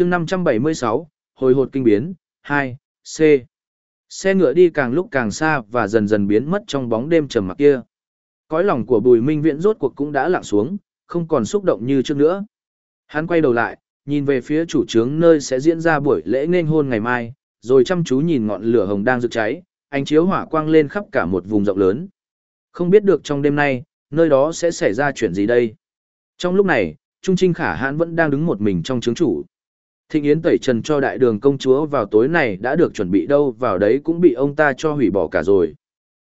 chương 576, hồi hột kinh biến, 2, C. Xe ngựa đi càng lúc càng xa và dần dần biến mất trong bóng đêm trầm mặc kia. Cõi lòng của Bùi Minh Viễn rốt cuộc cũng đã lặng xuống, không còn xúc động như trước nữa. Hắn quay đầu lại, nhìn về phía chủ trướng nơi sẽ diễn ra buổi lễ nghênh hôn ngày mai, rồi chăm chú nhìn ngọn lửa hồng đang rực cháy, ánh chiếu hỏa quang lên khắp cả một vùng rộng lớn. Không biết được trong đêm nay, nơi đó sẽ xảy ra chuyện gì đây. Trong lúc này, Trung Trinh Khả Hãn vẫn đang đứng một mình trong trướng chủ. Thịnh Yến tẩy trần cho đại đường công chúa vào tối này đã được chuẩn bị đâu vào đấy cũng bị ông ta cho hủy bỏ cả rồi.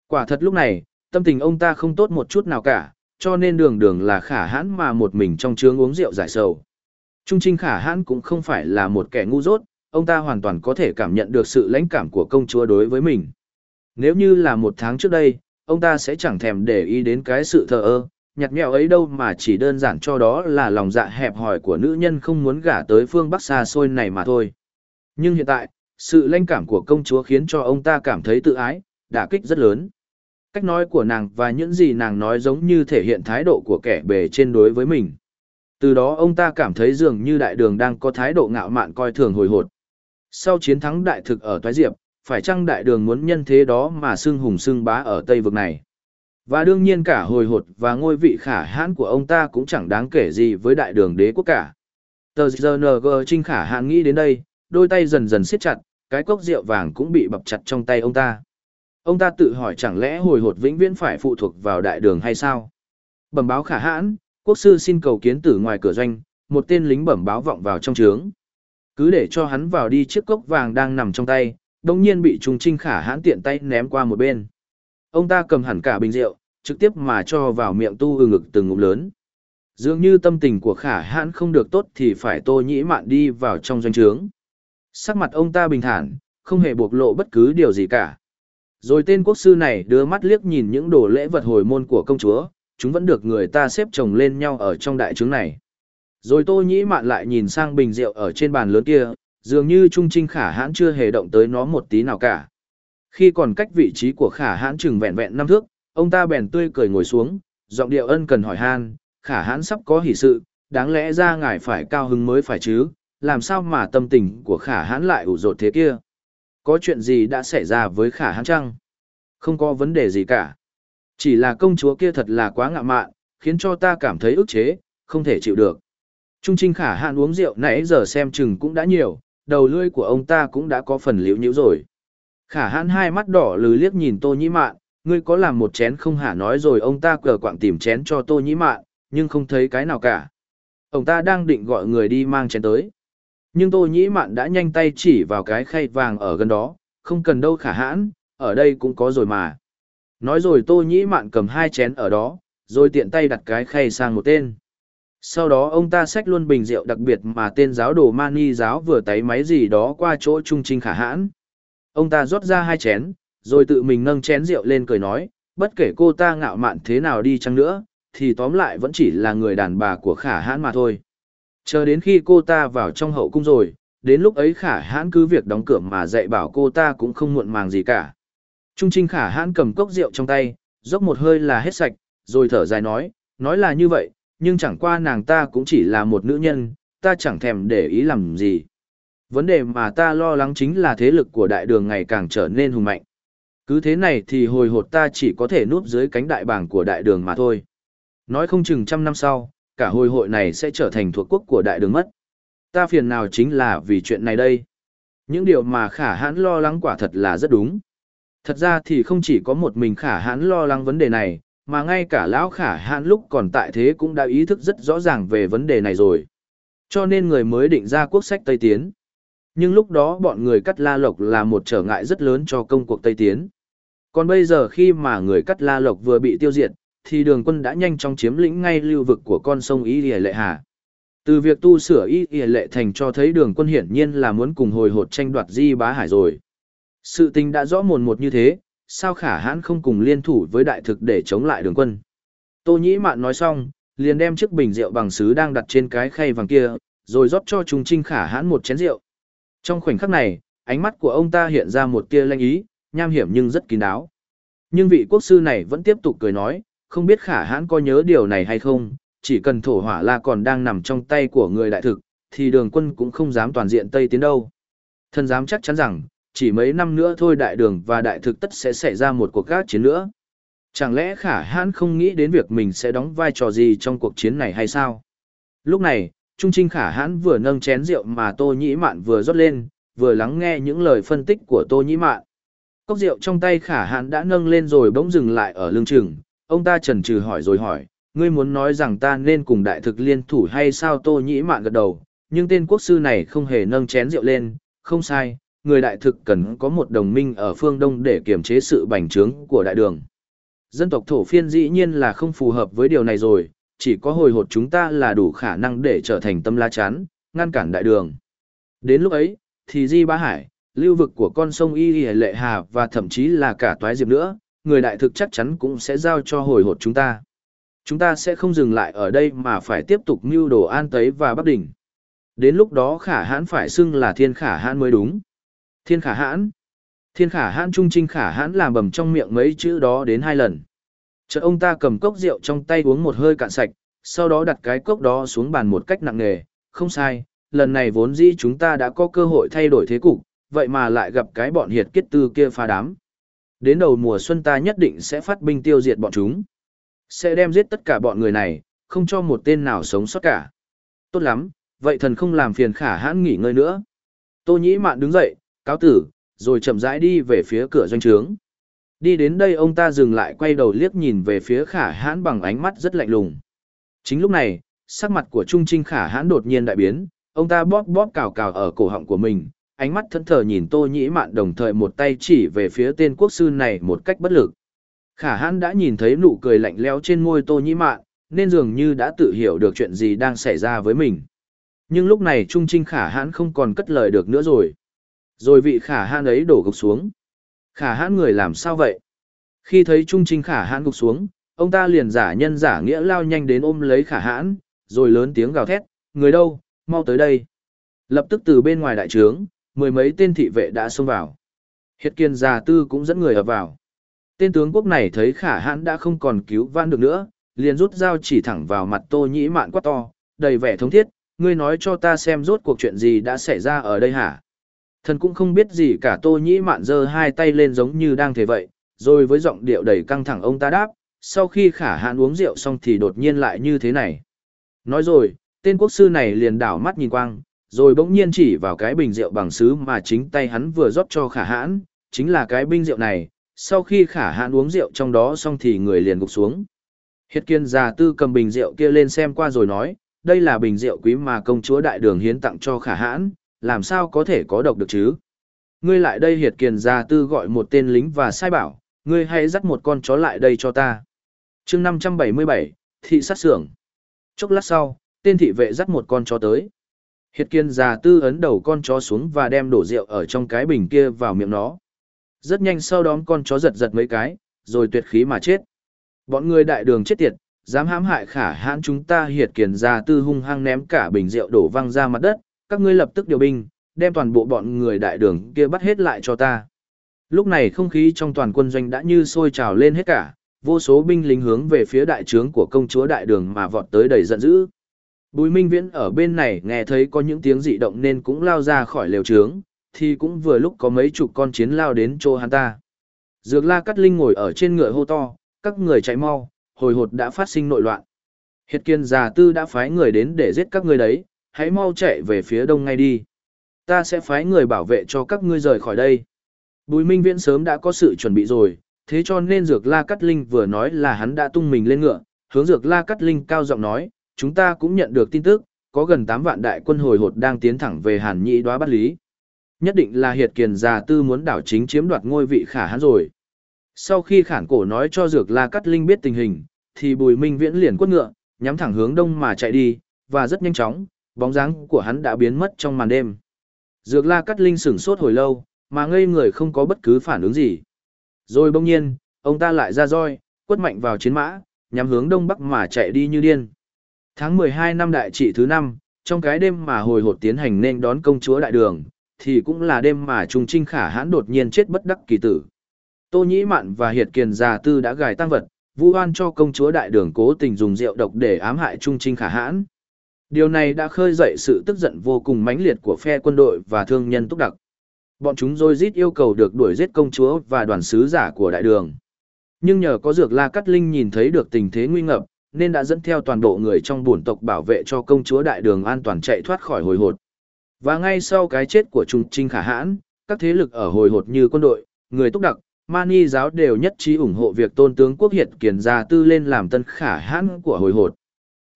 Quả thật lúc này, tâm tình ông ta không tốt một chút nào cả, cho nên đường đường là khả hãn mà một mình trong trướng uống rượu giải sầu. Trung Trinh khả hãn cũng không phải là một kẻ ngu dốt, ông ta hoàn toàn có thể cảm nhận được sự lãnh cảm của công chúa đối với mình. Nếu như là một tháng trước đây, ông ta sẽ chẳng thèm để ý đến cái sự thờ ơ, nhặt nhẽo ấy đâu mà chỉ đơn giản cho đó là lòng dạ hẹp hòi của nữ nhân không muốn gả tới phương Bắc xa xôi này mà thôi. Nhưng hiện tại, sự lanh cảm của công chúa khiến cho ông ta cảm thấy tự ái, đả kích rất lớn. Cách nói của nàng và những gì nàng nói giống như thể hiện thái độ của kẻ bề trên đối với mình. Từ đó ông ta cảm thấy dường như đại đường đang có thái độ ngạo mạn coi thường hồi hột. Sau chiến thắng đại thực ở Toái Diệp, phải chăng đại đường muốn nhân thế đó mà xưng hùng xưng bá ở Tây vực này? Và đương nhiên cả hồi hột và ngôi vị khả hãn của ông ta cũng chẳng đáng kể gì với đại đường đế quốc cả. Tờ ZNG Trinh khả hãn nghĩ đến đây, đôi tay dần dần siết chặt, cái cốc rượu vàng cũng bị bập chặt trong tay ông ta. Ông ta tự hỏi chẳng lẽ hồi hột vĩnh viễn phải phụ thuộc vào đại đường hay sao? Bẩm báo khả hãn, quốc sư xin cầu kiến tử ngoài cửa doanh, một tên lính bẩm báo vọng vào trong trướng. Cứ để cho hắn vào đi chiếc cốc vàng đang nằm trong tay, đồng nhiên bị trùng trinh khả hãn tiện tay ném qua một bên. Ông ta cầm hẳn cả bình rượu, trực tiếp mà cho vào miệng tu ừ ngực từng ngụm lớn. Dường như tâm tình của khả hãn không được tốt thì phải tô nhĩ mạn đi vào trong doanh trướng. Sắc mặt ông ta bình thản, không hề bộc lộ bất cứ điều gì cả. Rồi tên quốc sư này đưa mắt liếc nhìn những đồ lễ vật hồi môn của công chúa, chúng vẫn được người ta xếp chồng lên nhau ở trong đại trướng này. Rồi tô nhĩ mạn lại nhìn sang bình rượu ở trên bàn lớn kia, dường như Trung Trinh khả hãn chưa hề động tới nó một tí nào cả. Khi còn cách vị trí của khả hãn chừng vẹn vẹn năm thước, ông ta bèn tươi cười ngồi xuống, giọng điệu ân cần hỏi han, khả hãn sắp có hỷ sự, đáng lẽ ra ngài phải cao hứng mới phải chứ, làm sao mà tâm tình của khả hãn lại ủ rột thế kia. Có chuyện gì đã xảy ra với khả hãn chăng? Không có vấn đề gì cả. Chỉ là công chúa kia thật là quá ngạ mạn, khiến cho ta cảm thấy ức chế, không thể chịu được. Trung Trinh khả hạn uống rượu nãy giờ xem chừng cũng đã nhiều, đầu lưỡi của ông ta cũng đã có phần liễu nhữ rồi. Khả hãn hai mắt đỏ lừ liếc nhìn tô nhĩ mạn, ngươi có làm một chén không hả nói rồi ông ta cờ quạng tìm chén cho tô nhĩ mạn, nhưng không thấy cái nào cả. Ông ta đang định gọi người đi mang chén tới. Nhưng tô nhĩ mạn đã nhanh tay chỉ vào cái khay vàng ở gần đó, không cần đâu khả hãn, ở đây cũng có rồi mà. Nói rồi tô nhĩ mạn cầm hai chén ở đó, rồi tiện tay đặt cái khay sang một tên. Sau đó ông ta xách luôn bình rượu đặc biệt mà tên giáo đồ mani giáo vừa tấy máy gì đó qua chỗ trung trinh khả hãn. Ông ta rót ra hai chén, rồi tự mình nâng chén rượu lên cười nói, bất kể cô ta ngạo mạn thế nào đi chăng nữa, thì tóm lại vẫn chỉ là người đàn bà của khả hãn mà thôi. Chờ đến khi cô ta vào trong hậu cung rồi, đến lúc ấy khả hãn cứ việc đóng cửa mà dạy bảo cô ta cũng không muộn màng gì cả. Trung Trinh khả hãn cầm cốc rượu trong tay, dốc một hơi là hết sạch, rồi thở dài nói, nói là như vậy, nhưng chẳng qua nàng ta cũng chỉ là một nữ nhân, ta chẳng thèm để ý làm gì. Vấn đề mà ta lo lắng chính là thế lực của đại đường ngày càng trở nên hùng mạnh. Cứ thế này thì hồi hột ta chỉ có thể núp dưới cánh đại bảng của đại đường mà thôi. Nói không chừng trăm năm sau, cả hồi hội này sẽ trở thành thuộc quốc của đại đường mất. Ta phiền nào chính là vì chuyện này đây. Những điều mà khả hãn lo lắng quả thật là rất đúng. Thật ra thì không chỉ có một mình khả hãn lo lắng vấn đề này, mà ngay cả lão khả hãn lúc còn tại thế cũng đã ý thức rất rõ ràng về vấn đề này rồi. Cho nên người mới định ra quốc sách Tây Tiến. Nhưng lúc đó bọn người cắt la lộc là một trở ngại rất lớn cho công cuộc Tây Tiến. Còn bây giờ khi mà người cắt la lộc vừa bị tiêu diệt, thì đường quân đã nhanh chóng chiếm lĩnh ngay lưu vực của con sông Y Lệ Lệ Hà. Từ việc tu sửa Y Lệ Thành cho thấy đường quân hiển nhiên là muốn cùng hồi hột tranh đoạt di bá hải rồi. Sự tình đã rõ mồn một như thế, sao khả hãn không cùng liên thủ với đại thực để chống lại đường quân. Tô Nhĩ Mạn nói xong, liền đem chiếc bình rượu bằng sứ đang đặt trên cái khay vàng kia, rồi rót cho Trung Trinh khả hãn một chén rượu. Trong khoảnh khắc này, ánh mắt của ông ta hiện ra một tia lanh ý, nham hiểm nhưng rất kín đáo. Nhưng vị quốc sư này vẫn tiếp tục cười nói, không biết khả hãn có nhớ điều này hay không, chỉ cần thổ hỏa la còn đang nằm trong tay của người đại thực, thì đường quân cũng không dám toàn diện Tây tiến đâu. Thần dám chắc chắn rằng, chỉ mấy năm nữa thôi đại đường và đại thực tất sẽ xảy ra một cuộc gác chiến nữa. Chẳng lẽ khả hãn không nghĩ đến việc mình sẽ đóng vai trò gì trong cuộc chiến này hay sao? Lúc này, Trung Trinh khả hãn vừa nâng chén rượu mà Tô Nhĩ Mạn vừa rót lên, vừa lắng nghe những lời phân tích của Tô Nhĩ Mạn. Cốc rượu trong tay khả hãn đã nâng lên rồi bỗng dừng lại ở lưng chừng, ông ta chần chừ hỏi rồi hỏi, ngươi muốn nói rằng ta nên cùng đại thực liên thủ hay sao Tô Nhĩ Mạn gật đầu, nhưng tên quốc sư này không hề nâng chén rượu lên, không sai, người đại thực cần có một đồng minh ở phương Đông để kiềm chế sự bành trướng của đại đường. Dân tộc thổ phiên dĩ nhiên là không phù hợp với điều này rồi, chỉ có hồi hột chúng ta là đủ khả năng để trở thành tâm la chán ngăn cản đại đường. Đến lúc ấy, thì Di Ba Hải, lưu vực của con sông Y Y Lệ Hà và thậm chí là cả Toái Diệp nữa, người đại thực chắc chắn cũng sẽ giao cho hồi hột chúng ta. Chúng ta sẽ không dừng lại ở đây mà phải tiếp tục mưu đồ an tấy và bắc đỉnh. Đến lúc đó khả hãn phải xưng là thiên khả hãn mới đúng. Thiên khả hãn. Thiên khả hãn trung trinh khả hãn làm bầm trong miệng mấy chữ đó đến hai lần. Chợt ông ta cầm cốc rượu trong tay uống một hơi cạn sạch, sau đó đặt cái cốc đó xuống bàn một cách nặng nề, không sai, lần này vốn dĩ chúng ta đã có cơ hội thay đổi thế cục, vậy mà lại gặp cái bọn hiệt kết tư kia phá đám. Đến đầu mùa xuân ta nhất định sẽ phát binh tiêu diệt bọn chúng. Sẽ đem giết tất cả bọn người này, không cho một tên nào sống sót cả. Tốt lắm, vậy thần không làm phiền khả hãn nghỉ ngơi nữa. Tô nhĩ mạn đứng dậy, cáo tử, rồi chậm rãi đi về phía cửa doanh trướng. Đi đến đây ông ta dừng lại quay đầu liếc nhìn về phía khả hãn bằng ánh mắt rất lạnh lùng. Chính lúc này, sắc mặt của Trung Trinh khả hãn đột nhiên đại biến, ông ta bóp bóp cào cào ở cổ họng của mình, ánh mắt thẫn thờ nhìn tô nhĩ mạn đồng thời một tay chỉ về phía tên quốc sư này một cách bất lực. Khả hãn đã nhìn thấy nụ cười lạnh lẽo trên môi tô nhĩ mạn, nên dường như đã tự hiểu được chuyện gì đang xảy ra với mình. Nhưng lúc này Trung Trinh khả hãn không còn cất lời được nữa rồi. Rồi vị khả hãn ấy đổ gục xuống. Khả hãn người làm sao vậy? Khi thấy Trung Trinh khả hãn gục xuống, ông ta liền giả nhân giả nghĩa lao nhanh đến ôm lấy khả hãn, rồi lớn tiếng gào thét, người đâu, mau tới đây. Lập tức từ bên ngoài đại trướng, mười mấy tên thị vệ đã xông vào. Hiệt kiên già tư cũng dẫn người ập vào. Tên tướng quốc này thấy khả hãn đã không còn cứu vãn được nữa, liền rút dao chỉ thẳng vào mặt tô nhĩ mạn quát to, đầy vẻ thống thiết, ngươi nói cho ta xem rốt cuộc chuyện gì đã xảy ra ở đây hả? Thần cũng không biết gì cả tô nhĩ mạn giơ hai tay lên giống như đang thế vậy, rồi với giọng điệu đầy căng thẳng ông ta đáp, sau khi khả hãn uống rượu xong thì đột nhiên lại như thế này. Nói rồi, tên quốc sư này liền đảo mắt nhìn quang, rồi bỗng nhiên chỉ vào cái bình rượu bằng sứ mà chính tay hắn vừa rót cho khả hãn, chính là cái bình rượu này, sau khi khả hãn uống rượu trong đó xong thì người liền gục xuống. Hiệt kiên già tư cầm bình rượu kia lên xem qua rồi nói, đây là bình rượu quý mà công chúa đại đường hiến tặng cho khả hãn, làm sao có thể có độc được chứ? Ngươi lại đây hiệt kiền già tư gọi một tên lính và sai bảo, ngươi hãy dắt một con chó lại đây cho ta. chương 577, thị sát xưởng. Chốc lát sau, tên thị vệ dắt một con chó tới. Hiệt kiên già tư ấn đầu con chó xuống và đem đổ rượu ở trong cái bình kia vào miệng nó. Rất nhanh sau đó con chó giật giật mấy cái, rồi tuyệt khí mà chết. Bọn người đại đường chết tiệt, dám hãm hại khả hãn chúng ta hiệt kiền già tư hung hăng ném cả bình rượu đổ văng ra mặt đất, các ngươi lập tức điều binh, đem toàn bộ bọn người đại đường kia bắt hết lại cho ta. Lúc này không khí trong toàn quân doanh đã như sôi trào lên hết cả, vô số binh lính hướng về phía đại trướng của công chúa đại đường mà vọt tới đầy giận dữ. Bùi Minh Viễn ở bên này nghe thấy có những tiếng dị động nên cũng lao ra khỏi lều trướng, thì cũng vừa lúc có mấy chục con chiến lao đến chỗ hắn ta. Dược la Cát linh ngồi ở trên ngựa hô to, các người chạy mau, hồi hột đã phát sinh nội loạn. Hiệt kiên già tư đã phái người đến để giết các người đấy, hãy mau chạy về phía đông ngay đi. Ta sẽ phái người bảo vệ cho các ngươi rời khỏi đây. Bùi Minh Viễn sớm đã có sự chuẩn bị rồi, thế cho nên Dược La Cắt Linh vừa nói là hắn đã tung mình lên ngựa, hướng Dược La Cắt Linh cao giọng nói, chúng ta cũng nhận được tin tức, có gần 8 vạn đại quân hồi hột đang tiến thẳng về Hàn Nhĩ đoá bắt lý. Nhất định là Hiệt Kiền già tư muốn đảo chính chiếm đoạt ngôi vị khả hắn rồi. Sau khi khản cổ nói cho Dược La Cắt Linh biết tình hình, thì Bùi Minh Viễn liền quất ngựa, nhắm thẳng hướng đông mà chạy đi, và rất nhanh chóng, bóng dáng của hắn đã biến mất trong màn đêm. Dược La Cắt Linh sửng sốt hồi lâu, mà ngây người không có bất cứ phản ứng gì. Rồi bỗng nhiên, ông ta lại ra roi, quất mạnh vào chiến mã, nhắm hướng đông bắc mà chạy đi như điên. Tháng 12 năm đại trị thứ năm, trong cái đêm mà hồi hột tiến hành nên đón công chúa đại đường, thì cũng là đêm mà Trung Trinh Khả hãn đột nhiên chết bất đắc kỳ tử. Tô Nhĩ Mạn và Hiệt Kiền Già Tư đã gài tăng vật, vu oan cho công chúa đại đường cố tình dùng rượu độc để ám hại Trung Trinh Khả hãn. Điều này đã khơi dậy sự tức giận vô cùng mãnh liệt của phe quân đội và thương nhân túc đặc. Bọn chúng rồi rít yêu cầu được đuổi giết công chúa và đoàn sứ giả của đại đường. Nhưng nhờ có dược La Cát Linh nhìn thấy được tình thế nguy ngập, nên đã dẫn theo toàn bộ người trong bổn tộc bảo vệ cho công chúa đại đường an toàn chạy thoát khỏi hồi hột. Và ngay sau cái chết của Trung Trinh Khả Hãn, các thế lực ở hồi hột như quân đội, người túc đặc, Mani giáo đều nhất trí ủng hộ việc tôn tướng quốc hiệt kiền gia tư lên làm tân khả hãn của hồi hột.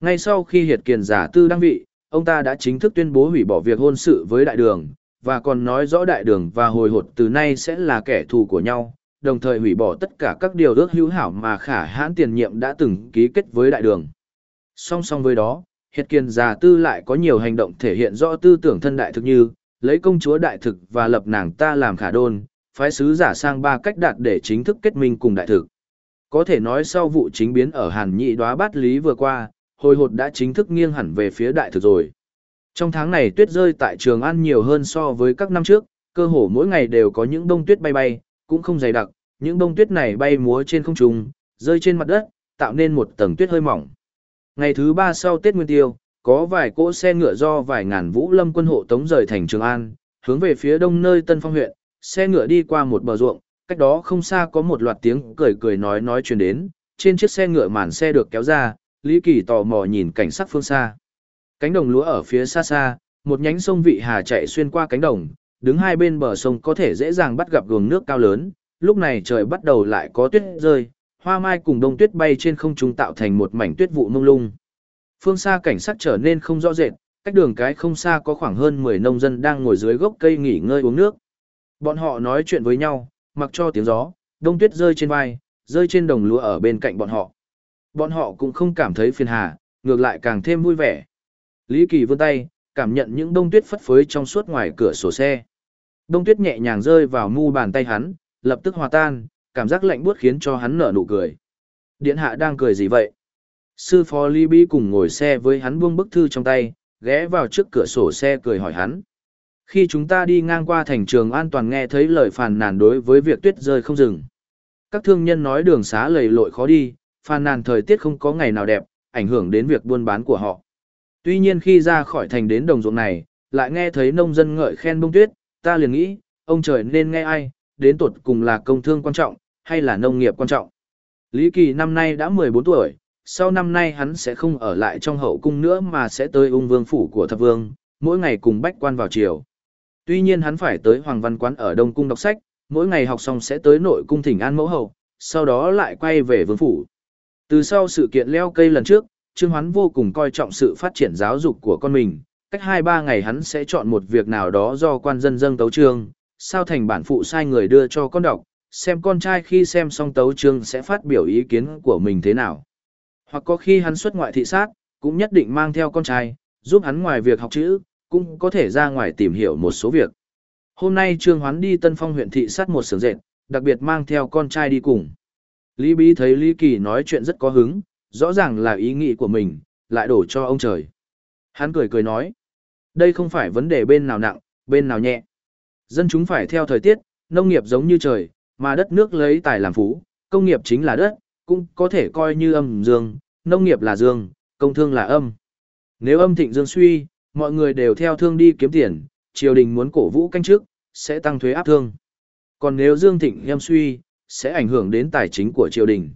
Ngay sau khi hiệt kiền giả tư đăng vị, ông ta đã chính thức tuyên bố hủy bỏ việc hôn sự với đại đường, và còn nói rõ đại đường và hồi hột từ nay sẽ là kẻ thù của nhau, đồng thời hủy bỏ tất cả các điều ước hữu hảo mà khả hãn tiền nhiệm đã từng ký kết với đại đường. Song song với đó, hiệt kiền giả tư lại có nhiều hành động thể hiện rõ tư tưởng thân đại thực như, lấy công chúa đại thực và lập nàng ta làm khả đôn, phái sứ giả sang ba cách đạt để chính thức kết minh cùng đại thực. Có thể nói sau vụ chính biến ở Hàn Nhị đoá bát lý vừa qua, hồi hột đã chính thức nghiêng hẳn về phía đại thực rồi. Trong tháng này tuyết rơi tại Trường An nhiều hơn so với các năm trước, cơ hồ mỗi ngày đều có những bông tuyết bay bay, cũng không dày đặc, những bông tuyết này bay múa trên không trung, rơi trên mặt đất, tạo nên một tầng tuyết hơi mỏng. Ngày thứ ba sau Tết Nguyên Tiêu, có vài cỗ xe ngựa do vài ngàn vũ lâm quân hộ tống rời thành Trường An, hướng về phía đông nơi Tân Phong huyện, xe ngựa đi qua một bờ ruộng, cách đó không xa có một loạt tiếng cười cười nói nói truyền đến, trên chiếc xe ngựa màn xe được kéo ra, Lý Kỳ tò mò nhìn cảnh sắc phương xa. Cánh đồng lúa ở phía xa xa, một nhánh sông Vị Hà chạy xuyên qua cánh đồng, đứng hai bên bờ sông có thể dễ dàng bắt gặp gường nước cao lớn, lúc này trời bắt đầu lại có tuyết rơi, hoa mai cùng đông tuyết bay trên không trung tạo thành một mảnh tuyết vụ mông lung. Phương xa cảnh sắc trở nên không rõ rệt, cách đường cái không xa có khoảng hơn 10 nông dân đang ngồi dưới gốc cây nghỉ ngơi uống nước. Bọn họ nói chuyện với nhau, mặc cho tiếng gió, đông tuyết rơi trên vai, rơi trên đồng lúa ở bên cạnh bọn họ. Bọn họ cũng không cảm thấy phiền hà, ngược lại càng thêm vui vẻ. Lý Kỳ vươn tay, cảm nhận những đông tuyết phất phới trong suốt ngoài cửa sổ xe. Đông tuyết nhẹ nhàng rơi vào mu bàn tay hắn, lập tức hòa tan, cảm giác lạnh buốt khiến cho hắn nở nụ cười. Điện hạ đang cười gì vậy? Sư phó Lý Bí cùng ngồi xe với hắn buông bức thư trong tay, ghé vào trước cửa sổ xe cười hỏi hắn. Khi chúng ta đi ngang qua thành trường an toàn nghe thấy lời phàn nàn đối với việc tuyết rơi không dừng. Các thương nhân nói đường xá lầy lội khó đi, phàn nàn thời tiết không có ngày nào đẹp, ảnh hưởng đến việc buôn bán của họ. Tuy nhiên khi ra khỏi thành đến đồng ruộng này, lại nghe thấy nông dân ngợi khen bông tuyết, ta liền nghĩ, ông trời nên nghe ai, đến tuột cùng là công thương quan trọng, hay là nông nghiệp quan trọng. Lý Kỳ năm nay đã 14 tuổi, sau năm nay hắn sẽ không ở lại trong hậu cung nữa mà sẽ tới ung vương phủ của thập vương, mỗi ngày cùng bách quan vào chiều. Tuy nhiên hắn phải tới Hoàng Văn Quán ở Đông Cung đọc sách, mỗi ngày học xong sẽ tới nội cung thỉnh an mẫu hậu, sau đó lại quay về vương phủ. Từ sau sự kiện leo cây lần trước, Trương Hoán vô cùng coi trọng sự phát triển giáo dục của con mình, cách 2-3 ngày hắn sẽ chọn một việc nào đó do quan dân dâng tấu trương, sao thành bản phụ sai người đưa cho con đọc, xem con trai khi xem xong tấu trương sẽ phát biểu ý kiến của mình thế nào. Hoặc có khi hắn xuất ngoại thị sát, cũng nhất định mang theo con trai, giúp hắn ngoài việc học chữ, cũng có thể ra ngoài tìm hiểu một số việc. Hôm nay Trương Hoán đi Tân Phong huyện thị sát một sưởng dệt, đặc biệt mang theo con trai đi cùng. Lý Bí thấy Lý Kỳ nói chuyện rất có hứng, rõ ràng là ý nghĩ của mình, lại đổ cho ông trời. Hắn cười cười nói, đây không phải vấn đề bên nào nặng, bên nào nhẹ. Dân chúng phải theo thời tiết, nông nghiệp giống như trời, mà đất nước lấy tài làm phú, công nghiệp chính là đất, cũng có thể coi như âm dương, nông nghiệp là dương, công thương là âm. Nếu âm thịnh dương suy, mọi người đều theo thương đi kiếm tiền, triều đình muốn cổ vũ canh trước, sẽ tăng thuế áp thương. Còn nếu dương thịnh âm suy, sẽ ảnh hưởng đến tài chính của triều đình.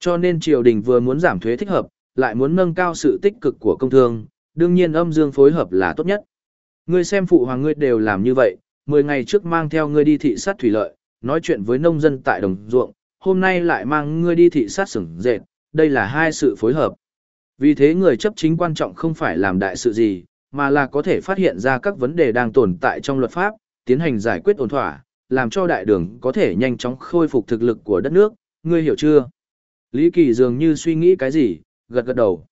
Cho nên triều đình vừa muốn giảm thuế thích hợp, lại muốn nâng cao sự tích cực của công thương, đương nhiên âm dương phối hợp là tốt nhất. Ngươi xem phụ hoàng ngươi đều làm như vậy, 10 ngày trước mang theo ngươi đi thị sát thủy lợi, nói chuyện với nông dân tại đồng ruộng, hôm nay lại mang ngươi đi thị sát sửng dệt, đây là hai sự phối hợp. Vì thế người chấp chính quan trọng không phải làm đại sự gì, mà là có thể phát hiện ra các vấn đề đang tồn tại trong luật pháp, tiến hành giải quyết ổn thỏa, làm cho đại đường có thể nhanh chóng khôi phục thực lực của đất nước, ngươi hiểu chưa? Lý Kỳ dường như suy nghĩ cái gì, gật gật đầu.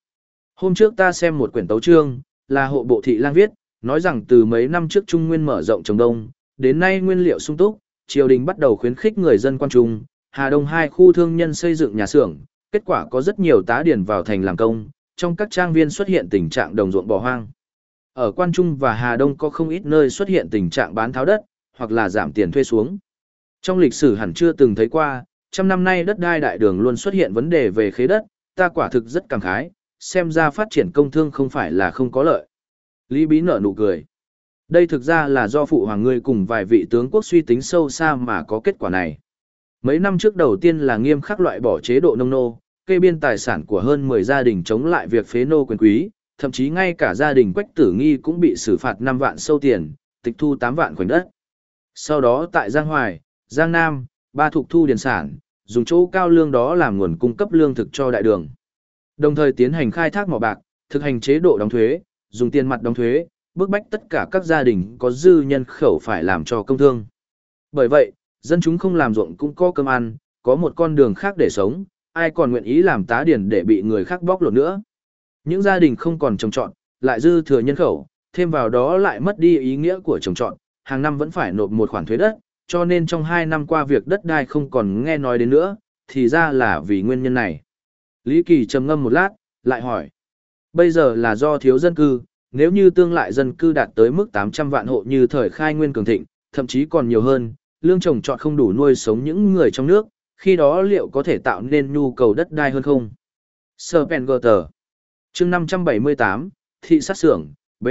Hôm trước ta xem một quyển tấu chương, là hộ bộ thị lang viết, nói rằng từ mấy năm trước Trung Nguyên mở rộng trồng đông, đến nay nguyên liệu sung túc, triều đình bắt đầu khuyến khích người dân quan trung, Hà Đông hai khu thương nhân xây dựng nhà xưởng, kết quả có rất nhiều tá điển vào thành làm công, trong các trang viên xuất hiện tình trạng đồng ruộng bỏ hoang. Ở Quan Trung và Hà Đông có không ít nơi xuất hiện tình trạng bán tháo đất, hoặc là giảm tiền thuê xuống. Trong lịch sử hẳn chưa từng thấy qua, trăm năm nay đất đai đại đường luôn xuất hiện vấn đề về khế đất, ta quả thực rất cảm khái, xem ra phát triển công thương không phải là không có lợi. Lý Bí nở nụ cười. Đây thực ra là do phụ hoàng ngươi cùng vài vị tướng quốc suy tính sâu xa mà có kết quả này. Mấy năm trước đầu tiên là nghiêm khắc loại bỏ chế độ nông nô, kê biên tài sản của hơn 10 gia đình chống lại việc phế nô quyền quý, thậm chí ngay cả gia đình Quách Tử Nghi cũng bị xử phạt 5 vạn sâu tiền, tịch thu 8 vạn khoảnh đất. Sau đó tại Giang Hoài, Giang Nam, ba thuộc thu điền sản, dùng chỗ cao lương đó làm nguồn cung cấp lương thực cho đại đường. Đồng thời tiến hành khai thác mỏ bạc, thực hành chế độ đóng thuế, dùng tiền mặt đóng thuế, bức bách tất cả các gia đình có dư nhân khẩu phải làm cho công thương. Bởi vậy, dân chúng không làm ruộng cũng có cơm ăn, có một con đường khác để sống, ai còn nguyện ý làm tá điển để bị người khác bóc lột nữa. Những gia đình không còn trồng trọt, lại dư thừa nhân khẩu, thêm vào đó lại mất đi ý nghĩa của trồng trọt, hàng năm vẫn phải nộp một khoản thuế đất, cho nên trong hai năm qua việc đất đai không còn nghe nói đến nữa, thì ra là vì nguyên nhân này. Lý Kỳ trầm ngâm một lát, lại hỏi. Bây giờ là do thiếu dân cư, nếu như tương lại dân cư đạt tới mức 800 vạn hộ như thời khai nguyên cường thịnh, thậm chí còn nhiều hơn, lương trồng trọt không đủ nuôi sống những người trong nước, khi đó liệu có thể tạo nên nhu cầu đất đai hơn không? Serpengoter chương 578, Thị sát xưởng, B.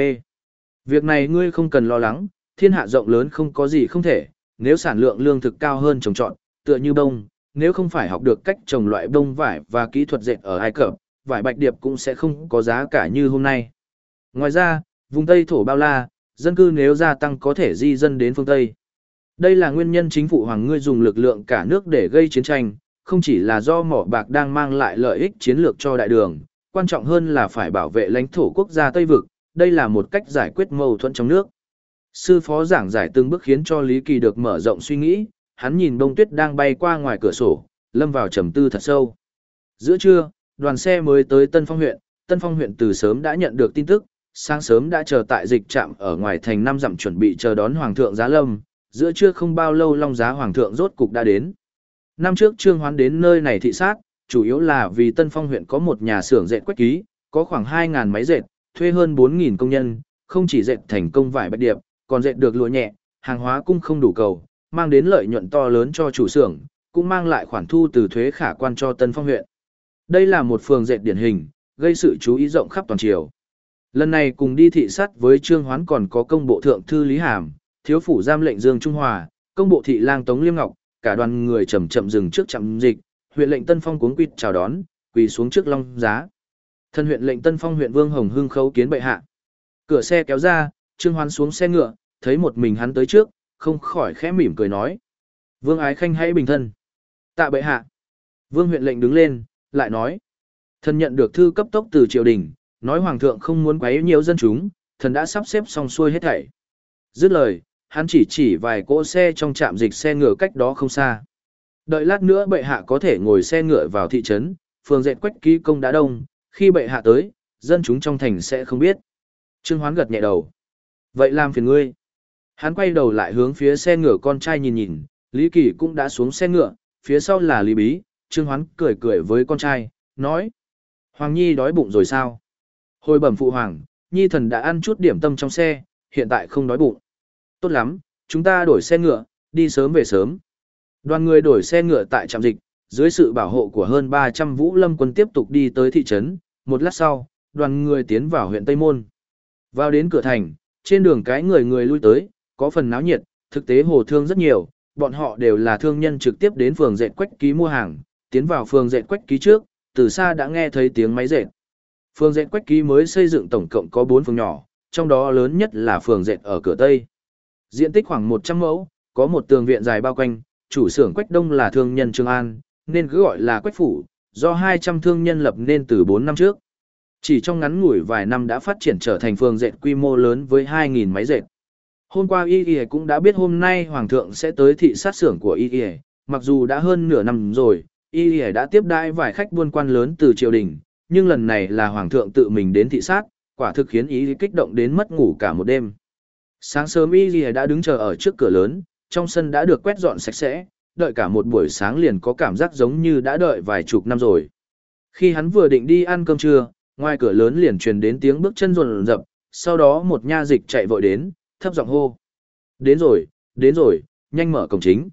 Việc này ngươi không cần lo lắng, thiên hạ rộng lớn không có gì không thể, nếu sản lượng lương thực cao hơn trồng trọt, tựa như bông, nếu không phải học được cách trồng loại bông vải và kỹ thuật dệt ở Ai Cập, vải bạch điệp cũng sẽ không có giá cả như hôm nay. Ngoài ra, vùng Tây thổ bao la, dân cư nếu gia tăng có thể di dân đến phương Tây. Đây là nguyên nhân chính phủ hoàng ngươi dùng lực lượng cả nước để gây chiến tranh, không chỉ là do mỏ bạc đang mang lại lợi ích chiến lược cho đại đường, quan trọng hơn là phải bảo vệ lãnh thổ quốc gia Tây Vực, đây là một cách giải quyết mâu thuẫn trong nước. Sư phó giảng giải từng bước khiến cho Lý Kỳ được mở rộng suy nghĩ, hắn nhìn bông tuyết đang bay qua ngoài cửa sổ, lâm vào trầm tư thật sâu. Giữa trưa, đoàn xe mới tới Tân Phong huyện, Tân Phong huyện từ sớm đã nhận được tin tức, sáng sớm đã chờ tại dịch trạm ở ngoài thành năm dặm chuẩn bị chờ đón Hoàng thượng Giá Lâm, giữa trưa không bao lâu Long Giá Hoàng thượng rốt cục đã đến. Năm trước Trương Hoán đến nơi này thị sát, chủ yếu là vì Tân Phong huyện có một nhà xưởng dệt quách ký, có khoảng 2.000 máy dệt, thuê hơn 4.000 công nhân, không chỉ dệt thành công vải bạch điệp, còn dệt được lụa nhẹ, hàng hóa cung không đủ cầu, mang đến lợi nhuận to lớn cho chủ xưởng, cũng mang lại khoản thu từ thuế khả quan cho Tân Phong huyện. Đây là một phường dệt điển hình, gây sự chú ý rộng khắp toàn triều. Lần này cùng đi thị sát với Trương Hoán còn có công bộ thượng thư Lý Hàm, thiếu phủ giam lệnh Dương Trung Hòa, công bộ thị lang Tống Liêm Ngọc, cả đoàn người chậm chậm dừng trước trạm dịch, huyện lệnh Tân Phong cuống quýt chào đón, quỳ xuống trước long giá. Thân huyện lệnh Tân Phong huyện Vương Hồng Hưng khấu kiến bệ hạ. Cửa xe kéo ra, Trương Hoán xuống xe ngựa, thấy một mình hắn tới trước, không khỏi khẽ mỉm cười nói: "Vương Ái Khanh hãy bình thân." Tạ bệ hạ. Vương huyện lệnh đứng lên, lại nói: "Thần nhận được thư cấp tốc từ triều đình, nói hoàng thượng không muốn quấy nhiều dân chúng, thần đã sắp xếp xong xuôi hết thảy." Dứt lời, hắn chỉ chỉ vài cỗ xe trong trạm dịch xe ngựa cách đó không xa. Đợi lát nữa bệ hạ có thể ngồi xe ngựa vào thị trấn, phường dệt quách ký công đã đông, khi bệ hạ tới, dân chúng trong thành sẽ không biết. Trương Hoán gật nhẹ đầu. Vậy làm phiền ngươi. Hắn quay đầu lại hướng phía xe ngựa con trai nhìn nhìn, Lý Kỳ cũng đã xuống xe ngựa, phía sau là Lý Bí, Trương Hoán cười cười với con trai, nói. Hoàng Nhi đói bụng rồi sao? Hồi bẩm phụ hoàng, Nhi thần đã ăn chút điểm tâm trong xe, hiện tại không đói bụng. Tốt lắm, chúng ta đổi xe ngựa, đi sớm về sớm. Đoàn người đổi xe ngựa tại trạm dịch, dưới sự bảo hộ của hơn 300 vũ lâm quân tiếp tục đi tới thị trấn, một lát sau, đoàn người tiến vào huyện Tây Môn. Vào đến cửa thành, trên đường cái người người lui tới, có phần náo nhiệt, thực tế hồ thương rất nhiều, bọn họ đều là thương nhân trực tiếp đến phường dệt quách ký mua hàng, tiến vào phường dệt quách ký trước, từ xa đã nghe thấy tiếng máy dệt. Phường dệt quách ký mới xây dựng tổng cộng có 4 phường nhỏ, trong đó lớn nhất là phường dệt ở cửa Tây. Diện tích khoảng 100 mẫu, có một tường viện dài bao quanh, chủ xưởng Quách Đông là thương nhân Trương An, nên cứ gọi là Quách Phủ, do 200 thương nhân lập nên từ 4 năm trước. Chỉ trong ngắn ngủi vài năm đã phát triển trở thành phường dệt quy mô lớn với 2.000 máy dệt. Hôm qua Y Y cũng đã biết hôm nay Hoàng thượng sẽ tới thị sát xưởng của Y Y, mặc dù đã hơn nửa năm rồi, Y Y đã tiếp đãi vài khách buôn quan lớn từ triều đình, nhưng lần này là Hoàng thượng tự mình đến thị sát, quả thực khiến Y Y kích động đến mất ngủ cả một đêm. Sáng sớm Y Y đã đứng chờ ở trước cửa lớn, trong sân đã được quét dọn sạch sẽ, đợi cả một buổi sáng liền có cảm giác giống như đã đợi vài chục năm rồi. Khi hắn vừa định đi ăn cơm trưa, ngoài cửa lớn liền truyền đến tiếng bước chân rồn rập, sau đó một nha dịch chạy vội đến, thấp giọng hô. Đến rồi, đến rồi, nhanh mở cổng chính.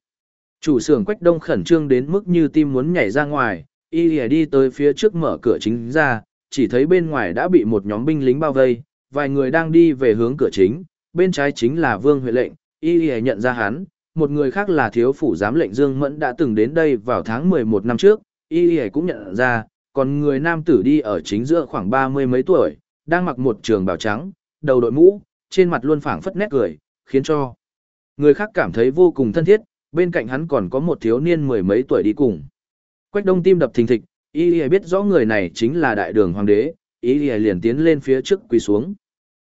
Chủ xưởng quách đông khẩn trương đến mức như tim muốn nhảy ra ngoài, y lìa đi tới phía trước mở cửa chính ra, chỉ thấy bên ngoài đã bị một nhóm binh lính bao vây, vài người đang đi về hướng cửa chính, bên trái chính là Vương Huệ lệnh, y y nhận ra hắn, một người khác là thiếu phủ giám lệnh Dương Mẫn đã từng đến đây vào tháng 11 năm trước, y y cũng nhận ra, còn người nam tử đi ở chính giữa khoảng ba mươi mấy tuổi, đang mặc một trường bào trắng, đầu đội mũ, trên mặt luôn phảng phất nét cười, khiến cho người khác cảm thấy vô cùng thân thiết, bên cạnh hắn còn có một thiếu niên mười mấy tuổi đi cùng. Quách đông tim đập thình thịch, y y biết rõ người này chính là đại đường hoàng đế, y y liền tiến lên phía trước quỳ xuống.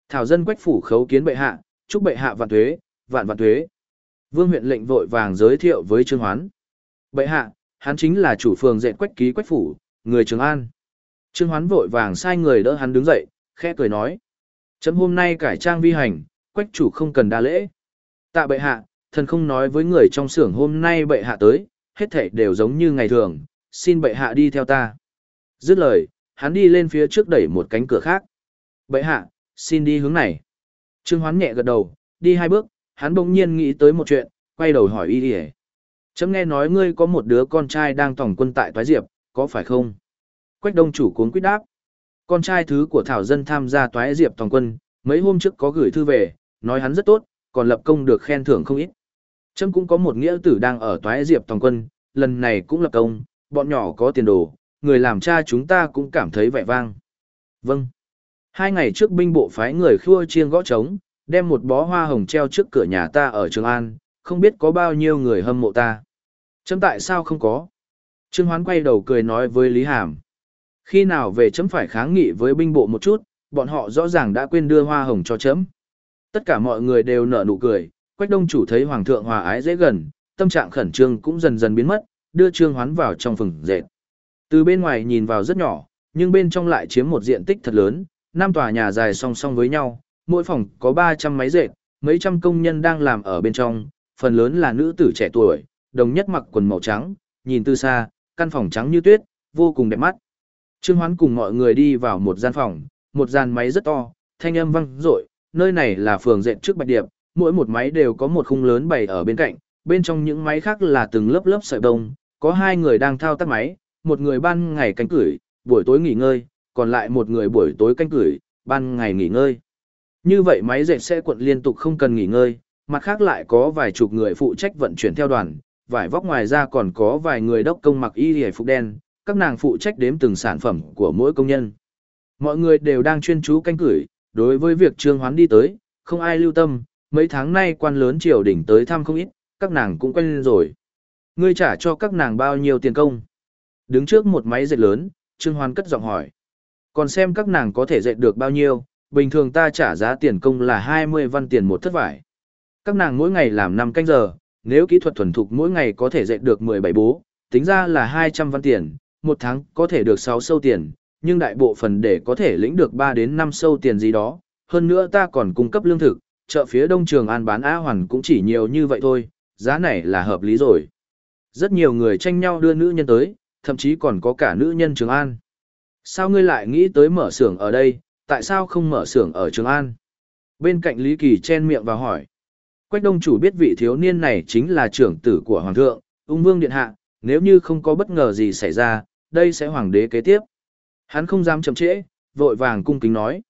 Thảo dân quách phủ khấu kiến bệ hạ, chúc bệ hạ vạn thuế, vạn vạn thuế. Vương huyện lệnh vội vàng giới thiệu với Trương Hoán. Bệ hạ, hắn chính là chủ phường dệt quách ký quách phủ, người Trường An. Trương Hoán vội vàng sai người đỡ hắn đứng dậy, khẽ cười nói. Chấm hôm nay cải trang vi hành, quách chủ không cần đa lễ. Tạ bệ hạ, thần không nói với người trong xưởng hôm nay bệ hạ tới, hết thảy đều giống như ngày thường, xin bệ hạ đi theo ta. Dứt lời, hắn đi lên phía trước đẩy một cánh cửa khác. Bệ hạ, xin đi hướng này. Trương Hoán nhẹ gật đầu, đi hai bước, hắn bỗng nhiên nghĩ tới một chuyện, quay đầu hỏi y đi Chấm nghe nói ngươi có một đứa con trai đang tổng quân tại Toái Diệp, có phải không? Quách đông chủ cuốn quyết đáp. Con trai thứ của Thảo Dân tham gia Toái Diệp toàn quân, mấy hôm trước có gửi thư về, nói hắn rất tốt, còn lập công được khen thưởng không ít. Trâm cũng có một nghĩa tử đang ở Toái Diệp toàn quân, lần này cũng lập công, bọn nhỏ có tiền đồ, người làm cha chúng ta cũng cảm thấy vẻ vang. Vâng. Hai ngày trước binh bộ phái người khua chiêng gõ trống, đem một bó hoa hồng treo trước cửa nhà ta ở Trường An, không biết có bao nhiêu người hâm mộ ta. Chấm tại sao không có? Trương Hoán quay đầu cười nói với Lý Hàm. Khi nào về chấm phải kháng nghị với binh bộ một chút, bọn họ rõ ràng đã quên đưa hoa hồng cho chấm. Tất cả mọi người đều nở nụ cười, Quách Đông chủ thấy Hoàng thượng hòa ái dễ gần, tâm trạng khẩn trương cũng dần dần biến mất, đưa Trương Hoán vào trong phường dệt. Từ bên ngoài nhìn vào rất nhỏ, nhưng bên trong lại chiếm một diện tích thật lớn, năm tòa nhà dài song song với nhau, mỗi phòng có 300 máy dệt, mấy trăm công nhân đang làm ở bên trong, phần lớn là nữ tử trẻ tuổi, đồng nhất mặc quần màu trắng, nhìn từ xa, căn phòng trắng như tuyết, vô cùng đẹp mắt. Trương Hoán cùng mọi người đi vào một gian phòng, một gian máy rất to, thanh âm vang rội, nơi này là phường dệt trước Bạch Điệp, mỗi một máy đều có một khung lớn bày ở bên cạnh, bên trong những máy khác là từng lớp lớp sợi bông, có hai người đang thao tác máy, một người ban ngày canh cửi, buổi tối nghỉ ngơi, còn lại một người buổi tối canh cửi, ban ngày nghỉ ngơi. Như vậy máy dệt sẽ cuộn liên tục không cần nghỉ ngơi, mặt khác lại có vài chục người phụ trách vận chuyển theo đoàn, vải vóc ngoài ra còn có vài người đốc công mặc y hề phục đen, các nàng phụ trách đếm từng sản phẩm của mỗi công nhân. Mọi người đều đang chuyên chú canh cửi, đối với việc trương hoán đi tới, không ai lưu tâm, mấy tháng nay quan lớn triều đỉnh tới thăm không ít, các nàng cũng quen lên rồi. Ngươi trả cho các nàng bao nhiêu tiền công? Đứng trước một máy dệt lớn, Trương Hoán cất giọng hỏi. Còn xem các nàng có thể dệt được bao nhiêu, bình thường ta trả giá tiền công là 20 văn tiền một thất vải. Các nàng mỗi ngày làm 5 canh giờ, nếu kỹ thuật thuần thục mỗi ngày có thể dệt được 17 bố, tính ra là 200 văn tiền, một tháng có thể được 6 sâu tiền, nhưng đại bộ phần để có thể lĩnh được 3 đến 5 sâu tiền gì đó. Hơn nữa ta còn cung cấp lương thực, chợ phía đông trường an bán á hoàn cũng chỉ nhiều như vậy thôi, giá này là hợp lý rồi. Rất nhiều người tranh nhau đưa nữ nhân tới, thậm chí còn có cả nữ nhân Trường An. Sao ngươi lại nghĩ tới mở xưởng ở đây, tại sao không mở xưởng ở Trường An? Bên cạnh Lý Kỳ chen miệng vào hỏi. Quách đông chủ biết vị thiếu niên này chính là trưởng tử của Hoàng thượng, ung vương điện hạ, nếu như không có bất ngờ gì xảy ra, đây sẽ hoàng đế kế tiếp. Hắn không dám chậm trễ, vội vàng cung kính nói.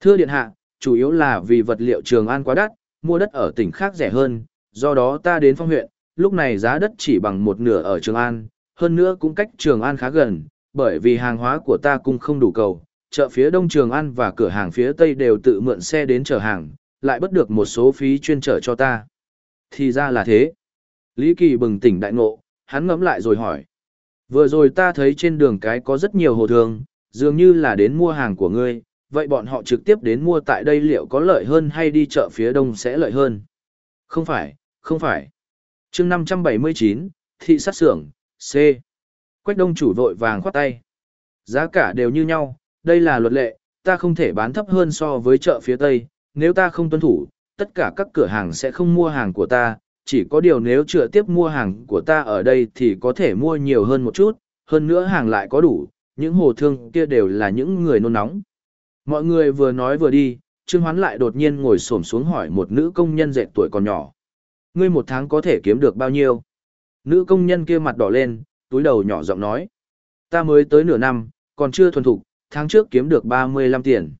Thưa điện hạ, chủ yếu là vì vật liệu Trường An quá đắt, mua đất ở tỉnh khác rẻ hơn, do đó ta đến phong huyện, lúc này giá đất chỉ bằng một nửa ở Trường An, hơn nữa cũng cách Trường An khá gần, bởi vì hàng hóa của ta cũng không đủ cầu, chợ phía đông Trường An và cửa hàng phía tây đều tự mượn xe đến chở hàng, lại bất được một số phí chuyên chở cho ta. Thì ra là thế. Lý Kỳ bừng tỉnh đại ngộ, hắn ngẫm lại rồi hỏi. Vừa rồi ta thấy trên đường cái có rất nhiều hồ thường, dường như là đến mua hàng của ngươi, vậy bọn họ trực tiếp đến mua tại đây liệu có lợi hơn hay đi chợ phía đông sẽ lợi hơn? Không phải, không phải. chương 579, thị sát xưởng, C. Quách đông chủ vội vàng khoát tay. Giá cả đều như nhau, đây là luật lệ, ta không thể bán thấp hơn so với chợ phía Tây, nếu ta không tuân thủ, tất cả các cửa hàng sẽ không mua hàng của ta, chỉ có điều nếu chữa tiếp mua hàng của ta ở đây thì có thể mua nhiều hơn một chút, hơn nữa hàng lại có đủ, những hồ thương kia đều là những người nôn nóng. Mọi người vừa nói vừa đi, Trương Hoán lại đột nhiên ngồi xổm xuống hỏi một nữ công nhân dệt tuổi còn nhỏ. Ngươi một tháng có thể kiếm được bao nhiêu? Nữ công nhân kia mặt đỏ lên, túi đầu nhỏ giọng nói. Ta mới tới nửa năm, còn chưa thuần thục, tháng trước kiếm được 35 tiền.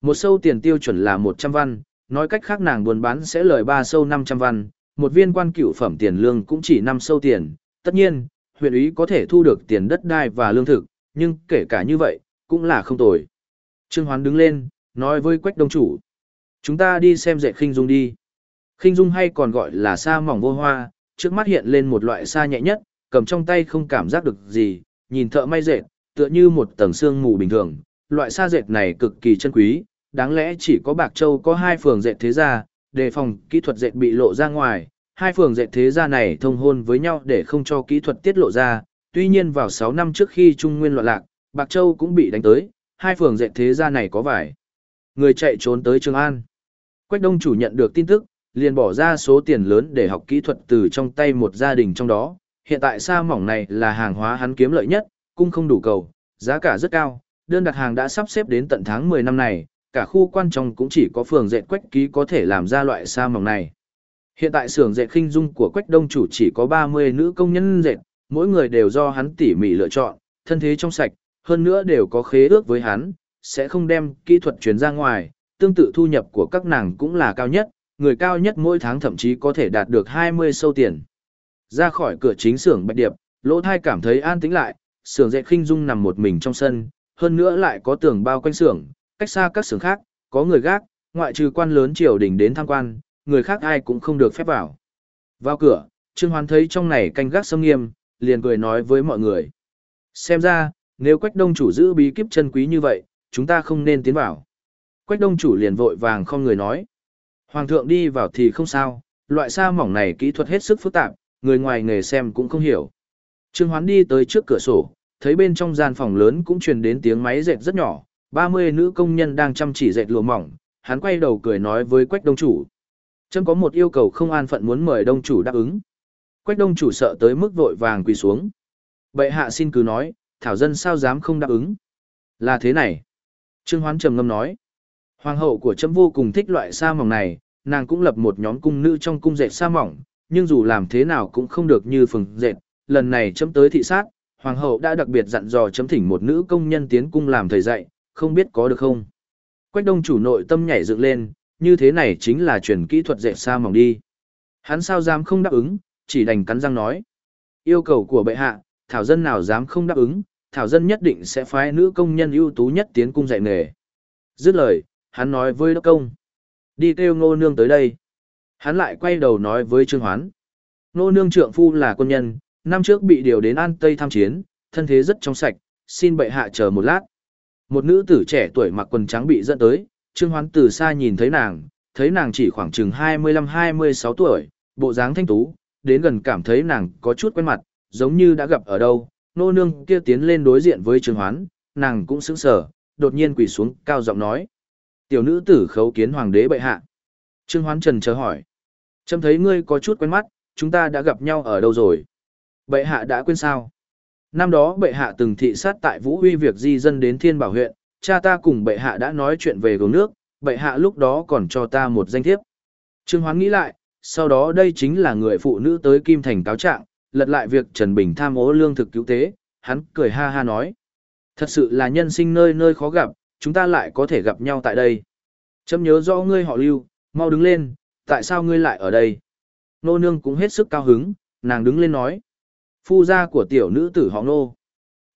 Một sâu tiền tiêu chuẩn là 100 văn, nói cách khác nàng buôn bán sẽ lời ba sâu 500 văn, một viên quan cựu phẩm tiền lương cũng chỉ năm sâu tiền. Tất nhiên, huyện ủy có thể thu được tiền đất đai và lương thực, nhưng kể cả như vậy, cũng là không tồi. Trương Hoán đứng lên, nói với Quách Đông Chủ. Chúng ta đi xem dệt khinh dung đi. Khinh dung hay còn gọi là sa mỏng vô hoa, trước mắt hiện lên một loại sa nhẹ nhất, cầm trong tay không cảm giác được gì, nhìn thợ may dệt, tựa như một tầng xương mù bình thường. Loại sa dệt này cực kỳ chân quý, đáng lẽ chỉ có Bạc Châu có hai phường dệt thế gia, đề phòng kỹ thuật dệt bị lộ ra ngoài. Hai phường dệt thế gia này thông hôn với nhau để không cho kỹ thuật tiết lộ ra, tuy nhiên vào 6 năm trước khi Trung Nguyên loạn lạc, Bạc Châu cũng bị đánh tới, hai phường dệt thế gia này có vài. Người chạy trốn tới Trường An. Quách Đông chủ nhận được tin tức, liền bỏ ra số tiền lớn để học kỹ thuật từ trong tay một gia đình trong đó. Hiện tại sa mỏng này là hàng hóa hắn kiếm lợi nhất, cung không đủ cầu, giá cả rất cao, đơn đặt hàng đã sắp xếp đến tận tháng 10 năm này, cả khu quan trọng cũng chỉ có phường dệt quách ký có thể làm ra loại sa mỏng này. Hiện tại xưởng dệt khinh dung của quách đông chủ chỉ có 30 nữ công nhân dệt, mỗi người đều do hắn tỉ mỉ lựa chọn, thân thế trong sạch, hơn nữa đều có khế ước với hắn, sẽ không đem kỹ thuật chuyển ra ngoài, tương tự thu nhập của các nàng cũng là cao nhất, người cao nhất mỗi tháng thậm chí có thể đạt được 20 sâu tiền. Ra khỏi cửa chính xưởng Bạch Điệp, Lỗ Thai cảm thấy an tĩnh lại, xưởng dệt khinh dung nằm một mình trong sân, hơn nữa lại có tường bao quanh xưởng, cách xa các xưởng khác, có người gác, ngoại trừ quan lớn triều đình đến tham quan, người khác ai cũng không được phép vào. Vào cửa, Trương Hoán thấy trong này canh gác sâm nghiêm, liền cười nói với mọi người. Xem ra, nếu Quách Đông chủ giữ bí kíp chân quý như vậy, chúng ta không nên tiến vào. Quách Đông chủ liền vội vàng không người nói. Hoàng thượng đi vào thì không sao, loại sa mỏng này kỹ thuật hết sức phức tạp, người ngoài nghề xem cũng không hiểu. Trương Hoán đi tới trước cửa sổ, thấy bên trong gian phòng lớn cũng truyền đến tiếng máy dệt rất nhỏ, 30 nữ công nhân đang chăm chỉ dệt lụa mỏng, hắn quay đầu cười nói với Quách Đông chủ. "Trâm có một yêu cầu không an phận muốn mời Đông chủ đáp ứng. Quách Đông chủ sợ tới mức vội vàng quỳ xuống. Bệ hạ xin cứ nói, thảo dân sao dám không đáp ứng. Là thế này. Trương Hoán trầm ngâm nói. Hoàng hậu của trâm vô cùng thích loại sa mỏng này, nàng cũng lập một nhóm cung nữ trong cung dệt sa mỏng, nhưng dù làm thế nào cũng không được như phừng dệt. Lần này trâm tới thị sát, hoàng hậu đã đặc biệt dặn dò chấm thỉnh một nữ công nhân tiến cung làm thầy dạy, không biết có được không. Quách đông chủ nội tâm nhảy dựng lên, như thế này chính là truyền kỹ thuật dẹp xa mỏng đi. Hắn sao dám không đáp ứng, chỉ đành cắn răng nói. Yêu cầu của bệ hạ, thảo dân nào dám không đáp ứng, thảo dân nhất định sẽ phái nữ công nhân ưu tú nhất tiến cung dạy nghề. Dứt lời, hắn nói với đốc công. Đi kêu ngô nương tới đây. Hắn lại quay đầu nói với Trương Hoán. Ngô nương trượng phu là quân nhân, năm trước bị điều đến An Tây tham chiến, thân thế rất trong sạch, xin bệ hạ chờ một lát. Một nữ tử trẻ tuổi mặc quần trắng bị dẫn tới, Trương Hoán từ xa nhìn thấy nàng, thấy nàng chỉ khoảng chừng 25-26 tuổi, bộ dáng thanh tú, đến gần cảm thấy nàng có chút quen mặt, giống như đã gặp ở đâu, nô nương kia tiến lên đối diện với Trương Hoán, nàng cũng sững sờ, đột nhiên quỳ xuống, cao giọng nói: "Tiểu nữ tử khấu kiến hoàng đế bệ hạ." Trương Hoán trần chờ hỏi: "Trâm thấy ngươi có chút quen mắt, chúng ta đã gặp nhau ở đâu rồi?" Bệ hạ đã quên sao? Năm đó bệ hạ từng thị sát tại Vũ Huy việc di dân đến Thiên Bảo huyện, cha ta cùng bệ hạ đã nói chuyện về gồm nước, bệ hạ lúc đó còn cho ta một danh thiếp. Trương Hoán nghĩ lại, sau đó đây chính là người phụ nữ tới Kim Thành cáo trạng, lật lại việc Trần Bình tham ô lương thực cứu tế, hắn cười ha ha nói. Thật sự là nhân sinh nơi nơi khó gặp, chúng ta lại có thể gặp nhau tại đây. Chấm nhớ rõ ngươi họ lưu, mau đứng lên, tại sao ngươi lại ở đây? Nô nương cũng hết sức cao hứng, nàng đứng lên nói. Phu gia của tiểu nữ tử họ nô.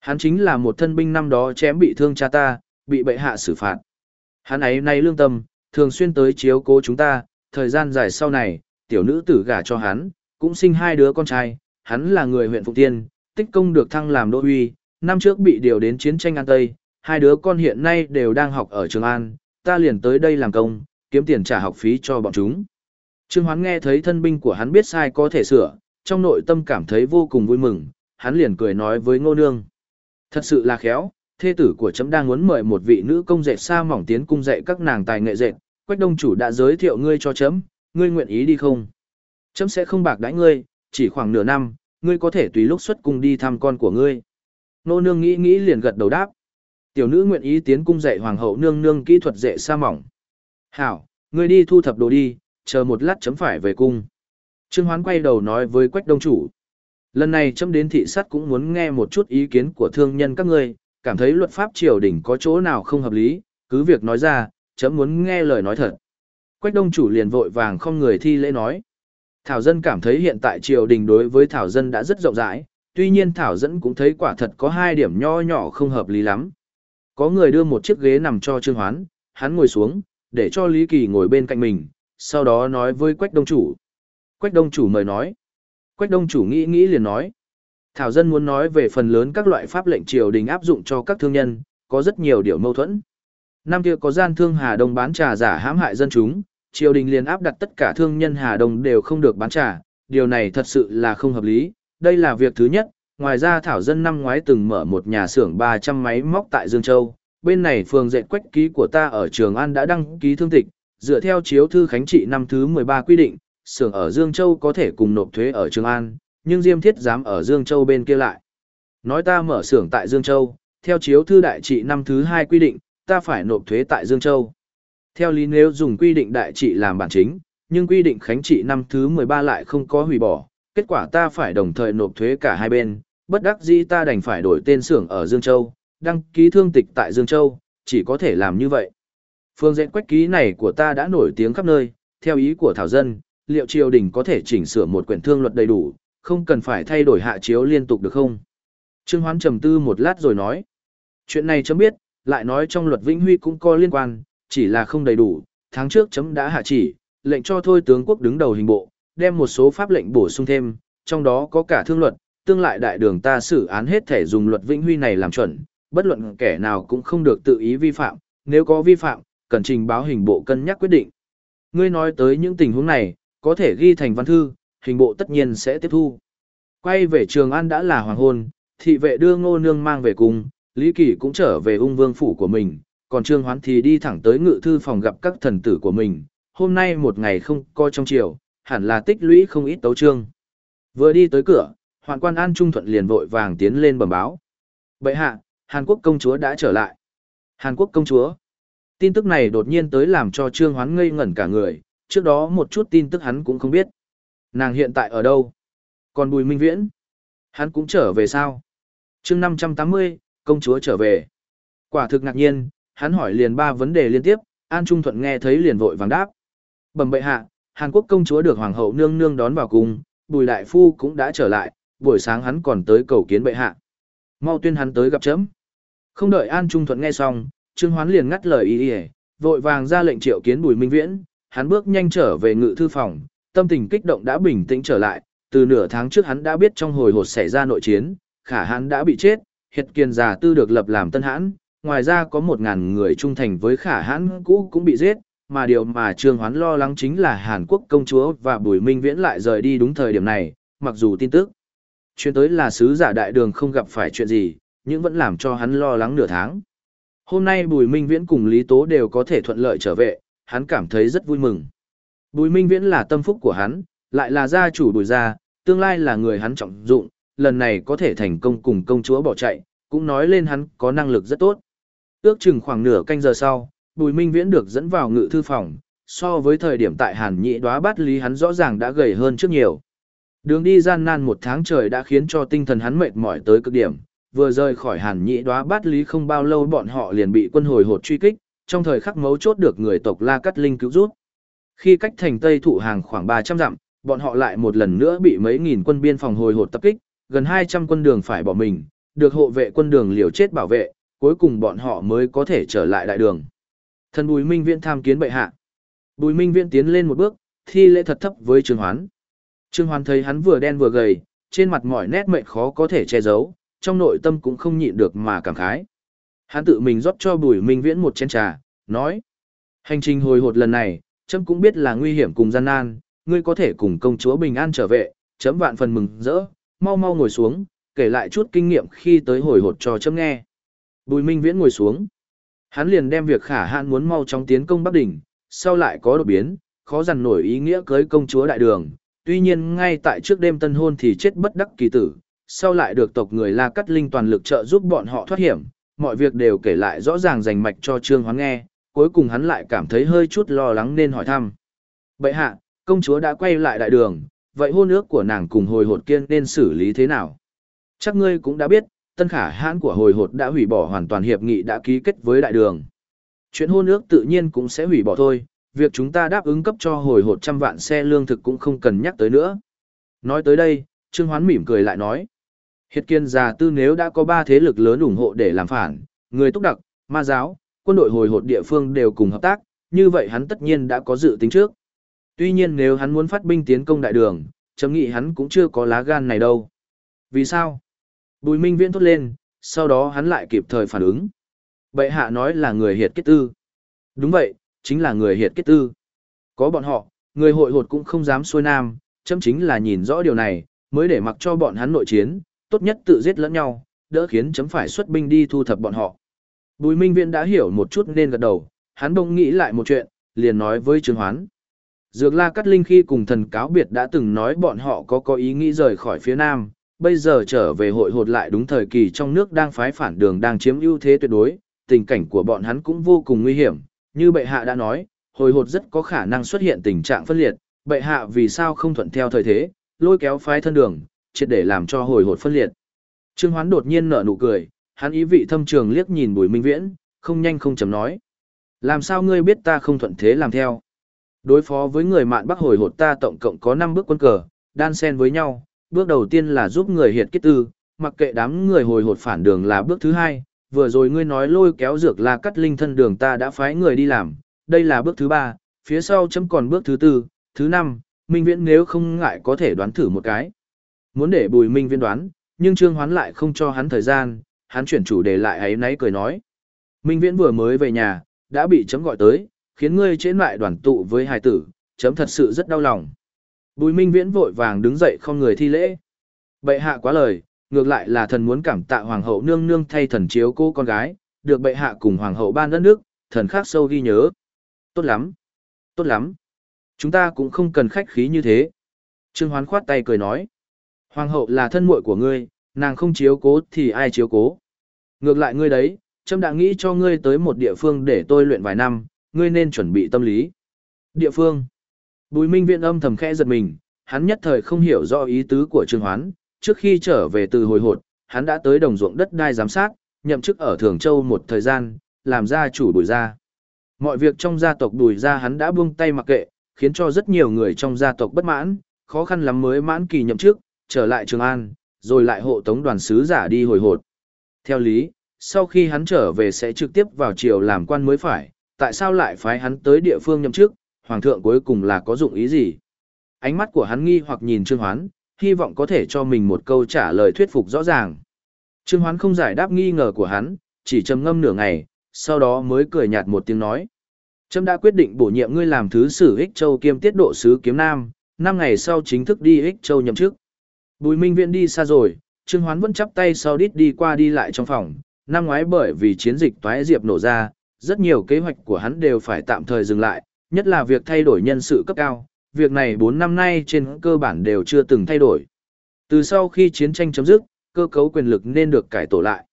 Hắn chính là một thân binh năm đó chém bị thương cha ta, bị bệ hạ xử phạt. Hắn ấy nay lương tâm, thường xuyên tới chiếu cố chúng ta, thời gian dài sau này, tiểu nữ tử gả cho hắn, cũng sinh hai đứa con trai, hắn là người huyện Phụng Tiên, tích công được thăng làm đô uy, năm trước bị điều đến chiến tranh An Tây, hai đứa con hiện nay đều đang học ở Trường An, ta liền tới đây làm công, kiếm tiền trả học phí cho bọn chúng. Trương Hoán nghe thấy thân binh của hắn biết sai có thể sửa, trong nội tâm cảm thấy vô cùng vui mừng, hắn liền cười nói với ngô nương. Thật sự là khéo, thê tử của chấm đang muốn mời một vị nữ công dệt sa mỏng tiến cung dạy các nàng tài nghệ dệt, quách đông chủ đã giới thiệu ngươi cho chấm, ngươi nguyện ý đi không? Chấm sẽ không bạc đãi ngươi, chỉ khoảng nửa năm, ngươi có thể tùy lúc xuất cung đi thăm con của ngươi. Nô nương nghĩ nghĩ liền gật đầu đáp. Tiểu nữ nguyện ý tiến cung dạy hoàng hậu nương nương kỹ thuật dạy sa mỏng. Hảo, ngươi đi thu thập đồ đi, chờ một lát chấm phải về cung. Trương Hoán quay đầu nói với Quách Đông Chủ. Lần này chấm đến thị sát cũng muốn nghe một chút ý kiến của thương nhân các ngươi, cảm thấy luật pháp triều đình có chỗ nào không hợp lý, cứ việc nói ra, chấm muốn nghe lời nói thật. Quách đông chủ liền vội vàng không người thi lễ nói. Thảo dân cảm thấy hiện tại triều đình đối với Thảo dân đã rất rộng rãi, tuy nhiên Thảo dân cũng thấy quả thật có hai điểm nho nhỏ không hợp lý lắm. Có người đưa một chiếc ghế nằm cho Trương Hoán, hắn ngồi xuống, để cho Lý Kỳ ngồi bên cạnh mình, sau đó nói với Quách Đông Chủ. Quách Đông Chủ mời nói. Quách Đông Chủ nghĩ nghĩ liền nói. Thảo dân muốn nói về phần lớn các loại pháp lệnh triều đình áp dụng cho các thương nhân, có rất nhiều điều mâu thuẫn. Năm kia có gian thương Hà Đông bán trà giả hãm hại dân chúng, triều đình liền áp đặt tất cả thương nhân Hà Đông đều không được bán trà, điều này thật sự là không hợp lý. Đây là việc thứ nhất, ngoài ra Thảo Dân năm ngoái từng mở một nhà xưởng 300 máy móc tại Dương Châu, bên này phường dệt quách ký của ta ở Trường An đã đăng ký thương tịch, dựa theo chiếu thư khánh trị năm thứ 13 quy định, xưởng ở Dương Châu có thể cùng nộp thuế ở Trường An, nhưng Diêm Thiết dám ở Dương Châu bên kia lại. Nói ta mở xưởng tại Dương Châu, theo chiếu thư đại trị năm thứ 2 quy định, ta phải nộp thuế tại Dương Châu. Theo lý nếu dùng quy định đại trị làm bản chính, nhưng quy định khánh trị năm thứ 13 lại không có hủy bỏ, kết quả ta phải đồng thời nộp thuế cả hai bên, bất đắc dĩ ta đành phải đổi tên xưởng ở Dương Châu, đăng ký thương tịch tại Dương Châu, chỉ có thể làm như vậy. Phương diện quách ký này của ta đã nổi tiếng khắp nơi, theo ý của Thảo Dân, liệu triều đình có thể chỉnh sửa một quyển thương luật đầy đủ, không cần phải thay đổi hạ chiếu liên tục được không? Trương Hoán trầm tư một lát rồi nói. Chuyện này chấm biết, lại nói trong luật Vĩnh Huy cũng có liên quan, chỉ là không đầy đủ, tháng trước chấm đã hạ chỉ, lệnh cho thôi tướng quốc đứng đầu hình bộ, đem một số pháp lệnh bổ sung thêm, trong đó có cả thương luật, tương lại đại đường ta xử án hết thể dùng luật Vĩnh Huy này làm chuẩn, bất luận kẻ nào cũng không được tự ý vi phạm, nếu có vi phạm, cần trình báo hình bộ cân nhắc quyết định. Ngươi nói tới những tình huống này, có thể ghi thành văn thư, hình bộ tất nhiên sẽ tiếp thu. Quay về Trường An đã là hoàng hôn, thị vệ đưa ngô nương mang về cùng, Lý Kỳ cũng trở về ung vương phủ của mình, còn Trương Hoán thì đi thẳng tới ngự thư phòng gặp các thần tử của mình. Hôm nay một ngày không coi trong chiều, hẳn là tích lũy không ít tấu trương. Vừa đi tới cửa, Hoàn quan An Trung Thuận liền vội vàng tiến lên bẩm báo. Bệ hạ, Hàn Quốc công chúa đã trở lại. Hàn Quốc công chúa. Tin tức này đột nhiên tới làm cho Trương Hoán ngây ngẩn cả người, trước đó một chút tin tức hắn cũng không biết. Nàng hiện tại ở đâu? Còn Bùi Minh Viễn? Hắn cũng trở về sao? chương 580, công chúa trở về. Quả thực ngạc nhiên, hắn hỏi liền ba vấn đề liên tiếp, An Trung Thuận nghe thấy liền vội vàng đáp. Bẩm bệ hạ, Hàn Quốc công chúa được hoàng hậu nương nương đón vào cung, Bùi đại phu cũng đã trở lại, buổi sáng hắn còn tới cầu kiến bệ hạ. Mau tuyên hắn tới gặp chấm. Không đợi An Trung Thuận nghe xong, Trương Hoán liền ngắt lời ý ý, vội vàng ra lệnh triệu kiến Bùi Minh Viễn, hắn bước nhanh trở về ngự thư phòng, tâm tình kích động đã bình tĩnh trở lại, từ nửa tháng trước hắn đã biết trong hồi hột xảy ra nội chiến, khả hắn đã bị chết, hiệt kiền già tư được lập làm tân hãn, ngoài ra có một ngàn người trung thành với khả hãn cũ cũng bị giết, mà điều mà Trương Hoán lo lắng chính là Hàn Quốc công chúa và Bùi Minh Viễn lại rời đi đúng thời điểm này, mặc dù tin tức chuyên tới là sứ giả đại đường không gặp phải chuyện gì, nhưng vẫn làm cho hắn lo lắng nửa tháng. Hôm nay Bùi Minh Viễn cùng Lý Tố đều có thể thuận lợi trở về, hắn cảm thấy rất vui mừng. Bùi Minh Viễn là tâm phúc của hắn, lại là gia chủ Bùi gia, tương lai là người hắn trọng dụng, lần này có thể thành công cùng công chúa bỏ chạy, cũng nói lên hắn có năng lực rất tốt. Ước chừng khoảng nửa canh giờ sau, Bùi Minh Viễn được dẫn vào ngự thư phòng, so với thời điểm tại Hàn Nhị đóa bát lý hắn rõ ràng đã gầy hơn trước nhiều. Đường đi gian nan một tháng trời đã khiến cho tinh thần hắn mệt mỏi tới cực điểm, vừa rời khỏi Hàn Nhị đóa bát lý không bao lâu bọn họ liền bị quân hồi hột truy kích, trong thời khắc mấu chốt được người tộc La Cát Linh cứu rút. Khi cách thành Tây thụ hàng khoảng 300 dặm, bọn họ lại một lần nữa bị mấy nghìn quân biên phòng hồi hột tập kích, gần 200 quân đường phải bỏ mình, được hộ vệ quân đường liều chết bảo vệ, cuối cùng bọn họ mới có thể trở lại đại đường. Thần Bùi Minh Viễn tham kiến bệ hạ. Bùi Minh Viễn tiến lên một bước, thi lễ thật thấp với Trương Hoán. Trương Hoán thấy hắn vừa đen vừa gầy, trên mặt mỏi nét mệt khó có thể che giấu, trong nội tâm cũng không nhịn được mà cảm khái. Hắn tự mình rót cho Bùi Minh Viễn một chén trà, nói: "Hành trình hồi hột lần này, chấm cũng biết là nguy hiểm cùng gian nan, ngươi có thể cùng công chúa bình an trở về, chấm vạn phần mừng rỡ, mau mau ngồi xuống, kể lại chút kinh nghiệm khi tới hồi hột cho chấm nghe." Bùi Minh Viễn ngồi xuống. Hắn liền đem việc khả hạn muốn mau chóng tiến công Bắc Đỉnh, sau lại có đột biến, khó dằn nổi ý nghĩa cưới công chúa đại đường. Tuy nhiên ngay tại trước đêm tân hôn thì chết bất đắc kỳ tử, sau lại được tộc người La Cắt Linh toàn lực trợ giúp bọn họ thoát hiểm, mọi việc đều kể lại rõ ràng rành mạch cho Trương Hoán nghe, cuối cùng hắn lại cảm thấy hơi chút lo lắng nên hỏi thăm. Bệ hạ, công chúa đã quay lại đại đường, vậy hôn ước của nàng cùng hồi hột kiên nên xử lý thế nào? Chắc ngươi cũng đã biết, tân khả hãn của hồi hột đã hủy bỏ hoàn toàn hiệp nghị đã ký kết với đại đường. Chuyện hôn ước tự nhiên cũng sẽ hủy bỏ thôi, việc chúng ta đáp ứng cấp cho hồi hột trăm vạn xe lương thực cũng không cần nhắc tới nữa. Nói tới đây, Trương Hoán mỉm cười lại nói. Hiệt kiên già tư nếu đã có ba thế lực lớn ủng hộ để làm phản, người túc đặc, ma giáo, quân đội hồi hột địa phương đều cùng hợp tác, như vậy hắn tất nhiên đã có dự tính trước. Tuy nhiên nếu hắn muốn phát binh tiến công đại đường, chấm nghĩ hắn cũng chưa có lá gan này đâu. Vì sao? Bùi Minh Viễn thốt lên, sau đó hắn lại kịp thời phản ứng. Bệ hạ nói là người hiệt kết tư. Đúng vậy, chính là người hiệt kết tư. Có bọn họ, người hội hột cũng không dám xuôi nam, chấm chính là nhìn rõ điều này, mới để mặc cho bọn hắn nội chiến, tốt nhất tự giết lẫn nhau, đỡ khiến chấm phải xuất binh đi thu thập bọn họ. Bùi Minh Viễn đã hiểu một chút nên gật đầu, hắn bỗng nghĩ lại một chuyện, liền nói với Trương Hoán. Dược La Cát Linh khi cùng thần cáo biệt đã từng nói bọn họ có có ý nghĩ rời khỏi phía Nam, bây giờ trở về hội hột lại đúng thời kỳ trong nước đang phái phản đường đang chiếm ưu thế tuyệt đối, tình cảnh của bọn hắn cũng vô cùng nguy hiểm, như bệ hạ đã nói, hồi hột rất có khả năng xuất hiện tình trạng phân liệt, bệ hạ vì sao không thuận theo thời thế, lôi kéo phái thân đường, triệt để làm cho hồi hột phân liệt. Trương Hoán đột nhiên nở nụ cười, hắn ý vị thâm trường liếc nhìn Bùi Minh Viễn, không nhanh không chậm nói: "Làm sao ngươi biết ta không thuận thế làm theo?" Đối phó với người mạn Bắc hồi hột ta tổng cộng có 5 bước quân cờ, đan xen với nhau, bước đầu tiên là giúp người hiệt kết tư, mặc kệ đám người hồi hột phản đường là bước thứ hai, vừa rồi ngươi nói lôi kéo dược là cắt linh thân đường ta đã phái người đi làm, đây là bước thứ ba, phía sau chấm còn bước thứ tư, thứ năm, Minh Viễn nếu không ngại có thể đoán thử một cái. Muốn để bùi Minh Viễn đoán, nhưng Trương Hoán lại không cho hắn thời gian, hắn chuyển chủ đề lại ấy nấy cười nói. Minh Viễn vừa mới về nhà, đã bị chấm gọi tới, khiến ngươi chế lại đoàn tụ với hài tử, chấm thật sự rất đau lòng. Bùi Minh Viễn vội vàng đứng dậy không người thi lễ. Bệ hạ quá lời, ngược lại là thần muốn cảm tạ hoàng hậu nương nương thay thần chiếu cô con gái, được bệ hạ cùng hoàng hậu ban đất nước, thần khác sâu ghi nhớ. Tốt lắm, tốt lắm. Chúng ta cũng không cần khách khí như thế. Trương Hoán khoát tay cười nói. Hoàng hậu là thân muội của ngươi, nàng không chiếu cố thì ai chiếu cố. Ngược lại ngươi đấy, trâm đã nghĩ cho ngươi tới một địa phương để tôi luyện vài năm, ngươi nên chuẩn bị tâm lý. Địa phương. Bùi Minh Viễn âm thầm khẽ giật mình, hắn nhất thời không hiểu rõ ý tứ của Trương Hoán, trước khi trở về từ hồi hột, hắn đã tới đồng ruộng đất đai giám sát, nhậm chức ở Thường Châu một thời gian, làm gia chủ bùi gia. Mọi việc trong gia tộc bùi gia hắn đã buông tay mặc kệ, khiến cho rất nhiều người trong gia tộc bất mãn, khó khăn lắm mới mãn kỳ nhậm chức, trở lại Trường An, rồi lại hộ tống đoàn sứ giả đi hồi hột. Theo lý, sau khi hắn trở về sẽ trực tiếp vào triều làm quan mới phải, tại sao lại phái hắn tới địa phương nhậm chức, hoàng thượng cuối cùng là có dụng ý gì? Ánh mắt của hắn nghi hoặc nhìn Trương Hoán, hy vọng có thể cho mình một câu trả lời thuyết phục rõ ràng. Trương Hoán không giải đáp nghi ngờ của hắn, chỉ trầm ngâm nửa ngày, sau đó mới cười nhạt một tiếng nói. Trâm đã quyết định bổ nhiệm ngươi làm thứ sử Ích Châu kiêm tiết độ sứ kiếm nam, năm ngày sau chính thức đi Ích Châu nhậm chức. Bùi Minh Viễn đi xa rồi, Trương Hoán vẫn chắp tay sau đít đi qua đi lại trong phòng, năm ngoái bởi vì chiến dịch toái diệp nổ ra, rất nhiều kế hoạch của hắn đều phải tạm thời dừng lại, nhất là việc thay đổi nhân sự cấp cao, việc này 4 năm nay trên cơ bản đều chưa từng thay đổi. Từ sau khi chiến tranh chấm dứt, cơ cấu quyền lực nên được cải tổ lại.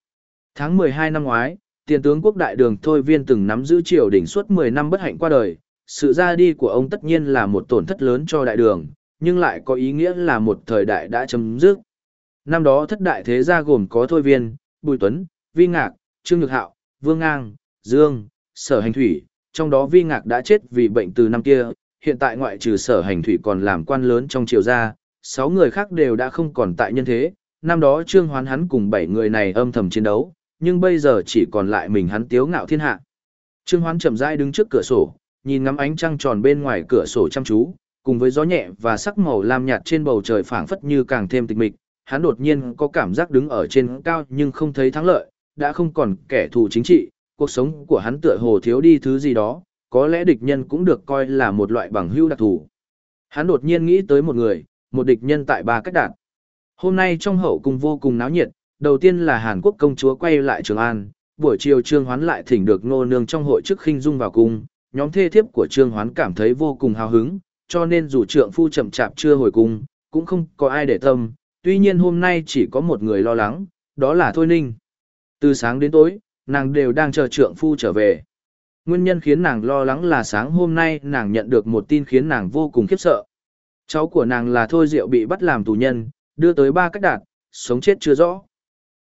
Tháng 12 năm ngoái, tiền tướng quốc đại đường Thôi Viên từng nắm giữ triều đỉnh suốt 10 năm bất hạnh qua đời, sự ra đi của ông tất nhiên là một tổn thất lớn cho đại đường, nhưng lại có ý nghĩa là một thời đại đã chấm dứt. Năm đó thất đại thế gia gồm có Thôi Viên, Bùi Tuấn, Vi Ngạc, Trương Nhược Hạo, Vương Ngang, Dương, Sở Hành Thủy, trong đó Vi Ngạc đã chết vì bệnh từ năm kia, hiện tại ngoại trừ Sở Hành Thủy còn làm quan lớn trong triều gia, sáu người khác đều đã không còn tại nhân thế. Năm đó Trương Hoán hắn cùng bảy người này âm thầm chiến đấu, nhưng bây giờ chỉ còn lại mình hắn tiếu ngạo thiên hạ. Trương Hoán chậm rãi đứng trước cửa sổ, nhìn ngắm ánh trăng tròn bên ngoài cửa sổ chăm chú, cùng với gió nhẹ và sắc màu lam nhạt trên bầu trời phảng phất như càng thêm tịch mịch, hắn đột nhiên có cảm giác đứng ở trên cao nhưng không thấy thắng lợi, đã không còn kẻ thù chính trị, cuộc sống của hắn tựa hồ thiếu đi thứ gì đó, có lẽ địch nhân cũng được coi là một loại bằng hữu đặc thù. Hắn đột nhiên nghĩ tới một người, một địch nhân tại ba cách đạt. Hôm nay trong hậu cung vô cùng náo nhiệt, đầu tiên là Hàn Quốc công chúa quay lại Trường An, buổi chiều Trương Hoán lại thỉnh được nô nương trong hội chức khinh dung vào cung, nhóm thê thiếp của Trương Hoán cảm thấy vô cùng hào hứng, cho nên dù trượng phu chậm chạp chưa hồi cung, cũng không có ai để tâm, tuy nhiên hôm nay chỉ có một người lo lắng, đó là Thôi Ninh. Từ sáng đến tối, nàng đều đang chờ trượng phu trở về. Nguyên nhân khiến nàng lo lắng là sáng hôm nay nàng nhận được một tin khiến nàng vô cùng khiếp sợ. Cháu của nàng là Thôi Diệu bị bắt làm tù nhân, đưa tới ba cách đạt, sống chết chưa rõ.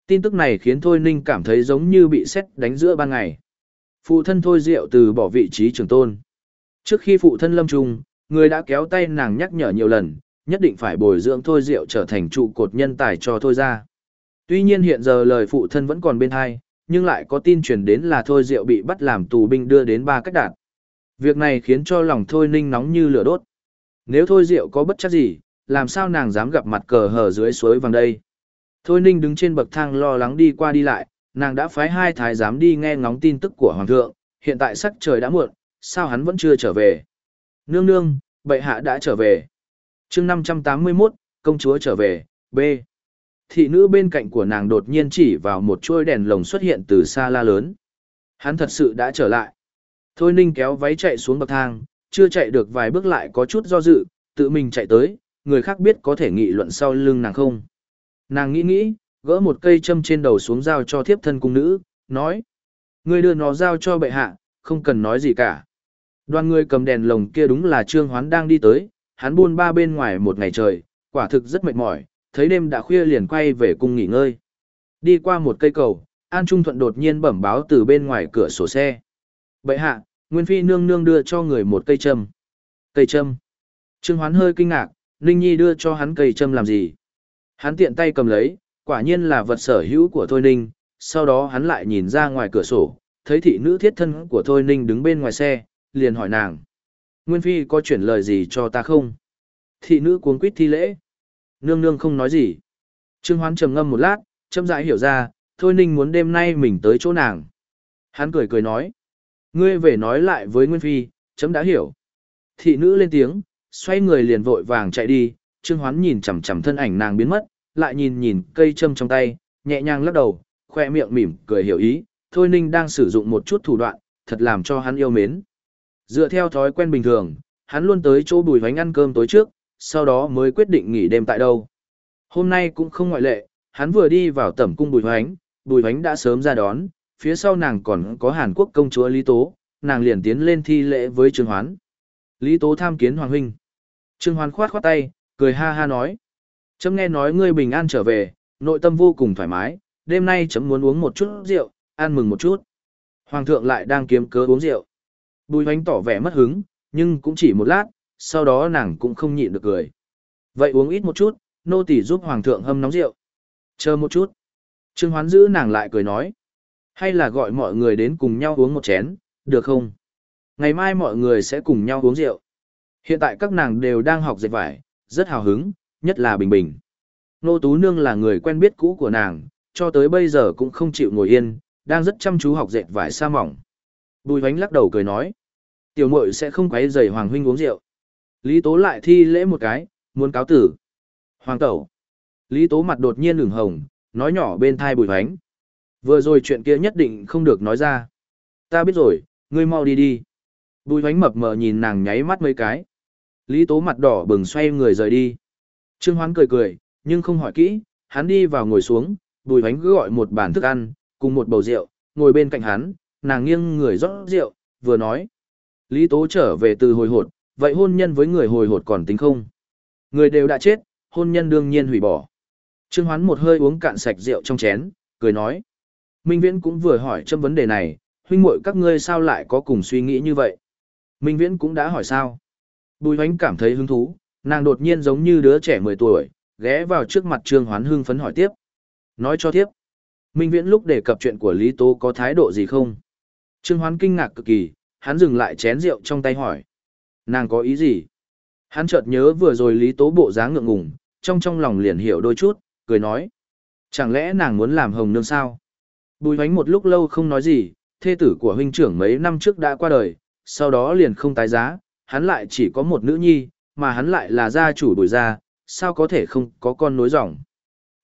Tin tức này khiến Thôi Ninh cảm thấy giống như bị xét đánh giữa ban ngày. Phụ thân Thôi Diệu từ bỏ vị trí trưởng tôn. Trước khi phụ thân lâm trung, người đã kéo tay nàng nhắc nhở nhiều lần, nhất định phải bồi dưỡng Thôi Diệu trở thành trụ cột nhân tài cho Thôi ra. Tuy nhiên hiện giờ lời phụ thân vẫn còn bên hai, nhưng lại có tin truyền đến là Thôi Diệu bị bắt làm tù binh đưa đến ba cách đạt. Việc này khiến cho lòng Thôi Ninh nóng như lửa đốt. Nếu Thôi Diệu có bất chắc gì, làm sao nàng dám gặp mặt cờ hở dưới suối vàng đây? Thôi Ninh đứng trên bậc thang lo lắng đi qua đi lại, nàng đã phái hai thái giám đi nghe ngóng tin tức của Hoàng thượng, hiện tại sắc trời đã muộn, sao hắn vẫn chưa trở về? Nương nương, bệ hạ đã trở về. chương 581, công chúa trở về, B. Thị nữ bên cạnh của nàng đột nhiên chỉ vào một chuôi đèn lồng xuất hiện từ xa la lớn. Hắn thật sự đã trở lại. Thôi ninh kéo váy chạy xuống bậc thang, chưa chạy được vài bước lại có chút do dự, tự mình chạy tới, người khác biết có thể nghị luận sau lưng nàng không. Nàng nghĩ nghĩ, gỡ một cây châm trên đầu xuống giao cho thiếp thân cung nữ, nói. Người đưa nó giao cho bệ hạ, không cần nói gì cả. Đoàn người cầm đèn lồng kia đúng là Trương Hoán đang đi tới, hắn buôn ba bên ngoài một ngày trời, quả thực rất mệt mỏi, thấy đêm đã khuya liền quay về cung nghỉ ngơi. Đi qua một cây cầu, An Trung Thuận đột nhiên bẩm báo từ bên ngoài cửa sổ xe. Bệ hạ, Nguyên Phi nương nương đưa cho người một cây châm. Cây châm. Trương Hoán hơi kinh ngạc, Ninh Nhi đưa cho hắn cây châm làm gì? Hắn tiện tay cầm lấy, quả nhiên là vật sở hữu của Thôi Ninh, sau đó hắn lại nhìn ra ngoài cửa sổ, thấy thị nữ thiết thân của Thôi Ninh đứng bên ngoài xe, liền hỏi nàng. Nguyên Phi có chuyển lời gì cho ta không? Thị nữ cuống quýt thi lễ. Nương nương không nói gì. Trương Hoán trầm ngâm một lát, chậm rãi hiểu ra, Thôi Ninh muốn đêm nay mình tới chỗ nàng. Hắn cười cười nói. Ngươi về nói lại với Nguyên Phi, chấm đã hiểu. Thị nữ lên tiếng, xoay người liền vội vàng chạy đi, Trương Hoán nhìn chằm chằm thân ảnh nàng biến mất, lại nhìn nhìn cây châm trong tay, nhẹ nhàng lắc đầu, khoe miệng mỉm cười hiểu ý, Thôi Ninh đang sử dụng một chút thủ đoạn, thật làm cho hắn yêu mến. Dựa theo thói quen bình thường, hắn luôn tới chỗ bùi hoánh ăn cơm tối trước, sau đó mới quyết định nghỉ đêm tại đâu. Hôm nay cũng không ngoại lệ, hắn vừa đi vào tẩm cung bùi hoánh, bùi hoánh đã sớm ra đón, phía sau nàng còn có Hàn Quốc công chúa Lý Tố, nàng liền tiến lên thi lễ với Trương Hoán. Lý Tố tham kiến Hoàng Huynh. Trương Hoán khoát khoát tay, cười ha ha nói. Chấm nghe nói ngươi bình an trở về, nội tâm vô cùng thoải mái, đêm nay chấm muốn uống một chút rượu, ăn mừng một chút. Hoàng thượng lại đang kiếm cớ uống rượu. Bùi hoánh tỏ vẻ mất hứng, nhưng cũng chỉ một lát, sau đó nàng cũng không nhịn được cười. Vậy uống ít một chút, nô tỳ giúp hoàng thượng hâm nóng rượu. Chờ một chút. Trương Hoán giữ nàng lại cười nói. Hay là gọi mọi người đến cùng nhau uống một chén, được không? Ngày mai mọi người sẽ cùng nhau uống rượu. Hiện tại các nàng đều đang học dệt vải, rất hào hứng, nhất là Bình Bình. Nô Tú Nương là người quen biết cũ của nàng, cho tới bây giờ cũng không chịu ngồi yên, đang rất chăm chú học dệt vải sa mỏng. Bùi hoánh lắc đầu cười nói. Tiểu muội sẽ không quấy rầy Hoàng huynh uống rượu. Lý Tố lại thi lễ một cái, muốn cáo tử. Hoàng tẩu. Lý Tố mặt đột nhiên ửng hồng, nói nhỏ bên thai bùi hoánh. Vừa rồi chuyện kia nhất định không được nói ra. Ta biết rồi, ngươi mau đi đi. Bùi hoánh mập mờ nhìn nàng nháy mắt mấy cái. Lý Tố mặt đỏ bừng xoay người rời đi. Trương Hoán cười cười, nhưng không hỏi kỹ, hắn đi vào ngồi xuống, bùi hoánh cứ gọi một bàn thức ăn, cùng một bầu rượu, ngồi bên cạnh hắn, nàng nghiêng người rót rượu, vừa nói. Lý Tố trở về từ hồi hột, vậy hôn nhân với người hồi hột còn tính không? Người đều đã chết, hôn nhân đương nhiên hủy bỏ. Trương Hoán một hơi uống cạn sạch rượu trong chén, cười nói. Minh Viễn cũng vừa hỏi châm vấn đề này, huynh muội các ngươi sao lại có cùng suy nghĩ như vậy? Minh Viễn cũng đã hỏi sao? Bùi hoánh cảm thấy hứng thú, nàng đột nhiên giống như đứa trẻ 10 tuổi, ghé vào trước mặt Trương Hoán hưng phấn hỏi tiếp. Nói cho tiếp. Minh Viễn lúc đề cập chuyện của Lý Tố có thái độ gì không? Trương Hoán kinh ngạc cực kỳ, hắn dừng lại chén rượu trong tay hỏi. Nàng có ý gì? Hắn chợt nhớ vừa rồi Lý Tố bộ dáng ngượng ngùng, trong trong lòng liền hiểu đôi chút, cười nói. Chẳng lẽ nàng muốn làm hồng nương sao? Bùi hoánh một lúc lâu không nói gì, thê tử của huynh trưởng mấy năm trước đã qua đời, sau đó liền không tái giá, hắn lại chỉ có một nữ nhi, mà hắn lại là gia chủ bùi gia, sao có thể không có con nối dòng.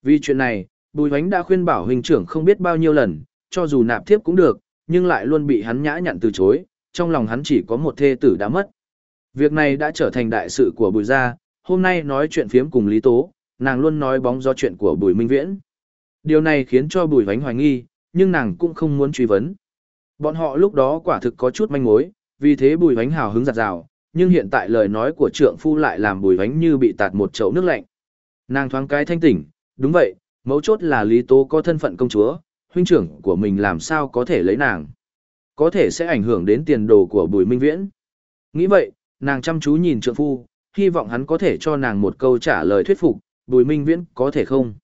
Vì chuyện này, bùi hoánh đã khuyên bảo huynh trưởng không biết bao nhiêu lần, cho dù nạp thiếp cũng được, nhưng lại luôn bị hắn nhã nhặn từ chối, trong lòng hắn chỉ có một thê tử đã mất. Việc này đã trở thành đại sự của bùi gia, hôm nay nói chuyện phiếm cùng Lý Tố, nàng luôn nói bóng do chuyện của bùi minh viễn. Điều này khiến cho bùi vánh hoài nghi, nhưng nàng cũng không muốn truy vấn. Bọn họ lúc đó quả thực có chút manh mối, vì thế bùi vánh hào hứng giặt rào, nhưng hiện tại lời nói của trượng phu lại làm bùi vánh như bị tạt một chậu nước lạnh. Nàng thoáng cái thanh tỉnh, đúng vậy, Mấu chốt là Lý Tố có thân phận công chúa, huynh trưởng của mình làm sao có thể lấy nàng. Có thể sẽ ảnh hưởng đến tiền đồ của Bùi Minh Viễn. Nghĩ vậy, nàng chăm chú nhìn trượng phu, hy vọng hắn có thể cho nàng một câu trả lời thuyết phục, Bùi Minh Viễn có thể không.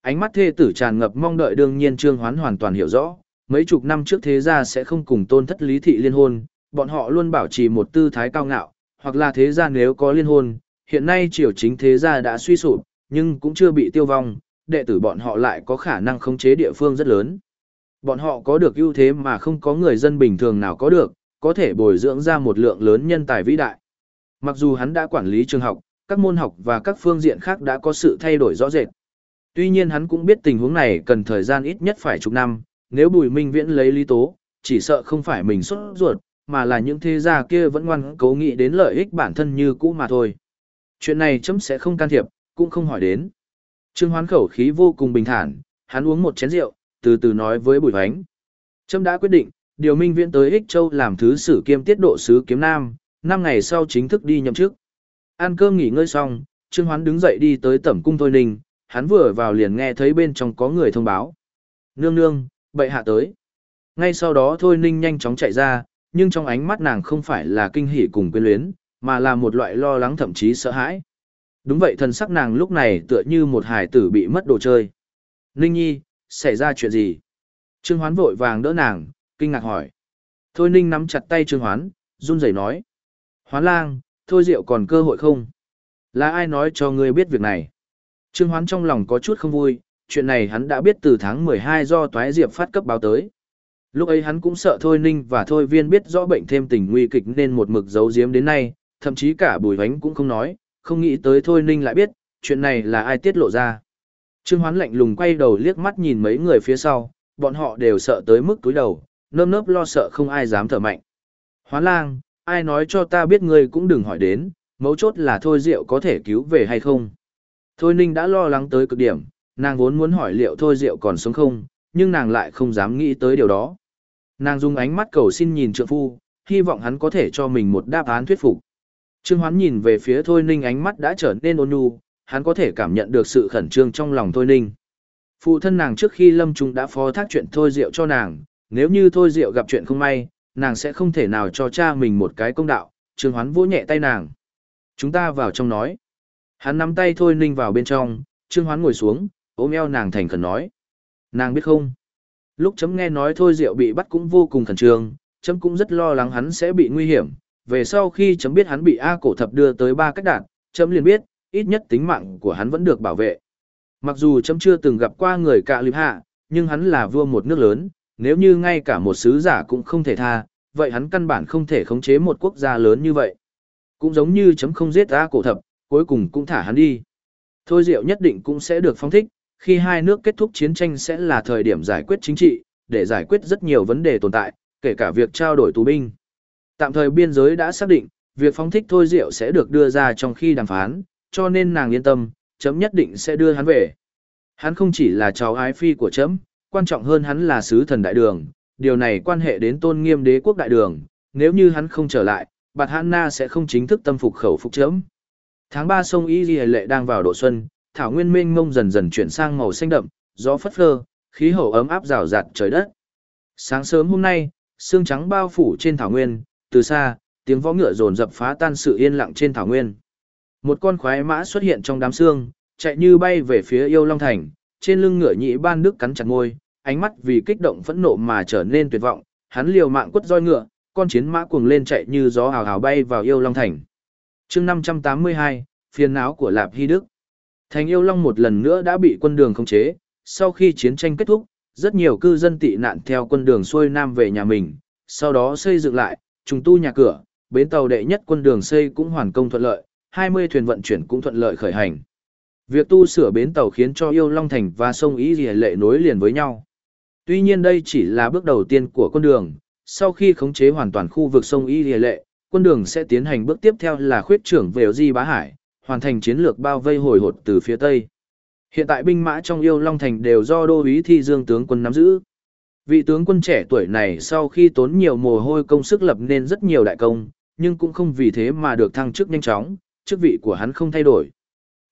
Ánh mắt thê tử tràn ngập mong đợi đương nhiên Trương Hoán hoàn toàn hiểu rõ, mấy chục năm trước thế gia sẽ không cùng tôn thất lý thị liên hôn, bọn họ luôn bảo trì một tư thái cao ngạo, hoặc là thế gia nếu có liên hôn, hiện nay triều chính thế gia đã suy sụp, nhưng cũng chưa bị tiêu vong, đệ tử bọn họ lại có khả năng khống chế địa phương rất lớn. Bọn họ có được ưu thế mà không có người dân bình thường nào có được, có thể bồi dưỡng ra một lượng lớn nhân tài vĩ đại. Mặc dù hắn đã quản lý trường học, các môn học và các phương diện khác đã có sự thay đổi rõ rệt. Tuy nhiên hắn cũng biết tình huống này cần thời gian ít nhất phải chục năm, nếu Bùi Minh Viễn lấy lý tố, chỉ sợ không phải mình xuất ruột, mà là những thế gia kia vẫn ngoan cố nghĩ đến lợi ích bản thân như cũ mà thôi. Chuyện này chấm sẽ không can thiệp, cũng không hỏi đến. Trương Hoán khẩu khí vô cùng bình thản, hắn uống một chén rượu, từ từ nói với Bùi Hoánh. Trâm đã quyết định, điều Minh Viễn tới Ích Châu làm thứ sử kiêm tiết độ sứ kiếm nam, năm ngày sau chính thức đi nhậm chức. Ăn cơm nghỉ ngơi xong, Trương Hoán đứng dậy đi tới tẩm cung Thôi Ninh, hắn vừa vào liền nghe thấy bên trong có người thông báo. Nương nương, bệ hạ tới. Ngay sau đó Thôi Ninh nhanh chóng chạy ra, nhưng trong ánh mắt nàng không phải là kinh hỉ cùng quyến luyến, mà là một loại lo lắng thậm chí sợ hãi. Đúng vậy thần sắc nàng lúc này tựa như một hài tử bị mất đồ chơi. Ninh nhi, xảy ra chuyện gì? Trương Hoán vội vàng đỡ nàng, kinh ngạc hỏi. Thôi Ninh nắm chặt tay Trương Hoán, run rẩy nói. Hoán lang, thôi rượu còn cơ hội không? Là ai nói cho ngươi biết việc này? Trương Hoán trong lòng có chút không vui, chuyện này hắn đã biết từ tháng 12 do Toái Diệp phát cấp báo tới. Lúc ấy hắn cũng sợ Thôi Ninh và Thôi Viên biết rõ bệnh thêm tình nguy kịch nên một mực giấu giếm đến nay, thậm chí cả Bùi Vánh cũng không nói, không nghĩ tới Thôi Ninh lại biết, chuyện này là ai tiết lộ ra. Trương Hoán lạnh lùng quay đầu liếc mắt nhìn mấy người phía sau, bọn họ đều sợ tới mức túi đầu, nơm nớp lo sợ không ai dám thở mạnh. Hoán lang, ai nói cho ta biết ngươi cũng đừng hỏi đến, mấu chốt là Thôi Diệu có thể cứu về hay không. Thôi Ninh đã lo lắng tới cực điểm, nàng vốn muốn hỏi liệu Thôi Diệu còn sống không, nhưng nàng lại không dám nghĩ tới điều đó. Nàng dùng ánh mắt cầu xin nhìn trượng phu, hy vọng hắn có thể cho mình một đáp án thuyết phục. Trương Hoán nhìn về phía Thôi Ninh ánh mắt đã trở nên ôn nhu, hắn có thể cảm nhận được sự khẩn trương trong lòng Thôi Ninh. Phụ thân nàng trước khi lâm trung đã phó thác chuyện Thôi Diệu cho nàng, nếu như Thôi Diệu gặp chuyện không may, nàng sẽ không thể nào cho cha mình một cái công đạo, Trương Hoán vỗ nhẹ tay nàng. Chúng ta vào trong nói. Hắn nắm tay Thôi Ninh vào bên trong, Trương Hoán ngồi xuống, ôm eo nàng thành khẩn nói. Nàng biết không? Lúc chấm nghe nói Thôi Diệu bị bắt cũng vô cùng khẩn trương, chấm cũng rất lo lắng hắn sẽ bị nguy hiểm. Về sau khi chấm biết hắn bị A cổ thập đưa tới ba cách đạn, chấm liền biết, ít nhất tính mạng của hắn vẫn được bảo vệ. Mặc dù chấm chưa từng gặp qua người cạ lịp hạ, nhưng hắn là vua một nước lớn, nếu như ngay cả một sứ giả cũng không thể tha, vậy hắn căn bản không thể khống chế một quốc gia lớn như vậy. Cũng giống như chấm không giết A cổ thập, cuối cùng cũng thả hắn đi. Thôi Diệu nhất định cũng sẽ được phong thích, khi hai nước kết thúc chiến tranh sẽ là thời điểm giải quyết chính trị, để giải quyết rất nhiều vấn đề tồn tại, kể cả việc trao đổi tù binh. Tạm thời biên giới đã xác định, việc phóng thích thôi diệu sẽ được đưa ra trong khi đàm phán, cho nên nàng yên tâm, chấm nhất định sẽ đưa hắn về. Hắn không chỉ là cháu ái phi của chấm, quan trọng hơn hắn là sứ thần đại đường, điều này quan hệ đến tôn nghiêm đế quốc đại đường, nếu như hắn không trở lại, bạt Na sẽ không chính thức tâm phục khẩu phục chấm. Tháng 3 sông Y Ghi Lệ đang vào độ xuân, thảo nguyên mênh mông dần dần chuyển sang màu xanh đậm, gió phất phơ, khí hậu ấm áp rào rạt trời đất. Sáng sớm hôm nay, sương trắng bao phủ trên thảo nguyên, từ xa, tiếng võ ngựa rồn dập phá tan sự yên lặng trên thảo nguyên. Một con khoái mã xuất hiện trong đám sương, chạy như bay về phía yêu long thành, trên lưng ngựa nhị ban đức cắn chặt môi, ánh mắt vì kích động phẫn nộ mà trở nên tuyệt vọng, hắn liều mạng quất roi ngựa, con chiến mã cuồng lên chạy như gió hào hào bay vào yêu long thành. chương 582, phiền não của Lạp Hy Đức. Thành yêu long một lần nữa đã bị quân đường khống chế, sau khi chiến tranh kết thúc, rất nhiều cư dân tị nạn theo quân đường xuôi nam về nhà mình, sau đó xây dựng lại, trùng tu nhà cửa, bến tàu đệ nhất quân đường xây cũng hoàn công thuận lợi, 20 thuyền vận chuyển cũng thuận lợi khởi hành. Việc tu sửa bến tàu khiến cho yêu Long Thành và sông Ý Dì lệ nối liền với nhau. Tuy nhiên đây chỉ là bước đầu tiên của quân đường, sau khi khống chế hoàn toàn khu vực sông Y Lệ, quân đường sẽ tiến hành bước tiếp theo là khuyết trưởng về Di Bá Hải, hoàn thành chiến lược bao vây hồi hột từ phía Tây. Hiện tại binh mã trong yêu Long Thành đều do đô úy thi dương tướng quân nắm giữ. Vị tướng quân trẻ tuổi này sau khi tốn nhiều mồ hôi công sức lập nên rất nhiều đại công, nhưng cũng không vì thế mà được thăng chức nhanh chóng, chức vị của hắn không thay đổi.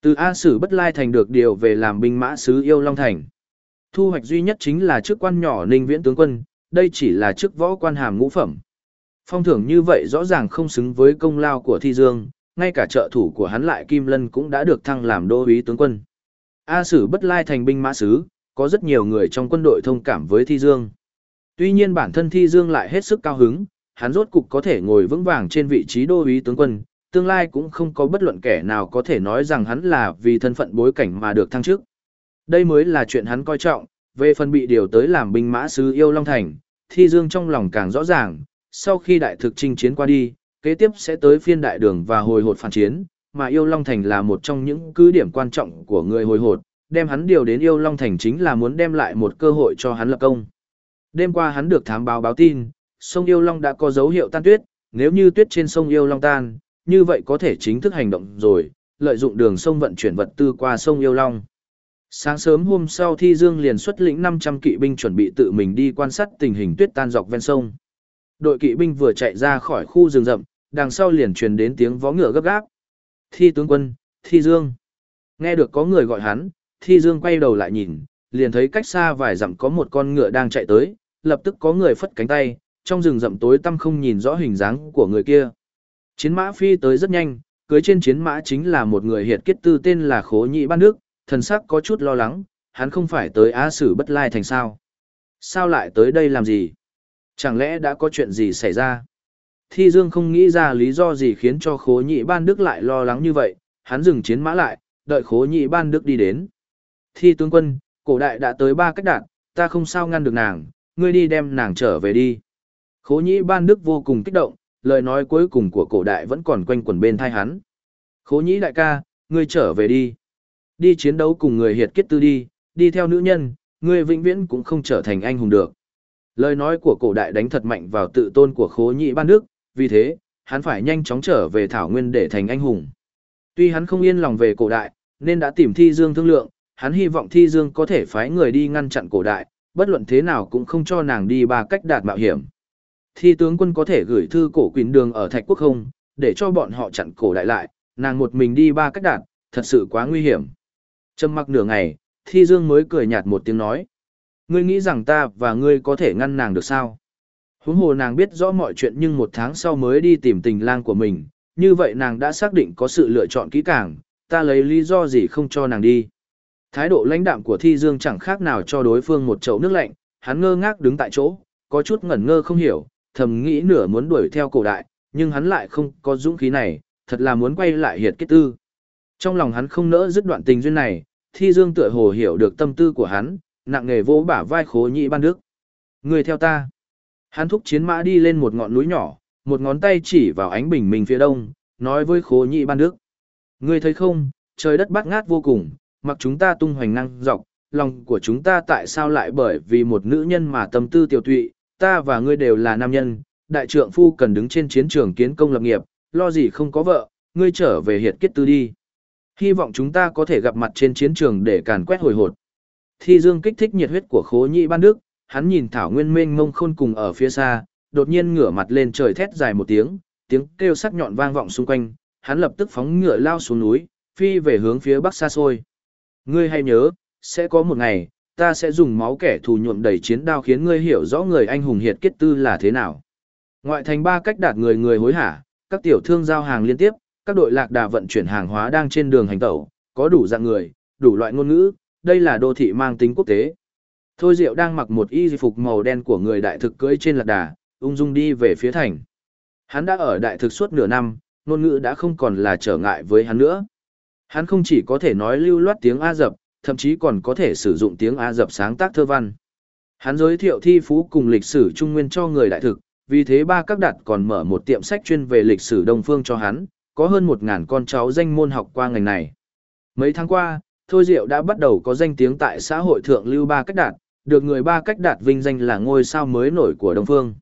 Từ A Sử Bất Lai Thành được điều về làm binh mã sứ Yêu Long Thành. Thu hoạch duy nhất chính là chức quan nhỏ Ninh Viễn tướng quân, đây chỉ là chức võ quan hàm ngũ phẩm. Phong thưởng như vậy rõ ràng không xứng với công lao của Thi Dương, ngay cả trợ thủ của hắn lại Kim Lân cũng đã được thăng làm đô úy tướng quân. A Sử Bất Lai Thành binh mã sứ, có rất nhiều người trong quân đội thông cảm với Thi Dương. Tuy nhiên bản thân Thi Dương lại hết sức cao hứng, hắn rốt cục có thể ngồi vững vàng trên vị trí đô úy tướng quân, tương lai cũng không có bất luận kẻ nào có thể nói rằng hắn là vì thân phận bối cảnh mà được thăng chức. Đây mới là chuyện hắn coi trọng, về phần bị điều tới làm binh mã sứ yêu Long Thành, Thi Dương trong lòng càng rõ ràng, sau khi đại thực chinh chiến qua đi, kế tiếp sẽ tới phiên đại đường và hồi hột phản chiến, mà yêu Long Thành là một trong những cứ điểm quan trọng của người hồi hột, đem hắn điều đến yêu Long Thành chính là muốn đem lại một cơ hội cho hắn lập công. Đêm qua hắn được thám báo báo tin, sông Yêu Long đã có dấu hiệu tan tuyết, nếu như tuyết trên sông Yêu Long tan, như vậy có thể chính thức hành động rồi, lợi dụng đường sông vận chuyển vật tư qua sông Yêu Long. Sáng sớm hôm sau Thi Dương liền xuất lĩnh 500 kỵ binh chuẩn bị tự mình đi quan sát tình hình tuyết tan dọc ven sông. Đội kỵ binh vừa chạy ra khỏi khu rừng rậm, đằng sau liền truyền đến tiếng vó ngựa gấp gáp. Thi tướng quân, Thi Dương. Nghe được có người gọi hắn, Thi Dương quay đầu lại nhìn, liền thấy cách xa vài dặm có một con ngựa đang chạy tới, lập tức có người phất cánh tay, trong rừng rậm tối tăm không nhìn rõ hình dáng của người kia. Chiến mã phi tới rất nhanh, cưới trên chiến mã chính là một người hiệt kết tư tên là Khố Nhị Ban Đức, thần sắc có chút lo lắng, hắn không phải tới Á Sử Bất Lai thành sao? Sao lại tới đây làm gì? Chẳng lẽ đã có chuyện gì xảy ra? Thi Dương không nghĩ ra lý do gì khiến cho Khố Nhị Ban Đức lại lo lắng như vậy, hắn dừng chiến mã lại, đợi Khố Nhị Ban Đức đi đến. Thi tướng quân, cổ đại đã tới ba cách đạn, ta không sao ngăn được nàng, ngươi đi đem nàng trở về đi. Khố Nhĩ Ban Đức vô cùng kích động, lời nói cuối cùng của cổ đại vẫn còn quanh quẩn bên thai hắn. Khố nhĩ đại ca, ngươi trở về đi. Đi chiến đấu cùng người hiệt kết tư đi, đi theo nữ nhân, ngươi vĩnh viễn cũng không trở thành anh hùng được. Lời nói của cổ đại đánh thật mạnh vào tự tôn của khố Nhĩ ban đức, vì thế, hắn phải nhanh chóng trở về thảo nguyên để thành anh hùng. Tuy hắn không yên lòng về cổ đại, nên đã tìm thi dương thương lượng, hắn hy vọng thi dương có thể phái người đi ngăn chặn cổ đại, bất luận thế nào cũng không cho nàng đi ba cách đạt mạo hiểm thi tướng quân có thể gửi thư cổ quyền đường ở thạch quốc không, để cho bọn họ chặn cổ đại lại, nàng một mình đi ba cách đạt, thật sự quá nguy hiểm. Trầm mặc nửa ngày, thi dương mới cười nhạt một tiếng nói. Ngươi nghĩ rằng ta và ngươi có thể ngăn nàng được sao? Huống hồ nàng biết rõ mọi chuyện nhưng một tháng sau mới đi tìm tình lang của mình, như vậy nàng đã xác định có sự lựa chọn kỹ càng, ta lấy lý do gì không cho nàng đi. Thái độ lãnh đạm của Thi Dương chẳng khác nào cho đối phương một chậu nước lạnh, hắn ngơ ngác đứng tại chỗ, có chút ngẩn ngơ không hiểu, thầm nghĩ nửa muốn đuổi theo cổ đại, nhưng hắn lại không có dũng khí này, thật là muốn quay lại hiệt kết tư. Trong lòng hắn không nỡ dứt đoạn tình duyên này, thi dương tựa hồ hiểu được tâm tư của hắn, nặng nghề vỗ bả vai khố nhị ban đức. Người theo ta. Hắn thúc chiến mã đi lên một ngọn núi nhỏ, một ngón tay chỉ vào ánh bình minh phía đông, nói với khố nhị ban đức. Người thấy không, trời đất bát ngát vô cùng, mặc chúng ta tung hoành năng dọc, lòng của chúng ta tại sao lại bởi vì một nữ nhân mà tâm tư tiểu tụy, ta và ngươi đều là nam nhân, đại trượng phu cần đứng trên chiến trường kiến công lập nghiệp, lo gì không có vợ, ngươi trở về hiệt kết tư đi. Hy vọng chúng ta có thể gặp mặt trên chiến trường để càn quét hồi hột. Thi dương kích thích nhiệt huyết của khố nhị ban đức, hắn nhìn thảo nguyên mênh mông khôn cùng ở phía xa, đột nhiên ngửa mặt lên trời thét dài một tiếng, tiếng kêu sắc nhọn vang vọng xung quanh, hắn lập tức phóng ngựa lao xuống núi, phi về hướng phía bắc xa xôi. Ngươi hay nhớ, sẽ có một ngày, ta sẽ dùng máu kẻ thù nhuộm đầy chiến đao khiến ngươi hiểu rõ người anh hùng hiệt kết tư là thế nào. Ngoại thành ba cách đạt người người hối hả, các tiểu thương giao hàng liên tiếp, các đội lạc đà vận chuyển hàng hóa đang trên đường hành tẩu, có đủ dạng người, đủ loại ngôn ngữ, đây là đô thị mang tính quốc tế. Thôi Diệu đang mặc một y phục màu đen của người đại thực cưỡi trên lạc đà, ung dung đi về phía thành. Hắn đã ở đại thực suốt nửa năm, ngôn ngữ đã không còn là trở ngại với hắn nữa. Hắn không chỉ có thể nói lưu loát tiếng A dập, thậm chí còn có thể sử dụng tiếng A dập sáng tác thơ văn. Hắn giới thiệu thi phú cùng lịch sử Trung Nguyên cho người đại thực, vì thế ba các đạt còn mở một tiệm sách chuyên về lịch sử Đông Phương cho hắn, có hơn 1.000 con cháu danh môn học qua ngành này. Mấy tháng qua, Thôi Diệu đã bắt đầu có danh tiếng tại xã hội thượng lưu ba cách đạt, được người ba cách đạt vinh danh là ngôi sao mới nổi của Đông Phương.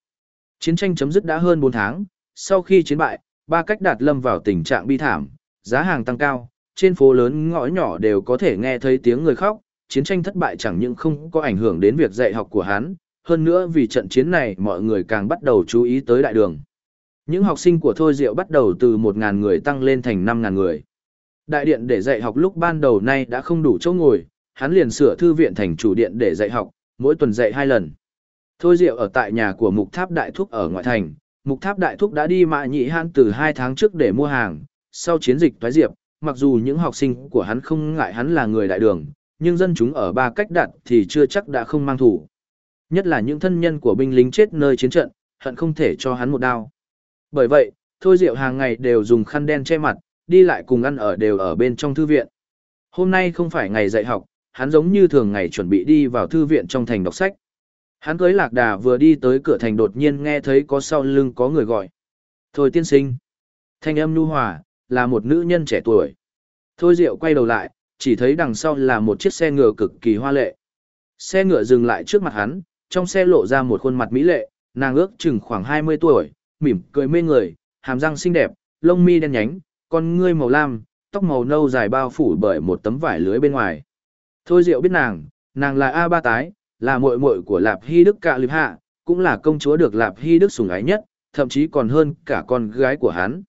Chiến tranh chấm dứt đã hơn 4 tháng, sau khi chiến bại, ba cách đạt lâm vào tình trạng bi thảm, giá hàng tăng cao, trên phố lớn ngõ nhỏ đều có thể nghe thấy tiếng người khóc, chiến tranh thất bại chẳng những không có ảnh hưởng đến việc dạy học của hắn, hơn nữa vì trận chiến này mọi người càng bắt đầu chú ý tới đại đường. Những học sinh của Thôi Diệu bắt đầu từ 1.000 người tăng lên thành 5.000 người. Đại điện để dạy học lúc ban đầu nay đã không đủ chỗ ngồi, hắn liền sửa thư viện thành chủ điện để dạy học, mỗi tuần dạy hai lần. Thôi Diệu ở tại nhà của Mục Tháp Đại Thúc ở ngoại thành, Mục Tháp Đại Thúc đã đi mạ nhị han từ hai tháng trước để mua hàng, sau chiến dịch toái diệp, mặc dù những học sinh của hắn không ngại hắn là người đại đường, nhưng dân chúng ở ba cách đặt thì chưa chắc đã không mang thủ. Nhất là những thân nhân của binh lính chết nơi chiến trận, hận không thể cho hắn một đao. Bởi vậy, Thôi Diệu hàng ngày đều dùng khăn đen che mặt, đi lại cùng ăn ở đều ở bên trong thư viện. Hôm nay không phải ngày dạy học, hắn giống như thường ngày chuẩn bị đi vào thư viện trong thành đọc sách. Hắn cưới lạc đà vừa đi tới cửa thành đột nhiên nghe thấy có sau lưng có người gọi. Thôi tiên sinh. Thanh âm nu hòa, là một nữ nhân trẻ tuổi. Thôi Diệu quay đầu lại, chỉ thấy đằng sau là một chiếc xe ngựa cực kỳ hoa lệ. Xe ngựa dừng lại trước mặt hắn, trong xe lộ ra một khuôn mặt mỹ lệ, nàng ước chừng khoảng 20 tuổi, mỉm cười mê người, hàm răng xinh đẹp, lông mi đen nhánh, con ngươi màu lam, tóc màu nâu dài bao phủ bởi một tấm vải lưới bên ngoài. Thôi Diệu biết nàng, nàng là A Ba Tái, là muội muội của Lạp Hy Đức Cạ Lịp Hạ, cũng là công chúa được Lạp Hy Đức sủng ái nhất, thậm chí còn hơn cả con gái của hắn.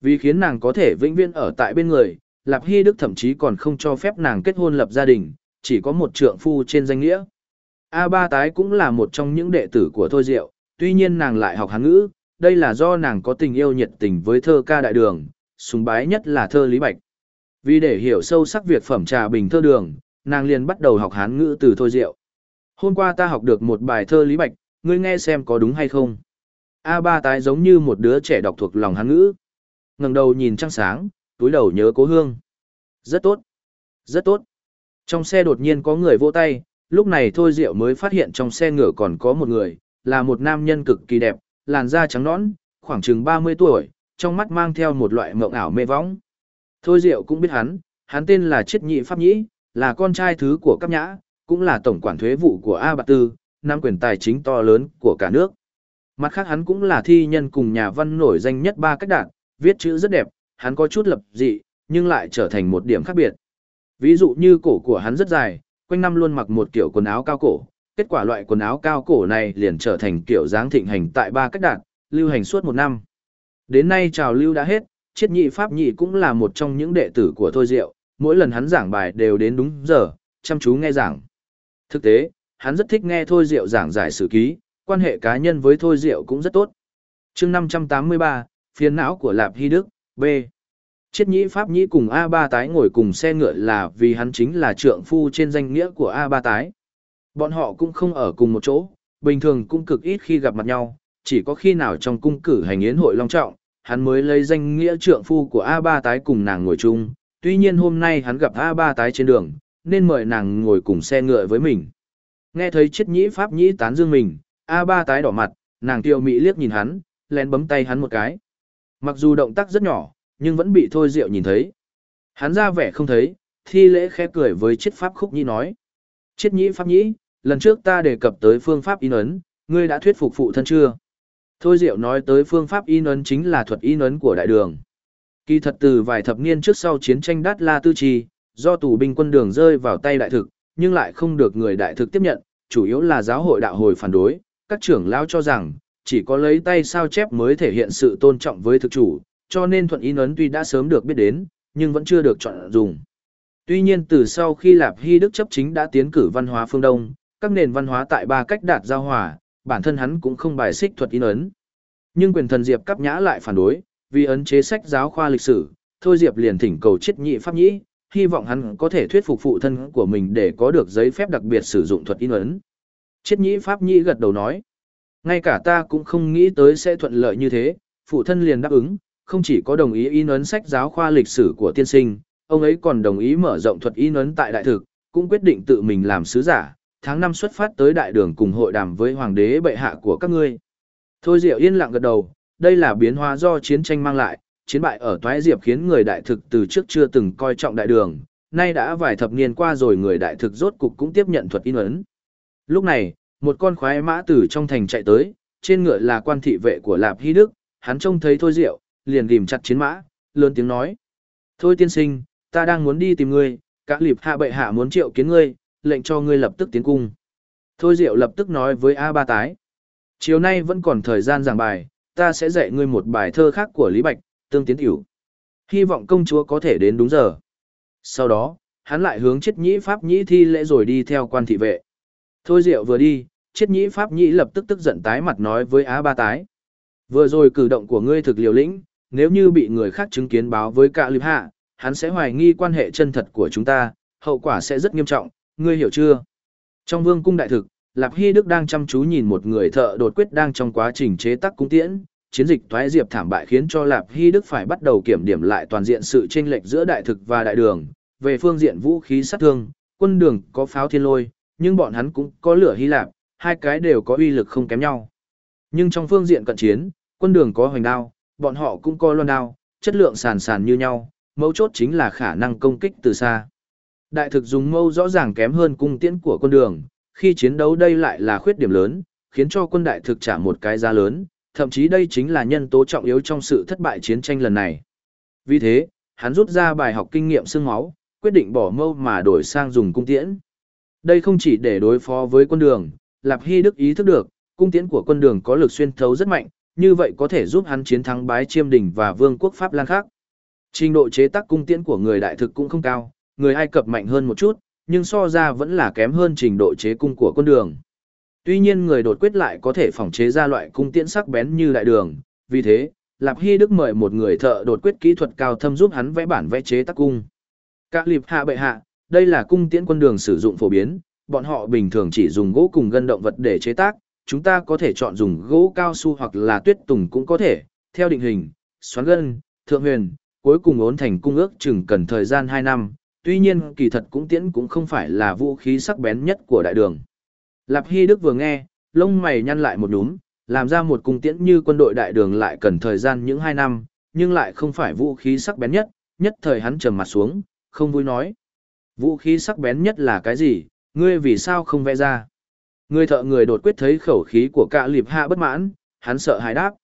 Vì khiến nàng có thể vĩnh viễn ở tại bên người, Lạp Hy Đức thậm chí còn không cho phép nàng kết hôn lập gia đình, chỉ có một trượng phu trên danh nghĩa. A Ba Tái cũng là một trong những đệ tử của Thôi Diệu, tuy nhiên nàng lại học Hán ngữ, đây là do nàng có tình yêu nhiệt tình với thơ ca đại đường, sùng bái nhất là thơ Lý Bạch. Vì để hiểu sâu sắc việc phẩm trà bình thơ đường, nàng liền bắt đầu học Hán ngữ từ Thôi Diệu. Hôm qua ta học được một bài thơ Lý Bạch, ngươi nghe xem có đúng hay không. A Ba Tái giống như một đứa trẻ đọc thuộc lòng Hán ngữ ngẩng đầu nhìn trăng sáng, túi đầu nhớ cố hương. Rất tốt. Rất tốt. Trong xe đột nhiên có người vỗ tay, lúc này Thôi Diệu mới phát hiện trong xe ngựa còn có một người, là một nam nhân cực kỳ đẹp, làn da trắng nõn, khoảng chừng 30 tuổi, trong mắt mang theo một loại mộng ảo mê võng. Thôi Diệu cũng biết hắn, hắn tên là Chiết Nhị Pháp Nhĩ, là con trai thứ của Cấp Nhã, cũng là tổng quản thuế vụ của A Bạt Tư, nắm quyền tài chính to lớn của cả nước. Mặt khác hắn cũng là thi nhân cùng nhà văn nổi danh nhất ba cách Đạt viết chữ rất đẹp, hắn có chút lập dị, nhưng lại trở thành một điểm khác biệt. Ví dụ như cổ của hắn rất dài, quanh năm luôn mặc một kiểu quần áo cao cổ, kết quả loại quần áo cao cổ này liền trở thành kiểu dáng thịnh hành tại ba cách đạt, lưu hành suốt một năm. Đến nay trào lưu đã hết, triết nhị pháp nhị cũng là một trong những đệ tử của Thôi Diệu, mỗi lần hắn giảng bài đều đến đúng giờ, chăm chú nghe giảng. Thực tế, hắn rất thích nghe Thôi Diệu giảng giải sử ký, quan hệ cá nhân với Thôi Diệu cũng rất tốt. chương 583, phiền não của Lạp Hy Đức, B. Chiết nhĩ Pháp nhĩ cùng A3 tái ngồi cùng xe ngựa là vì hắn chính là trượng phu trên danh nghĩa của A3 tái. Bọn họ cũng không ở cùng một chỗ, bình thường cũng cực ít khi gặp mặt nhau, chỉ có khi nào trong cung cử hành yến hội long trọng, hắn mới lấy danh nghĩa trượng phu của A3 tái cùng nàng ngồi chung. Tuy nhiên hôm nay hắn gặp A3 tái trên đường, nên mời nàng ngồi cùng xe ngựa với mình. Nghe thấy chiết nhĩ Pháp nhĩ tán dương mình, A3 tái đỏ mặt, nàng tiêu mỹ liếc nhìn hắn, lén bấm tay hắn một cái. Mặc dù động tác rất nhỏ, nhưng vẫn bị Thôi Diệu nhìn thấy. Hắn ra vẻ không thấy, thi lễ khẽ cười với chiết pháp khúc nhĩ nói. Chiết nhĩ pháp nhĩ, lần trước ta đề cập tới phương pháp in ấn, ngươi đã thuyết phục phụ thân chưa? Thôi Diệu nói tới phương pháp in ấn chính là thuật in ấn của đại đường. Kỳ thật từ vài thập niên trước sau chiến tranh đắt la tư trì, do tù binh quân đường rơi vào tay đại thực, nhưng lại không được người đại thực tiếp nhận, chủ yếu là giáo hội đạo hồi phản đối, các trưởng lao cho rằng, chỉ có lấy tay sao chép mới thể hiện sự tôn trọng với thực chủ, cho nên thuận in ấn tuy đã sớm được biết đến, nhưng vẫn chưa được chọn dùng. Tuy nhiên từ sau khi Lạp Hy Đức chấp chính đã tiến cử văn hóa phương Đông, các nền văn hóa tại ba cách đạt giao hòa, bản thân hắn cũng không bài xích thuật in ấn. Nhưng quyền thần Diệp cắp nhã lại phản đối, vì ấn chế sách giáo khoa lịch sử, thôi Diệp liền thỉnh cầu chết nhị pháp nhĩ, hy vọng hắn có thể thuyết phục phụ thân của mình để có được giấy phép đặc biệt sử dụng thuật in ấn. Chết nhị pháp nhĩ gật đầu nói, ngay cả ta cũng không nghĩ tới sẽ thuận lợi như thế, phụ thân liền đáp ứng, không chỉ có đồng ý in ấn sách giáo khoa lịch sử của tiên sinh, ông ấy còn đồng ý mở rộng thuật in ấn tại đại thực, cũng quyết định tự mình làm sứ giả, tháng năm xuất phát tới đại đường cùng hội đàm với hoàng đế bệ hạ của các ngươi. Thôi Diệu yên lặng gật đầu, đây là biến hóa do chiến tranh mang lại, chiến bại ở Toái Diệp khiến người đại thực từ trước chưa từng coi trọng đại đường, nay đã vài thập niên qua rồi người đại thực rốt cục cũng tiếp nhận thuật in ấn. Lúc này, một con khoái mã từ trong thành chạy tới, trên ngựa là quan thị vệ của Lạp Hy Đức, hắn trông thấy Thôi Diệu, liền ghim chặt chiến mã, lớn tiếng nói. Thôi tiên sinh, ta đang muốn đi tìm ngươi, các lịp hạ bệ hạ muốn triệu kiến ngươi, lệnh cho ngươi lập tức tiến cung. Thôi Diệu lập tức nói với A Ba Tái. Chiều nay vẫn còn thời gian giảng bài, ta sẽ dạy ngươi một bài thơ khác của Lý Bạch, tương tiến tiểu. Hy vọng công chúa có thể đến đúng giờ. Sau đó, hắn lại hướng chết nhĩ pháp nhĩ thi lễ rồi đi theo quan thị vệ. Thôi Diệu vừa đi, Triết nhĩ pháp nhĩ lập tức tức giận tái mặt nói với Á Ba Tái. Vừa rồi cử động của ngươi thực liều lĩnh, nếu như bị người khác chứng kiến báo với cả liệp hạ, hắn sẽ hoài nghi quan hệ chân thật của chúng ta, hậu quả sẽ rất nghiêm trọng, ngươi hiểu chưa? Trong vương cung đại thực, Lạp Hy Đức đang chăm chú nhìn một người thợ đột quyết đang trong quá trình chế tác cung tiễn, chiến dịch thoái diệp thảm bại khiến cho Lạp Hy Đức phải bắt đầu kiểm điểm lại toàn diện sự chênh lệch giữa đại thực và đại đường, về phương diện vũ khí sát thương, quân đường có pháo thiên lôi, nhưng bọn hắn cũng có lửa Hy Lạp, hai cái đều có uy lực không kém nhau. Nhưng trong phương diện cận chiến, quân đường có hoành đao, bọn họ cũng có loan đao, chất lượng sàn sàn như nhau, mấu chốt chính là khả năng công kích từ xa. Đại thực dùng mâu rõ ràng kém hơn cung tiễn của quân đường, khi chiến đấu đây lại là khuyết điểm lớn, khiến cho quân đại thực trả một cái giá lớn, thậm chí đây chính là nhân tố trọng yếu trong sự thất bại chiến tranh lần này. Vì thế, hắn rút ra bài học kinh nghiệm xương máu, quyết định bỏ mâu mà đổi sang dùng cung tiễn. Đây không chỉ để đối phó với quân đường, Lạp Hy Đức ý thức được, cung tiễn của quân đường có lực xuyên thấu rất mạnh, như vậy có thể giúp hắn chiến thắng bái chiêm đỉnh và vương quốc Pháp Lan khác. Trình độ chế tác cung tiễn của người đại thực cũng không cao, người Ai Cập mạnh hơn một chút, nhưng so ra vẫn là kém hơn trình độ chế cung của quân đường. Tuy nhiên người đột quyết lại có thể phòng chế ra loại cung tiễn sắc bén như đại đường, vì thế, Lạp Hy Đức mời một người thợ đột quyết kỹ thuật cao thâm giúp hắn vẽ bản vẽ chế tác cung. Các liệp hạ bệ hạ, đây là cung tiễn quân đường sử dụng phổ biến, bọn họ bình thường chỉ dùng gỗ cùng gân động vật để chế tác, chúng ta có thể chọn dùng gỗ cao su hoặc là tuyết tùng cũng có thể, theo định hình, xoắn gân, thượng huyền, cuối cùng ốn thành cung ước chừng cần thời gian 2 năm, tuy nhiên kỳ thật cũng tiễn cũng không phải là vũ khí sắc bén nhất của đại đường. Lạp Hy Đức vừa nghe, lông mày nhăn lại một đúm, làm ra một cung tiễn như quân đội đại đường lại cần thời gian những 2 năm, nhưng lại không phải vũ khí sắc bén nhất, nhất thời hắn trầm mặt xuống, không vui nói. Vũ khí sắc bén nhất là cái gì, ngươi vì sao không vẽ ra? Người thợ người đột quyết thấy khẩu khí của cạ lịp hạ bất mãn, hắn sợ hãi đáp.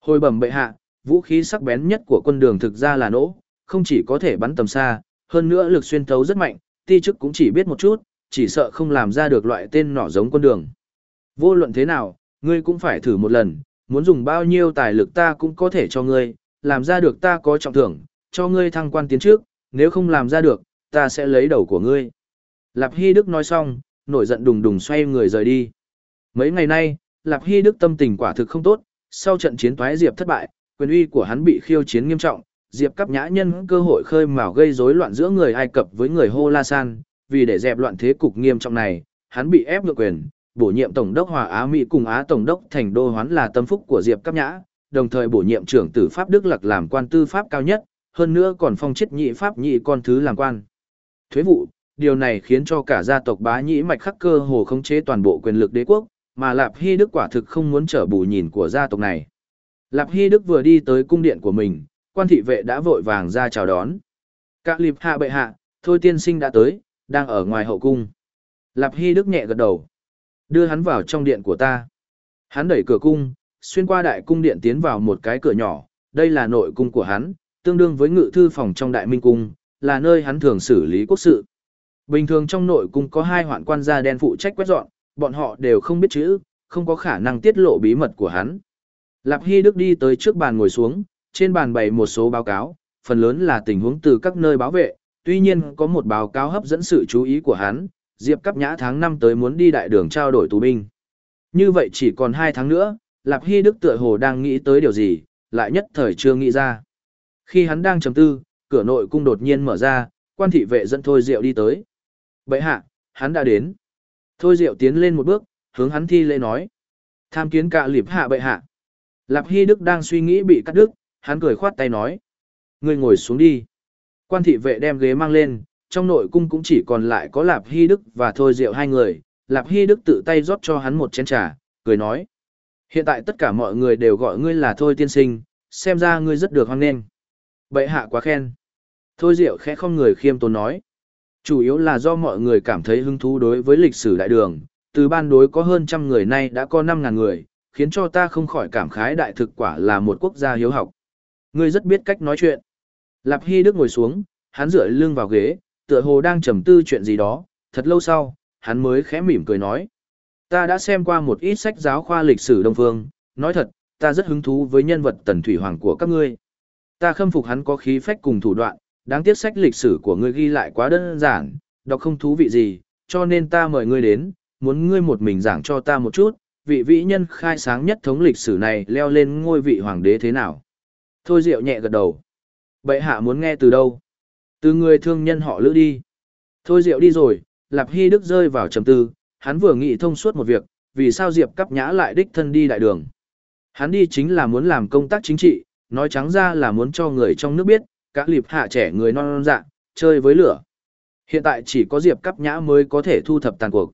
Hồi bẩm bệ hạ, vũ khí sắc bén nhất của quân đường thực ra là nỗ, không chỉ có thể bắn tầm xa, hơn nữa lực xuyên thấu rất mạnh, ti chức cũng chỉ biết một chút, chỉ sợ không làm ra được loại tên nỏ giống quân đường. Vô luận thế nào, ngươi cũng phải thử một lần, muốn dùng bao nhiêu tài lực ta cũng có thể cho ngươi, làm ra được ta có trọng thưởng, cho ngươi thăng quan tiến trước, nếu không làm ra được, ta sẽ lấy đầu của ngươi. Lạp Hy Đức nói xong, nổi giận đùng đùng xoay người rời đi. Mấy ngày nay, Lạp Hy Đức tâm tình quả thực không tốt, sau trận chiến toái Diệp thất bại, quyền uy của hắn bị khiêu chiến nghiêm trọng, Diệp Cáp Nhã nhân cơ hội khơi mào gây rối loạn giữa người Ai Cập với người Hô La San, vì để dẹp loạn thế cục nghiêm trọng này, hắn bị ép ngược quyền, bổ nhiệm tổng đốc Hòa Á Mỹ cùng Á tổng đốc thành đô hoán là tâm phúc của Diệp Cáp Nhã, đồng thời bổ nhiệm trưởng tử pháp Đức Lặc làm quan tư pháp cao nhất, hơn nữa còn phong chết nhị pháp nhị con thứ làm quan. Thuế vụ, điều này khiến cho cả gia tộc bá nhĩ mạch khắc cơ hồ khống chế toàn bộ quyền lực đế quốc, mà Lạp Hy Đức quả thực không muốn trở bù nhìn của gia tộc này. Lạp Hy Đức vừa đi tới cung điện của mình, quan thị vệ đã vội vàng ra chào đón. Các liệp hạ bệ hạ, thôi tiên sinh đã tới, đang ở ngoài hậu cung. Lạp Hy Đức nhẹ gật đầu. Đưa hắn vào trong điện của ta. Hắn đẩy cửa cung, xuyên qua đại cung điện tiến vào một cái cửa nhỏ, đây là nội cung của hắn, tương đương với ngự thư phòng trong đại minh cung, là nơi hắn thường xử lý quốc sự. Bình thường trong nội cung có hai hoạn quan gia đen phụ trách quét dọn, bọn họ đều không biết chữ, không có khả năng tiết lộ bí mật của hắn. Lạp Hy Đức đi tới trước bàn ngồi xuống, trên bàn bày một số báo cáo, phần lớn là tình huống từ các nơi báo vệ, tuy nhiên có một báo cáo hấp dẫn sự chú ý của hắn, Diệp Cáp Nhã tháng 5 tới muốn đi đại đường trao đổi tù binh. Như vậy chỉ còn 2 tháng nữa, Lạp Hy Đức tựa hồ đang nghĩ tới điều gì, lại nhất thời chưa nghĩ ra. Khi hắn đang trầm tư, cửa nội cung đột nhiên mở ra, quan thị vệ dẫn Thôi Diệu đi tới. Bệ hạ, hắn đã đến. Thôi Diệu tiến lên một bước, hướng hắn thi lễ nói. Tham kiến cả liệp hạ bệ hạ. Lạp Hy Đức đang suy nghĩ bị cắt đứt, hắn cười khoát tay nói. Ngươi ngồi xuống đi. Quan thị vệ đem ghế mang lên, trong nội cung cũng chỉ còn lại có Lạp Hy Đức và Thôi Diệu hai người. Lạp Hy Đức tự tay rót cho hắn một chén trà, cười nói. Hiện tại tất cả mọi người đều gọi ngươi là Thôi tiên sinh, xem ra ngươi rất được hoan nghênh. Bệ hạ quá khen. Thôi Diệu khẽ không người khiêm tốn nói. Chủ yếu là do mọi người cảm thấy hứng thú đối với lịch sử đại đường, từ ban đối có hơn trăm người nay đã có năm ngàn người, khiến cho ta không khỏi cảm khái đại thực quả là một quốc gia hiếu học. Ngươi rất biết cách nói chuyện. Lạp Hy Đức ngồi xuống, hắn dựa lưng vào ghế, tựa hồ đang trầm tư chuyện gì đó, thật lâu sau, hắn mới khẽ mỉm cười nói. Ta đã xem qua một ít sách giáo khoa lịch sử Đông Phương, nói thật, ta rất hứng thú với nhân vật tần thủy hoàng của các ngươi. Ta khâm phục hắn có khí phách cùng thủ đoạn, đáng tiếc sách lịch sử của ngươi ghi lại quá đơn giản, đọc không thú vị gì, cho nên ta mời ngươi đến, muốn ngươi một mình giảng cho ta một chút, vị vĩ nhân khai sáng nhất thống lịch sử này leo lên ngôi vị hoàng đế thế nào. Thôi Diệu nhẹ gật đầu. Bệ hạ muốn nghe từ đâu? Từ người thương nhân họ lữ đi. Thôi Diệu đi rồi, Lạp Hy Đức rơi vào trầm tư, hắn vừa nghĩ thông suốt một việc, vì sao Diệp Cắp Nhã lại đích thân đi đại đường. Hắn đi chính là muốn làm công tác chính trị, nói trắng ra là muốn cho người trong nước biết, Cả liệp hạ trẻ người non non dạ, chơi với lửa. Hiện tại chỉ có Diệp Cắp Nhã mới có thể thu thập tàn cuộc.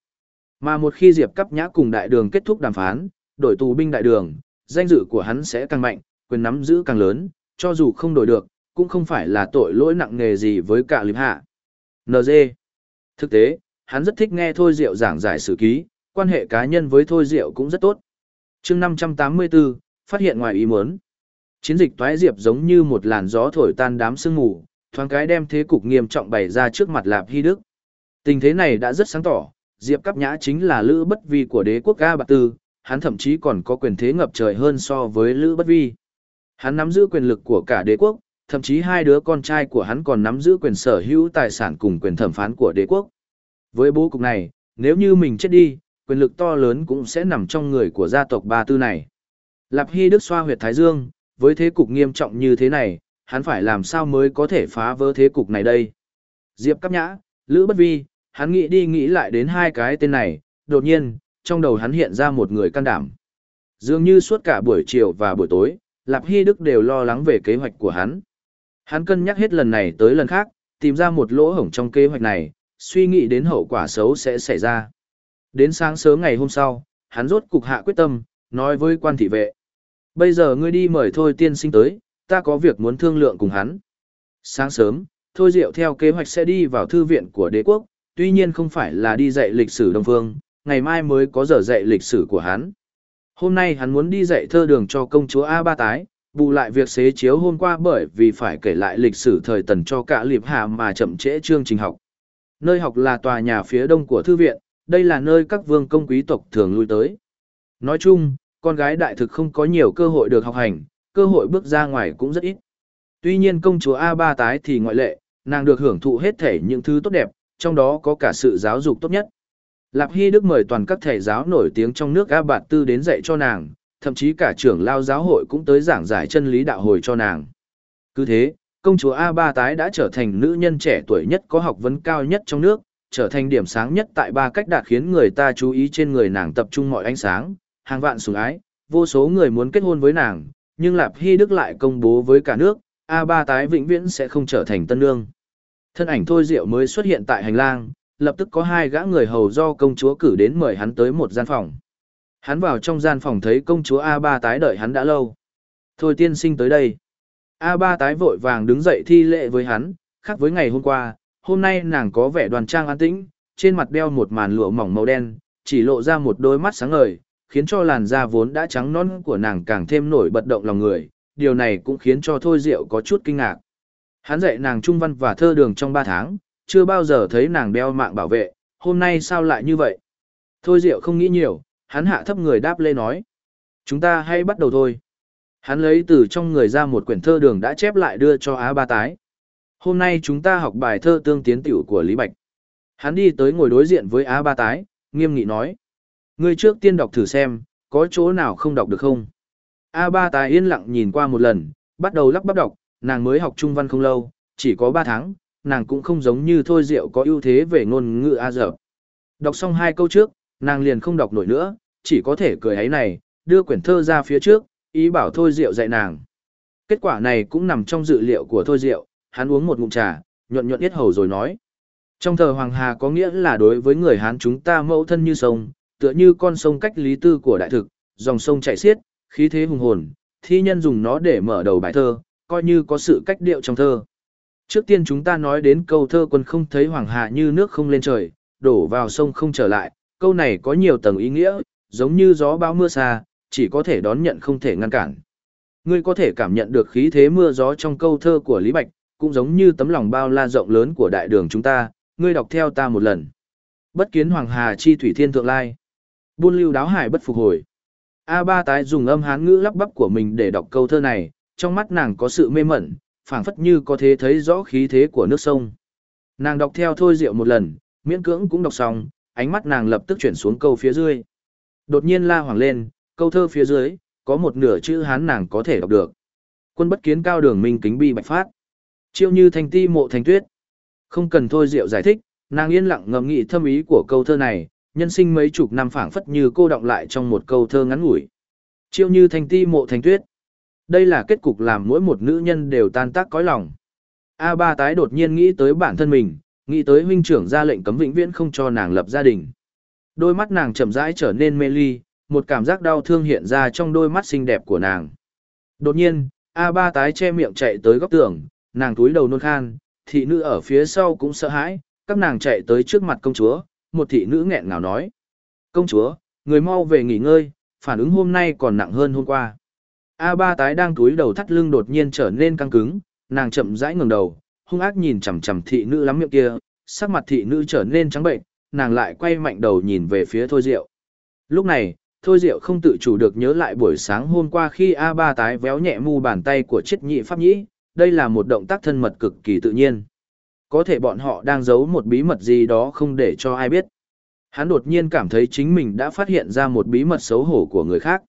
Mà một khi Diệp Cắp Nhã cùng đại đường kết thúc đàm phán, đổi tù binh đại đường, danh dự của hắn sẽ càng mạnh, quyền nắm giữ càng lớn, cho dù không đổi được, cũng không phải là tội lỗi nặng nề gì với cả liệp hạ. NG. Thực tế, hắn rất thích nghe Thôi Diệu giảng giải sử ký, quan hệ cá nhân với Thôi Diệu cũng rất tốt. chương 584, phát hiện ngoài ý muốn. Chiến dịch toái diệp giống như một làn gió thổi tan đám sương mù, thoáng cái đem thế cục nghiêm trọng bày ra trước mặt Lạp Hy Đức. Tình thế này đã rất sáng tỏ, Diệp Cáp Nhã chính là Lữ Bất Vi của đế quốc A Bạc Tư, hắn thậm chí còn có quyền thế ngập trời hơn so với Lữ Bất Vi. Hắn nắm giữ quyền lực của cả đế quốc, thậm chí hai đứa con trai của hắn còn nắm giữ quyền sở hữu tài sản cùng quyền thẩm phán của đế quốc. Với bố cục này, nếu như mình chết đi, quyền lực to lớn cũng sẽ nằm trong người của gia tộc Ba Tư này. Lạp Hy Đức xoa huyệt Thái Dương, với thế cục nghiêm trọng như thế này, hắn phải làm sao mới có thể phá vỡ thế cục này đây. Diệp Cáp Nhã, Lữ Bất Vi, hắn nghĩ đi nghĩ lại đến hai cái tên này, đột nhiên, trong đầu hắn hiện ra một người can đảm. Dường như suốt cả buổi chiều và buổi tối, Lạp Hy Đức đều lo lắng về kế hoạch của hắn. Hắn cân nhắc hết lần này tới lần khác, tìm ra một lỗ hổng trong kế hoạch này, suy nghĩ đến hậu quả xấu sẽ xảy ra. Đến sáng sớm ngày hôm sau, hắn rốt cục hạ quyết tâm, nói với quan thị vệ. Bây giờ ngươi đi mời Thôi tiên sinh tới, ta có việc muốn thương lượng cùng hắn. Sáng sớm, Thôi Diệu theo kế hoạch sẽ đi vào thư viện của đế quốc, tuy nhiên không phải là đi dạy lịch sử Đông Phương, ngày mai mới có giờ dạy lịch sử của hắn. Hôm nay hắn muốn đi dạy thơ đường cho công chúa A Ba Tái, bù lại việc xế chiếu hôm qua bởi vì phải kể lại lịch sử thời tần cho cả liệp hạ mà chậm trễ chương trình học. Nơi học là tòa nhà phía đông của thư viện, đây là nơi các vương công quý tộc thường lui tới. Nói chung, con gái đại thực không có nhiều cơ hội được học hành, cơ hội bước ra ngoài cũng rất ít. Tuy nhiên công chúa A Ba Tái thì ngoại lệ, nàng được hưởng thụ hết thể những thứ tốt đẹp, trong đó có cả sự giáo dục tốt nhất. Lạp Hy Đức mời toàn các thầy giáo nổi tiếng trong nước A Bạt Tư đến dạy cho nàng, thậm chí cả trưởng lao giáo hội cũng tới giảng giải chân lý đạo hồi cho nàng. Cứ thế, công chúa A Ba Tái đã trở thành nữ nhân trẻ tuổi nhất có học vấn cao nhất trong nước, trở thành điểm sáng nhất tại ba cách đạt khiến người ta chú ý trên người nàng tập trung mọi ánh sáng, hàng vạn sủng ái, vô số người muốn kết hôn với nàng, nhưng Lạp Hy Đức lại công bố với cả nước, A Ba Tái vĩnh viễn sẽ không trở thành tân nương. Thân ảnh Thôi Diệu mới xuất hiện tại hành lang, lập tức có hai gã người hầu do công chúa cử đến mời hắn tới một gian phòng. Hắn vào trong gian phòng thấy công chúa A3 tái đợi hắn đã lâu. Thôi tiên sinh tới đây. A3 tái vội vàng đứng dậy thi lệ với hắn, khác với ngày hôm qua, hôm nay nàng có vẻ đoàn trang an tĩnh, trên mặt đeo một màn lụa mỏng màu đen, chỉ lộ ra một đôi mắt sáng ngời, khiến cho làn da vốn đã trắng non của nàng càng thêm nổi bật động lòng người, điều này cũng khiến cho Thôi Diệu có chút kinh ngạc. Hắn dạy nàng trung văn và thơ đường trong 3 tháng, chưa bao giờ thấy nàng đeo mạng bảo vệ, hôm nay sao lại như vậy? Thôi Diệu không nghĩ nhiều, hắn hạ thấp người đáp lê nói. Chúng ta hãy bắt đầu thôi. Hắn lấy từ trong người ra một quyển thơ đường đã chép lại đưa cho Á Ba Tái. Hôm nay chúng ta học bài thơ tương tiến tiểu của Lý Bạch. Hắn đi tới ngồi đối diện với Á Ba Tái, nghiêm nghị nói. Ngươi trước tiên đọc thử xem, có chỗ nào không đọc được không? A Ba Tài yên lặng nhìn qua một lần, bắt đầu lắp bắp đọc, nàng mới học trung văn không lâu, chỉ có 3 tháng, nàng cũng không giống như Thôi Diệu có ưu thế về ngôn ngữ A dở. Đọc xong hai câu trước, nàng liền không đọc nổi nữa, chỉ có thể cười ấy này, đưa quyển thơ ra phía trước, ý bảo Thôi Diệu dạy nàng. Kết quả này cũng nằm trong dự liệu của Thôi Diệu, hắn uống một ngụm trà, nhuận nhuận yết hầu rồi nói. Trong thờ Hoàng Hà có nghĩa là đối với người Hán chúng ta mẫu thân như sông, tựa như con sông cách lý tư của đại thực, dòng sông chảy xiết, khí thế hùng hồn, thi nhân dùng nó để mở đầu bài thơ, coi như có sự cách điệu trong thơ. Trước tiên chúng ta nói đến câu thơ quân không thấy Hoàng Hà như nước không lên trời, đổ vào sông không trở lại, câu này có nhiều tầng ý nghĩa, giống như gió bão mưa xa, chỉ có thể đón nhận không thể ngăn cản. Ngươi có thể cảm nhận được khí thế mưa gió trong câu thơ của Lý Bạch, cũng giống như tấm lòng bao la rộng lớn của đại đường chúng ta, ngươi đọc theo ta một lần. Bất kiến Hoàng Hà chi thủy thiên thượng lai. Buôn lưu đáo hải bất phục hồi. A ba tái dùng âm hán ngữ lắp bắp của mình để đọc câu thơ này, trong mắt nàng có sự mê mẩn, phảng phất như có thể thấy rõ khí thế của nước sông. Nàng đọc theo thôi rượu một lần, miễn cưỡng cũng đọc xong, ánh mắt nàng lập tức chuyển xuống câu phía dưới. Đột nhiên la hoàng lên, câu thơ phía dưới, có một nửa chữ hán nàng có thể đọc được. Quân bất kiến cao đường minh kính bi bạch phát. Chiêu như thành ti mộ thành tuyết. Không cần thôi rượu giải thích, nàng yên lặng ngẫm nghĩ thâm ý của câu thơ này, nhân sinh mấy chục năm phảng phất như cô động lại trong một câu thơ ngắn ngủi. Chiêu như thành ti mộ thành tuyết. Đây là kết cục làm mỗi một nữ nhân đều tan tác cõi lòng. A ba tái đột nhiên nghĩ tới bản thân mình, nghĩ tới huynh trưởng ra lệnh cấm vĩnh viễn không cho nàng lập gia đình. Đôi mắt nàng chậm rãi trở nên mê ly, một cảm giác đau thương hiện ra trong đôi mắt xinh đẹp của nàng. Đột nhiên, A ba tái che miệng chạy tới góc tường, nàng túi đầu nôn khan, thị nữ ở phía sau cũng sợ hãi, các nàng chạy tới trước mặt công chúa, một thị nữ nghẹn ngào nói. Công chúa, người mau về nghỉ ngơi, phản ứng hôm nay còn nặng hơn hôm qua. A ba tái đang túi đầu thắt lưng đột nhiên trở nên căng cứng, nàng chậm rãi ngẩng đầu, hung ác nhìn chằm chằm thị nữ lắm miệng kia, sắc mặt thị nữ trở nên trắng bệnh, nàng lại quay mạnh đầu nhìn về phía Thôi Diệu. Lúc này, Thôi Diệu không tự chủ được nhớ lại buổi sáng hôm qua khi A ba tái véo nhẹ mu bàn tay của chết nhị pháp nhĩ, đây là một động tác thân mật cực kỳ tự nhiên. Có thể bọn họ đang giấu một bí mật gì đó không để cho ai biết. Hắn đột nhiên cảm thấy chính mình đã phát hiện ra một bí mật xấu hổ của người khác.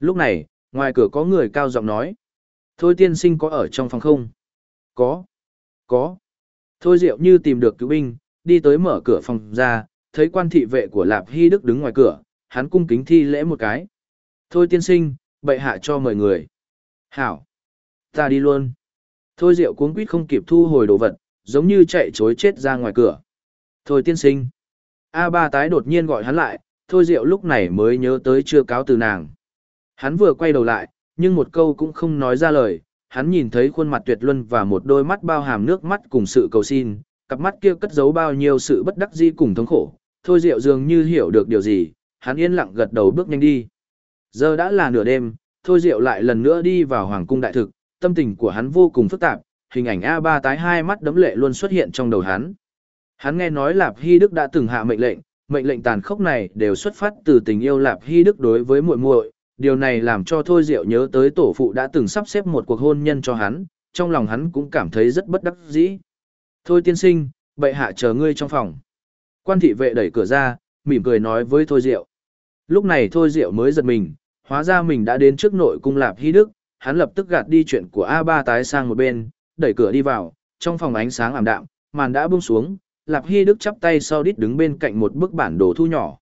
Lúc này, ngoài cửa có người cao giọng nói. Thôi tiên sinh có ở trong phòng không? Có. Có. Thôi Diệu như tìm được cứu binh, đi tới mở cửa phòng ra, thấy quan thị vệ của Lạp Hy Đức đứng ngoài cửa, hắn cung kính thi lễ một cái. Thôi tiên sinh, bệ hạ cho mời người. Hảo. Ta đi luôn. Thôi Diệu cuống quýt không kịp thu hồi đồ vật, giống như chạy chối chết ra ngoài cửa. Thôi tiên sinh. A ba tái đột nhiên gọi hắn lại, Thôi Diệu lúc này mới nhớ tới chưa cáo từ nàng. Hắn vừa quay đầu lại, nhưng một câu cũng không nói ra lời, hắn nhìn thấy khuôn mặt tuyệt luân và một đôi mắt bao hàm nước mắt cùng sự cầu xin, cặp mắt kia cất giấu bao nhiêu sự bất đắc dĩ cùng thống khổ. Thôi Diệu dường như hiểu được điều gì, hắn yên lặng gật đầu bước nhanh đi. Giờ đã là nửa đêm, Thôi Diệu lại lần nữa đi vào Hoàng cung đại thực, tâm tình của hắn vô cùng phức tạp, hình ảnh A3 tái hai mắt đấm lệ luôn xuất hiện trong đầu hắn. Hắn nghe nói Lạp Hy Đức đã từng hạ mệnh lệnh, mệnh lệnh tàn khốc này đều xuất phát từ tình yêu Lạp Hy Đức đối với muội muội, điều này làm cho Thôi Diệu nhớ tới tổ phụ đã từng sắp xếp một cuộc hôn nhân cho hắn, trong lòng hắn cũng cảm thấy rất bất đắc dĩ. Thôi tiên sinh, bệ hạ chờ ngươi trong phòng. Quan thị vệ đẩy cửa ra, mỉm cười nói với Thôi Diệu. Lúc này Thôi Diệu mới giật mình, hóa ra mình đã đến trước nội cung Lạp Hy Đức, hắn lập tức gạt đi chuyện của A3 tái sang một bên, đẩy cửa đi vào, trong phòng ánh sáng ảm đạm, màn đã buông xuống, Lạp Hy Đức chắp tay sau đít đứng bên cạnh một bức bản đồ thu nhỏ.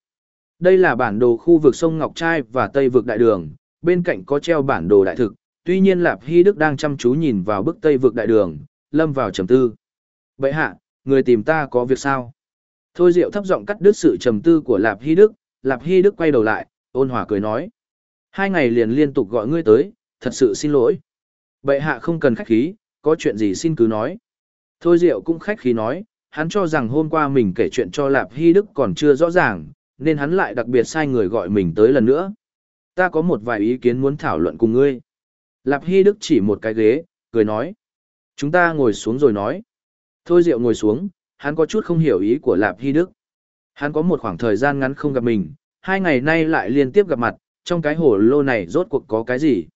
Đây là bản đồ khu vực sông Ngọc Trai và Tây vực đại đường, bên cạnh có treo bản đồ đại thực, tuy nhiên Lạp Hy Đức đang chăm chú nhìn vào bức Tây vực đại đường, lâm vào trầm tư. Vậy hạ, người tìm ta có việc sao? Thôi Diệu thấp giọng cắt đứt sự trầm tư của Lạp Hy Đức, Lạp Hy Đức quay đầu lại, ôn hòa cười nói. Hai ngày liền liên tục gọi ngươi tới, thật sự xin lỗi. Bệ hạ không cần khách khí, có chuyện gì xin cứ nói. Thôi Diệu cũng khách khí nói, hắn cho rằng hôm qua mình kể chuyện cho Lạp Hy Đức còn chưa rõ ràng, nên hắn lại đặc biệt sai người gọi mình tới lần nữa. Ta có một vài ý kiến muốn thảo luận cùng ngươi. Lạp Hy Đức chỉ một cái ghế, cười nói. Chúng ta ngồi xuống rồi nói. Thôi Diệu ngồi xuống, hắn có chút không hiểu ý của Lạp Hy Đức. Hắn có một khoảng thời gian ngắn không gặp mình, hai ngày nay lại liên tiếp gặp mặt, trong cái hồ lô này rốt cuộc có cái gì?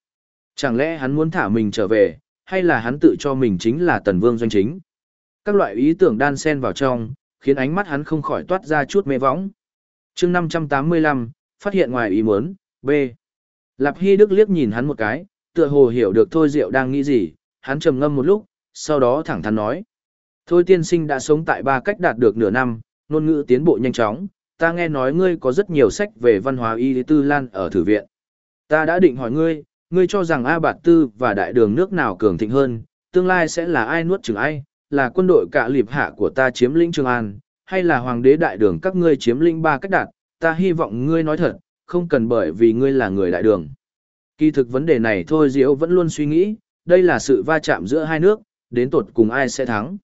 Chẳng lẽ hắn muốn thả mình trở về, hay là hắn tự cho mình chính là tần vương doanh chính? Các loại ý tưởng đan xen vào trong, khiến ánh mắt hắn không khỏi toát ra chút mê võng chương 585, phát hiện ngoài ý muốn, B. Lạp Hy Đức liếc nhìn hắn một cái, tựa hồ hiểu được Thôi Diệu đang nghĩ gì, hắn trầm ngâm một lúc, sau đó thẳng thắn nói. Thôi tiên sinh đã sống tại ba cách đạt được nửa năm, ngôn ngữ tiến bộ nhanh chóng, ta nghe nói ngươi có rất nhiều sách về văn hóa y tư lan ở thử viện. Ta đã định hỏi ngươi, ngươi cho rằng A Bạt Tư và đại đường nước nào cường thịnh hơn, tương lai sẽ là ai nuốt chừng ai, là quân đội cả liệp hạ của ta chiếm lĩnh Trường An, hay là hoàng đế đại đường các ngươi chiếm lĩnh ba cách đạt, ta hy vọng ngươi nói thật, không cần bởi vì ngươi là người đại đường. Kỳ thực vấn đề này thôi Diễu vẫn luôn suy nghĩ, đây là sự va chạm giữa hai nước, đến tột cùng ai sẽ thắng.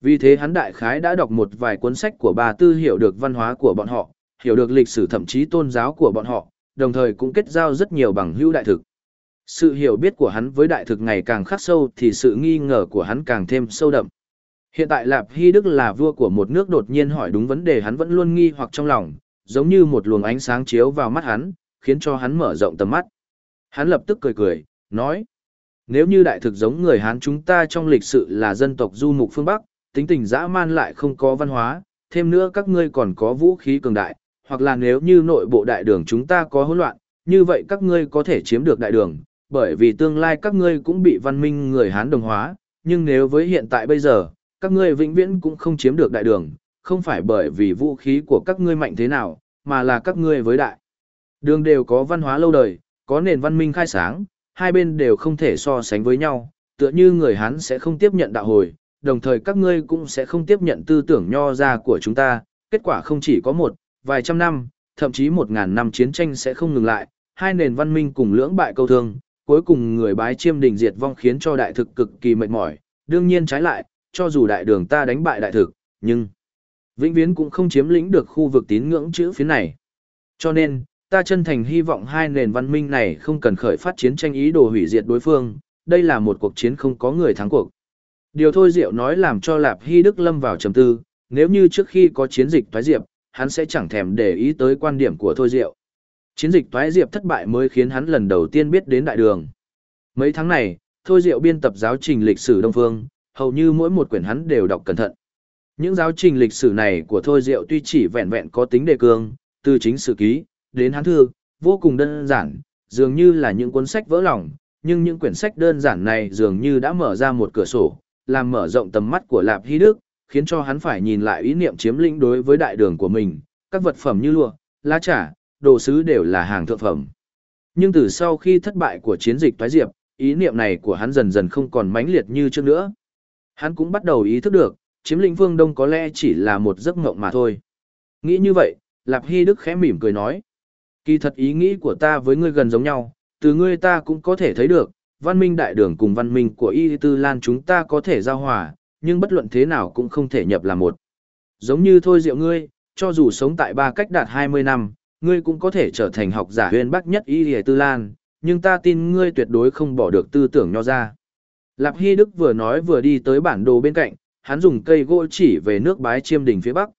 Vì thế hắn đại khái đã đọc một vài cuốn sách của bà Tư hiểu được văn hóa của bọn họ, hiểu được lịch sử thậm chí tôn giáo của bọn họ, đồng thời cũng kết giao rất nhiều bằng hữu đại thực. Sự hiểu biết của hắn với đại thực ngày càng khắc sâu thì sự nghi ngờ của hắn càng thêm sâu đậm. Hiện tại Lạp Hy Đức là vua của một nước đột nhiên hỏi đúng vấn đề hắn vẫn luôn nghi hoặc trong lòng, giống như một luồng ánh sáng chiếu vào mắt hắn, khiến cho hắn mở rộng tầm mắt. Hắn lập tức cười cười, nói. Nếu như đại thực giống người Hán chúng ta trong lịch sử là dân tộc du mục phương Bắc, tính tình dã man lại không có văn hóa, thêm nữa các ngươi còn có vũ khí cường đại, hoặc là nếu như nội bộ đại đường chúng ta có hỗn loạn, như vậy các ngươi có thể chiếm được đại đường, bởi vì tương lai các ngươi cũng bị văn minh người Hán đồng hóa, nhưng nếu với hiện tại bây giờ, các ngươi vĩnh viễn cũng không chiếm được đại đường, không phải bởi vì vũ khí của các ngươi mạnh thế nào, mà là các ngươi với đại. Đường đều có văn hóa lâu đời, có nền văn minh khai sáng, hai bên đều không thể so sánh với nhau, tựa như người Hán sẽ không tiếp nhận đạo hồi, đồng thời các ngươi cũng sẽ không tiếp nhận tư tưởng nho ra của chúng ta, kết quả không chỉ có một, vài trăm năm, thậm chí một ngàn năm chiến tranh sẽ không ngừng lại, hai nền văn minh cùng lưỡng bại câu thương, cuối cùng người bái chiêm đình diệt vong khiến cho đại thực cực kỳ mệt mỏi, đương nhiên trái lại, cho dù đại đường ta đánh bại đại thực, nhưng vĩnh viễn cũng không chiếm lĩnh được khu vực tín ngưỡng chữ phía này. Cho nên, ta chân thành hy vọng hai nền văn minh này không cần khởi phát chiến tranh ý đồ hủy diệt đối phương, đây là một cuộc chiến không có người thắng cuộc. Điều thôi Diệu nói làm cho Lạp Hy Đức lâm vào trầm tư, nếu như trước khi có chiến dịch thoái diệp, hắn sẽ chẳng thèm để ý tới quan điểm của thôi Diệu. Chiến dịch Toái diệp thất bại mới khiến hắn lần đầu tiên biết đến đại đường. Mấy tháng này, thôi Diệu biên tập giáo trình lịch sử Đông Phương, hầu như mỗi một quyển hắn đều đọc cẩn thận. Những giáo trình lịch sử này của thôi Diệu tuy chỉ vẹn vẹn có tính đề cương, từ chính sử ký, đến hắn thư, vô cùng đơn giản, dường như là những cuốn sách vỡ lòng, nhưng những quyển sách đơn giản này dường như đã mở ra một cửa sổ, làm mở rộng tầm mắt của Lạp Hy Đức, khiến cho hắn phải nhìn lại ý niệm chiếm lĩnh đối với đại đường của mình, các vật phẩm như lụa, lá trà, đồ sứ đều là hàng thượng phẩm. Nhưng từ sau khi thất bại của chiến dịch toái diệp, ý niệm này của hắn dần dần không còn mãnh liệt như trước nữa. Hắn cũng bắt đầu ý thức được, chiếm lĩnh phương Đông có lẽ chỉ là một giấc mộng mà thôi. Nghĩ như vậy, Lạp Hy Đức khẽ mỉm cười nói. Kỳ thật ý nghĩ của ta với ngươi gần giống nhau, từ ngươi ta cũng có thể thấy được, văn minh đại đường cùng văn minh của Y Tư Lan chúng ta có thể giao hòa, nhưng bất luận thế nào cũng không thể nhập là một. Giống như thôi diệu ngươi, cho dù sống tại ba cách đạt 20 năm, ngươi cũng có thể trở thành học giả huyền bắc nhất Y Tư Lan, nhưng ta tin ngươi tuyệt đối không bỏ được tư tưởng nho ra. Lạp Hy Đức vừa nói vừa đi tới bản đồ bên cạnh, hắn dùng cây gỗ chỉ về nước bái chiêm đỉnh phía bắc.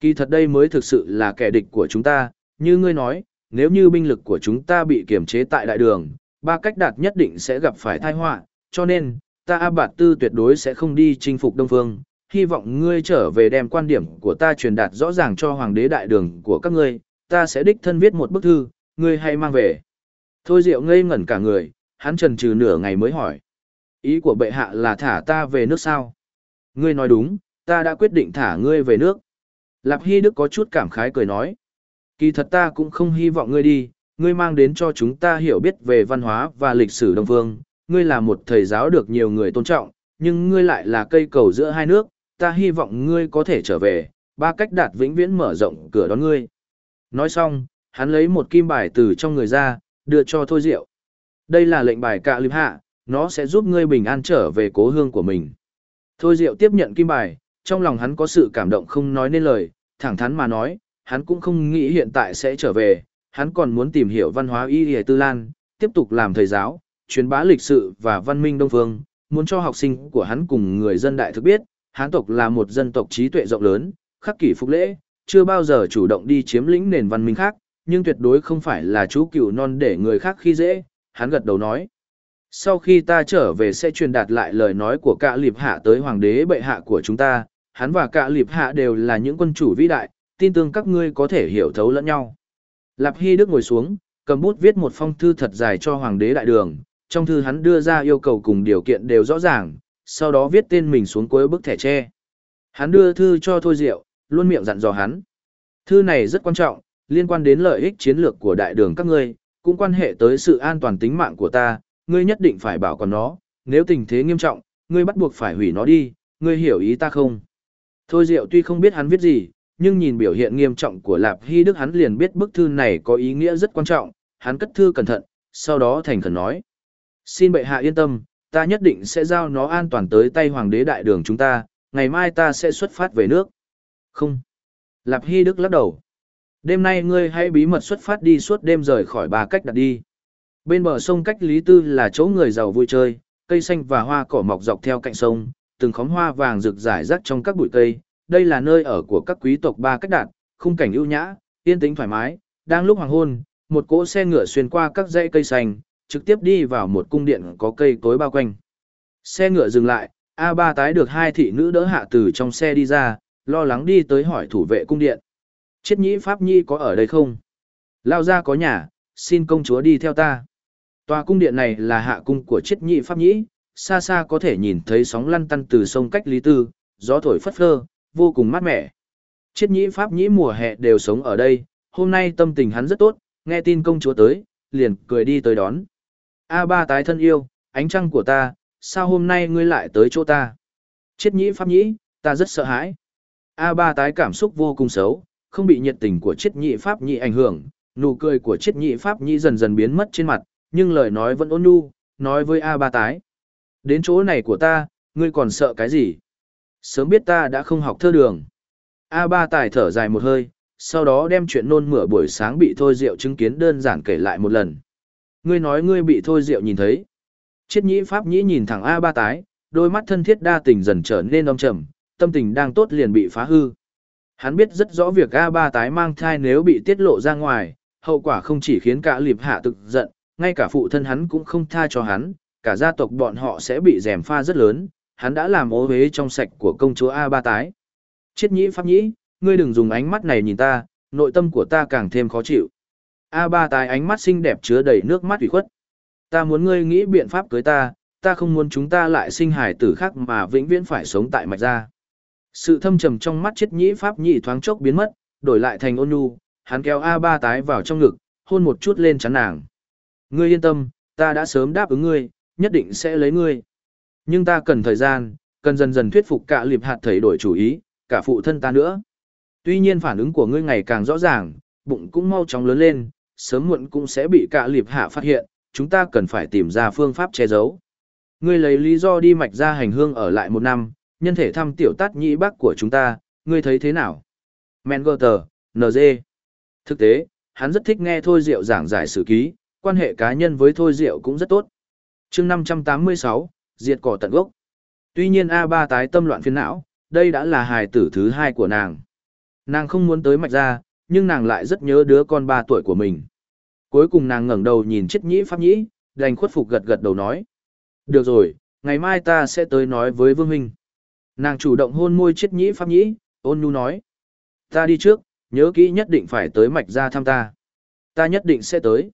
Kỳ thật đây mới thực sự là kẻ địch của chúng ta, như ngươi nói, nếu như binh lực của chúng ta bị kiềm chế tại đại đường, ba cách đạt nhất định sẽ gặp phải tai họa, cho nên, ta A Bạt Tư tuyệt đối sẽ không đi chinh phục Đông Phương, hy vọng ngươi trở về đem quan điểm của ta truyền đạt rõ ràng cho hoàng đế đại đường của các ngươi, ta sẽ đích thân viết một bức thư, ngươi hãy mang về. Thôi Diệu ngây ngẩn cả người, hắn trần trừ nửa ngày mới hỏi. Ý của bệ hạ là thả ta về nước sao? Ngươi nói đúng, ta đã quyết định thả ngươi về nước. Lạp Hy Đức có chút cảm khái cười nói. Kỳ thật ta cũng không hy vọng ngươi đi, ngươi mang đến cho chúng ta hiểu biết về văn hóa và lịch sử Đông Phương, ngươi là một thầy giáo được nhiều người tôn trọng, nhưng ngươi lại là cây cầu giữa hai nước, ta hy vọng ngươi có thể trở về, ba cách đạt vĩnh viễn mở rộng cửa đón ngươi. Nói xong, hắn lấy một kim bài từ trong người ra, đưa cho Thôi Diệu. Đây là lệnh bài cạ liệp hạ, nó sẽ giúp ngươi bình an trở về cố hương của mình. Thôi Diệu tiếp nhận kim bài, trong lòng hắn có sự cảm động không nói nên lời, thẳng thắn mà nói, hắn cũng không nghĩ hiện tại sẽ trở về, hắn còn muốn tìm hiểu văn hóa y y tư lan, tiếp tục làm thầy giáo, truyền bá lịch sự và văn minh đông phương, muốn cho học sinh của hắn cùng người dân đại thực biết, hán tộc là một dân tộc trí tuệ rộng lớn, khắc kỷ phục lễ, chưa bao giờ chủ động đi chiếm lĩnh nền văn minh khác, nhưng tuyệt đối không phải là chú cựu non để người khác khi dễ, hắn gật đầu nói. Sau khi ta trở về sẽ truyền đạt lại lời nói của cả liệp hạ tới hoàng đế bệ hạ của chúng ta, hắn và cả liệp hạ đều là những quân chủ vĩ đại, tin tưởng các ngươi có thể hiểu thấu lẫn nhau. Lạp Hy Đức ngồi xuống, cầm bút viết một phong thư thật dài cho Hoàng đế đại đường, trong thư hắn đưa ra yêu cầu cùng điều kiện đều rõ ràng, sau đó viết tên mình xuống cuối bức thẻ tre. Hắn đưa thư cho Thôi Diệu, luôn miệng dặn dò hắn. Thư này rất quan trọng, liên quan đến lợi ích chiến lược của đại đường các ngươi, cũng quan hệ tới sự an toàn tính mạng của ta, ngươi nhất định phải bảo còn nó, nếu tình thế nghiêm trọng, ngươi bắt buộc phải hủy nó đi, ngươi hiểu ý ta không? Thôi Diệu tuy không biết hắn viết gì, nhưng nhìn biểu hiện nghiêm trọng của Lạp Hy Đức hắn liền biết bức thư này có ý nghĩa rất quan trọng, hắn cất thư cẩn thận, sau đó thành khẩn nói. Xin bệ hạ yên tâm, ta nhất định sẽ giao nó an toàn tới tay hoàng đế đại đường chúng ta, ngày mai ta sẽ xuất phát về nước. Không. Lạp Hy Đức lắc đầu. Đêm nay ngươi hãy bí mật xuất phát đi suốt đêm rời khỏi ba cách đặt đi. Bên bờ sông cách Lý Tư là chỗ người giàu vui chơi, cây xanh và hoa cỏ mọc dọc theo cạnh sông, từng khóm hoa vàng rực rải rác trong các bụi cây, đây là nơi ở của các quý tộc ba cách đạt, khung cảnh ưu nhã, yên tĩnh thoải mái, đang lúc hoàng hôn, một cỗ xe ngựa xuyên qua các dãy cây xanh, trực tiếp đi vào một cung điện có cây cối bao quanh. Xe ngựa dừng lại, A3 tái được hai thị nữ đỡ hạ từ trong xe đi ra, lo lắng đi tới hỏi thủ vệ cung điện. Chiết nhĩ Pháp Nhi có ở đây không? Lao ra có nhà, xin công chúa đi theo ta. Tòa cung điện này là hạ cung của chiết Nhĩ Pháp Nhĩ, xa xa có thể nhìn thấy sóng lăn tăn từ sông cách Lý Tư, gió thổi phất phơ, vô cùng mát mẻ. Chiết nhĩ Pháp Nhĩ mùa hè đều sống ở đây, hôm nay tâm tình hắn rất tốt, nghe tin công chúa tới, liền cười đi tới đón. A ba tái thân yêu, ánh trăng của ta, sao hôm nay ngươi lại tới chỗ ta? Chiết nhĩ Pháp Nhĩ, ta rất sợ hãi. A ba tái cảm xúc vô cùng xấu, không bị nhiệt tình của chết nhị Pháp Nhĩ ảnh hưởng, nụ cười của chết nhị Pháp Nhĩ dần dần biến mất trên mặt, nhưng lời nói vẫn ôn nhu, nói với A ba tái. Đến chỗ này của ta, ngươi còn sợ cái gì? Sớm biết ta đã không học thơ đường. A ba tài thở dài một hơi, sau đó đem chuyện nôn mửa buổi sáng bị thôi rượu chứng kiến đơn giản kể lại một lần. Ngươi nói ngươi bị thôi rượu nhìn thấy. Chiết nhĩ pháp nhĩ nhìn thẳng A ba tái, đôi mắt thân thiết đa tình dần trở nên âm trầm, tâm tình đang tốt liền bị phá hư. Hắn biết rất rõ việc A ba tái mang thai nếu bị tiết lộ ra ngoài, hậu quả không chỉ khiến cả liệp hạ tức giận, ngay cả phụ thân hắn cũng không tha cho hắn, cả gia tộc bọn họ sẽ bị rèm pha rất lớn, hắn đã làm ố hế trong sạch của công chúa A ba tái. Chiết nhĩ pháp nhĩ, ngươi đừng dùng ánh mắt này nhìn ta, nội tâm của ta càng thêm khó chịu. A ba tái ánh mắt xinh đẹp chứa đầy nước mắt ủy khuất. Ta muốn ngươi nghĩ biện pháp cưới ta, ta không muốn chúng ta lại sinh hài tử khác mà vĩnh viễn phải sống tại mạch gia. Sự thâm trầm trong mắt chết nhĩ pháp nhị thoáng chốc biến mất, đổi lại thành ôn nhu, hắn kéo A ba tái vào trong ngực, hôn một chút lên chắn nàng. Ngươi yên tâm, ta đã sớm đáp ứng ngươi, nhất định sẽ lấy ngươi. Nhưng ta cần thời gian, cần dần dần thuyết phục cả liệp hạt thầy đổi chủ ý, cả phụ thân ta nữa. Tuy nhiên phản ứng của ngươi ngày càng rõ ràng, bụng cũng mau chóng lớn lên, sớm muộn cũng sẽ bị cả liệp hạ phát hiện, chúng ta cần phải tìm ra phương pháp che giấu. Ngươi lấy lý do đi mạch ra hành hương ở lại một năm, nhân thể thăm tiểu tát nhĩ bác của chúng ta, ngươi thấy thế nào? Mengerter, NG. Thực tế, hắn rất thích nghe Thôi Diệu giảng giải sử ký, quan hệ cá nhân với Thôi Diệu cũng rất tốt. chương 586, diệt cỏ tận gốc. Tuy nhiên A3 tái tâm loạn phiền não, đây đã là hài tử thứ hai của nàng. Nàng không muốn tới mạch ra, nhưng nàng lại rất nhớ đứa con ba tuổi của mình. Cuối cùng nàng ngẩng đầu nhìn chết nhĩ pháp nhĩ, đành khuất phục gật gật đầu nói. Được rồi, ngày mai ta sẽ tới nói với Vương Huynh. Nàng chủ động hôn môi chết nhĩ pháp nhĩ, ôn nhu nói. Ta đi trước, nhớ kỹ nhất định phải tới mạch ra thăm ta. Ta nhất định sẽ tới.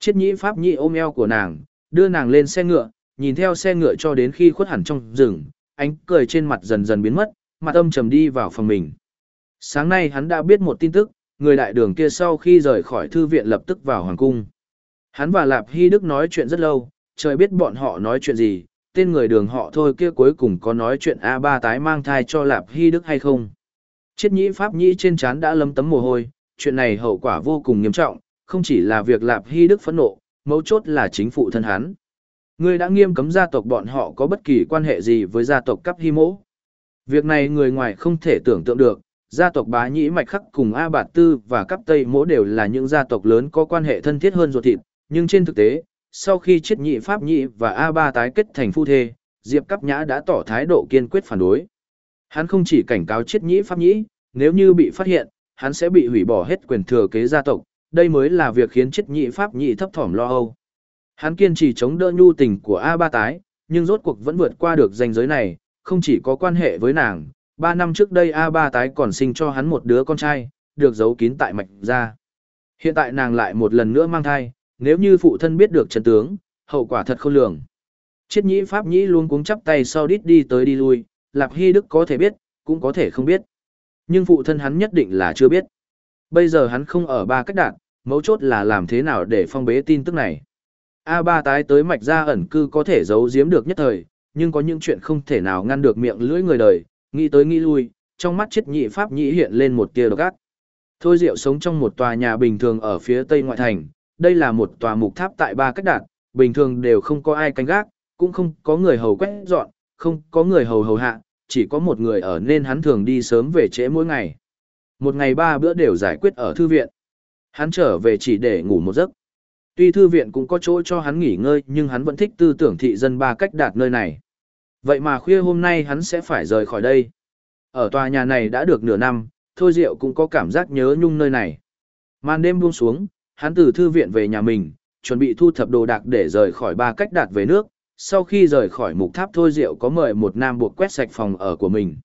Chết nhĩ pháp nhĩ ôm eo của nàng, đưa nàng lên xe ngựa, nhìn theo xe ngựa cho đến khi khuất hẳn trong rừng, ánh cười trên mặt dần dần biến mất, mặt âm trầm đi vào phòng mình. Sáng nay hắn đã biết một tin tức, người đại đường kia sau khi rời khỏi thư viện lập tức vào hoàng cung. Hắn và Lạp Hy Đức nói chuyện rất lâu, trời biết bọn họ nói chuyện gì, tên người đường họ thôi kia cuối cùng có nói chuyện A Ba tái mang thai cho Lạp Hy Đức hay không. Chiết nhĩ pháp nhĩ trên trán đã lấm tấm mồ hôi, chuyện này hậu quả vô cùng nghiêm trọng, không chỉ là việc Lạp Hy Đức phẫn nộ, mấu chốt là chính phụ thân hắn. Người đã nghiêm cấm gia tộc bọn họ có bất kỳ quan hệ gì với gia tộc cấp hy mỗ. Việc này người ngoài không thể tưởng tượng được, gia tộc bá nhĩ mạch khắc cùng A Bạt Tư và cấp Tây mỗ đều là những gia tộc lớn có quan hệ thân thiết hơn ruột thịt, nhưng trên thực tế, sau khi chết nhị Pháp nhị và A Ba tái kết thành phu thê, Diệp Cắp Nhã đã tỏ thái độ kiên quyết phản đối. Hắn không chỉ cảnh cáo chết nhị Pháp nhị, nếu như bị phát hiện, hắn sẽ bị hủy bỏ hết quyền thừa kế gia tộc, đây mới là việc khiến chết nhị Pháp nhị thấp thỏm lo âu. Hắn kiên trì chống đỡ nhu tình của A Ba Tái, nhưng rốt cuộc vẫn vượt qua được danh giới này, không chỉ có quan hệ với nàng. Ba năm trước đây A Ba Tái còn sinh cho hắn một đứa con trai, được giấu kín tại mạch gia. Hiện tại nàng lại một lần nữa mang thai, nếu như phụ thân biết được chân tướng, hậu quả thật khôn lường. Triết nhĩ pháp nhĩ luôn cuống chắp tay sau đít đi tới đi lui, Lạp Hy Đức có thể biết, cũng có thể không biết. Nhưng phụ thân hắn nhất định là chưa biết. Bây giờ hắn không ở ba cách đạn, mấu chốt là làm thế nào để phong bế tin tức này. A3 tái tới mạch ra ẩn cư có thể giấu giếm được nhất thời, nhưng có những chuyện không thể nào ngăn được miệng lưỡi người đời, nghĩ tới nghĩ lui, trong mắt chết nhị pháp Nhĩ hiện lên một tia độc ác. Thôi Diệu sống trong một tòa nhà bình thường ở phía tây ngoại thành, đây là một tòa mục tháp tại ba cách đạt, bình thường đều không có ai canh gác, cũng không có người hầu quét dọn, không có người hầu hầu hạ, chỉ có một người ở nên hắn thường đi sớm về trễ mỗi ngày. Một ngày ba bữa đều giải quyết ở thư viện. Hắn trở về chỉ để ngủ một giấc. Tuy thư viện cũng có chỗ cho hắn nghỉ ngơi nhưng hắn vẫn thích tư tưởng thị dân ba cách đạt nơi này. Vậy mà khuya hôm nay hắn sẽ phải rời khỏi đây. Ở tòa nhà này đã được nửa năm, Thôi Diệu cũng có cảm giác nhớ nhung nơi này. Màn đêm buông xuống, hắn từ thư viện về nhà mình, chuẩn bị thu thập đồ đạc để rời khỏi ba cách đạt về nước. Sau khi rời khỏi mục tháp Thôi Diệu có mời một nam buộc quét sạch phòng ở của mình.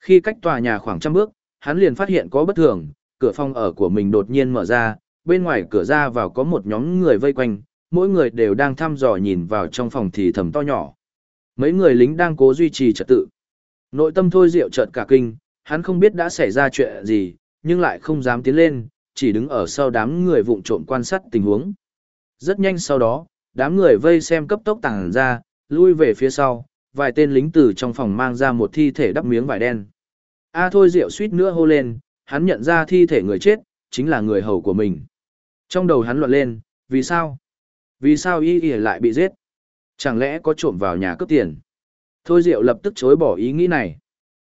Khi cách tòa nhà khoảng trăm bước, hắn liền phát hiện có bất thường, cửa phòng ở của mình đột nhiên mở ra, bên ngoài cửa ra vào có một nhóm người vây quanh, mỗi người đều đang thăm dò nhìn vào trong phòng thì thầm to nhỏ. Mấy người lính đang cố duy trì trật tự. Nội tâm thôi rượu chợt cả kinh, hắn không biết đã xảy ra chuyện gì, nhưng lại không dám tiến lên, chỉ đứng ở sau đám người vụng trộm quan sát tình huống. Rất nhanh sau đó, đám người vây xem cấp tốc tàng ra, lui về phía sau, vài tên lính từ trong phòng mang ra một thi thể đắp miếng vải đen. A thôi rượu suýt nữa hô lên, hắn nhận ra thi thể người chết, chính là người hầu của mình. Trong đầu hắn loạn lên, vì sao? Vì sao y y lại bị giết? Chẳng lẽ có trộm vào nhà cướp tiền? Thôi Diệu lập tức chối bỏ ý nghĩ này.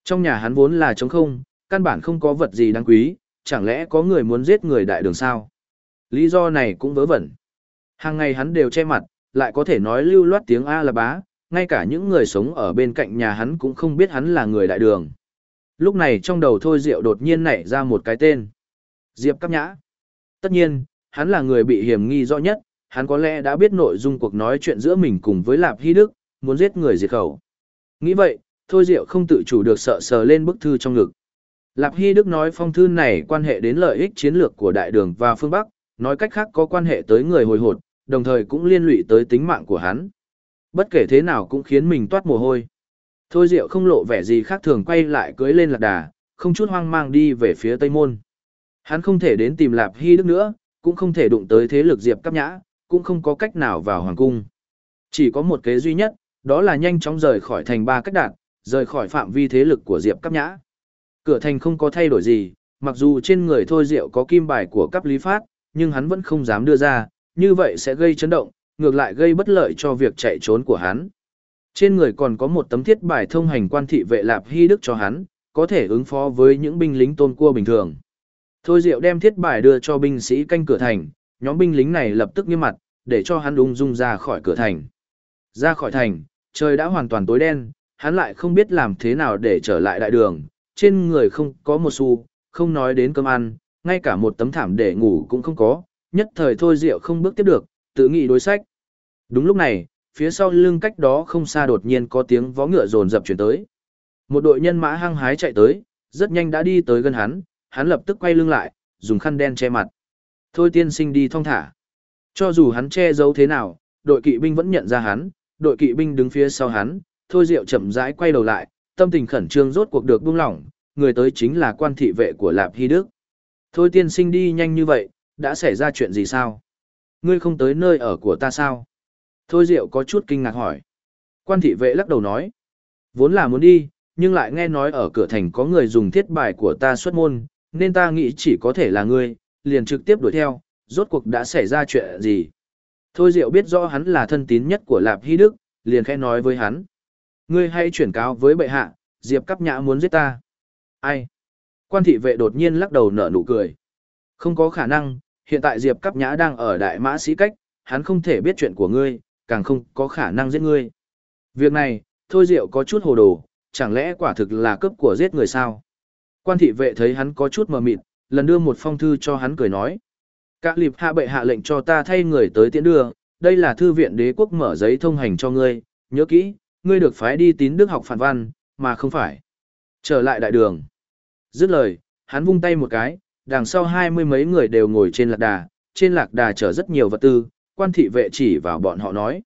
Trong nhà hắn vốn là trống không, căn bản không có vật gì đáng quý, chẳng lẽ có người muốn giết người đại đường sao? Lý do này cũng vớ vẩn. Hàng ngày hắn đều che mặt, lại có thể nói lưu loát tiếng A là bá, ngay cả những người sống ở bên cạnh nhà hắn cũng không biết hắn là người đại đường. Lúc này trong đầu Thôi Diệu đột nhiên nảy ra một cái tên. Diệp Cáp Nhã. Tất nhiên, hắn là người bị hiểm nghi rõ nhất, hắn có lẽ đã biết nội dung cuộc nói chuyện giữa mình cùng với Lạp Hy Đức, muốn giết người diệt khẩu. Nghĩ vậy, Thôi Diệu không tự chủ được sợ sờ lên bức thư trong ngực. Lạp Hy Đức nói phong thư này quan hệ đến lợi ích chiến lược của Đại Đường và phương Bắc, nói cách khác có quan hệ tới người hồi hột, đồng thời cũng liên lụy tới tính mạng của hắn. Bất kể thế nào cũng khiến mình toát mồ hôi. Thôi Diệu không lộ vẻ gì khác thường quay lại cưới lên lạc đà, không chút hoang mang đi về phía Tây Môn. Hắn không thể đến tìm Lạp Hy Đức nữa, cũng không thể đụng tới thế lực Diệp Cáp Nhã, cũng không có cách nào vào hoàng cung. Chỉ có một kế duy nhất, đó là nhanh chóng rời khỏi thành ba cách đạt, rời khỏi phạm vi thế lực của Diệp Cáp Nhã. Cửa thành không có thay đổi gì, mặc dù trên người Thôi Diệu có kim bài của cấp lý phát, nhưng hắn vẫn không dám đưa ra, như vậy sẽ gây chấn động, ngược lại gây bất lợi cho việc chạy trốn của hắn. Trên người còn có một tấm thiết bài thông hành quan thị vệ Lạp Hy Đức cho hắn, có thể ứng phó với những binh lính tôn cua bình thường. Thôi Diệu đem thiết bài đưa cho binh sĩ canh cửa thành, nhóm binh lính này lập tức nghiêm mặt, để cho hắn ung dung ra khỏi cửa thành. Ra khỏi thành, trời đã hoàn toàn tối đen, hắn lại không biết làm thế nào để trở lại đại đường, trên người không có một xu, không nói đến cơm ăn, ngay cả một tấm thảm để ngủ cũng không có, nhất thời thôi Diệu không bước tiếp được, tự nghĩ đối sách. Đúng lúc này, phía sau lưng cách đó không xa đột nhiên có tiếng vó ngựa rồn rập chuyển tới. Một đội nhân mã hăng hái chạy tới, rất nhanh đã đi tới gần hắn, hắn lập tức quay lưng lại, dùng khăn đen che mặt. Thôi tiên sinh đi thong thả. Cho dù hắn che giấu thế nào, đội kỵ binh vẫn nhận ra hắn, đội kỵ binh đứng phía sau hắn, thôi diệu chậm rãi quay đầu lại, tâm tình khẩn trương rốt cuộc được buông lỏng, người tới chính là quan thị vệ của Lạp Hy Đức. Thôi tiên sinh đi nhanh như vậy, đã xảy ra chuyện gì sao? Ngươi không tới nơi ở của ta sao? Thôi Diệu có chút kinh ngạc hỏi. Quan thị vệ lắc đầu nói. Vốn là muốn đi, nhưng lại nghe nói ở cửa thành có người dùng thiết bài của ta xuất môn, nên ta nghĩ chỉ có thể là ngươi, liền trực tiếp đuổi theo, rốt cuộc đã xảy ra chuyện gì. Thôi Diệu biết rõ hắn là thân tín nhất của Lạp Hy Đức, liền khẽ nói với hắn. Ngươi hãy chuyển cáo với bệ hạ, Diệp Cáp Nhã muốn giết ta. Ai? Quan thị vệ đột nhiên lắc đầu nở nụ cười. Không có khả năng, hiện tại Diệp Cáp Nhã đang ở Đại Mã Sĩ Cách, hắn không thể biết chuyện của ngươi, càng không có khả năng giết ngươi. Việc này, Thôi Diệu có chút hồ đồ, chẳng lẽ quả thực là cướp của giết người sao? Quan thị vệ thấy hắn có chút mờ mịt, lần đưa một phong thư cho hắn cười nói. Các lịp hạ bệ hạ lệnh cho ta thay người tới tiễn đưa, đây là thư viện đế quốc mở giấy thông hành cho ngươi, nhớ kỹ, ngươi được phái đi tín đức học phản văn, mà không phải. Trở lại đại đường. Dứt lời, hắn vung tay một cái, đằng sau hai mươi mấy người đều ngồi trên lạc đà, trên lạc đà chở rất nhiều vật tư, quan thị vệ chỉ vào bọn họ nói.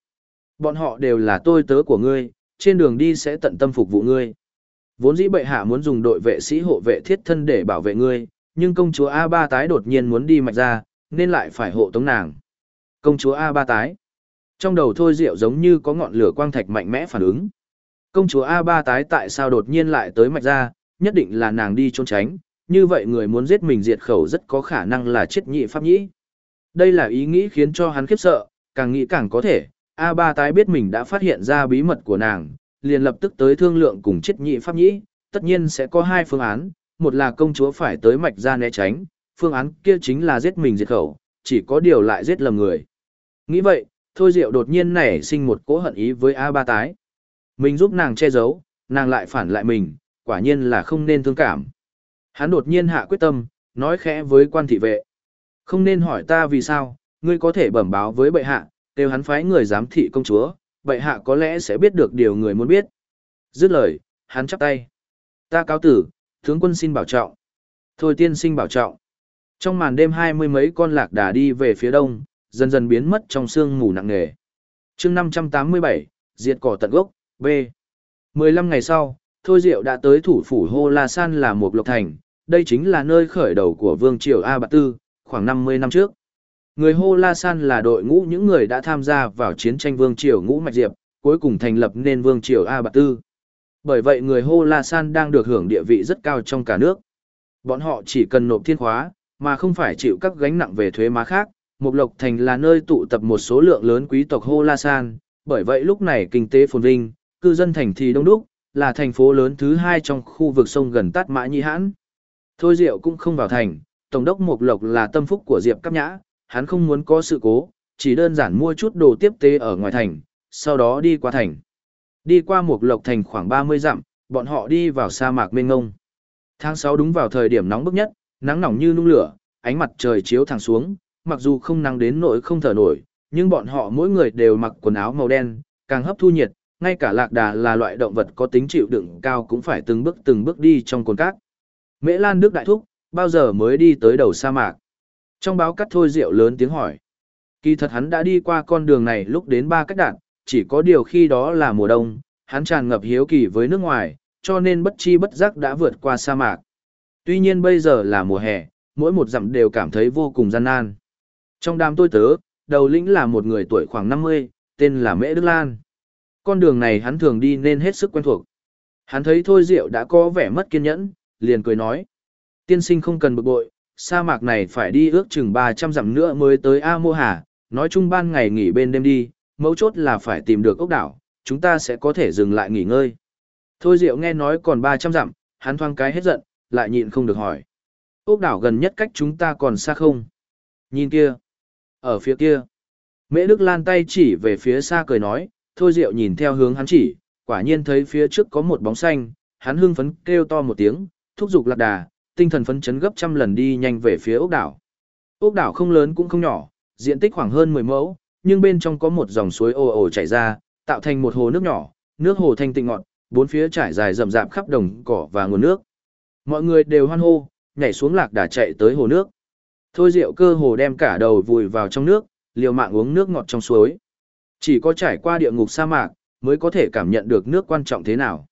Bọn họ đều là tôi tớ của ngươi, trên đường đi sẽ tận tâm phục vụ ngươi. Vốn dĩ bệ hạ muốn dùng đội vệ sĩ hộ vệ thiết thân để bảo vệ ngươi, nhưng công chúa A Ba tái đột nhiên muốn đi mạch ra, nên lại phải hộ tống nàng. Công chúa A Ba tái. Trong đầu thôi rượu giống như có ngọn lửa quang thạch mạnh mẽ phản ứng. Công chúa A Ba tái tại sao đột nhiên lại tới mạch ra, nhất định là nàng đi trốn tránh, như vậy người muốn giết mình diệt khẩu rất có khả năng là chết nhị pháp nhĩ. Đây là ý nghĩ khiến cho hắn khiếp sợ, càng nghĩ càng có thể, A Ba tái biết mình đã phát hiện ra bí mật của nàng, liền lập tức tới thương lượng cùng chết nhị pháp nhĩ, tất nhiên sẽ có hai phương án, một là công chúa phải tới mạch ra né tránh, phương án kia chính là giết mình diệt khẩu, chỉ có điều lại giết lầm người. Nghĩ vậy, Thôi Diệu đột nhiên nảy sinh một cỗ hận ý với A Ba tái. Mình giúp nàng che giấu, nàng lại phản lại mình, quả nhiên là không nên thương cảm. Hắn đột nhiên hạ quyết tâm, nói khẽ với quan thị vệ. Không nên hỏi ta vì sao, ngươi có thể bẩm báo với bệ hạ, kêu hắn phái người giám thị công chúa, bệ hạ có lẽ sẽ biết được điều người muốn biết. Dứt lời, hắn chắp tay. Ta cáo tử, tướng quân xin bảo trọng. Thôi tiên sinh bảo trọng. Trong màn đêm hai mươi mấy con lạc đà đi về phía đông, dần dần biến mất trong sương mù nặng nề. chương 587, diệt cỏ tận gốc, B. 15 ngày sau, Thôi Diệu đã tới thủ phủ Hô La San là một lộc thành, đây chính là nơi khởi đầu của Vương Triều A Bạc Tư, khoảng 50 năm trước. Người Hô La San là đội ngũ những người đã tham gia vào chiến tranh Vương Triều Ngũ Mạch Diệp, cuối cùng thành lập nên Vương Triều A Bạc Tư. Bởi vậy người Hô La San đang được hưởng địa vị rất cao trong cả nước. Bọn họ chỉ cần nộp thiên khóa, mà không phải chịu các gánh nặng về thuế má khác. Mục Lộc Thành là nơi tụ tập một số lượng lớn quý tộc Hô La San, bởi vậy lúc này kinh tế phồn vinh, cư dân thành thì đông đúc, là thành phố lớn thứ hai trong khu vực sông gần Tát Mã Nhĩ Hãn. Thôi Diệu cũng không vào thành, Tổng đốc Mục Lộc là tâm phúc của Diệp Cáp Nhã, hắn không muốn có sự cố, chỉ đơn giản mua chút đồ tiếp tế ở ngoài thành, sau đó đi qua thành. Đi qua Mục Lộc thành khoảng 30 dặm, bọn họ đi vào sa mạc mênh ngông. Tháng 6 đúng vào thời điểm nóng bức nhất, nắng nóng như nung lửa, ánh mặt trời chiếu thẳng xuống, mặc dù không nắng đến nỗi không thở nổi, nhưng bọn họ mỗi người đều mặc quần áo màu đen, càng hấp thu nhiệt, ngay cả lạc đà là loại động vật có tính chịu đựng cao cũng phải từng bước từng bước đi trong cồn cát. Mễ Lan Đức Đại Thúc, bao giờ mới đi tới đầu sa mạc? Trong báo cắt thôi rượu lớn tiếng hỏi. Kỳ thật hắn đã đi qua con đường này lúc đến ba cách đạn, chỉ có điều khi đó là mùa đông, hắn tràn ngập hiếu kỳ với nước ngoài, cho nên bất chi bất giác đã vượt qua sa mạc. Tuy nhiên bây giờ là mùa hè, mỗi một dặm đều cảm thấy vô cùng gian nan. Trong đám tôi tớ, đầu lĩnh là một người tuổi khoảng 50, tên là Mễ Đức Lan. Con đường này hắn thường đi nên hết sức quen thuộc. Hắn thấy Thôi Diệu đã có vẻ mất kiên nhẫn, liền cười nói. Tiên sinh không cần bực bội, sa mạc này phải đi ước chừng 300 dặm nữa mới tới A Mô Hà, nói chung ban ngày nghỉ bên đêm đi, mấu chốt là phải tìm được ốc đảo, chúng ta sẽ có thể dừng lại nghỉ ngơi. Thôi Diệu nghe nói còn 300 dặm, hắn thoang cái hết giận, lại nhịn không được hỏi. Ốc đảo gần nhất cách chúng ta còn xa không? Nhìn kia. Ở phía kia. Mễ Đức Lan tay chỉ về phía xa cười nói, Thôi Diệu nhìn theo hướng hắn chỉ, quả nhiên thấy phía trước có một bóng xanh, hắn hưng phấn kêu to một tiếng, thúc giục lạc đà, tinh thần phấn chấn gấp trăm lần đi nhanh về phía ốc đảo. Ốc đảo không lớn cũng không nhỏ, diện tích khoảng hơn 10 mẫu, nhưng bên trong có một dòng suối ồ ồ chảy ra, tạo thành một hồ nước nhỏ, nước hồ thanh tịnh ngọt, bốn phía trải dài rậm rạp khắp đồng cỏ và nguồn nước. Mọi người đều hoan hô, nhảy xuống lạc đà chạy tới hồ nước. Thôi rượu cơ hồ đem cả đầu vùi vào trong nước, liều mạng uống nước ngọt trong suối. Chỉ có trải qua địa ngục sa mạc, mới có thể cảm nhận được nước quan trọng thế nào.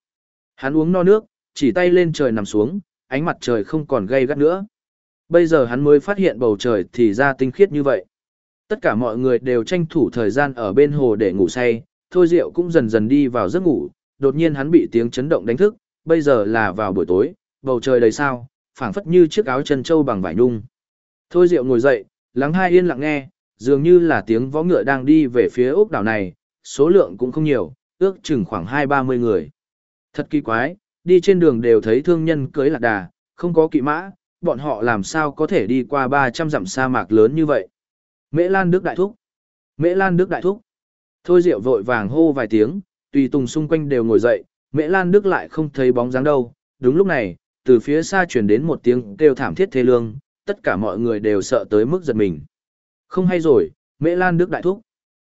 Hắn uống no nước, chỉ tay lên trời nằm xuống, ánh mặt trời không còn gay gắt nữa. Bây giờ hắn mới phát hiện bầu trời thì ra tinh khiết như vậy. Tất cả mọi người đều tranh thủ thời gian ở bên hồ để ngủ say, thôi rượu cũng dần dần đi vào giấc ngủ, đột nhiên hắn bị tiếng chấn động đánh thức, bây giờ là vào buổi tối, bầu trời đầy sao, phảng phất như chiếc áo chân trâu bằng vải nhung. Thôi Diệu ngồi dậy, lắng hai yên lặng nghe, dường như là tiếng võ ngựa đang đi về phía ốc đảo này, số lượng cũng không nhiều, ước chừng khoảng hai ba mươi người. Thật kỳ quái, đi trên đường đều thấy thương nhân cưới lạc đà, không có kỵ mã, bọn họ làm sao có thể đi qua 300 dặm sa mạc lớn như vậy. Mễ Lan Đức Đại Thúc Mễ Lan Đức Đại Thúc Thôi Diệu vội vàng hô vài tiếng, tùy tùng xung quanh đều ngồi dậy, Mễ Lan Đức lại không thấy bóng dáng đâu. Đúng lúc này, từ phía xa truyền đến một tiếng kêu thảm thiết thê lương, tất cả mọi người đều sợ tới mức giật mình. Không hay rồi, Mễ Lan Đức Đại Thúc.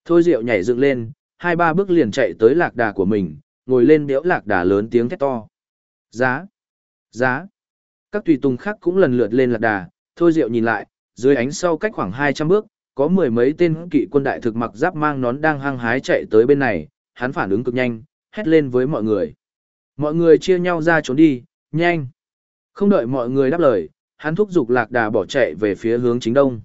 Thôi Diệu nhảy dựng lên, hai ba bước liền chạy tới lạc đà của mình, ngồi lên béo lạc đà lớn tiếng thét to. Giá! Giá! Các tùy tùng khác cũng lần lượt lên lạc đà, thôi Diệu nhìn lại, dưới ánh sau cách khoảng 200 bước, có mười mấy tên kỵ quân đại thực mặc giáp mang nón đang hăng hái chạy tới bên này, hắn phản ứng cực nhanh, hét lên với mọi người. Mọi người chia nhau ra trốn đi, nhanh! Không đợi mọi người đáp lời, hắn thúc giục lạc đà bỏ chạy về phía hướng chính đông.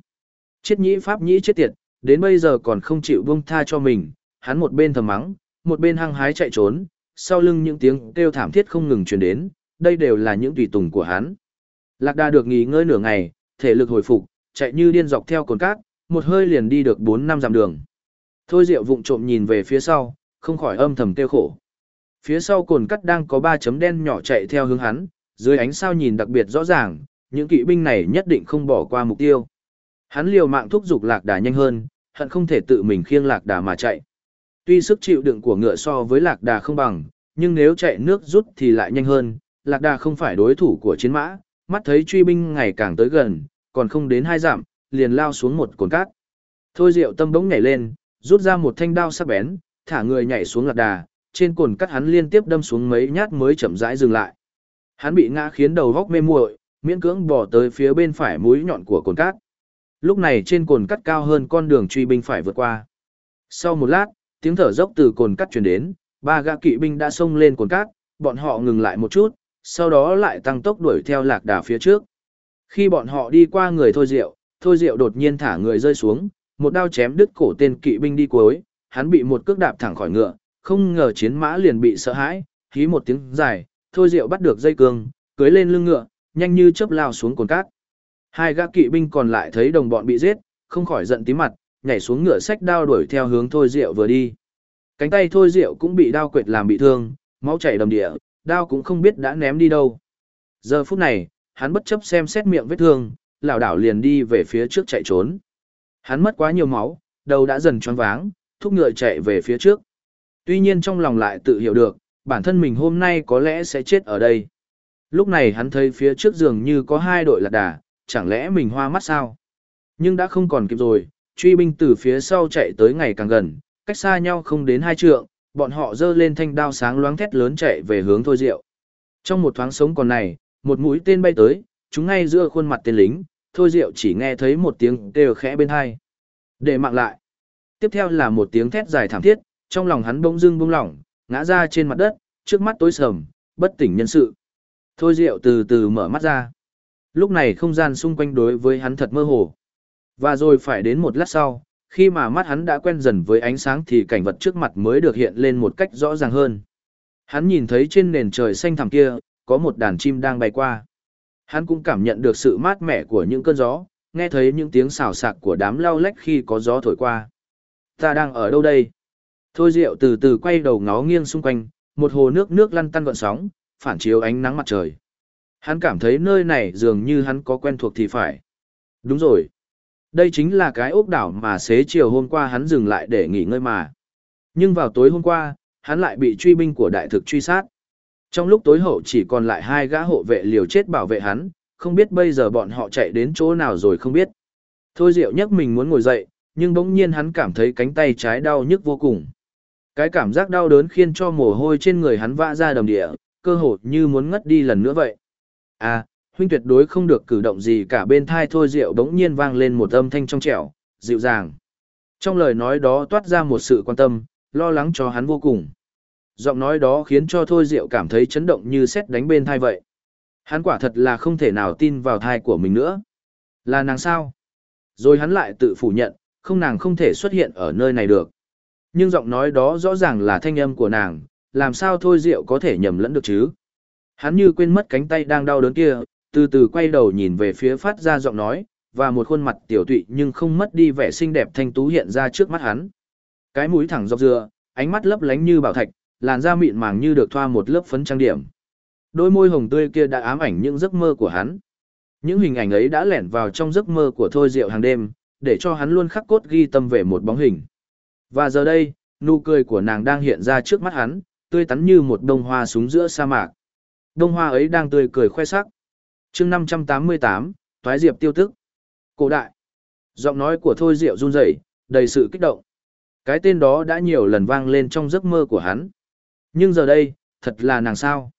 Chết nhĩ pháp nhĩ chết tiệt, đến bây giờ còn không chịu buông tha cho mình, hắn một bên thầm mắng, một bên hăng hái chạy trốn, sau lưng những tiếng kêu thảm thiết không ngừng truyền đến, đây đều là những tùy tùng của hắn. Lạc Đà được nghỉ ngơi nửa ngày, thể lực hồi phục, chạy như điên dọc theo cồn cát, một hơi liền đi được 4 năm dặm đường. Thôi Diệu vụng trộm nhìn về phía sau, không khỏi âm thầm tiêu khổ. Phía sau cồn cát đang có ba chấm đen nhỏ chạy theo hướng hắn, dưới ánh sao nhìn đặc biệt rõ ràng, những kỵ binh này nhất định không bỏ qua mục tiêu. Hắn liều mạng thúc giục lạc đà nhanh hơn, hận không thể tự mình khiêng lạc đà mà chạy. Tuy sức chịu đựng của ngựa so với lạc đà không bằng, nhưng nếu chạy nước rút thì lại nhanh hơn, lạc đà không phải đối thủ của chiến mã, mắt thấy truy binh ngày càng tới gần, còn không đến hai dặm, liền lao xuống một cồn cát. Thôi Diệu tâm bỗng nhảy lên, rút ra một thanh đao sắc bén, thả người nhảy xuống lạc đà, trên cồn cắt hắn liên tiếp đâm xuống mấy nhát mới chậm rãi dừng lại. Hắn bị ngã khiến đầu góc mê muội, miễn cưỡng bỏ tới phía bên phải mũi nhọn của cồn cát. Lúc này trên cồn cát cao hơn con đường truy binh phải vượt qua. Sau một lát, tiếng thở dốc từ cồn cát truyền đến, ba gã kỵ binh đã xông lên cồn cát, bọn họ ngừng lại một chút, sau đó lại tăng tốc đuổi theo lạc đà phía trước. Khi bọn họ đi qua người Thôi Diệu, Thôi Diệu đột nhiên thả người rơi xuống, một đao chém đứt cổ tên kỵ binh đi cuối, hắn bị một cước đạp thẳng khỏi ngựa, không ngờ chiến mã liền bị sợ hãi, hí một tiếng dài, Thôi Diệu bắt được dây cương, cưới lên lưng ngựa, nhanh như chớp lao xuống cồn cát. Hai gã kỵ binh còn lại thấy đồng bọn bị giết, không khỏi giận tím mặt, nhảy xuống ngựa sách đao đuổi theo hướng Thôi Diệu vừa đi. Cánh tay Thôi Diệu cũng bị đao quệt làm bị thương, máu chảy đầm địa, đao cũng không biết đã ném đi đâu. Giờ phút này, hắn bất chấp xem xét miệng vết thương, lảo đảo liền đi về phía trước chạy trốn. Hắn mất quá nhiều máu, đầu đã dần choáng váng, thúc ngựa chạy về phía trước. Tuy nhiên trong lòng lại tự hiểu được, bản thân mình hôm nay có lẽ sẽ chết ở đây. Lúc này hắn thấy phía trước giường như có hai đội lạc đà, chẳng lẽ mình hoa mắt sao? Nhưng đã không còn kịp rồi, truy binh từ phía sau chạy tới ngày càng gần, cách xa nhau không đến hai trượng, bọn họ giơ lên thanh đao sáng loáng thét lớn chạy về hướng Thôi Diệu. Trong một thoáng sống còn này, một mũi tên bay tới, chúng ngay giữa khuôn mặt tên lính, Thôi Diệu chỉ nghe thấy một tiếng kêu khẽ bên hai. Để mạng lại. Tiếp theo là một tiếng thét dài thảm thiết, trong lòng hắn bỗng dưng bông lỏng, ngã ra trên mặt đất, trước mắt tối sầm, bất tỉnh nhân sự. Thôi Diệu từ từ mở mắt ra. Lúc này không gian xung quanh đối với hắn thật mơ hồ. Và rồi phải đến một lát sau, khi mà mắt hắn đã quen dần với ánh sáng thì cảnh vật trước mặt mới được hiện lên một cách rõ ràng hơn. Hắn nhìn thấy trên nền trời xanh thẳm kia, có một đàn chim đang bay qua. Hắn cũng cảm nhận được sự mát mẻ của những cơn gió, nghe thấy những tiếng xào xạc của đám lau lách khi có gió thổi qua. Ta đang ở đâu đây? Thôi Diệu từ từ quay đầu ngó nghiêng xung quanh, một hồ nước nước lăn tăn gọn sóng, phản chiếu ánh nắng mặt trời. Hắn cảm thấy nơi này dường như hắn có quen thuộc thì phải. Đúng rồi. Đây chính là cái ốc đảo mà xế chiều hôm qua hắn dừng lại để nghỉ ngơi mà. Nhưng vào tối hôm qua, hắn lại bị truy binh của đại thực truy sát. Trong lúc tối hậu chỉ còn lại hai gã hộ vệ liều chết bảo vệ hắn, không biết bây giờ bọn họ chạy đến chỗ nào rồi không biết. Thôi Diệu nhắc mình muốn ngồi dậy, nhưng bỗng nhiên hắn cảm thấy cánh tay trái đau nhức vô cùng. Cái cảm giác đau đớn khiến cho mồ hôi trên người hắn vã ra đầm địa, cơ hồ như muốn ngất đi lần nữa vậy. À, huynh tuyệt đối không được cử động gì cả bên thai thôi Diệu bỗng nhiên vang lên một âm thanh trong trẻo, dịu dàng. Trong lời nói đó toát ra một sự quan tâm, lo lắng cho hắn vô cùng. Giọng nói đó khiến cho Thôi Diệu cảm thấy chấn động như xét đánh bên thai vậy. Hắn quả thật là không thể nào tin vào thai của mình nữa. Là nàng sao? Rồi hắn lại tự phủ nhận, không nàng không thể xuất hiện ở nơi này được. Nhưng giọng nói đó rõ ràng là thanh âm của nàng, làm sao Thôi Diệu có thể nhầm lẫn được chứ? Hắn như quên mất cánh tay đang đau đớn kia, từ từ quay đầu nhìn về phía phát ra giọng nói, và một khuôn mặt tiểu tụy nhưng không mất đi vẻ xinh đẹp thanh tú hiện ra trước mắt hắn. Cái mũi thẳng dọc dừa, ánh mắt lấp lánh như bảo thạch, làn da mịn màng như được thoa một lớp phấn trang điểm. Đôi môi hồng tươi kia đã ám ảnh những giấc mơ của hắn. Những hình ảnh ấy đã lẻn vào trong giấc mơ của Thôi Diệu hàng đêm, để cho hắn luôn khắc cốt ghi tâm về một bóng hình. Và giờ đây, nụ cười của nàng đang hiện ra trước mắt hắn, tươi tắn như một đông hoa súng giữa sa mạc. Đông hoa ấy đang tươi cười khoe sắc. chương 588, Toái Diệp tiêu tức. Cổ đại. Giọng nói của Thôi Diệu run rẩy, đầy sự kích động. Cái tên đó đã nhiều lần vang lên trong giấc mơ của hắn. Nhưng giờ đây, thật là nàng sao?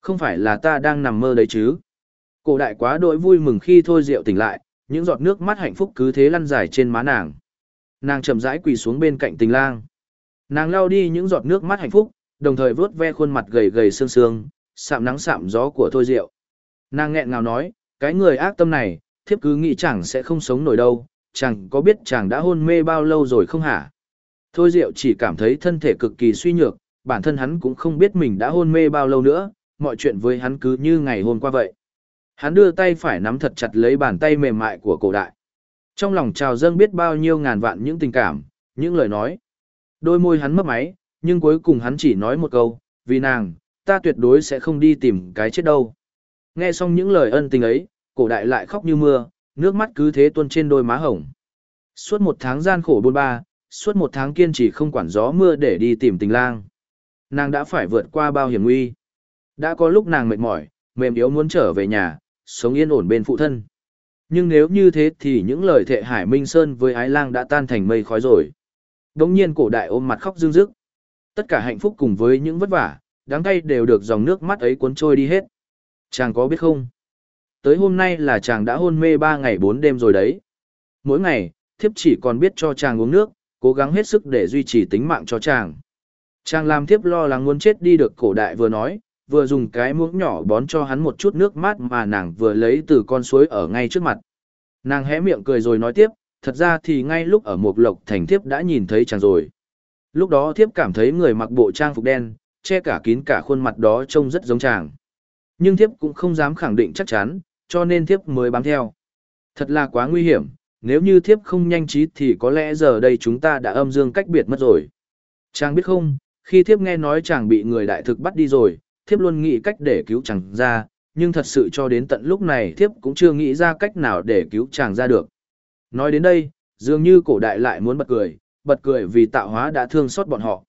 Không phải là ta đang nằm mơ đấy chứ? Cổ đại quá đỗi vui mừng khi Thôi Diệu tỉnh lại, những giọt nước mắt hạnh phúc cứ thế lăn dài trên má nàng. Nàng chậm rãi quỳ xuống bên cạnh tình lang. Nàng lau đi những giọt nước mắt hạnh phúc, đồng thời vớt ve khuôn mặt gầy gầy xương xương, sạm nắng sạm gió của Thôi Diệu. Nàng nghẹn ngào nói, cái người ác tâm này, thiếp cứ nghĩ chẳng sẽ không sống nổi đâu, chẳng có biết chàng đã hôn mê bao lâu rồi không hả? Thôi Diệu chỉ cảm thấy thân thể cực kỳ suy nhược, bản thân hắn cũng không biết mình đã hôn mê bao lâu nữa, mọi chuyện với hắn cứ như ngày hôm qua vậy. Hắn đưa tay phải nắm thật chặt lấy bàn tay mềm mại của cổ đại. Trong lòng trào dâng biết bao nhiêu ngàn vạn những tình cảm, những lời nói. Đôi môi hắn mấp máy, nhưng cuối cùng hắn chỉ nói một câu, vì nàng, ta tuyệt đối sẽ không đi tìm cái chết đâu. Nghe xong những lời ân tình ấy, cổ đại lại khóc như mưa, nước mắt cứ thế tuôn trên đôi má hồng. Suốt một tháng gian khổ bôn ba, suốt một tháng kiên trì không quản gió mưa để đi tìm tình lang. Nàng đã phải vượt qua bao hiểm nguy. Đã có lúc nàng mệt mỏi, mềm yếu muốn trở về nhà, sống yên ổn bên phụ thân. Nhưng nếu như thế thì những lời thệ Hải Minh Sơn với Ái Lang đã tan thành mây khói rồi. Đống nhiên cổ đại ôm mặt khóc dương dức. Tất cả hạnh phúc cùng với những vất vả, đáng cay đều được dòng nước mắt ấy cuốn trôi đi hết. Chàng có biết không? Tới hôm nay là chàng đã hôn mê 3 ngày 4 đêm rồi đấy. Mỗi ngày, thiếp chỉ còn biết cho chàng uống nước, cố gắng hết sức để duy trì tính mạng cho chàng. Chàng làm thiếp lo lắng muốn chết đi được cổ đại vừa nói, vừa dùng cái muỗng nhỏ bón cho hắn một chút nước mát mà nàng vừa lấy từ con suối ở ngay trước mặt. Nàng hé miệng cười rồi nói tiếp, thật ra thì ngay lúc ở một lộc thành thiếp đã nhìn thấy chàng rồi. Lúc đó thiếp cảm thấy người mặc bộ trang phục đen, che cả kín cả khuôn mặt đó trông rất giống chàng. Nhưng thiếp cũng không dám khẳng định chắc chắn, cho nên thiếp mới bám theo. Thật là quá nguy hiểm, nếu như thiếp không nhanh trí thì có lẽ giờ đây chúng ta đã âm dương cách biệt mất rồi. Chàng biết không, khi thiếp nghe nói chàng bị người đại thực bắt đi rồi, thiếp luôn nghĩ cách để cứu chàng ra, nhưng thật sự cho đến tận lúc này thiếp cũng chưa nghĩ ra cách nào để cứu chàng ra được. Nói đến đây, dường như cổ đại lại muốn bật cười, bật cười vì tạo hóa đã thương xót bọn họ.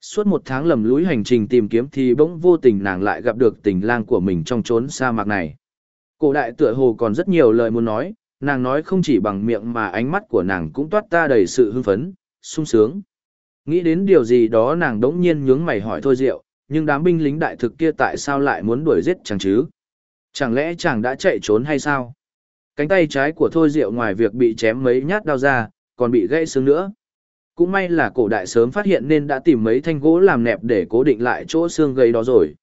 Suốt một tháng lầm lũi hành trình tìm kiếm thì bỗng vô tình nàng lại gặp được tình lang của mình trong chốn sa mạc này. Cổ đại tựa hồ còn rất nhiều lời muốn nói, nàng nói không chỉ bằng miệng mà ánh mắt của nàng cũng toát ta đầy sự hưng phấn, sung sướng. Nghĩ đến điều gì đó nàng đống nhiên nhướng mày hỏi thôi diệu, nhưng đám binh lính đại thực kia tại sao lại muốn đuổi giết chàng chứ? Chẳng lẽ chàng đã chạy trốn hay sao? Cánh tay trái của thôi diệu ngoài việc bị chém mấy nhát đau ra, còn bị gãy xương nữa. Cũng may là cổ đại sớm phát hiện nên đã tìm mấy thanh gỗ làm nẹp để cố định lại chỗ xương gây đó rồi.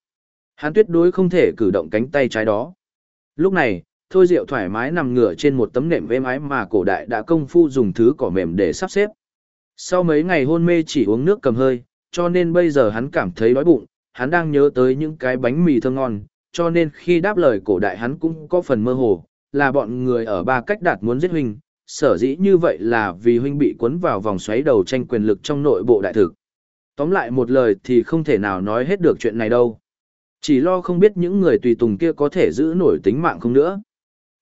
Hắn tuyệt đối không thể cử động cánh tay trái đó. Lúc này, Thôi Diệu thoải mái nằm ngửa trên một tấm nệm êm ái mà cổ đại đã công phu dùng thứ cỏ mềm để sắp xếp. Sau mấy ngày hôn mê chỉ uống nước cầm hơi, cho nên bây giờ hắn cảm thấy đói bụng, hắn đang nhớ tới những cái bánh mì thơm ngon, cho nên khi đáp lời cổ đại hắn cũng có phần mơ hồ, là bọn người ở ba cách đạt muốn giết huynh, sở dĩ như vậy là vì huynh bị cuốn vào vòng xoáy đầu tranh quyền lực trong nội bộ đại thực. Tóm lại một lời thì không thể nào nói hết được chuyện này đâu. Chỉ lo không biết những người tùy tùng kia có thể giữ nổi tính mạng không nữa.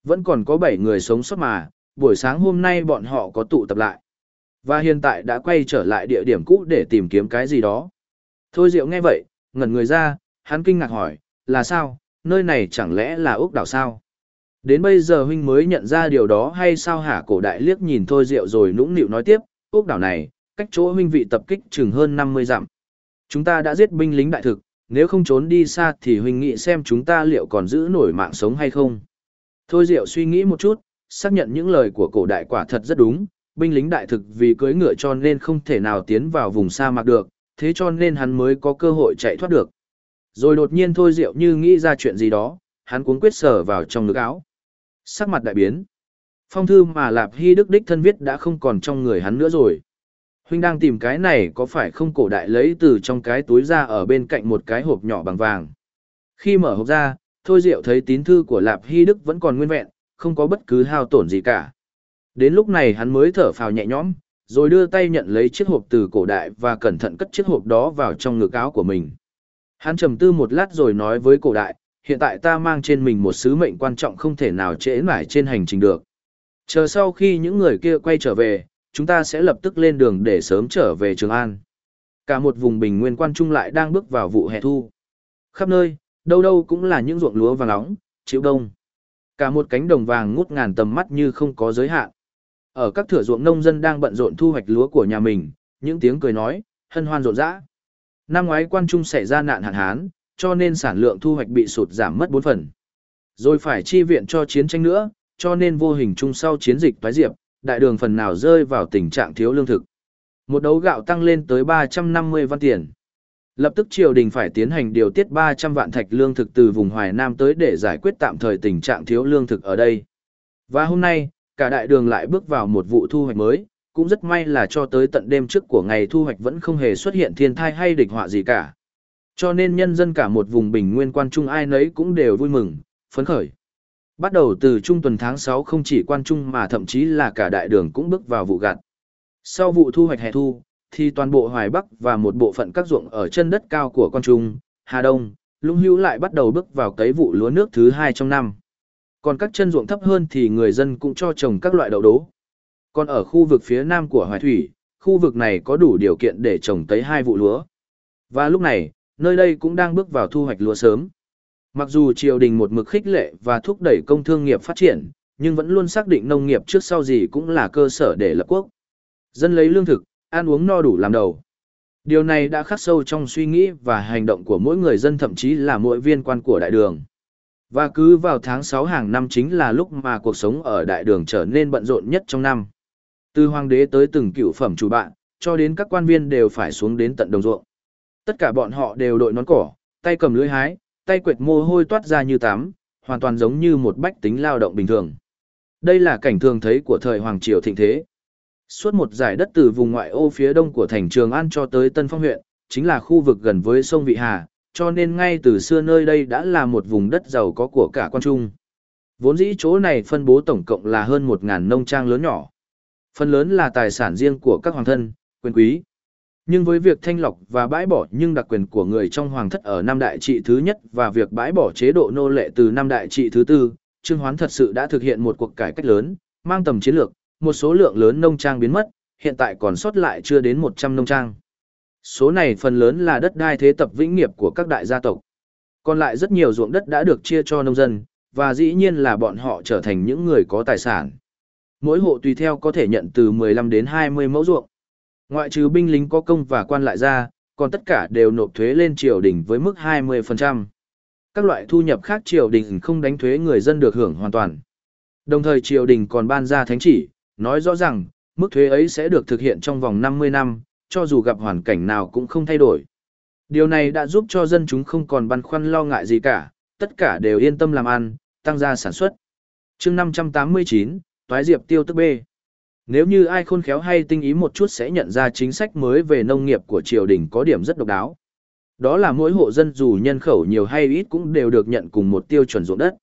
Vẫn còn có 7 người sống sót mà, buổi sáng hôm nay bọn họ có tụ tập lại. Và hiện tại đã quay trở lại địa điểm cũ để tìm kiếm cái gì đó. Thôi Diệu nghe vậy, ngẩn người ra, hắn kinh ngạc hỏi, là sao, nơi này chẳng lẽ là ốc đảo sao? Đến bây giờ huynh mới nhận ra điều đó hay sao hả cổ đại liếc nhìn Thôi Diệu rồi nũng nịu nói tiếp, quốc đảo này, cách chỗ huynh vị tập kích chừng hơn 50 dặm. Chúng ta đã giết binh lính đại thực, nếu không trốn đi xa thì huynh nghĩ xem chúng ta liệu còn giữ nổi mạng sống hay không. Thôi Diệu suy nghĩ một chút, xác nhận những lời của cổ đại quả thật rất đúng, binh lính đại thực vì cưỡi ngựa cho nên không thể nào tiến vào vùng sa mạc được, thế cho nên hắn mới có cơ hội chạy thoát được. Rồi đột nhiên Thôi Diệu như nghĩ ra chuyện gì đó, hắn cuống quyết sở vào trong ngực áo. Sắc mặt đại biến. Phong thư mà Lạp Hy Đức đích thân viết đã không còn trong người hắn nữa rồi. Huynh đang tìm cái này có phải không cổ đại lấy từ trong cái túi ra ở bên cạnh một cái hộp nhỏ bằng vàng. Khi mở hộp ra, Thôi Diệu thấy tín thư của Lạp Hy Đức vẫn còn nguyên vẹn, không có bất cứ hao tổn gì cả. Đến lúc này hắn mới thở phào nhẹ nhõm, rồi đưa tay nhận lấy chiếc hộp từ cổ đại và cẩn thận cất chiếc hộp đó vào trong ngực áo của mình. Hắn trầm tư một lát rồi nói với cổ đại, hiện tại ta mang trên mình một sứ mệnh quan trọng không thể nào trễ mãi trên hành trình được. Chờ sau khi những người kia quay trở về, chúng ta sẽ lập tức lên đường để sớm trở về Trường An. Cả một vùng bình nguyên quan trung lại đang bước vào vụ hè thu. Khắp nơi, đâu đâu cũng là những ruộng lúa vàng nóng, chịu đông. Cả một cánh đồng vàng ngút ngàn tầm mắt như không có giới hạn. Ở các thửa ruộng nông dân đang bận rộn thu hoạch lúa của nhà mình, những tiếng cười nói, hân hoan rộn rã. Năm ngoái quan trung xảy ra nạn hạn hán, cho nên sản lượng thu hoạch bị sụt giảm mất 4 phần. Rồi phải chi viện cho chiến tranh nữa, cho nên vô hình chung sau chiến dịch toái diệp, đại đường phần nào rơi vào tình trạng thiếu lương thực. Một đấu gạo tăng lên tới 350 văn tiền. Lập tức triều đình phải tiến hành điều tiết 300 vạn thạch lương thực từ vùng Hoài Nam tới để giải quyết tạm thời tình trạng thiếu lương thực ở đây. Và hôm nay, cả đại đường lại bước vào một vụ thu hoạch mới, cũng rất may là cho tới tận đêm trước của ngày thu hoạch vẫn không hề xuất hiện thiên thai hay địch họa gì cả. Cho nên nhân dân cả một vùng bình nguyên quan trung ai nấy cũng đều vui mừng, phấn khởi. Bắt đầu từ trung tuần tháng 6 không chỉ quan trung mà thậm chí là cả đại đường cũng bước vào vụ gặt. Sau vụ thu hoạch hè thu, thì toàn bộ Hoài Bắc và một bộ phận các ruộng ở chân đất cao của quan trung, Hà Đông, Lũng Hữu lại bắt đầu bước vào cấy vụ lúa nước thứ hai trong năm. Còn các chân ruộng thấp hơn thì người dân cũng cho trồng các loại đậu đố. Còn ở khu vực phía nam của Hoài Thủy, khu vực này có đủ điều kiện để trồng tới hai vụ lúa. Và lúc này, nơi đây cũng đang bước vào thu hoạch lúa sớm. Mặc dù triều đình một mực khích lệ và thúc đẩy công thương nghiệp phát triển, nhưng vẫn luôn xác định nông nghiệp trước sau gì cũng là cơ sở để lập quốc. Dân lấy lương thực, ăn uống no đủ làm đầu. Điều này đã khắc sâu trong suy nghĩ và hành động của mỗi người dân thậm chí là mỗi viên quan của đại đường. Và cứ vào tháng 6 hàng năm chính là lúc mà cuộc sống ở đại đường trở nên bận rộn nhất trong năm. Từ hoàng đế tới từng cựu phẩm chủ bạn, cho đến các quan viên đều phải xuống đến tận đồng ruộng. Tất cả bọn họ đều đội nón cỏ, tay cầm lưới hái, tay quệt mồ hôi toát ra như tắm, hoàn toàn giống như một bách tính lao động bình thường. Đây là cảnh thường thấy của thời Hoàng Triều thịnh thế. Suốt một giải đất từ vùng ngoại ô phía đông của thành Trường An cho tới Tân Phong huyện, chính là khu vực gần với sông Vị Hà, cho nên ngay từ xưa nơi đây đã là một vùng đất giàu có của cả quan trung. Vốn dĩ chỗ này phân bố tổng cộng là hơn 1.000 nông trang lớn nhỏ. Phần lớn là tài sản riêng của các hoàng thân, quyền quý. Nhưng với việc thanh lọc và bãi bỏ nhưng đặc quyền của người trong hoàng thất ở năm đại trị thứ nhất và việc bãi bỏ chế độ nô lệ từ năm đại trị thứ tư, Trương Hoán thật sự đã thực hiện một cuộc cải cách lớn, mang tầm chiến lược, một số lượng lớn nông trang biến mất, hiện tại còn sót lại chưa đến 100 nông trang. Số này phần lớn là đất đai thế tập vĩnh nghiệp của các đại gia tộc. Còn lại rất nhiều ruộng đất đã được chia cho nông dân, và dĩ nhiên là bọn họ trở thành những người có tài sản. Mỗi hộ tùy theo có thể nhận từ 15 đến 20 mẫu ruộng. Ngoại trừ binh lính có công và quan lại ra, còn tất cả đều nộp thuế lên triều đình với mức 20%. Các loại thu nhập khác triều đình không đánh thuế người dân được hưởng hoàn toàn. Đồng thời triều đình còn ban ra thánh chỉ, nói rõ rằng, mức thuế ấy sẽ được thực hiện trong vòng 50 năm, cho dù gặp hoàn cảnh nào cũng không thay đổi. Điều này đã giúp cho dân chúng không còn băn khoăn lo ngại gì cả, tất cả đều yên tâm làm ăn, tăng gia sản xuất. chương 589, Toái Diệp Tiêu tức B. Nếu như ai khôn khéo hay tinh ý một chút sẽ nhận ra chính sách mới về nông nghiệp của triều đình có điểm rất độc đáo. Đó là mỗi hộ dân dù nhân khẩu nhiều hay ít cũng đều được nhận cùng một tiêu chuẩn ruộng đất.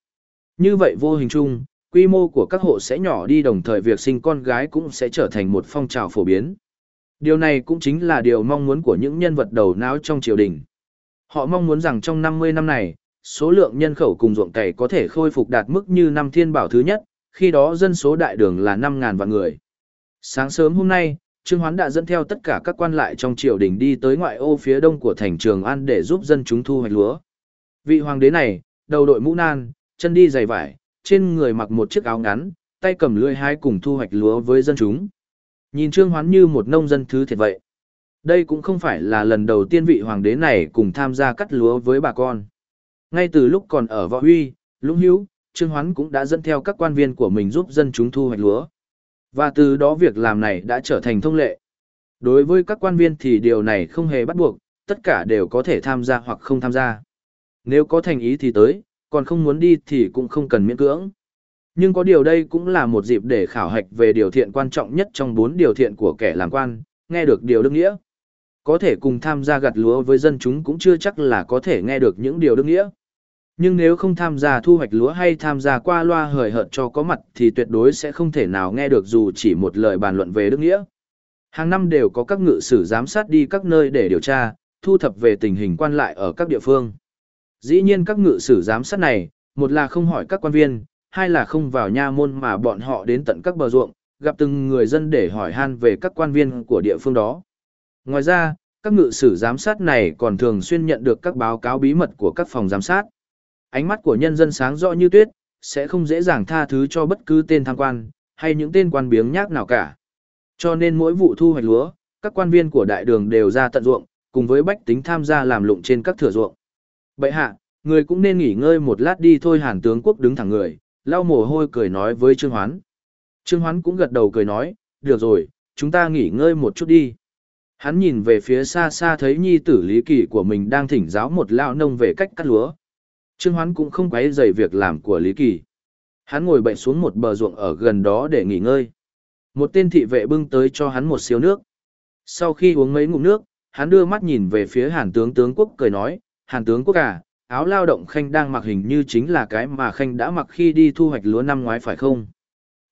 Như vậy vô hình chung, quy mô của các hộ sẽ nhỏ đi đồng thời việc sinh con gái cũng sẽ trở thành một phong trào phổ biến. Điều này cũng chính là điều mong muốn của những nhân vật đầu não trong triều đình. Họ mong muốn rằng trong 50 năm này, số lượng nhân khẩu cùng ruộng cày có thể khôi phục đạt mức như năm thiên bảo thứ nhất, khi đó dân số đại đường là 5.000 vạn người. Sáng sớm hôm nay, Trương Hoán đã dẫn theo tất cả các quan lại trong triều đình đi tới ngoại ô phía đông của thành Trường An để giúp dân chúng thu hoạch lúa. Vị hoàng đế này, đầu đội mũ nan, chân đi giày vải, trên người mặc một chiếc áo ngắn, tay cầm lưỡi hái cùng thu hoạch lúa với dân chúng. Nhìn Trương Hoán như một nông dân thứ thiệt vậy. Đây cũng không phải là lần đầu tiên vị hoàng đế này cùng tham gia cắt lúa với bà con. Ngay từ lúc còn ở Võ Huy, Lũng Hữu, Trương Hoán cũng đã dẫn theo các quan viên của mình giúp dân chúng thu hoạch lúa. Và từ đó việc làm này đã trở thành thông lệ. Đối với các quan viên thì điều này không hề bắt buộc, tất cả đều có thể tham gia hoặc không tham gia. Nếu có thành ý thì tới, còn không muốn đi thì cũng không cần miễn cưỡng. Nhưng có điều đây cũng là một dịp để khảo hạch về điều thiện quan trọng nhất trong bốn điều thiện của kẻ làm quan, nghe được điều đức nghĩa. Có thể cùng tham gia gặt lúa với dân chúng cũng chưa chắc là có thể nghe được những điều đức nghĩa. Nhưng nếu không tham gia thu hoạch lúa hay tham gia qua loa hời hợt cho có mặt thì tuyệt đối sẽ không thể nào nghe được dù chỉ một lời bàn luận về đức nghĩa. Hàng năm đều có các ngự sử giám sát đi các nơi để điều tra, thu thập về tình hình quan lại ở các địa phương. Dĩ nhiên các ngự sử giám sát này, một là không hỏi các quan viên, hai là không vào nha môn mà bọn họ đến tận các bờ ruộng, gặp từng người dân để hỏi han về các quan viên của địa phương đó. Ngoài ra, các ngự sử giám sát này còn thường xuyên nhận được các báo cáo bí mật của các phòng giám sát. Ánh mắt của nhân dân sáng rõ như tuyết, sẽ không dễ dàng tha thứ cho bất cứ tên tham quan, hay những tên quan biếng nhác nào cả. Cho nên mỗi vụ thu hoạch lúa, các quan viên của đại đường đều ra tận ruộng, cùng với bách tính tham gia làm lụng trên các thửa ruộng. Bệ hạ, người cũng nên nghỉ ngơi một lát đi thôi hàn tướng quốc đứng thẳng người, lau mồ hôi cười nói với Trương Hoán. Trương Hoán cũng gật đầu cười nói, được rồi, chúng ta nghỉ ngơi một chút đi. Hắn nhìn về phía xa xa thấy nhi tử lý kỳ của mình đang thỉnh giáo một lão nông về cách cắt lúa. Trương Hoán cũng không quấy rầy việc làm của Lý Kỳ. Hắn ngồi bệnh xuống một bờ ruộng ở gần đó để nghỉ ngơi. Một tên thị vệ bưng tới cho hắn một siêu nước. Sau khi uống mấy ngụm nước, hắn đưa mắt nhìn về phía hàn tướng tướng quốc cười nói, hàn tướng quốc à, áo lao động khanh đang mặc hình như chính là cái mà khanh đã mặc khi đi thu hoạch lúa năm ngoái phải không?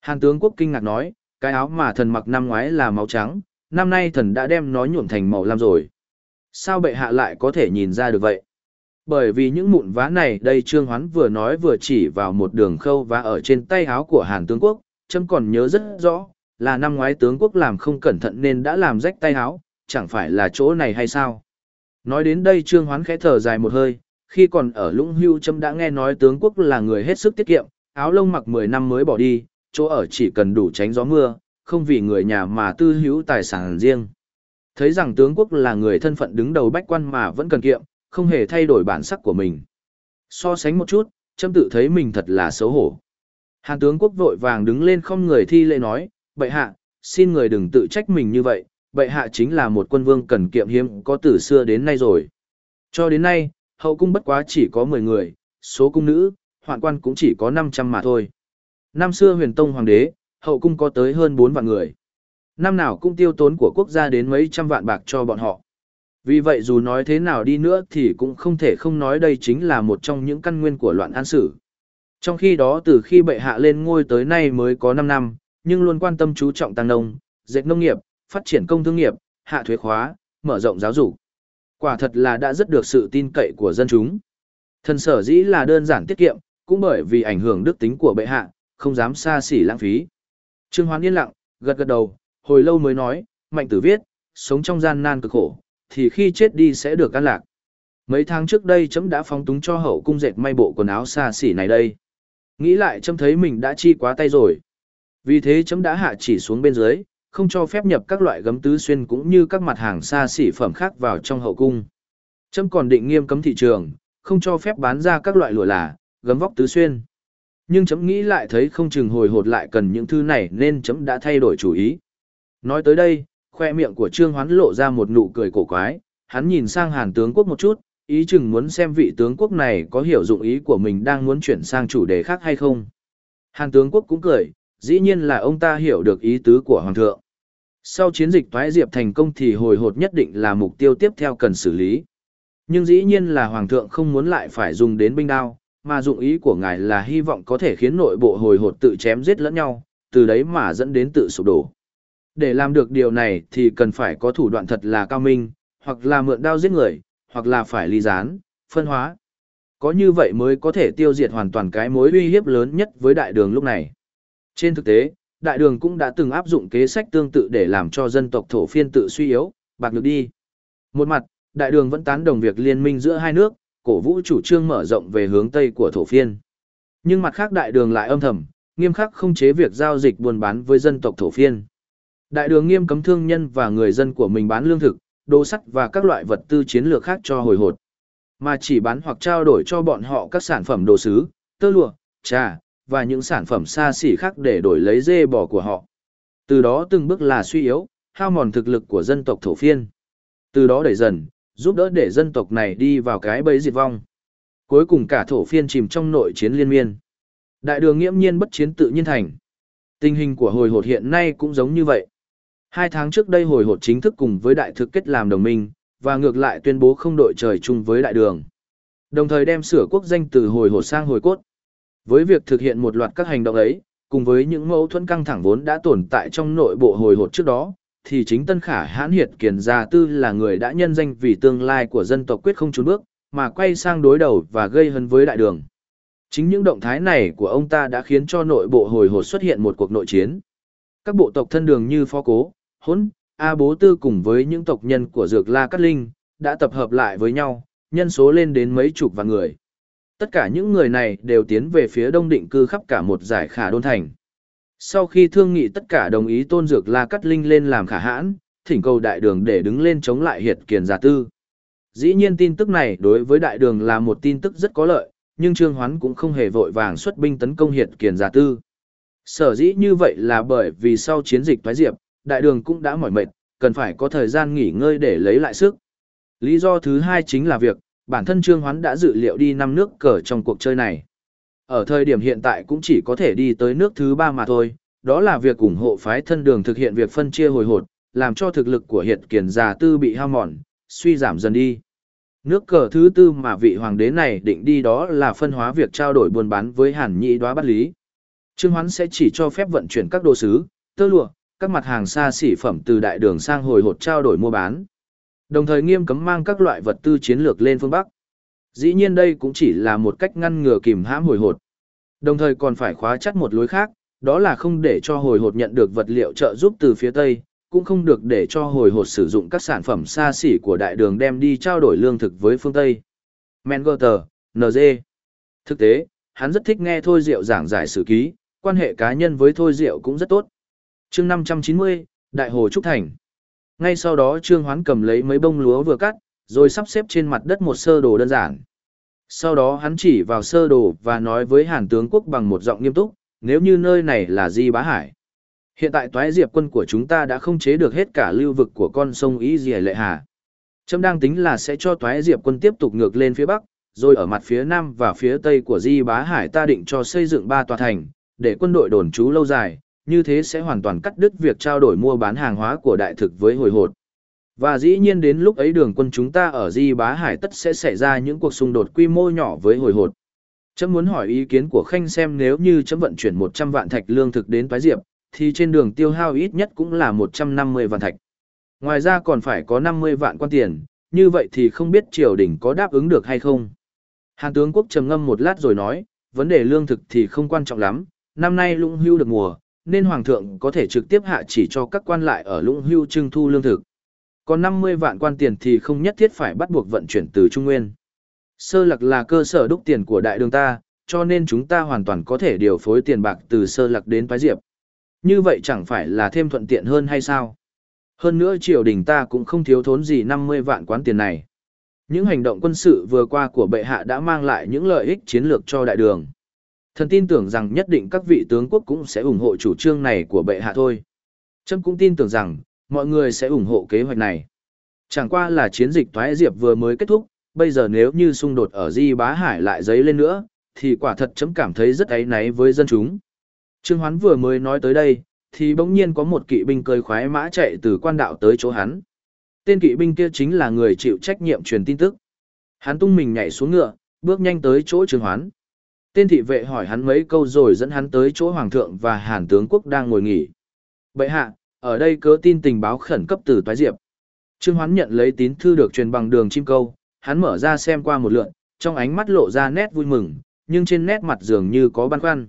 Hàn tướng quốc kinh ngạc nói, cái áo mà thần mặc năm ngoái là màu trắng, năm nay thần đã đem nó nhuộm thành màu lam rồi. Sao bệ hạ lại có thể nhìn ra được vậy? Bởi vì những mụn vá này đây Trương Hoán vừa nói vừa chỉ vào một đường khâu vá ở trên tay áo của Hàn tướng quốc, trâm còn nhớ rất rõ, là năm ngoái tướng quốc làm không cẩn thận nên đã làm rách tay áo, chẳng phải là chỗ này hay sao? Nói đến đây Trương Hoán khẽ thở dài một hơi, khi còn ở Lũng Hưu Trâm đã nghe nói tướng quốc là người hết sức tiết kiệm, áo lông mặc 10 năm mới bỏ đi, chỗ ở chỉ cần đủ tránh gió mưa, không vì người nhà mà tư hữu tài sản riêng. Thấy rằng tướng quốc là người thân phận đứng đầu bách quan mà vẫn cần kiệm, không hề thay đổi bản sắc của mình. So sánh một chút, châm tự thấy mình thật là xấu hổ. Hàn tướng quốc vội vàng đứng lên không người thi lễ nói, bệ hạ, xin người đừng tự trách mình như vậy, bệ hạ chính là một quân vương cần kiệm hiếm có từ xưa đến nay rồi. Cho đến nay, hậu cung bất quá chỉ có 10 người, số cung nữ, hoạn quan cũng chỉ có 500 mà thôi. Năm xưa huyền tông hoàng đế, hậu cung có tới hơn 4 vạn người. Năm nào cũng tiêu tốn của quốc gia đến mấy trăm vạn bạc cho bọn họ. Vì vậy dù nói thế nào đi nữa thì cũng không thể không nói đây chính là một trong những căn nguyên của loạn an sử. Trong khi đó từ khi bệ hạ lên ngôi tới nay mới có 5 năm, nhưng luôn quan tâm chú trọng tăng nông, dệt nông nghiệp, phát triển công thương nghiệp, hạ thuế khóa, mở rộng giáo dục. Quả thật là đã rất được sự tin cậy của dân chúng. Thần sở dĩ là đơn giản tiết kiệm, cũng bởi vì ảnh hưởng đức tính của bệ hạ, không dám xa xỉ lãng phí. Trương Hoán yên lặng, gật gật đầu, hồi lâu mới nói, mạnh tử viết, sống trong gian nan cực khổ, thì khi chết đi sẽ được an lạc. Mấy tháng trước đây chấm đã phóng túng cho hậu cung dệt may bộ quần áo xa xỉ này đây. Nghĩ lại chấm thấy mình đã chi quá tay rồi. Vì thế chấm đã hạ chỉ xuống bên dưới, không cho phép nhập các loại gấm tứ xuyên cũng như các mặt hàng xa xỉ phẩm khác vào trong hậu cung. Chấm còn định nghiêm cấm thị trường, không cho phép bán ra các loại lụa là, gấm vóc tứ xuyên. Nhưng chấm nghĩ lại thấy không chừng hồi hột lại cần những thứ này nên chấm đã thay đổi chủ ý. Nói tới đây, khoe miệng của Trương Hoán lộ ra một nụ cười cổ quái, hắn nhìn sang Hàn tướng quốc một chút, ý chừng muốn xem vị tướng quốc này có hiểu dụng ý của mình đang muốn chuyển sang chủ đề khác hay không. Hàn tướng quốc cũng cười, dĩ nhiên là ông ta hiểu được ý tứ của Hoàng thượng. Sau chiến dịch thoái diệp thành công thì hồi hột nhất định là mục tiêu tiếp theo cần xử lý. Nhưng dĩ nhiên là Hoàng thượng không muốn lại phải dùng đến binh đao, mà dụng ý của ngài là hy vọng có thể khiến nội bộ hồi hột tự chém giết lẫn nhau, từ đấy mà dẫn đến tự sụp đổ. Để làm được điều này thì cần phải có thủ đoạn thật là cao minh, hoặc là mượn đao giết người, hoặc là phải ly gián, phân hóa. Có như vậy mới có thể tiêu diệt hoàn toàn cái mối uy hiếp lớn nhất với đại đường lúc này. Trên thực tế, đại đường cũng đã từng áp dụng kế sách tương tự để làm cho dân tộc thổ phiên tự suy yếu, bạc được đi. Một mặt, đại đường vẫn tán đồng việc liên minh giữa hai nước, cổ vũ chủ trương mở rộng về hướng Tây của thổ phiên. Nhưng mặt khác đại đường lại âm thầm, nghiêm khắc không chế việc giao dịch buôn bán với dân tộc thổ phiên. Đại đường nghiêm cấm thương nhân và người dân của mình bán lương thực, đồ sắt và các loại vật tư chiến lược khác cho hồi hột. Mà chỉ bán hoặc trao đổi cho bọn họ các sản phẩm đồ sứ, tơ lụa, trà, và những sản phẩm xa xỉ khác để đổi lấy dê bò của họ. Từ đó từng bước là suy yếu, hao mòn thực lực của dân tộc thổ phiên. Từ đó đẩy dần, giúp đỡ để dân tộc này đi vào cái bẫy diệt vong. Cuối cùng cả thổ phiên chìm trong nội chiến liên miên. Đại đường nghiễm nhiên bất chiến tự nhiên thành. Tình hình của hồi hột hiện nay cũng giống như vậy. Hai tháng trước đây hồi hộp chính thức cùng với đại thực kết làm đồng minh, và ngược lại tuyên bố không đội trời chung với đại đường. Đồng thời đem sửa quốc danh từ hồi hộp sang hồi cốt. Với việc thực hiện một loạt các hành động ấy, cùng với những mâu thuẫn căng thẳng vốn đã tồn tại trong nội bộ hồi hộp trước đó, thì chính Tân Khả hãn hiệt kiền gia tư là người đã nhân danh vì tương lai của dân tộc quyết không trốn bước, mà quay sang đối đầu và gây hấn với đại đường. Chính những động thái này của ông ta đã khiến cho nội bộ hồi hộp xuất hiện một cuộc nội chiến. Các bộ tộc thân đường như Phó Cố, hỗn, A Bố Tư cùng với những tộc nhân của Dược La Cát Linh, đã tập hợp lại với nhau, nhân số lên đến mấy chục vạn người. Tất cả những người này đều tiến về phía đông định cư khắp cả một giải khả đôn thành. Sau khi thương nghị tất cả đồng ý tôn dược La Cát Linh lên làm khả hãn, thỉnh cầu đại đường để đứng lên chống lại hiệt kiền giả tư. Dĩ nhiên tin tức này đối với đại đường là một tin tức rất có lợi, nhưng Trương Hoán cũng không hề vội vàng xuất binh tấn công hiệt kiền giả tư. Sở dĩ như vậy là bởi vì sau chiến dịch thoái diệp, đại đường cũng đã mỏi mệt, cần phải có thời gian nghỉ ngơi để lấy lại sức. Lý do thứ hai chính là việc, bản thân Trương Hoán đã dự liệu đi năm nước cờ trong cuộc chơi này. Ở thời điểm hiện tại cũng chỉ có thể đi tới nước thứ ba mà thôi, đó là việc ủng hộ phái thân đường thực hiện việc phân chia hồi hột, làm cho thực lực của hiện kiền già tư bị hao mòn, suy giảm dần đi. Nước cờ thứ tư mà vị hoàng đế này định đi đó là phân hóa việc trao đổi buôn bán với hàn nhị đoá bắt lý. Trương Hoán sẽ chỉ cho phép vận chuyển các đồ sứ, tơ lụa, các mặt hàng xa xỉ phẩm từ đại đường sang hồi hột trao đổi mua bán. Đồng thời nghiêm cấm mang các loại vật tư chiến lược lên phương Bắc. Dĩ nhiên đây cũng chỉ là một cách ngăn ngừa kìm hãm hồi hột. Đồng thời còn phải khóa chắc một lối khác, đó là không để cho hồi hột nhận được vật liệu trợ giúp từ phía Tây, cũng không được để cho hồi hột sử dụng các sản phẩm xa xỉ của đại đường đem đi trao đổi lương thực với phương Tây. Mengoter, NG. Thực tế, hắn rất thích nghe Thôi Diệu giảng giải sử ký, quan hệ cá nhân với Thôi Diệu cũng rất tốt chương 590, Đại Hồ Trúc Thành. Ngay sau đó Trương Hoán cầm lấy mấy bông lúa vừa cắt, rồi sắp xếp trên mặt đất một sơ đồ đơn giản. Sau đó hắn chỉ vào sơ đồ và nói với Hàn tướng quốc bằng một giọng nghiêm túc, nếu như nơi này là Di Bá Hải. Hiện tại toái diệp quân của chúng ta đã không chế được hết cả lưu vực của con sông Ý Dì Lệ Hà. Trâm đang tính là sẽ cho toái diệp quân tiếp tục ngược lên phía bắc, rồi ở mặt phía nam và phía tây của Di Bá Hải ta định cho xây dựng ba tòa thành, để quân đội đồn trú lâu dài, như thế sẽ hoàn toàn cắt đứt việc trao đổi mua bán hàng hóa của đại thực với hồi hột. Và dĩ nhiên đến lúc ấy đường quân chúng ta ở Di Bá Hải tất sẽ xảy ra những cuộc xung đột quy mô nhỏ với hồi hột. Chấm muốn hỏi ý kiến của Khanh xem nếu như chấm vận chuyển 100 vạn thạch lương thực đến Toái Diệp, thì trên đường tiêu hao ít nhất cũng là 150 vạn thạch. Ngoài ra còn phải có 50 vạn quan tiền, như vậy thì không biết triều đình có đáp ứng được hay không. Hàn tướng quốc trầm ngâm một lát rồi nói, vấn đề lương thực thì không quan trọng lắm, năm nay lũng hưu được mùa, nên hoàng thượng có thể trực tiếp hạ chỉ cho các quan lại ở lũng hưu trưng thu lương thực. Còn 50 vạn quan tiền thì không nhất thiết phải bắt buộc vận chuyển từ Trung Nguyên. Sơ lạc là cơ sở đúc tiền của đại đường ta, cho nên chúng ta hoàn toàn có thể điều phối tiền bạc từ sơ lạc đến Phái Diệp. Như vậy chẳng phải là thêm thuận tiện hơn hay sao? Hơn nữa triều đình ta cũng không thiếu thốn gì 50 vạn quán tiền này. Những hành động quân sự vừa qua của bệ hạ đã mang lại những lợi ích chiến lược cho đại đường. Thần tin tưởng rằng nhất định các vị tướng quốc cũng sẽ ủng hộ chủ trương này của bệ hạ thôi. Trâm cũng tin tưởng rằng, mọi người sẽ ủng hộ kế hoạch này. Chẳng qua là chiến dịch thoái diệp vừa mới kết thúc, bây giờ nếu như xung đột ở Di Bá Hải lại dấy lên nữa, thì quả thật chấm cảm thấy rất áy náy với dân chúng. Trương Hoán vừa mới nói tới đây, thì bỗng nhiên có một kỵ binh cơi khoái mã chạy từ quan đạo tới chỗ hắn. Tên kỵ binh kia chính là người chịu trách nhiệm truyền tin tức. Hắn tung mình nhảy xuống ngựa, bước nhanh tới chỗ Trương Hoán. Tên thị vệ hỏi hắn mấy câu rồi dẫn hắn tới chỗ Hoàng thượng và Hàn tướng quốc đang ngồi nghỉ. Bệ hạ, ở đây cớ tin tình báo khẩn cấp từ Toái Diệp. Trương Hoán nhận lấy tín thư được truyền bằng đường chim câu, hắn mở ra xem qua một lượt, trong ánh mắt lộ ra nét vui mừng, nhưng trên nét mặt dường như có băn khoăn.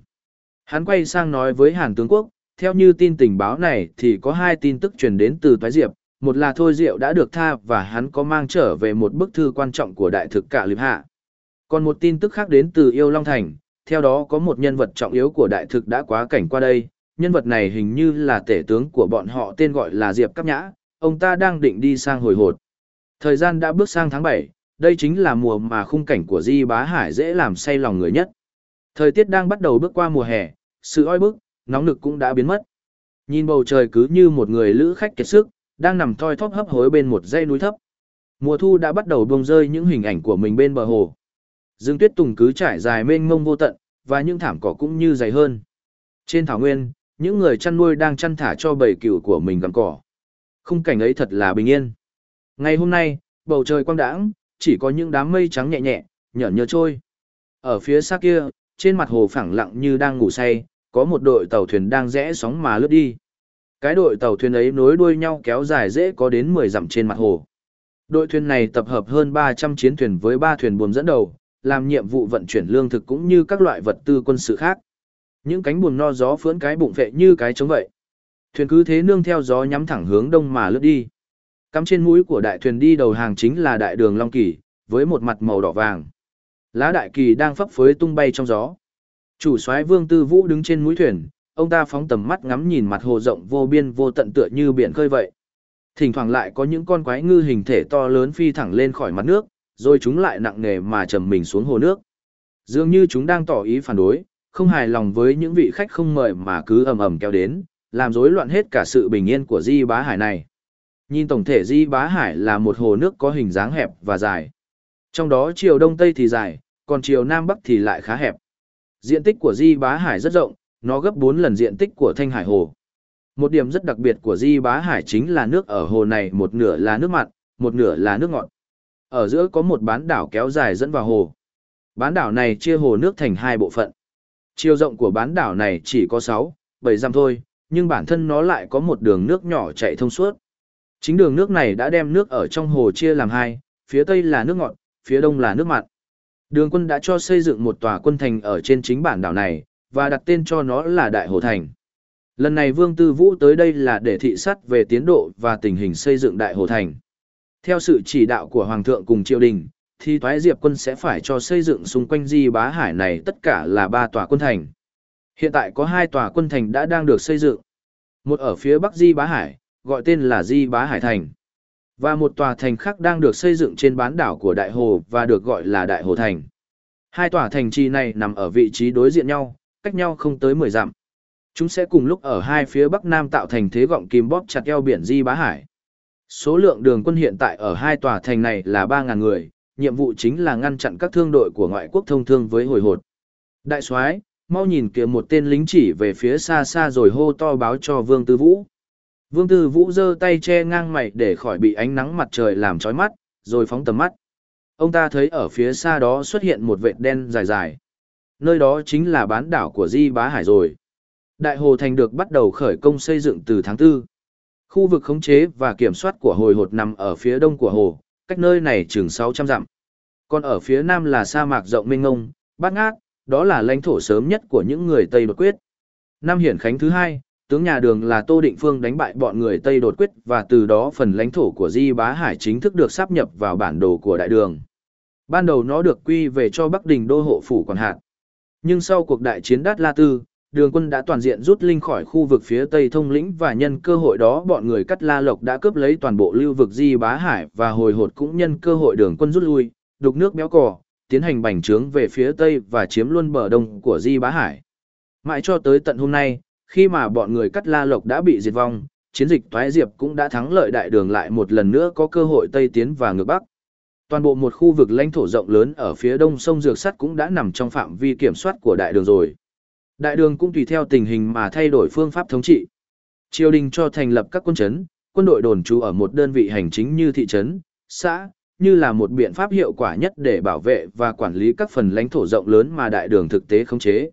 Hắn quay sang nói với Hàn tướng quốc, theo như tin tình báo này thì có hai tin tức truyền đến từ Toái Diệp, một là Thôi Diệu đã được tha và hắn có mang trở về một bức thư quan trọng của đại thực cả liệp hạ. Còn một tin tức khác đến từ Yêu Long Thành, theo đó có một nhân vật trọng yếu của đại thực đã quá cảnh qua đây, nhân vật này hình như là tể tướng của bọn họ tên gọi là Diệp Cáp Nhã, ông ta đang định đi sang hồi hột. Thời gian đã bước sang tháng 7, đây chính là mùa mà khung cảnh của Di Bá Hải dễ làm say lòng người nhất. Thời tiết đang bắt đầu bước qua mùa hè, sự oi bức, nóng nực cũng đã biến mất. Nhìn bầu trời cứ như một người lữ khách kiệt sức, đang nằm thoi thóp hấp hối bên một dãy núi thấp. Mùa thu đã bắt đầu buông rơi những hình ảnh của mình bên bờ hồ. Dương tuyết tùng cứ trải dài mênh mông vô tận, và những thảm cỏ cũng như dày hơn. Trên thảo nguyên, những người chăn nuôi đang chăn thả cho bầy cừu của mình gặm cỏ. Khung cảnh ấy thật là bình yên. Ngày hôm nay, bầu trời quang đãng, chỉ có những đám mây trắng nhẹ nhẹ, nhởn nhơ trôi. Ở phía xa kia, trên mặt hồ phẳng lặng như đang ngủ say, có một đội tàu thuyền đang rẽ sóng mà lướt đi. Cái đội tàu thuyền ấy nối đuôi nhau kéo dài dễ có đến 10 dặm trên mặt hồ. Đội thuyền này tập hợp hơn 300 chiến thuyền với 3 thuyền buồm dẫn đầu, làm nhiệm vụ vận chuyển lương thực cũng như các loại vật tư quân sự khác. Những cánh buồm no gió phướn cái bụng vệ như cái trống vậy. Thuyền cứ thế nương theo gió nhắm thẳng hướng đông mà lướt đi. Cắm trên mũi của đại thuyền đi đầu hàng chính là đại đường Long Kỳ, với một mặt màu đỏ vàng. Lá đại kỳ đang phấp phới tung bay trong gió. Chủ soái Vương Tư Vũ đứng trên mũi thuyền, ông ta phóng tầm mắt ngắm nhìn mặt hồ rộng vô biên vô tận tựa như biển khơi vậy. Thỉnh thoảng lại có những con quái ngư hình thể to lớn phi thẳng lên khỏi mặt nước, rồi chúng lại nặng nề mà trầm mình xuống hồ nước. Dường như chúng đang tỏ ý phản đối, không hài lòng với những vị khách không mời mà cứ ầm ầm kéo đến, làm rối loạn hết cả sự bình yên của Di Bá Hải này. Nhìn tổng thể Di Bá Hải là một hồ nước có hình dáng hẹp và dài. Trong đó chiều đông tây thì dài, còn chiều nam bắc thì lại khá hẹp. Diện tích của Di Bá Hải rất rộng, nó gấp 4 lần diện tích của Thanh Hải Hồ. Một điểm rất đặc biệt của Di Bá Hải chính là nước ở hồ này một nửa là nước mặn, một nửa là nước ngọt. Ở giữa có một bán đảo kéo dài dẫn vào hồ. Bán đảo này chia hồ nước thành hai bộ phận. Chiều rộng của bán đảo này chỉ có 6, 7 dặm thôi, nhưng bản thân nó lại có một đường nước nhỏ chạy thông suốt. Chính đường nước này đã đem nước ở trong hồ chia làm hai, phía tây là nước ngọt, phía đông là nước mặn. Đường quân đã cho xây dựng một tòa quân thành ở trên chính bản đảo này, và đặt tên cho nó là Đại Hồ Thành. Lần này Vương Tư Vũ tới đây là để thị sát về tiến độ và tình hình xây dựng Đại Hồ Thành. Theo sự chỉ đạo của Hoàng thượng cùng triều đình, thì Toái Diệp quân sẽ phải cho xây dựng xung quanh Di Bá Hải này tất cả là ba tòa quân thành. Hiện tại có hai tòa quân thành đã đang được xây dựng. Một ở phía bắc Di Bá Hải, gọi tên là Di Bá Hải Thành. Và một tòa thành khác đang được xây dựng trên bán đảo của Đại Hồ và được gọi là Đại Hồ Thành. Hai tòa thành trì này nằm ở vị trí đối diện nhau, cách nhau không tới 10 dặm. Chúng sẽ cùng lúc ở hai phía bắc nam tạo thành thế gọng kim bóp chặt eo biển Di Bá Hải. Số lượng đường quân hiện tại ở hai tòa thành này là 3.000 người, nhiệm vụ chính là ngăn chặn các thương đội của ngoại quốc thông thương với hồi hột. Đại soái, mau nhìn kìa một tên lính chỉ về phía xa xa rồi hô to báo cho Vương Tư Vũ. Vương Tư Vũ giơ tay che ngang mày để khỏi bị ánh nắng mặt trời làm chói mắt, rồi phóng tầm mắt. Ông ta thấy ở phía xa đó xuất hiện một vệt đen dài dài. Nơi đó chính là bán đảo của Di Bá Hải rồi. Đại Hồ Thành được bắt đầu khởi công xây dựng từ tháng 4. Khu vực khống chế và kiểm soát của hồi hột nằm ở phía đông của hồ, cách nơi này chừng 600 dặm. Còn ở phía nam là sa mạc rộng mênh ngông, bát ngát, đó là lãnh thổ sớm nhất của những người Tây đột quyết. Năm hiển khánh thứ hai, tướng nhà đường là Tô Định Phương đánh bại bọn người Tây đột quyết và từ đó phần lãnh thổ của Di Bá Hải chính thức được sắp nhập vào bản đồ của đại đường. Ban đầu nó được quy về cho Bắc Đình đô hộ phủ quản hạt. Nhưng sau cuộc đại chiến Đát La Tư, đường quân đã toàn diện rút linh khỏi khu vực phía Tây thông lĩnh và nhân cơ hội đó bọn người cắt La Lộc đã cướp lấy toàn bộ lưu vực Di Bá Hải và hồi hột cũng nhân cơ hội đường quân rút lui, đục nước béo cò, tiến hành bành trướng về phía Tây và chiếm luôn bờ đông của Di Bá Hải. Mãi cho tới tận hôm nay, khi mà bọn người cắt La Lộc đã bị diệt vong, chiến dịch thoái Diệp cũng đã thắng lợi đại đường lại một lần nữa có cơ hội Tây tiến và ngược Bắc. Toàn bộ một khu vực lãnh thổ rộng lớn ở phía đông sông Dược Sắt cũng đã nằm trong phạm vi kiểm soát của đại đường rồi. Đại đường cũng tùy theo tình hình mà thay đổi phương pháp thống trị. Triều đình cho thành lập các quân chấn, quân đội đồn trú ở một đơn vị hành chính như thị trấn, xã, như là một biện pháp hiệu quả nhất để bảo vệ và quản lý các phần lãnh thổ rộng lớn mà đại đường thực tế khống chế.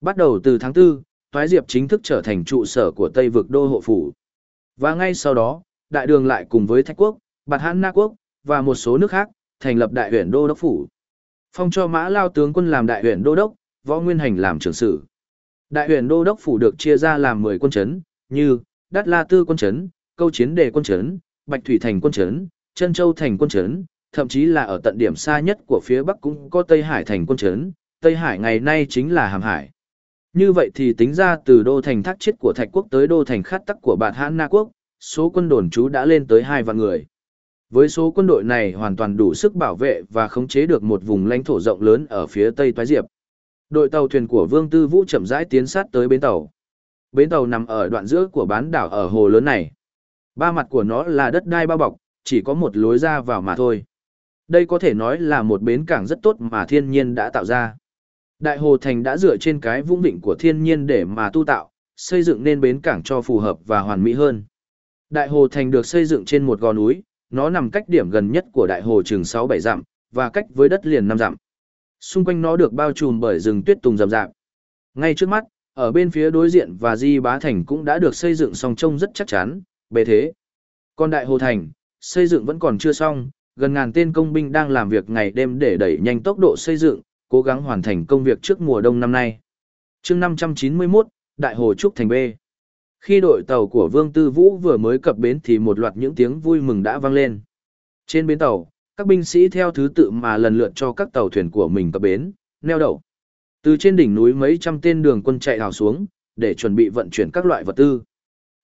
Bắt đầu từ tháng 4, Toái Diệp chính thức trở thành trụ sở của Tây vực đô hộ phủ. Và ngay sau đó, đại đường lại cùng với Thách Quốc, Bạt Hãn Na Quốc, và một số nước khác, thành lập đại huyện đô đốc phủ. Phong cho mã lao tướng quân làm đại huyện đô đốc, võ nguyên hành làm trưởng sử. Đại huyện đô đốc phủ được chia ra làm 10 quân chấn, như Đát La Tư quân chấn, Câu Chiến Đề quân chấn, Bạch Thủy Thành quân chấn, Trân Châu Thành quân chấn, thậm chí là ở tận điểm xa nhất của phía Bắc cũng có Tây Hải Thành quân chấn, Tây Hải ngày nay chính là Hàm Hải. Như vậy thì tính ra từ đô thành thác chết của Thạch Quốc tới đô thành khát tắc của Bạt Hãn Na Quốc, số quân đồn trú đã lên tới 2 vạn người. Với số quân đội này hoàn toàn đủ sức bảo vệ và khống chế được một vùng lãnh thổ rộng lớn ở phía Tây Toái Diệp. Đội tàu thuyền của Vương Tư Vũ chậm rãi tiến sát tới bến tàu. Bến tàu nằm ở đoạn giữa của bán đảo ở hồ lớn này. Ba mặt của nó là đất đai bao bọc, chỉ có một lối ra vào mà thôi. Đây có thể nói là một bến cảng rất tốt mà thiên nhiên đã tạo ra. Đại hồ thành đã dựa trên cái vũng vịnh của thiên nhiên để mà tu tạo, xây dựng nên bến cảng cho phù hợp và hoàn mỹ hơn. Đại hồ thành được xây dựng trên một gò núi, nó nằm cách điểm gần nhất của đại hồ chừng 6-7 dặm, và cách với đất liền 5 dặm. Xung quanh nó được bao trùm bởi rừng tuyết tùng rậm rạp. Ngay trước mắt, ở bên phía đối diện và Di Bá Thành cũng đã được xây dựng song trông rất chắc chắn, bề thế. Còn Đại Hồ Thành, xây dựng vẫn còn chưa xong, gần ngàn tên công binh đang làm việc ngày đêm để đẩy nhanh tốc độ xây dựng, cố gắng hoàn thành công việc trước mùa đông năm nay. chương 591, Đại Hồ Trúc Thành B. Khi đội tàu của Vương Tư Vũ vừa mới cập bến thì một loạt những tiếng vui mừng đã vang lên. Trên bến tàu, các binh sĩ theo thứ tự mà lần lượt cho các tàu thuyền của mình cập bến, neo đậu. Từ trên đỉnh núi mấy trăm tên đường quân chạy hào xuống, để chuẩn bị vận chuyển các loại vật tư.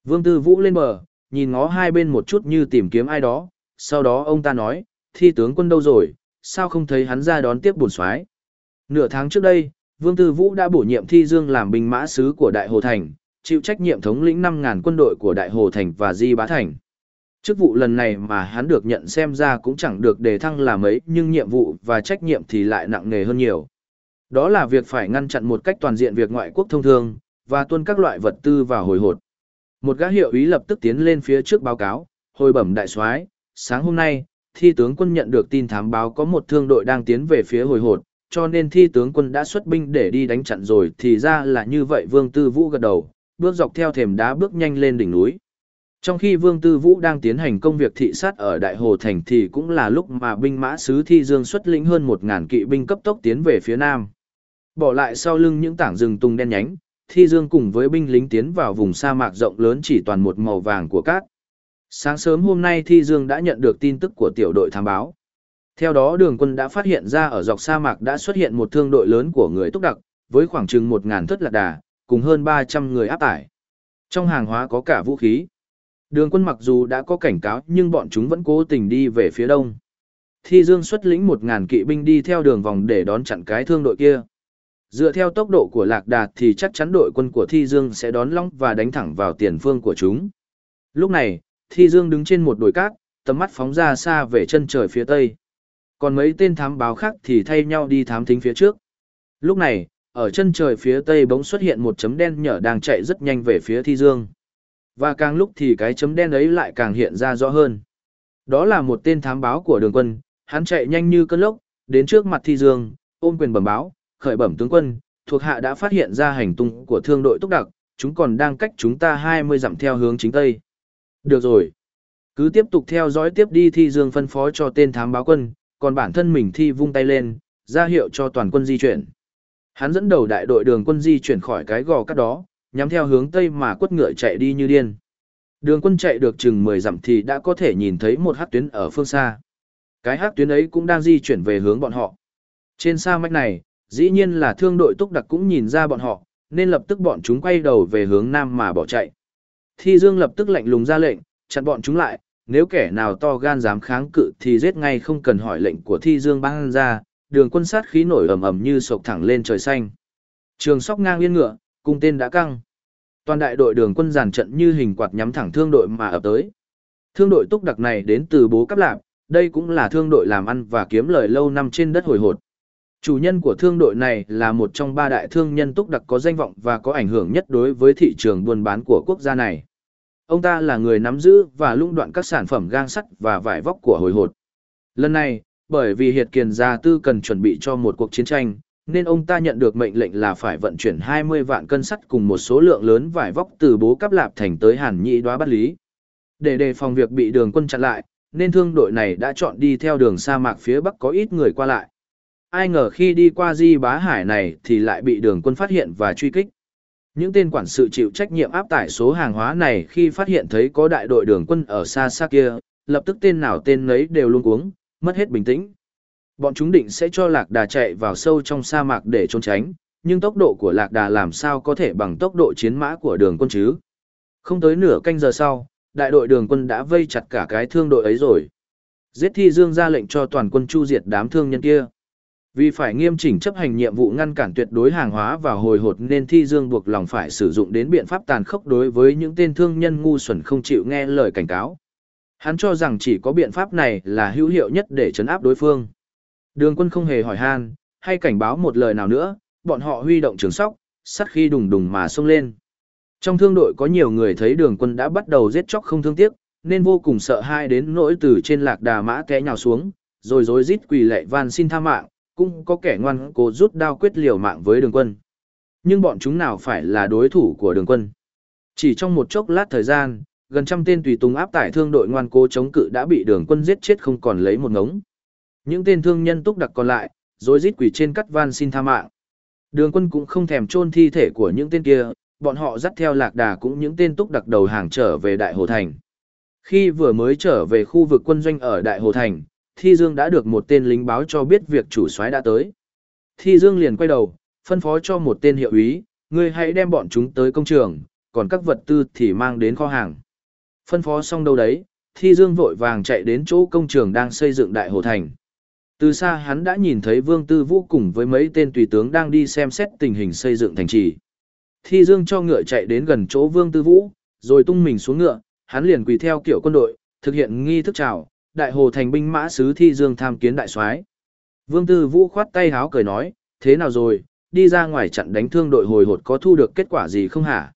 Vương Tư Vũ lên bờ, nhìn ngó hai bên một chút như tìm kiếm ai đó, sau đó ông ta nói, thi tướng quân đâu rồi, sao không thấy hắn ra đón tiếp bổn soái Nửa tháng trước đây, Vương Tư Vũ đã bổ nhiệm Thi Dương làm binh mã sứ của Đại Hồ Thành, chịu trách nhiệm thống lĩnh 5.000 quân đội của Đại Hồ Thành và Di Bá Thành. Chức vụ lần này mà hắn được nhận xem ra cũng chẳng được đề thăng là mấy nhưng nhiệm vụ và trách nhiệm thì lại nặng nề hơn nhiều. Đó là việc phải ngăn chặn một cách toàn diện việc ngoại quốc thông thường và tuân các loại vật tư vào hồi hột. Một gã hiệu ý lập tức tiến lên phía trước báo cáo, hồi bẩm đại soái, sáng hôm nay, thi tướng quân nhận được tin thám báo có một thương đội đang tiến về phía hồi hột, cho nên thi tướng quân đã xuất binh để đi đánh chặn rồi thì ra là như vậy Vương Tư Vũ gật đầu, bước dọc theo thềm đá bước nhanh lên đỉnh núi. Trong khi Vương Tư Vũ đang tiến hành công việc thị sát ở Đại Hồ Thành thì cũng là lúc mà binh mã sứ Thi Dương xuất lĩnh hơn 1.000 kỵ binh cấp tốc tiến về phía nam. Bỏ lại sau lưng những tảng rừng tung đen nhánh, Thi Dương cùng với binh lính tiến vào vùng sa mạc rộng lớn chỉ toàn một màu vàng của cát. Sáng sớm hôm nay Thi Dương đã nhận được tin tức của tiểu đội thám báo. Theo đó đường quân đã phát hiện ra ở dọc sa mạc đã xuất hiện một thương đội lớn của người túc đặc, với khoảng chừng 1.000 thất lạc đà, cùng hơn 300 người áp tải. Trong hàng hóa có cả vũ khí. Đường quân mặc dù đã có cảnh cáo nhưng bọn chúng vẫn cố tình đi về phía đông. Thi Dương xuất lĩnh 1.000 kỵ binh đi theo đường vòng để đón chặn cái thương đội kia. Dựa theo tốc độ của Lạc Đạt thì chắc chắn đội quân của Thi Dương sẽ đón long và đánh thẳng vào tiền phương của chúng. Lúc này, Thi Dương đứng trên một đồi cát, tầm mắt phóng ra xa về chân trời phía tây. Còn mấy tên thám báo khác thì thay nhau đi thám thính phía trước. Lúc này, ở chân trời phía tây bỗng xuất hiện một chấm đen nhở đang chạy rất nhanh về phía Thi Dương. Và càng lúc thì cái chấm đen ấy lại càng hiện ra rõ hơn. Đó là một tên thám báo của đường quân, hắn chạy nhanh như cơn lốc, đến trước mặt Thi Dương, ôm quyền bẩm báo, khởi bẩm tướng quân, thuộc hạ đã phát hiện ra hành tung của thương đội túc đặc, chúng còn đang cách chúng ta 20 dặm theo hướng chính tây. Được rồi. Cứ tiếp tục theo dõi tiếp đi Thi Dương phân phó cho tên thám báo quân, còn bản thân mình Thi vung tay lên, ra hiệu cho toàn quân di chuyển. Hắn dẫn đầu đại đội đường quân di chuyển khỏi cái gò cắt đó, nhắm theo hướng tây mà quất ngựa chạy đi như điên. Đường quân chạy được chừng 10 dặm thì đã có thể nhìn thấy một hắc tuyến ở phương xa. Cái hắc tuyến ấy cũng đang di chuyển về hướng bọn họ. Trên sa mạch này, dĩ nhiên là thương đội túc đặc cũng nhìn ra bọn họ, nên lập tức bọn chúng quay đầu về hướng nam mà bỏ chạy. Thi Dương lập tức lạnh lùng ra lệnh, chặn bọn chúng lại, nếu kẻ nào to gan dám kháng cự thì giết ngay không cần hỏi lệnh của Thi Dương ban ra, đường quân sát khí nổi ầm ầm như sộc thẳng lên trời xanh. Trường sóc ngang yên ngựa, cung tên đã căng. Toàn đại đội đường quân giàn trận như hình quạt nhắm thẳng thương đội mà ập tới. Thương đội túc đặc này đến từ bố cắp lạp, đây cũng là thương đội làm ăn và kiếm lời lâu năm trên đất hồi hột. Chủ nhân của thương đội này là một trong ba đại thương nhân túc đặc có danh vọng và có ảnh hưởng nhất đối với thị trường buôn bán của quốc gia này. Ông ta là người nắm giữ và lũng đoạn các sản phẩm gang sắt và vải vóc của hồi hột. Lần này, bởi vì Hiệt Kiền Gia Tư cần chuẩn bị cho một cuộc chiến tranh, nên ông ta nhận được mệnh lệnh là phải vận chuyển 20 vạn cân sắt cùng một số lượng lớn vải vóc từ bố cắp lạp thành tới Hàn Nhị đoá bắt lý. Để đề phòng việc bị đường quân chặn lại, nên thương đội này đã chọn đi theo đường sa mạc phía bắc có ít người qua lại. Ai ngờ khi đi qua di bá hải này thì lại bị đường quân phát hiện và truy kích. Những tên quản sự chịu trách nhiệm áp tải số hàng hóa này khi phát hiện thấy có đại đội đường quân ở xa xa kia, lập tức tên nào tên nấy đều luôn cuống, mất hết bình tĩnh. Bọn chúng định sẽ cho lạc đà chạy vào sâu trong sa mạc để trốn tránh, nhưng tốc độ của lạc đà làm sao có thể bằng tốc độ chiến mã của đường quân chứ. Không tới nửa canh giờ sau, đại đội đường quân đã vây chặt cả cái thương đội ấy rồi. Giết thi dương ra lệnh cho toàn quân chu diệt đám thương nhân kia. Vì phải nghiêm chỉnh chấp hành nhiệm vụ ngăn cản tuyệt đối hàng hóa và hồi hột nên Thi Dương buộc lòng phải sử dụng đến biện pháp tàn khốc đối với những tên thương nhân ngu xuẩn không chịu nghe lời cảnh cáo. Hắn cho rằng chỉ có biện pháp này là hữu hiệu nhất để chấn áp đối phương. Đường quân không hề hỏi han, hay cảnh báo một lời nào nữa, bọn họ huy động trường sóc, sắt khi đùng đùng mà xông lên. Trong thương đội có nhiều người thấy đường quân đã bắt đầu giết chóc không thương tiếc, nên vô cùng sợ hãi đến nỗi từ trên lạc đà mã té nhào xuống, rồi rối rít quỳ lệ van xin tha mạng, cũng có kẻ ngoan cố rút đao quyết liều mạng với đường quân. Nhưng bọn chúng nào phải là đối thủ của đường quân. Chỉ trong một chốc lát thời gian, gần trăm tên tùy tùng áp tải thương đội ngoan cố chống cự đã bị đường quân giết chết không còn lấy một ngống. Những tên thương nhân túc đặc còn lại, rồi rít quỷ trên cắt van xin tha mạng. Đường quân cũng không thèm chôn thi thể của những tên kia, bọn họ dắt theo lạc đà cũng những tên túc đặc đầu hàng trở về Đại Hồ Thành. Khi vừa mới trở về khu vực quân doanh ở Đại Hồ Thành, Thi Dương đã được một tên lính báo cho biết việc chủ soái đã tới. Thi Dương liền quay đầu, phân phó cho một tên hiệu úy, ngươi hãy đem bọn chúng tới công trường, còn các vật tư thì mang đến kho hàng. Phân phó xong đâu đấy, Thi Dương vội vàng chạy đến chỗ công trường đang xây dựng đại hồ thành. Từ xa hắn đã nhìn thấy Vương Tư Vũ cùng với mấy tên tùy tướng đang đi xem xét tình hình xây dựng thành trì. Thi Dương cho ngựa chạy đến gần chỗ Vương Tư Vũ, rồi tung mình xuống ngựa, hắn liền quỳ theo kiểu quân đội, thực hiện nghi thức chào, đại hồ thành binh mã sứ thi dương tham kiến đại soái. Vương tư vũ khoát tay háo cười nói thế nào rồi đi ra ngoài chặn đánh thương đội hồi hột có thu được kết quả gì không hả?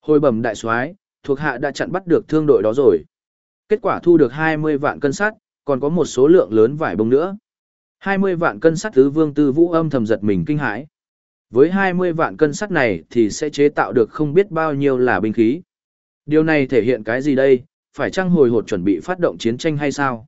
Hồi bẩm đại soái thuộc hạ đã chặn bắt được thương đội đó rồi. Kết quả thu được hai mươi vạn cân sắt còn có một số lượng lớn vải bông nữa hai mươi vạn cân sắt thứ vương tư vũ âm thầm giật mình kinh hãi. Với hai mươi vạn cân sắt này thì sẽ chế tạo được không biết bao nhiêu là binh khí. Điều này thể hiện cái gì đây? Phải chăng hồi hột chuẩn bị phát động chiến tranh hay sao?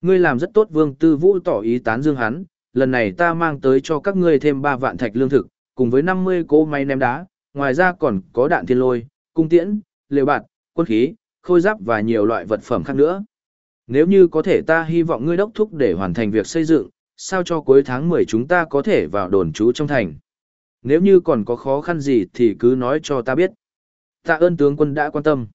Ngươi làm rất tốt Vương Tư Vũ tỏ ý tán dương hắn, lần này ta mang tới cho các ngươi thêm 3 vạn thạch lương thực, cùng với 50 cỗ máy ném đá, ngoài ra còn có đạn thiên lôi, cung tiễn, liều bạt, quân khí, khôi giáp và nhiều loại vật phẩm khác nữa. Nếu như có thể ta hy vọng ngươi đốc thúc để hoàn thành việc xây dựng, sao cho cuối tháng 10 chúng ta có thể vào đồn trú trong thành. Nếu như còn có khó khăn gì thì cứ nói cho ta biết. Tạ ơn tướng quân đã quan tâm.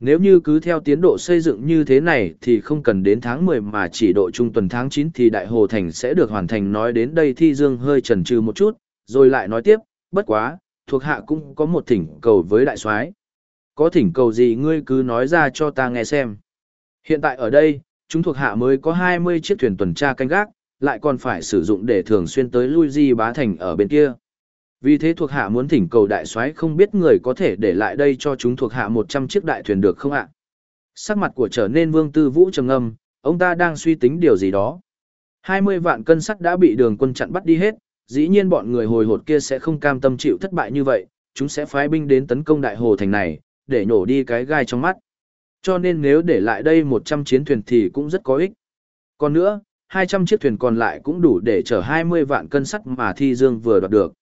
Nếu như cứ theo tiến độ xây dựng như thế này thì không cần đến tháng 10 mà chỉ độ trung tuần tháng 9 thì Đại Hồ Thành sẽ được hoàn thành nói đến đây Thi Dương hơi chần chừ một chút, rồi lại nói tiếp, bất quá, thuộc hạ cũng có một thỉnh cầu với đại soái. Có thỉnh cầu gì ngươi cứ nói ra cho ta nghe xem. Hiện tại ở đây, chúng thuộc hạ mới có 20 chiếc thuyền tuần tra canh gác, lại còn phải sử dụng để thường xuyên tới lui di bá thành ở bên kia. Vì thế thuộc hạ muốn thỉnh cầu đại soái không biết người có thể để lại đây cho chúng thuộc hạ 100 chiếc đại thuyền được không ạ? Sắc mặt của trở nên vương tư vũ trầm ngâm, ông ta đang suy tính điều gì đó. 20 vạn cân sắt đã bị đường quân chặn bắt đi hết, dĩ nhiên bọn người hồi hột kia sẽ không cam tâm chịu thất bại như vậy, chúng sẽ phái binh đến tấn công đại hồ thành này, để nổ đi cái gai trong mắt. Cho nên nếu để lại đây 100 chiến thuyền thì cũng rất có ích. Còn nữa, 200 chiếc thuyền còn lại cũng đủ để chở 20 vạn cân sắt mà Thi Dương vừa đoạt được.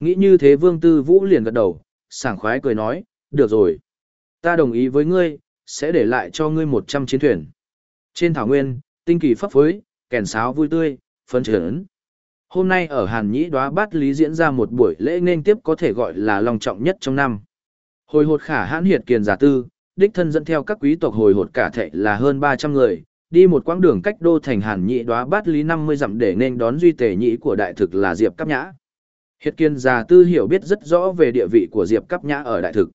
Nghĩ như thế Vương Tư Vũ liền gật đầu, sảng khoái cười nói, được rồi. Ta đồng ý với ngươi, sẽ để lại cho ngươi 100 chiến thuyền. Trên thảo nguyên, tinh kỳ pháp phối, kèn sáo vui tươi, phấn chấn. Hôm nay ở Hàn Nhĩ Đóa Bát Lý diễn ra một buổi lễ nên tiếp có thể gọi là long trọng nhất trong năm. Hồi hột khả hãn hiệt kiền giả tư, đích thân dẫn theo các quý tộc hồi hột cả thệ là hơn 300 người, đi một quãng đường cách đô thành Hàn Nhĩ Đóa Bát Lý 50 dặm để nên đón duy tề nhĩ của đại thực là Diệp Cáp Nhã. Hiệt Kiên già tư hiểu biết rất rõ về địa vị của Diệp Cáp Nhã ở đại thực.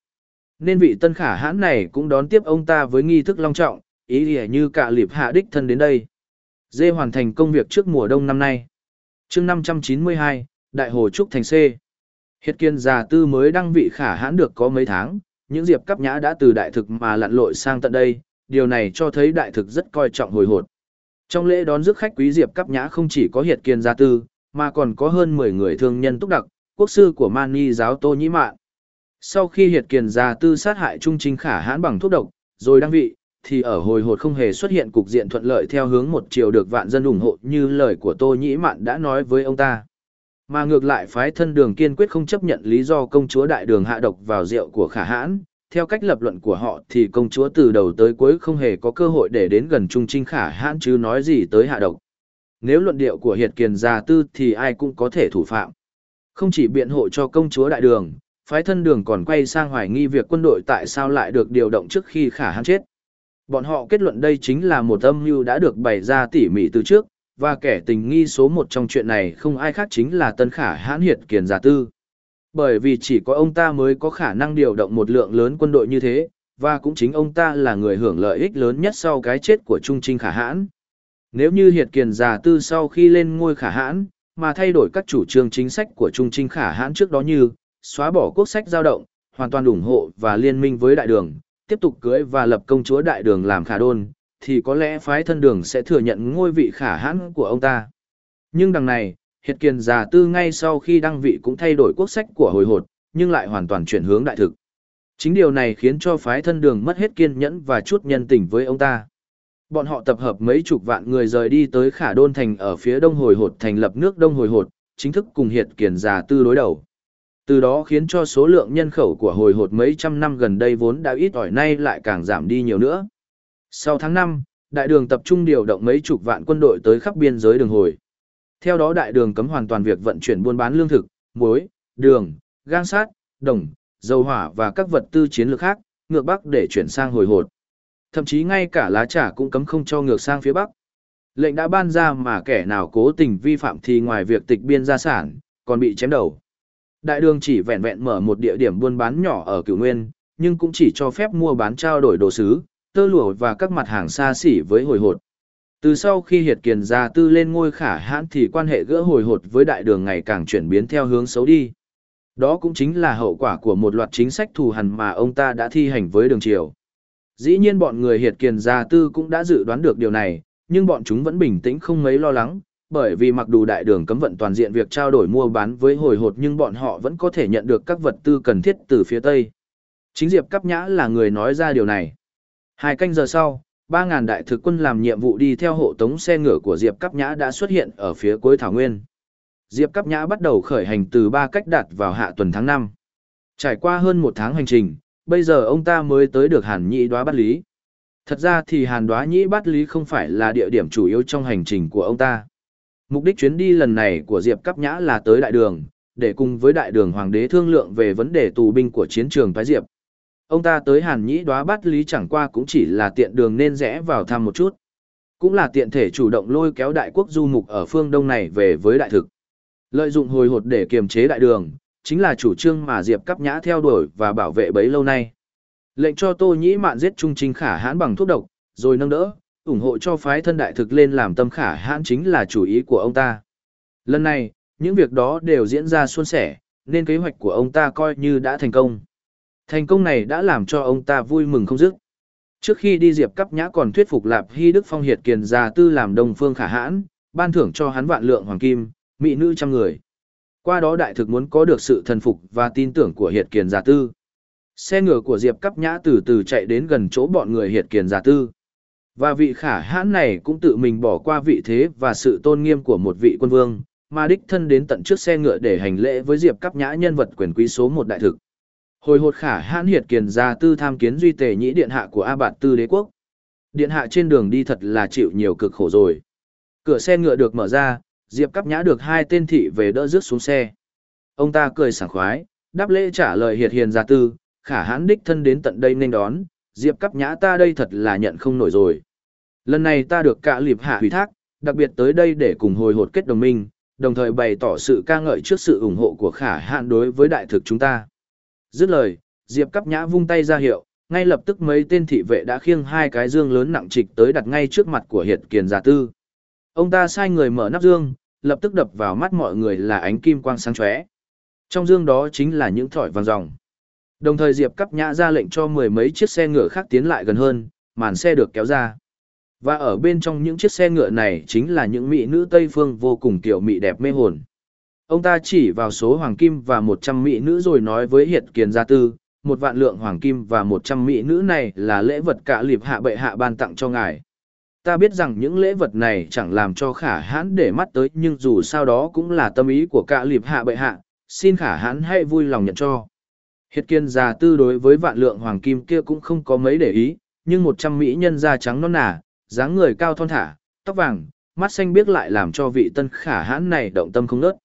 Nên vị tân khả hãn này cũng đón tiếp ông ta với nghi thức long trọng, ý nghĩa như cả liệp hạ đích thân đến đây. Dê hoàn thành công việc trước mùa đông năm nay chương 592, Đại Hồ Trúc Thành C. Hiệt kiên già tư mới đăng vị khả hãn được có mấy tháng, những diệp cắp nhã đã từ đại thực mà lặn lội sang tận đây, điều này cho thấy đại thực rất coi trọng hồi hột. Trong lễ đón rước khách quý diệp cấp nhã không chỉ có hiệt kiên gia tư, mà còn có hơn 10 người thương nhân túc đặc, quốc sư của Mani giáo Tô Nhĩ Mạn. Sau khi hiệt kiên gia tư sát hại trung trinh khả hãn bằng thuốc độc, rồi đăng vị, thì ở hồi hột không hề xuất hiện cục diện thuận lợi theo hướng một chiều được vạn dân ủng hộ như lời của Tô Nhĩ Mạn đã nói với ông ta. Mà ngược lại phái thân đường kiên quyết không chấp nhận lý do công chúa đại đường hạ độc vào rượu của khả hãn. Theo cách lập luận của họ thì công chúa từ đầu tới cuối không hề có cơ hội để đến gần trung trinh khả hãn chứ nói gì tới hạ độc. Nếu luận điệu của hiệt kiền già tư thì ai cũng có thể thủ phạm. Không chỉ biện hộ cho công chúa đại đường, phái thân đường còn quay sang hoài nghi việc quân đội tại sao lại được điều động trước khi khả hãn chết. Bọn họ kết luận đây chính là một âm mưu đã được bày ra tỉ mỉ từ trước, và kẻ tình nghi số một trong chuyện này không ai khác chính là Tân Khả hãn hiệt kiền giả tư. Bởi vì chỉ có ông ta mới có khả năng điều động một lượng lớn quân đội như thế, và cũng chính ông ta là người hưởng lợi ích lớn nhất sau cái chết của Trung Trinh Khả hãn. Nếu như hiệt kiền Già tư sau khi lên ngôi Khả hãn, mà thay đổi các chủ trương chính sách của Trung Trinh Khả hãn trước đó như xóa bỏ quốc sách giao động, hoàn toàn ủng hộ và liên minh với đại đường, tiếp tục cưới và lập công chúa đại đường làm khả đôn, thì có lẽ phái thân đường sẽ thừa nhận ngôi vị khả hãn của ông ta. Nhưng đằng này, Hiệt Kiền già tư ngay sau khi đăng vị cũng thay đổi quốc sách của hồi hột, nhưng lại hoàn toàn chuyển hướng đại thực. Chính điều này khiến cho phái thân đường mất hết kiên nhẫn và chút nhân tình với ông ta. Bọn họ tập hợp mấy chục vạn người rời đi tới khả đôn thành ở phía đông hồi hột thành lập nước đông hồi hột, chính thức cùng Hiệt Kiền già tư đối đầu. Từ đó khiến cho số lượng nhân khẩu của hồi hột mấy trăm năm gần đây vốn đã ít ỏi nay lại càng giảm đi nhiều nữa. Sau tháng 5, đại đường tập trung điều động mấy chục vạn quân đội tới khắp biên giới đường hồi. Theo đó đại đường cấm hoàn toàn việc vận chuyển buôn bán lương thực, muối, đường, gang sát, đồng, dầu hỏa và các vật tư chiến lược khác, ngược bắc để chuyển sang hồi hột. Thậm chí ngay cả lá trà cũng cấm không cho ngược sang phía bắc. Lệnh đã ban ra mà kẻ nào cố tình vi phạm thì ngoài việc tịch biên gia sản, còn bị chém đầu. Đại đường chỉ vẹn vẹn mở một địa điểm buôn bán nhỏ ở cửu nguyên, nhưng cũng chỉ cho phép mua bán trao đổi đồ sứ, tơ lụa và các mặt hàng xa xỉ với hồi hột. Từ sau khi Hiệt Kiền gia tư lên ngôi khả hãn thì quan hệ gỡ hồi hột với đại đường ngày càng chuyển biến theo hướng xấu đi. Đó cũng chính là hậu quả của một loạt chính sách thù hằn mà ông ta đã thi hành với đường triều. Dĩ nhiên bọn người Hiệt Kiền gia tư cũng đã dự đoán được điều này, nhưng bọn chúng vẫn bình tĩnh không mấy lo lắng, bởi vì mặc dù đại đường cấm vận toàn diện việc trao đổi mua bán với hồi hột nhưng bọn họ vẫn có thể nhận được các vật tư cần thiết từ phía Tây. Chính Diệp Cáp Nhã là người nói ra điều này. Hai canh giờ sau, 3.000 đại thực quân làm nhiệm vụ đi theo hộ tống xe ngựa của Diệp Cáp Nhã đã xuất hiện ở phía cuối Thảo Nguyên. Diệp Cáp Nhã bắt đầu khởi hành từ ba cách đạt vào hạ tuần tháng 5. Trải qua hơn một tháng hành trình, bây giờ ông ta mới tới được hàn Nhĩ đoá Bát lý. Thật ra thì hàn đoá nhĩ bát lý không phải là địa điểm chủ yếu trong hành trình của ông ta. Mục đích chuyến đi lần này của Diệp Cáp Nhã là tới đại đường, để cùng với đại đường hoàng đế thương lượng về vấn đề tù binh của chiến trường Thái Diệp. Ông ta tới hàn nhĩ đoá bát lý chẳng qua cũng chỉ là tiện đường nên rẽ vào thăm một chút. Cũng là tiện thể chủ động lôi kéo đại quốc du mục ở phương đông này về với đại thực. Lợi dụng hồi hột để kiềm chế đại đường, chính là chủ trương mà Diệp Cáp Nhã theo đuổi và bảo vệ bấy lâu nay. Lệnh cho Tô Nhĩ Mạn giết Trung Trinh Khả Hãn bằng thuốc độc, rồi nâng đỡ, ủng hộ cho phái thân đại thực lên làm tâm Khả Hãn chính là chủ ý của ông ta. Lần này, những việc đó đều diễn ra suôn sẻ, nên kế hoạch của ông ta coi như đã thành công. Thành công này đã làm cho ông ta vui mừng không dứt. Trước khi đi Diệp Cáp Nhã còn thuyết phục Lạp Hy Đức Phong Hiệt Kiền già tư làm Đông Phương Khả Hãn, ban thưởng cho hắn vạn lượng hoàng kim, mỹ nữ trăm người. Qua đó đại thực muốn có được sự thần phục và tin tưởng của Hiệt Kiền Gia Tư. Xe ngựa của Diệp Cắp Nhã từ từ chạy đến gần chỗ bọn người Hiệt Kiền Gia Tư. Và vị khả hãn này cũng tự mình bỏ qua vị thế và sự tôn nghiêm của một vị quân vương, mà đích thân đến tận trước xe ngựa để hành lễ với Diệp Cắp Nhã nhân vật quyền quý số một đại thực. Hồi hột khả hãn Hiệt Kiền Gia Tư tham kiến duy tề nhĩ điện hạ của A Bạt Tư đế quốc. Điện hạ trên đường đi thật là chịu nhiều cực khổ rồi. Cửa xe ngựa được mở ra, Diệp Cắp Nhã được hai tên thị về đỡ rước xuống xe. Ông ta cười sảng khoái, đáp lễ trả lời hiệt hiền gia tư, khả hãn đích thân đến tận đây nên đón, Diệp Cắp Nhã ta đây thật là nhận không nổi rồi. Lần này ta được cả liệp hạ hủy thác, đặc biệt tới đây để cùng hồi hột kết đồng minh, đồng thời bày tỏ sự ca ngợi trước sự ủng hộ của khả hãn đối với đại thực chúng ta. Dứt lời, Diệp Cắp Nhã vung tay ra hiệu, ngay lập tức mấy tên thị vệ đã khiêng hai cái dương lớn nặng trịch tới đặt ngay trước mặt của hiệt kiền Già tư. Ông ta sai người mở nắp dương, lập tức đập vào mắt mọi người là ánh kim quang sáng chóe. Trong dương đó chính là những thỏi vàng ròng. Đồng thời Diệp Cắp Nhã ra lệnh cho mười mấy chiếc xe ngựa khác tiến lại gần hơn, màn xe được kéo ra. Và ở bên trong những chiếc xe ngựa này chính là những mỹ nữ Tây Phương vô cùng kiểu mỹ đẹp mê hồn. Ông ta chỉ vào số hoàng kim và 100 mỹ nữ rồi nói với Hiệt Kiền Gia Tư, một vạn lượng hoàng kim và 100 mỹ nữ này là lễ vật cả liệp hạ bệ hạ ban tặng cho ngài. Ta biết rằng những lễ vật này chẳng làm cho khả hãn để mắt tới nhưng dù sao đó cũng là tâm ý của cả liệp hạ bệ hạ, xin khả hãn hãy vui lòng nhận cho. Hiệt Kiền gia tư đối với vạn lượng hoàng kim kia cũng không có mấy để ý, nhưng một trăm mỹ nhân da trắng non nả, dáng người cao thon thả, tóc vàng, mắt xanh biết lại làm cho vị tân khả hãn này động tâm không nớt.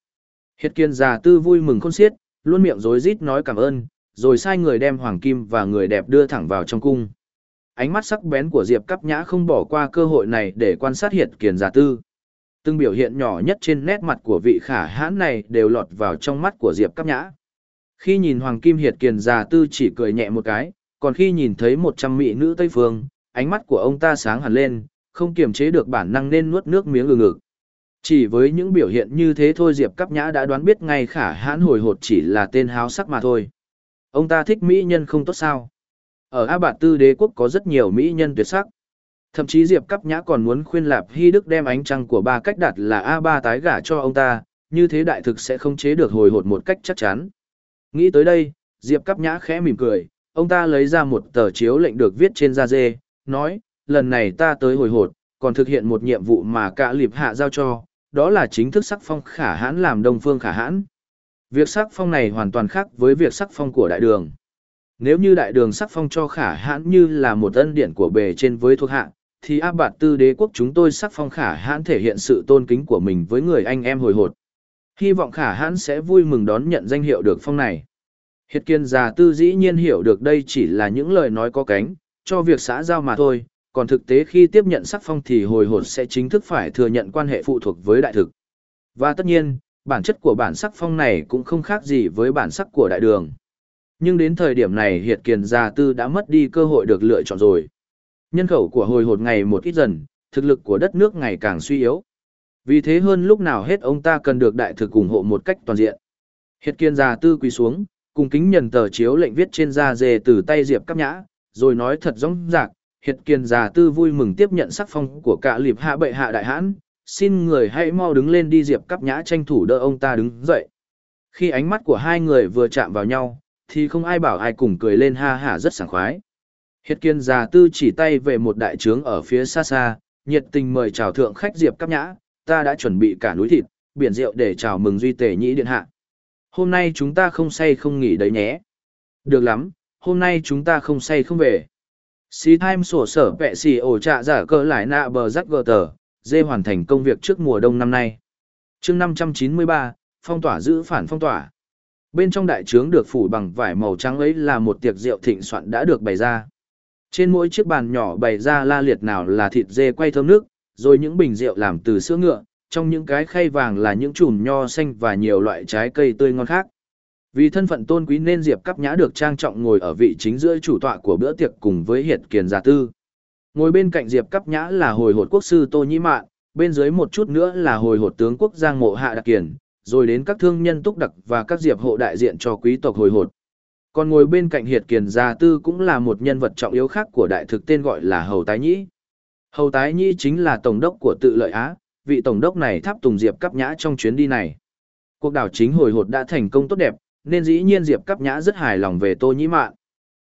Hiệt kiên già tư vui mừng khôn xiết, luôn miệng rối rít nói cảm ơn, rồi sai người đem hoàng kim và người đẹp đưa thẳng vào trong cung ánh mắt sắc bén của Diệp Cắp Nhã không bỏ qua cơ hội này để quan sát Hiệt Kiền Già tư. Từng biểu hiện nhỏ nhất trên nét mặt của vị khả hãn này đều lọt vào trong mắt của Diệp Cắp Nhã. Khi nhìn Hoàng Kim Hiệt Kiền Già tư chỉ cười nhẹ một cái, còn khi nhìn thấy một trăm mỹ nữ Tây Phương, ánh mắt của ông ta sáng hẳn lên, không kiềm chế được bản năng nên nuốt nước miếng ngừng ngực. Chỉ với những biểu hiện như thế thôi Diệp Cắp Nhã đã đoán biết ngay khả hãn hồi hột chỉ là tên háo sắc mà thôi. Ông ta thích mỹ nhân không tốt sao? Ở A Bạt Tư đế quốc có rất nhiều mỹ nhân tuyệt sắc. Thậm chí Diệp Cắp Nhã còn muốn khuyên Lạp Hy Đức đem ánh trăng của ba cách đặt là A ba tái gả cho ông ta, như thế đại thực sẽ không chế được hồi hột một cách chắc chắn. Nghĩ tới đây, Diệp Cắp Nhã khẽ mỉm cười, ông ta lấy ra một tờ chiếu lệnh được viết trên da dê, nói, lần này ta tới hồi hột, còn thực hiện một nhiệm vụ mà cả liệp hạ giao cho, đó là chính thức sắc phong khả hãn làm đông phương khả hãn. Việc sắc phong này hoàn toàn khác với việc sắc phong của đại đường. Nếu như đại đường sắc phong cho khả hãn như là một ân điển của bề trên với thuộc hạ, thì áp bạt tư đế quốc chúng tôi sắc phong khả hãn thể hiện sự tôn kính của mình với người anh em hồi hột. Hy vọng khả hãn sẽ vui mừng đón nhận danh hiệu được phong này. Hiệt kiên già tư dĩ nhiên hiểu được đây chỉ là những lời nói có cánh, cho việc xã giao mà thôi, còn thực tế khi tiếp nhận sắc phong thì hồi hột sẽ chính thức phải thừa nhận quan hệ phụ thuộc với đại thực. Và tất nhiên, bản chất của bản sắc phong này cũng không khác gì với bản sắc của đại đường. Nhưng đến thời điểm này Hiệt Kiền Gia Tư đã mất đi cơ hội được lựa chọn rồi. Nhân khẩu của hồi hột ngày một ít dần, thực lực của đất nước ngày càng suy yếu. Vì thế hơn lúc nào hết ông ta cần được đại thực ủng hộ một cách toàn diện. Hiệt Kiền Gia Tư quỳ xuống, cùng kính nhận tờ chiếu lệnh viết trên da dề từ tay Diệp Cáp Nhã, rồi nói thật rõ ràng, Hiệt Kiền già Tư vui mừng tiếp nhận sắc phong của cả liệp hạ bệ hạ đại hãn, xin người hãy mau đứng lên đi Diệp Cáp Nhã tranh thủ đỡ ông ta đứng dậy. Khi ánh mắt của hai người vừa chạm vào nhau, thì không ai bảo ai cùng cười lên ha hả rất sảng khoái. Hiệt kiên già tư chỉ tay về một đại trướng ở phía xa xa, nhiệt tình mời chào thượng khách Diệp Cáp Nhã, ta đã chuẩn bị cả núi thịt, biển rượu để chào mừng duy tể nhĩ điện hạ. Hôm nay chúng ta không say không nghỉ đấy nhé. Được lắm, hôm nay chúng ta không say không về. Xí time sổ sở vẹ xì ổ trạ giả cơ lại nạ bờ rắc gờ tờ, dê hoàn thành công việc trước mùa đông năm nay. chương 593, phong tỏa giữ phản phong tỏa. Bên trong đại trướng được phủ bằng vải màu trắng ấy là một tiệc rượu thịnh soạn đã được bày ra. Trên mỗi chiếc bàn nhỏ bày ra la liệt nào là thịt dê quay thơm nước, rồi những bình rượu làm từ sữa ngựa, trong những cái khay vàng là những chùm nho xanh và nhiều loại trái cây tươi ngon khác. Vì thân phận tôn quý nên Diệp Cáp Nhã được trang trọng ngồi ở vị chính giữa chủ tọa của bữa tiệc cùng với Hiệt Kiền Gia Tư. Ngồi bên cạnh Diệp Cáp Nhã là hồi hột quốc sư Tô Nhĩ Mạn, bên dưới một chút nữa là hồi hột tướng quốc Giang Mộ Hạ Đặc Kiền, rồi đến các thương nhân túc đặc và các diệp hộ đại diện cho quý tộc hồi hột. Còn ngồi bên cạnh Hiệt Kiền Gia Tư cũng là một nhân vật trọng yếu khác của đại thực tên gọi là Hầu Tái Nhĩ. Hầu Tái Nhĩ chính là tổng đốc của tự lợi Á, vị tổng đốc này tháp tùng Diệp Cáp Nhã trong chuyến đi này. Cuộc đảo chính hồi hột đã thành công tốt đẹp, nên dĩ nhiên Diệp Cắp Nhã rất hài lòng về Tô Nhĩ Mạn.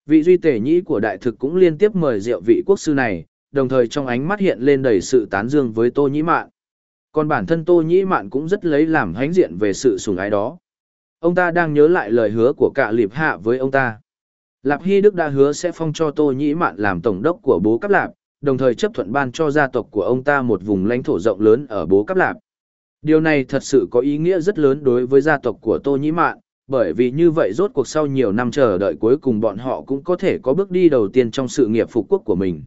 Vị duy tể nhĩ của đại thực cũng liên tiếp mời rượu vị quốc sư này, đồng thời trong ánh mắt hiện lên đầy sự tán dương với Tô Nhĩ Mạn. Còn bản thân Tô Nhĩ Mạn cũng rất lấy làm hãnh diện về sự sủng ái đó. Ông ta đang nhớ lại lời hứa của cả Liệp Hạ với ông ta. Lạp Hy Đức đã hứa sẽ phong cho Tô Nhĩ Mạn làm tổng đốc của bố Cáp Lạp, đồng thời chấp thuận ban cho gia tộc của ông ta một vùng lãnh thổ rộng lớn ở bố Cáp Lạp. Điều này thật sự có ý nghĩa rất lớn đối với gia tộc của Tô Nhĩ Mạn, bởi vì như vậy rốt cuộc sau nhiều năm chờ đợi cuối cùng bọn họ cũng có thể có bước đi đầu tiên trong sự nghiệp phục quốc của mình.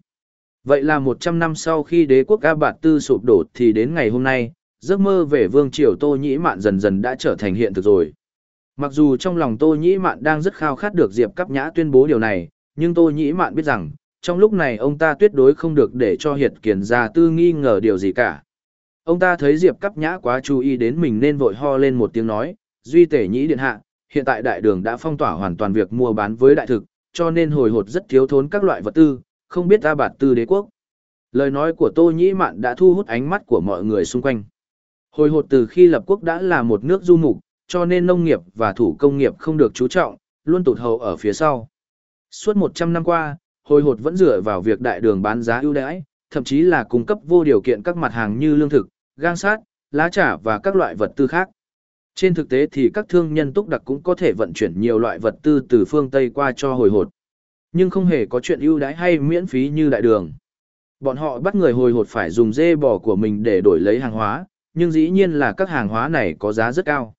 Vậy là 100 năm sau khi đế quốc A Bạt Tư sụp đổ thì đến ngày hôm nay, giấc mơ về vương triều Tô Nhĩ Mạn dần dần đã trở thành hiện thực rồi. Mặc dù trong lòng Tô Nhĩ Mạn đang rất khao khát được Diệp Cáp Nhã tuyên bố điều này, nhưng Tô Nhĩ Mạn biết rằng, trong lúc này ông ta tuyệt đối không được để cho Hiệt Kiền gia tư nghi ngờ điều gì cả. Ông ta thấy Diệp Cáp Nhã quá chú ý đến mình nên vội ho lên một tiếng nói, Duy Tể Nhĩ Điện Hạ, hiện tại đại đường đã phong tỏa hoàn toàn việc mua bán với đại thực, cho nên hồi hột rất thiếu thốn các loại vật tư, không biết ta bạt tư đế quốc. Lời nói của Tô Nhĩ Mạn đã thu hút ánh mắt của mọi người xung quanh. Hồi hột từ khi lập quốc đã là một nước du mục, cho nên nông nghiệp và thủ công nghiệp không được chú trọng, luôn tụt hậu ở phía sau. Suốt 100 năm qua, hồi hột vẫn dựa vào việc đại đường bán giá ưu đãi, thậm chí là cung cấp vô điều kiện các mặt hàng như lương thực, gang sát, lá trà và các loại vật tư khác. Trên thực tế thì các thương nhân túc đặc cũng có thể vận chuyển nhiều loại vật tư từ phương Tây qua cho hồi hột. Nhưng không hề có chuyện ưu đãi hay miễn phí như đại đường. Bọn họ bắt người hồi hột phải dùng dê bò của mình để đổi lấy hàng hóa, nhưng dĩ nhiên là các hàng hóa này có giá rất cao.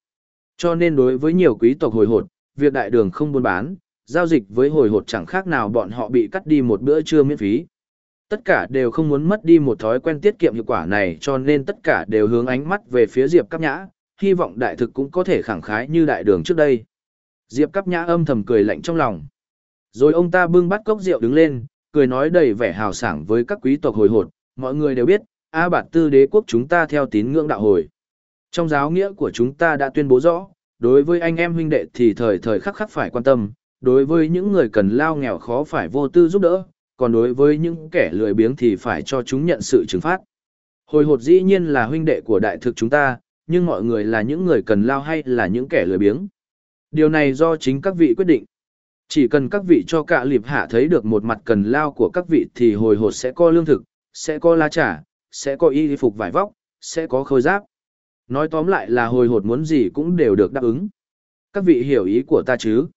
Cho nên đối với nhiều quý tộc hồi hột, việc đại đường không buôn bán, giao dịch với hồi hột chẳng khác nào bọn họ bị cắt đi một bữa trưa miễn phí. Tất cả đều không muốn mất đi một thói quen tiết kiệm hiệu quả này cho nên tất cả đều hướng ánh mắt về phía Diệp Cáp Nhã, hy vọng đại thực cũng có thể khẳng khái như đại đường trước đây. Diệp Cáp Nhã âm thầm cười lạnh trong lòng. Rồi ông ta bưng bát cốc rượu đứng lên, cười nói đầy vẻ hào sảng với các quý tộc hồi hột, mọi người đều biết, A Bạt Tư đế quốc chúng ta theo tín ngưỡng đạo hồi. Trong giáo nghĩa của chúng ta đã tuyên bố rõ, đối với anh em huynh đệ thì thời thời khắc khắc phải quan tâm, đối với những người cần lao nghèo khó phải vô tư giúp đỡ, còn đối với những kẻ lười biếng thì phải cho chúng nhận sự trừng phạt. Hồi hột dĩ nhiên là huynh đệ của đại thực chúng ta, nhưng mọi người là những người cần lao hay là những kẻ lười biếng. Điều này do chính các vị quyết định. Chỉ cần các vị cho cả liệp hạ thấy được một mặt cần lao của các vị thì hồi hột sẽ có lương thực, sẽ có lá trà, sẽ có y phục vải vóc, sẽ có khôi giáp. Nói tóm lại là hồi hột muốn gì cũng đều được đáp ứng. Các vị hiểu ý của ta chứ?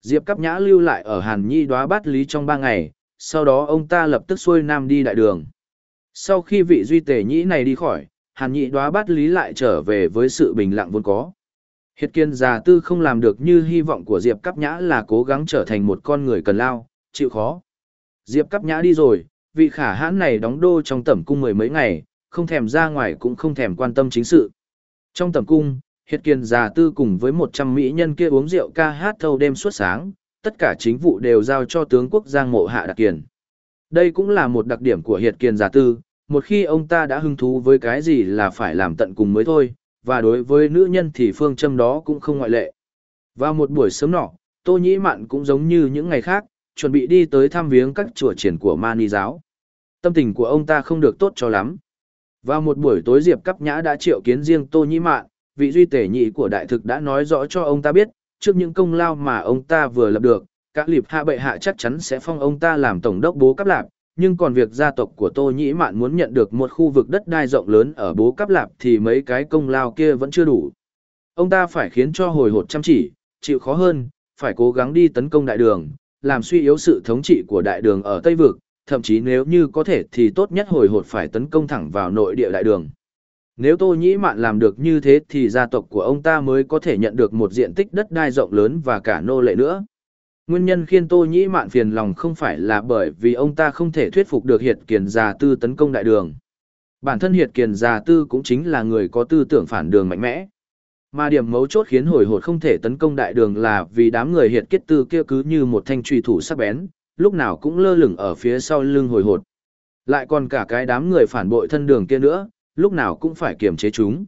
Diệp Cáp Nhã lưu lại ở Hàn Nhi đóa bát lý trong ba ngày, sau đó ông ta lập tức xuôi nam đi đại đường. Sau khi vị duy tể nhĩ này đi khỏi, hàn nhị đoá bắt lý lại trở về với sự bình lặng vốn có. Hiệt kiên già tư không làm được như hy vọng của Diệp Cáp Nhã là cố gắng trở thành một con người cần lao, chịu khó. Diệp Cáp Nhã đi rồi, vị khả hãn này đóng đô trong tẩm cung mười mấy ngày, không thèm ra ngoài cũng không thèm quan tâm chính sự. Trong tẩm cung, Hiệt kiên già tư cùng với 100 mỹ nhân kia uống rượu ca hát thâu đêm suốt sáng, tất cả chính vụ đều giao cho tướng quốc Giang Mộ Hạ Đặc Kiền. Đây cũng là một đặc điểm của Hiệt kiên già tư, một khi ông ta đã hứng thú với cái gì là phải làm tận cùng mới thôi, và đối với nữ nhân thì phương châm đó cũng không ngoại lệ. Vào một buổi sớm nọ, Tô Nhĩ Mạn cũng giống như những ngày khác, chuẩn bị đi tới thăm viếng các chùa triển của Mani giáo. Tâm tình của ông ta không được tốt cho lắm. Vào một buổi tối Diệp Cắp Nhã đã triệu kiến riêng Tô Nhĩ Mạn, vị duy tể nhị của đại thực đã nói rõ cho ông ta biết, trước những công lao mà ông ta vừa lập được, các liệp hạ bệ hạ chắc chắn sẽ phong ông ta làm tổng đốc bố cắp lạp, nhưng còn việc gia tộc của Tô Nhĩ Mạn muốn nhận được một khu vực đất đai rộng lớn ở Bố Cáp Lạp thì mấy cái công lao kia vẫn chưa đủ. Ông ta phải khiến cho hồi hột chăm chỉ, chịu khó hơn, phải cố gắng đi tấn công đại đường, làm suy yếu sự thống trị của đại đường ở Tây Vực, thậm chí nếu như có thể thì tốt nhất hồi hột phải tấn công thẳng vào nội địa đại đường. Nếu Tô Nhĩ Mạn làm được như thế thì gia tộc của ông ta mới có thể nhận được một diện tích đất đai rộng lớn và cả nô lệ nữa. Nguyên nhân khiến Tô Nhĩ Mạn phiền lòng không phải là bởi vì ông ta không thể thuyết phục được Hiệt Kiền Già Tư tấn công đại đường. Bản thân Hiệt Kiền Già Tư cũng chính là người có tư tưởng phản đường mạnh mẽ. Mà điểm mấu chốt khiến hồi hột không thể tấn công đại đường là vì đám người Hiệt Kiết Tư kia cứ như một thanh trùy thủ sắc bén, lúc nào cũng lơ lửng ở phía sau lưng hồi hột. Lại còn cả cái đám người phản bội thân đường kia nữa, lúc nào cũng phải kiềm chế chúng.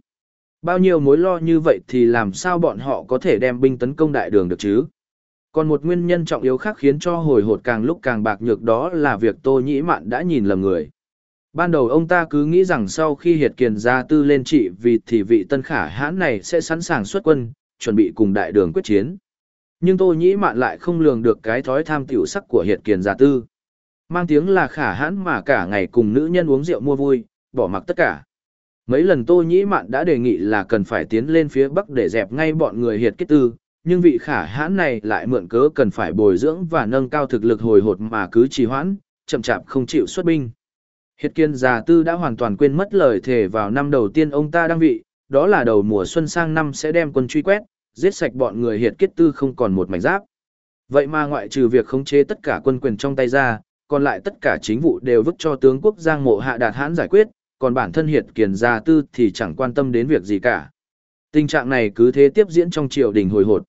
Bao nhiêu mối lo như vậy thì làm sao bọn họ có thể đem binh tấn công đại đường được chứ? Còn một nguyên nhân trọng yếu khác khiến cho hồi hột càng lúc càng bạc nhược đó là việc Tô Nhĩ Mạn đã nhìn lầm người. Ban đầu ông ta cứ nghĩ rằng sau khi Hiệt Kiền ra tư lên trị vì thì vị tân khả hãn này sẽ sẵn sàng xuất quân, chuẩn bị cùng đại đường quyết chiến. Nhưng Tô Nhĩ Mạn lại không lường được cái thói tham tiểu sắc của Hiệt Kiền gia tư. Mang tiếng là khả hãn mà cả ngày cùng nữ nhân uống rượu mua vui, bỏ mặc tất cả. Mấy lần Tô Nhĩ Mạn đã đề nghị là cần phải tiến lên phía Bắc để dẹp ngay bọn người Hiệt kết tư, nhưng vị khả hãn này lại mượn cớ cần phải bồi dưỡng và nâng cao thực lực hồi hột mà cứ trì hoãn, chậm chạp không chịu xuất binh. Hiệt kiên già tư đã hoàn toàn quên mất lời thề vào năm đầu tiên ông ta đăng vị, đó là đầu mùa xuân sang năm sẽ đem quân truy quét, giết sạch bọn người hiệt Kiết tư không còn một mảnh giáp. Vậy mà ngoại trừ việc khống chế tất cả quân quyền trong tay ra, còn lại tất cả chính vụ đều vứt cho tướng quốc Giang Mộ Hạ Đạt Hãn giải quyết, còn bản thân hiệt kiền gia tư thì chẳng quan tâm đến việc gì cả. Tình trạng này cứ thế tiếp diễn trong triều đình hồi hột.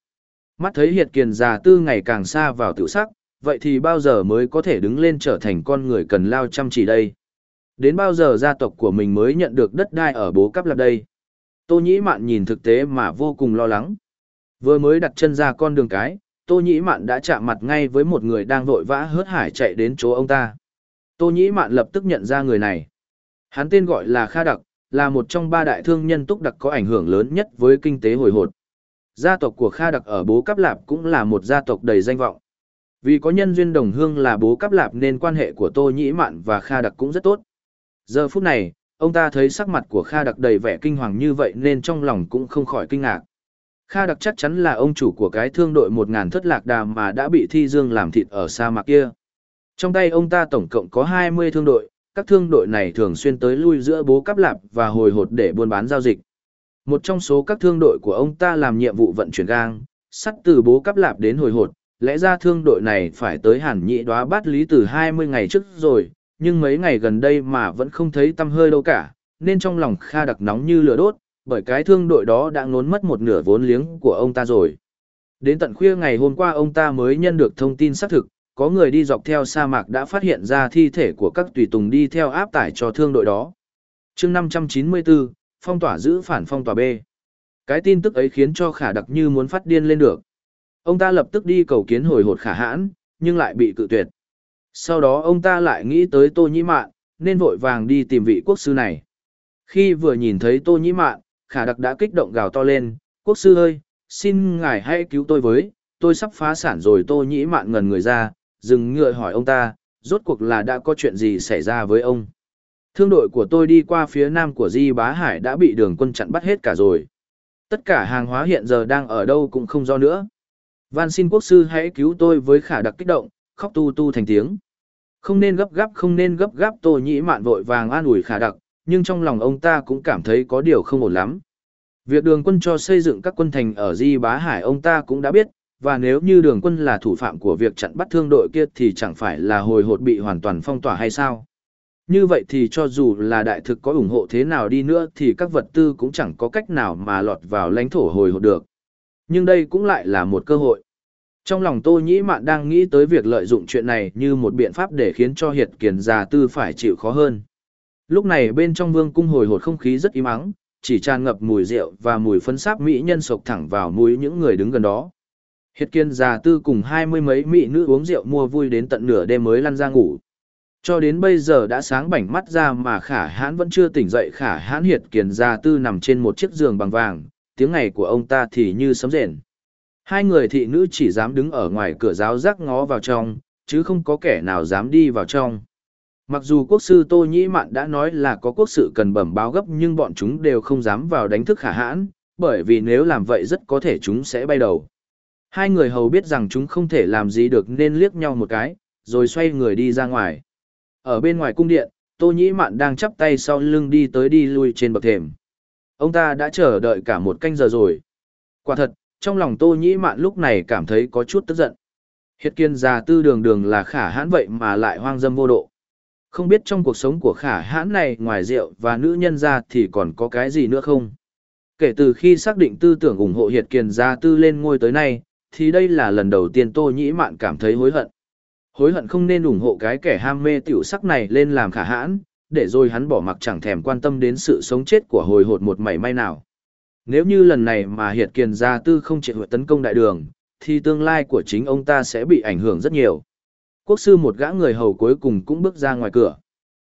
Mắt thấy hiệt kiền già tư ngày càng xa vào tiểu sắc, vậy thì bao giờ mới có thể đứng lên trở thành con người cần lao chăm chỉ đây? Đến bao giờ gia tộc của mình mới nhận được đất đai ở bố cắp lạp đây? Tô Nhĩ Mạn nhìn thực tế mà vô cùng lo lắng. Vừa mới đặt chân ra con đường cái, Tô Nhĩ Mạn đã chạm mặt ngay với một người đang vội vã hớt hải chạy đến chỗ ông ta. Tô Nhĩ Mạn lập tức nhận ra người này. Hắn tên gọi là Kha Đặc, là một trong ba đại thương nhân túc đặc có ảnh hưởng lớn nhất với kinh tế hồi hột. Gia tộc của Kha Đặc ở Bố Cáp Lạp cũng là một gia tộc đầy danh vọng. Vì có nhân duyên đồng hương là Bố Cáp Lạp nên quan hệ của Tô Nhĩ Mạn và Kha Đặc cũng rất tốt. Giờ phút này, ông ta thấy sắc mặt của Kha Đặc đầy vẻ kinh hoàng như vậy nên trong lòng cũng không khỏi kinh ngạc. Kha Đặc chắc chắn là ông chủ của cái thương đội một ngàn thất lạc đà mà đã bị Thi Dương làm thịt ở sa mạc kia. Trong tay ông ta tổng cộng có 20 thương đội, các thương đội này thường xuyên tới lui giữa bố cắp lạp và hồi hột để buôn bán giao dịch. Một trong số các thương đội của ông ta làm nhiệm vụ vận chuyển gang, sắt từ bố cắp lạp đến hồi hột, lẽ ra thương đội này phải tới hẳn nhị đoá bát lý từ 20 ngày trước rồi, nhưng mấy ngày gần đây mà vẫn không thấy tâm hơi đâu cả, nên trong lòng Kha đặc nóng như lửa đốt, bởi cái thương đội đó đã ngốn mất một nửa vốn liếng của ông ta rồi. Đến tận khuya ngày hôm qua ông ta mới nhận được thông tin xác thực, có người đi dọc theo sa mạc đã phát hiện ra thi thể của các tùy tùng đi theo áp tải cho thương đội đó. chương 594, phong tỏa giữ phản phong tỏa B. Cái tin tức ấy khiến cho khả đặc như muốn phát điên lên được. Ông ta lập tức đi cầu kiến hồi hột khả hãn, nhưng lại bị cự tuyệt. Sau đó ông ta lại nghĩ tới Tô Nhĩ Mạn, nên vội vàng đi tìm vị quốc sư này. Khi vừa nhìn thấy Tô Nhĩ Mạn, khả đặc đã kích động gào to lên, quốc sư ơi, xin ngài hãy cứu tôi với, tôi sắp phá sản rồi Tô Nhĩ Mạn ngần người ra, dừng ngựa hỏi ông ta, rốt cuộc là đã có chuyện gì xảy ra với ông. Thương đội của tôi đi qua phía nam của Di Bá Hải đã bị đường quân chặn bắt hết cả rồi. Tất cả hàng hóa hiện giờ đang ở đâu cũng không do nữa. Van xin quốc sư hãy cứu tôi với khả đặc kích động, khóc tu tu thành tiếng. Không nên gấp gáp không nên gấp gáp tô nhĩ mạn vội vàng an ủi khả đặc, nhưng trong lòng ông ta cũng cảm thấy có điều không ổn lắm. Việc đường quân cho xây dựng các quân thành ở Di Bá Hải ông ta cũng đã biết, và nếu như đường quân là thủ phạm của việc chặn bắt thương đội kia thì chẳng phải là hồi hột bị hoàn toàn phong tỏa hay sao? Như vậy thì cho dù là đại thực có ủng hộ thế nào đi nữa thì các vật tư cũng chẳng có cách nào mà lọt vào lãnh thổ hồi hột được. Nhưng đây cũng lại là một cơ hội. Trong lòng Tô Nhĩ Mạn đang nghĩ tới việc lợi dụng chuyện này như một biện pháp để khiến cho Hiệt Kiền già tư phải chịu khó hơn. Lúc này bên trong vương cung hồi hột không khí rất im ắng, chỉ tràn ngập mùi rượu và mùi phấn sáp mỹ nhân sộc thẳng vào mũi những người đứng gần đó. Hiệt Kiền già tư cùng hai mươi mấy mỹ nữ uống rượu mua vui đến tận nửa đêm mới lăn ra ngủ. Cho đến bây giờ đã sáng bảnh mắt ra mà khả hãn vẫn chưa tỉnh dậy khả hãn hiệt kiền gia tư nằm trên một chiếc giường bằng vàng, tiếng ngày của ông ta thì như sấm rền. Hai người thị nữ chỉ dám đứng ở ngoài cửa giáo giác ngó vào trong, chứ không có kẻ nào dám đi vào trong. Mặc dù quốc sư Tô Nhĩ Mạn đã nói là có quốc sự cần bẩm báo gấp nhưng bọn chúng đều không dám vào đánh thức khả hãn, bởi vì nếu làm vậy rất có thể chúng sẽ bay đầu. Hai người hầu biết rằng chúng không thể làm gì được nên liếc nhau một cái, rồi xoay người đi ra ngoài. Ở bên ngoài cung điện, Tô Nhĩ Mạn đang chắp tay sau lưng đi tới đi lui trên bậc thềm. Ông ta đã chờ đợi cả một canh giờ rồi. Quả thật, trong lòng Tô Nhĩ Mạn lúc này cảm thấy có chút tức giận. Hiệt kiên già tư đường đường là khả hãn vậy mà lại hoang dâm vô độ. Không biết trong cuộc sống của khả hãn này ngoài rượu và nữ nhân ra thì còn có cái gì nữa không? Kể từ khi xác định tư tưởng ủng hộ Hiệt kiên gia tư lên ngôi tới nay, thì đây là lần đầu tiên Tô Nhĩ Mạn cảm thấy hối hận. Hối hận không nên ủng hộ cái kẻ ham mê tiểu sắc này lên làm khả hãn, để rồi hắn bỏ mặc chẳng thèm quan tâm đến sự sống chết của hồi hột một mảy may nào. Nếu như lần này mà Hiệt Kiền Gia Tư không chịu tấn công đại đường, thì tương lai của chính ông ta sẽ bị ảnh hưởng rất nhiều. Quốc sư một gã người hầu cuối cùng cũng bước ra ngoài cửa.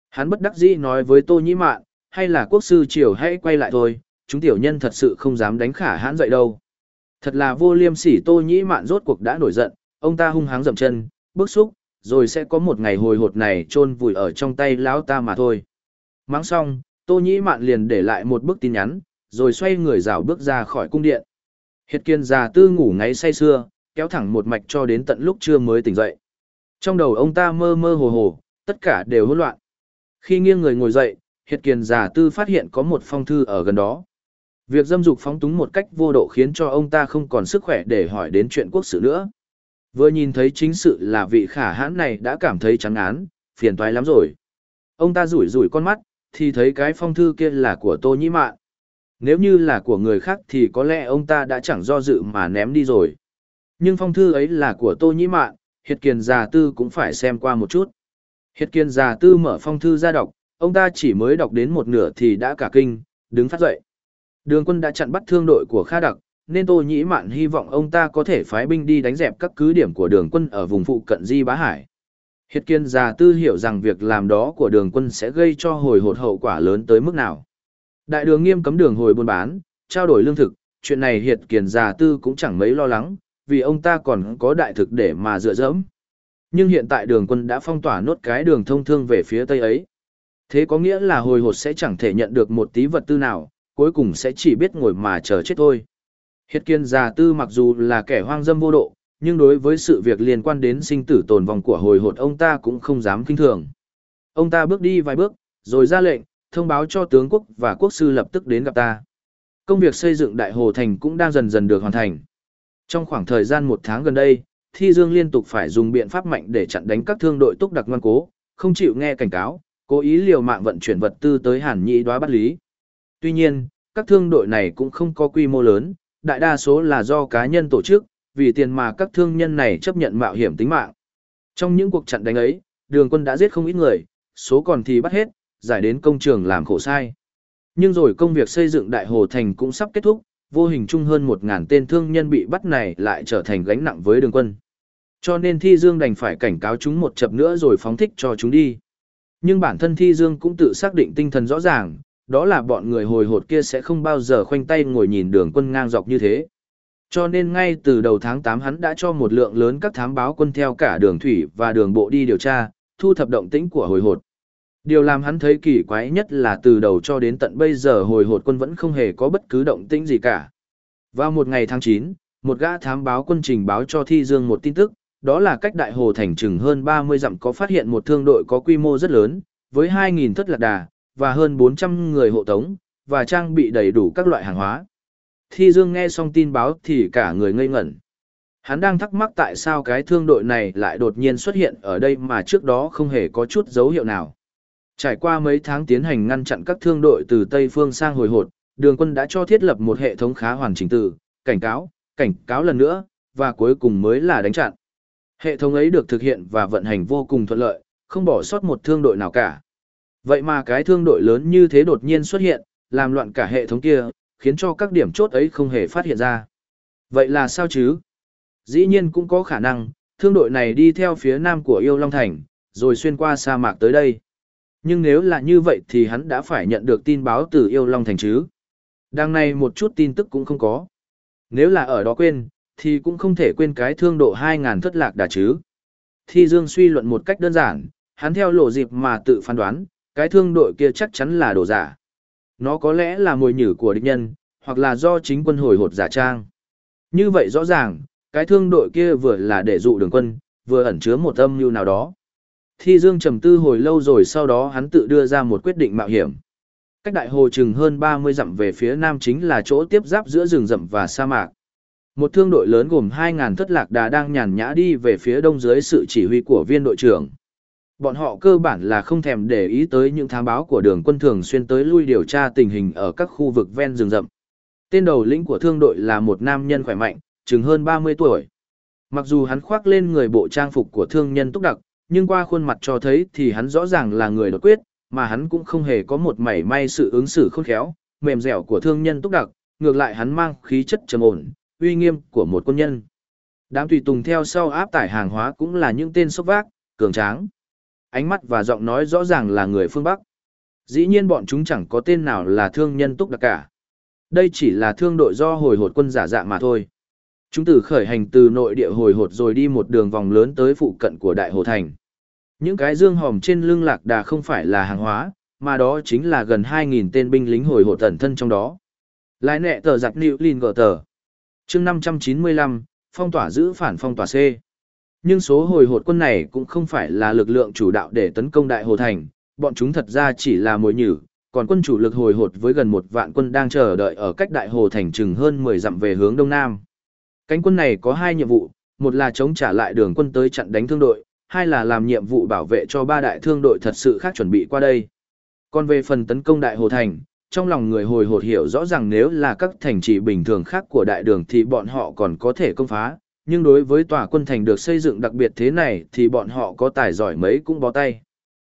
Hắn bất đắc dĩ nói với Tô Nhĩ Mạn, hay là quốc sư triều hãy quay lại thôi, chúng tiểu nhân thật sự không dám đánh khả hãn dậy đâu. Thật là vô liêm sỉ Tô Nhĩ Mạn rốt cuộc đã nổi giận, ông ta hung hăng dậm chân, bức xúc, rồi sẽ có một ngày hồi hột này chôn vùi ở trong tay lão ta mà thôi. Mắng xong, Tô Nhĩ Mạn liền để lại một bức tin nhắn, rồi xoay người rảo bước ra khỏi cung điện. Hiệt kiên già tư ngủ ngáy say sưa, kéo thẳng một mạch cho đến tận lúc trưa mới tỉnh dậy. Trong đầu ông ta mơ mơ hồ hồ, tất cả đều hỗn loạn. Khi nghiêng người ngồi dậy, Hiệt kiên già tư phát hiện có một phong thư ở gần đó. Việc dâm dục phóng túng một cách vô độ khiến cho ông ta không còn sức khỏe để hỏi đến chuyện quốc sự nữa. Vừa nhìn thấy chính sự là vị khả hãn này đã cảm thấy chán ngán, phiền toái lắm rồi. Ông ta rủi rủi con mắt, thì thấy cái phong thư kia là của Tô Nhĩ Mạn. Nếu như là của người khác thì có lẽ ông ta đã chẳng do dự mà ném đi rồi. Nhưng phong thư ấy là của Tô Nhĩ Mạn, Hiệt Kiền Già Tư cũng phải xem qua một chút. Hiệt Kiền Già Tư mở phong thư ra đọc, ông ta chỉ mới đọc đến một nửa thì đã cả kinh, đứng phát dậy. Đường quân đã chặn bắt thương đội của Kha Đặc, nên Tô Nhĩ Mạn hy vọng ông ta có thể phái binh đi đánh dẹp các cứ điểm của đường quân ở vùng phụ cận Di Bá Hải. Hiệt kiên già tư hiểu rằng việc làm đó của đường quân sẽ gây cho hồi hột hậu quả lớn tới mức nào. Đại đường nghiêm cấm đường hồi buôn bán, trao đổi lương thực, chuyện này hiệt kiền già tư cũng chẳng mấy lo lắng, vì ông ta còn có đại thực để mà dựa dẫm. Nhưng hiện tại đường quân đã phong tỏa nốt cái đường thông thương về phía tây ấy. Thế có nghĩa là hồi hột sẽ chẳng thể nhận được một tí vật tư nào, cuối cùng sẽ chỉ biết ngồi mà chờ chết thôi. Hiệt kiên già tư mặc dù là kẻ hoang dâm vô độ, nhưng đối với sự việc liên quan đến sinh tử tồn vong của hồi hột ông ta cũng không dám kinh thường. Ông ta bước đi vài bước, rồi ra lệnh, thông báo cho tướng quốc và quốc sư lập tức đến gặp ta. Công việc xây dựng đại hồ thành cũng đang dần dần được hoàn thành. Trong khoảng thời gian một tháng gần đây, Thi Dương liên tục phải dùng biện pháp mạnh để chặn đánh các thương đội túc đặc ngoan cố, không chịu nghe cảnh cáo, cố ý liều mạng vận chuyển vật tư tới Hàn Nhĩ đoá bắt lý. Tuy nhiên, các thương đội này cũng không có quy mô lớn, đại đa số là do cá nhân tổ chức, vì tiền mà các thương nhân này chấp nhận mạo hiểm tính mạng. Trong những cuộc chặn đánh ấy, đường quân đã giết không ít người, số còn thì bắt hết, giải đến công trường làm khổ sai. Nhưng rồi công việc xây dựng đại hồ thành cũng sắp kết thúc, vô hình chung hơn 1.000 tên thương nhân bị bắt này lại trở thành gánh nặng với đường quân. Cho nên Thi Dương đành phải cảnh cáo chúng một chập nữa rồi phóng thích cho chúng đi. Nhưng bản thân Thi Dương cũng tự xác định tinh thần rõ ràng, đó là bọn người hồi hột kia sẽ không bao giờ khoanh tay ngồi nhìn đường quân ngang dọc như thế. Cho nên ngay từ đầu tháng 8 hắn đã cho một lượng lớn các thám báo quân theo cả đường thủy và đường bộ đi điều tra, thu thập động tĩnh của hồi hột. Điều làm hắn thấy kỳ quái nhất là từ đầu cho đến tận bây giờ hồi hột quân vẫn không hề có bất cứ động tĩnh gì cả. Vào một ngày tháng 9, một gã thám báo quân trình báo cho Thi Dương một tin tức, đó là cách đại hồ thành chừng hơn 30 dặm có phát hiện một thương đội có quy mô rất lớn, với 2.000 thất lạc đà, và hơn 400 người hộ tống, và trang bị đầy đủ các loại hàng hóa. Thi Dương nghe xong tin báo thì cả người ngây ngẩn. Hắn đang thắc mắc tại sao cái thương đội này lại đột nhiên xuất hiện ở đây mà trước đó không hề có chút dấu hiệu nào. Trải qua mấy tháng tiến hành ngăn chặn các thương đội từ Tây Phương sang hồi hột, đường quân đã cho thiết lập một hệ thống khá hoàn chỉnh từ, cảnh cáo, cảnh cáo lần nữa, và cuối cùng mới là đánh chặn. Hệ thống ấy được thực hiện và vận hành vô cùng thuận lợi, không bỏ sót một thương đội nào cả. Vậy mà cái thương đội lớn như thế đột nhiên xuất hiện, làm loạn cả hệ thống kia, khiến cho các điểm chốt ấy không hề phát hiện ra. Vậy là sao chứ? Dĩ nhiên cũng có khả năng, thương đội này đi theo phía nam của Yêu Long Thành, rồi xuyên qua sa mạc tới đây. Nhưng nếu là như vậy thì hắn đã phải nhận được tin báo từ Yêu Long Thành chứ. Đằng này một chút tin tức cũng không có. Nếu là ở đó quên, thì cũng không thể quên cái thương độ 2.000 thất lạc đà chứ. Thi Dương suy luận một cách đơn giản, hắn theo lộ dịp mà tự phán đoán, cái thương đội kia chắc chắn là đồ giả. Nó có lẽ là mồi nhử của địch nhân, hoặc là do chính quân hồi hột giả trang. Như vậy rõ ràng, Cái thương đội kia vừa là để dụ đường quân, vừa ẩn chứa một âm mưu nào đó. Thi Dương trầm tư hồi lâu rồi sau đó hắn tự đưa ra một quyết định mạo hiểm. Cách đại hồ chừng hơn 30 dặm về phía nam chính là chỗ tiếp giáp giữa rừng rậm và sa mạc. Một thương đội lớn gồm 2.000 thất lạc đà đang nhàn nhã đi về phía đông dưới sự chỉ huy của viên đội trưởng. Bọn họ cơ bản là không thèm để ý tới những thám báo của đường quân thường xuyên tới lui điều tra tình hình ở các khu vực ven rừng rậm. Tên đầu lĩnh của thương đội là một nam nhân khỏe mạnh, chừng hơn 30 tuổi. Mặc dù hắn khoác lên người bộ trang phục của thương nhân túc đặc, nhưng qua khuôn mặt cho thấy thì hắn rõ ràng là người đột quyết, mà hắn cũng không hề có một mảy may sự ứng xử khôn khéo, mềm dẻo của thương nhân túc đặc, ngược lại hắn mang khí chất trầm ổn, uy nghiêm của một quân nhân. Đám tùy tùng theo sau áp tải hàng hóa cũng là những tên sốc vác, cường tráng. Ánh mắt và giọng nói rõ ràng là người phương Bắc. Dĩ nhiên bọn chúng chẳng có tên nào là thương nhân túc đặc cả. Đây chỉ là thương đội do hồi hột quân giả dạng mà thôi. Chúng từ khởi hành từ nội địa hồi hột rồi đi một đường vòng lớn tới phụ cận của Đại Hồ Thành. Những cái dương hòm trên lưng lạc đà không phải là hàng hóa, mà đó chính là gần 2.000 tên binh lính hồi hột tẩn thân trong đó. Lái nẹ tờ giặc nịu lìn gờ tờ. chương 595, phong tỏa giữ phản phong tỏa C. Nhưng số hồi hột quân này cũng không phải là lực lượng chủ đạo để tấn công Đại Hồ Thành, bọn chúng thật ra chỉ là mồi nhử, còn quân chủ lực hồi hột với gần một vạn quân đang chờ đợi ở cách Đại Hồ Thành chừng hơn 10 dặm về hướng đông nam. Cánh quân này có hai nhiệm vụ, một là chống trả lại đường quân tới chặn đánh thương đội, hai là làm nhiệm vụ bảo vệ cho ba đại thương đội thật sự khác chuẩn bị qua đây. Còn về phần tấn công đại hồ thành, trong lòng người hồi hột hiểu rõ ràng nếu là các thành trì bình thường khác của đại đường thì bọn họ còn có thể công phá, nhưng đối với tòa quân thành được xây dựng đặc biệt thế này thì bọn họ có tài giỏi mấy cũng bó tay.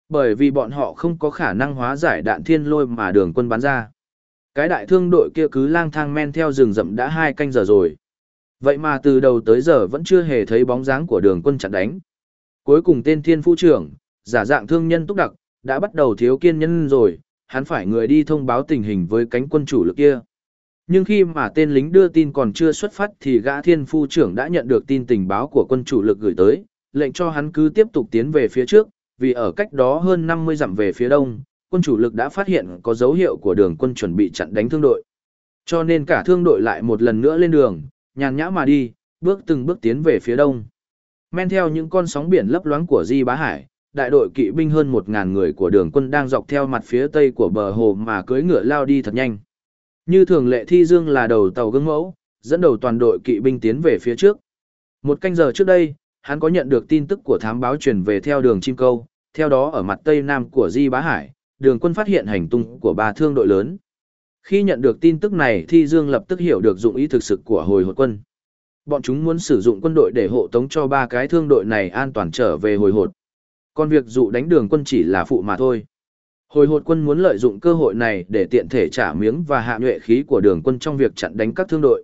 Bởi vì bọn họ không có khả năng hóa giải đạn thiên lôi mà đường quân bắn ra. Cái đại thương đội kia cứ lang thang men theo rừng rậm đã hai canh giờ rồi. Vậy mà từ đầu tới giờ vẫn chưa hề thấy bóng dáng của đường quân chặn đánh. Cuối cùng tên thiên phu trưởng, giả dạng thương nhân túc đặc, đã bắt đầu thiếu kiên nhân rồi, hắn phải người đi thông báo tình hình với cánh quân chủ lực kia. Nhưng khi mà tên lính đưa tin còn chưa xuất phát thì gã thiên phu trưởng đã nhận được tin tình báo của quân chủ lực gửi tới, lệnh cho hắn cứ tiếp tục tiến về phía trước, vì ở cách đó hơn 50 dặm về phía đông, quân chủ lực đã phát hiện có dấu hiệu của đường quân chuẩn bị chặn đánh thương đội. Cho nên cả thương đội lại một lần nữa lên đường, nhàn nhã mà đi, bước từng bước tiến về phía đông. Men theo những con sóng biển lấp loáng của Di Bá Hải, đại đội kỵ binh hơn 1.000 người của đường quân đang dọc theo mặt phía tây của bờ hồ mà cưỡi ngựa lao đi thật nhanh. Như thường lệ thi dương là đầu tàu gương mẫu, dẫn đầu toàn đội kỵ binh tiến về phía trước. Một canh giờ trước đây, hắn có nhận được tin tức của thám báo truyền về theo đường chim câu, theo đó ở mặt tây nam của Di Bá Hải, đường quân phát hiện hành tung của ba thương đội lớn. Khi nhận được tin tức này Thi Dương lập tức hiểu được dụng ý thực sự của hồi hột quân. Bọn chúng muốn sử dụng quân đội để hộ tống cho ba cái thương đội này an toàn trở về hồi hột. Còn việc dụ đánh đường quân chỉ là phụ mà thôi. Hồi hột quân muốn lợi dụng cơ hội này để tiện thể trả miếng và hạ nhuệ khí của đường quân trong việc chặn đánh các thương đội.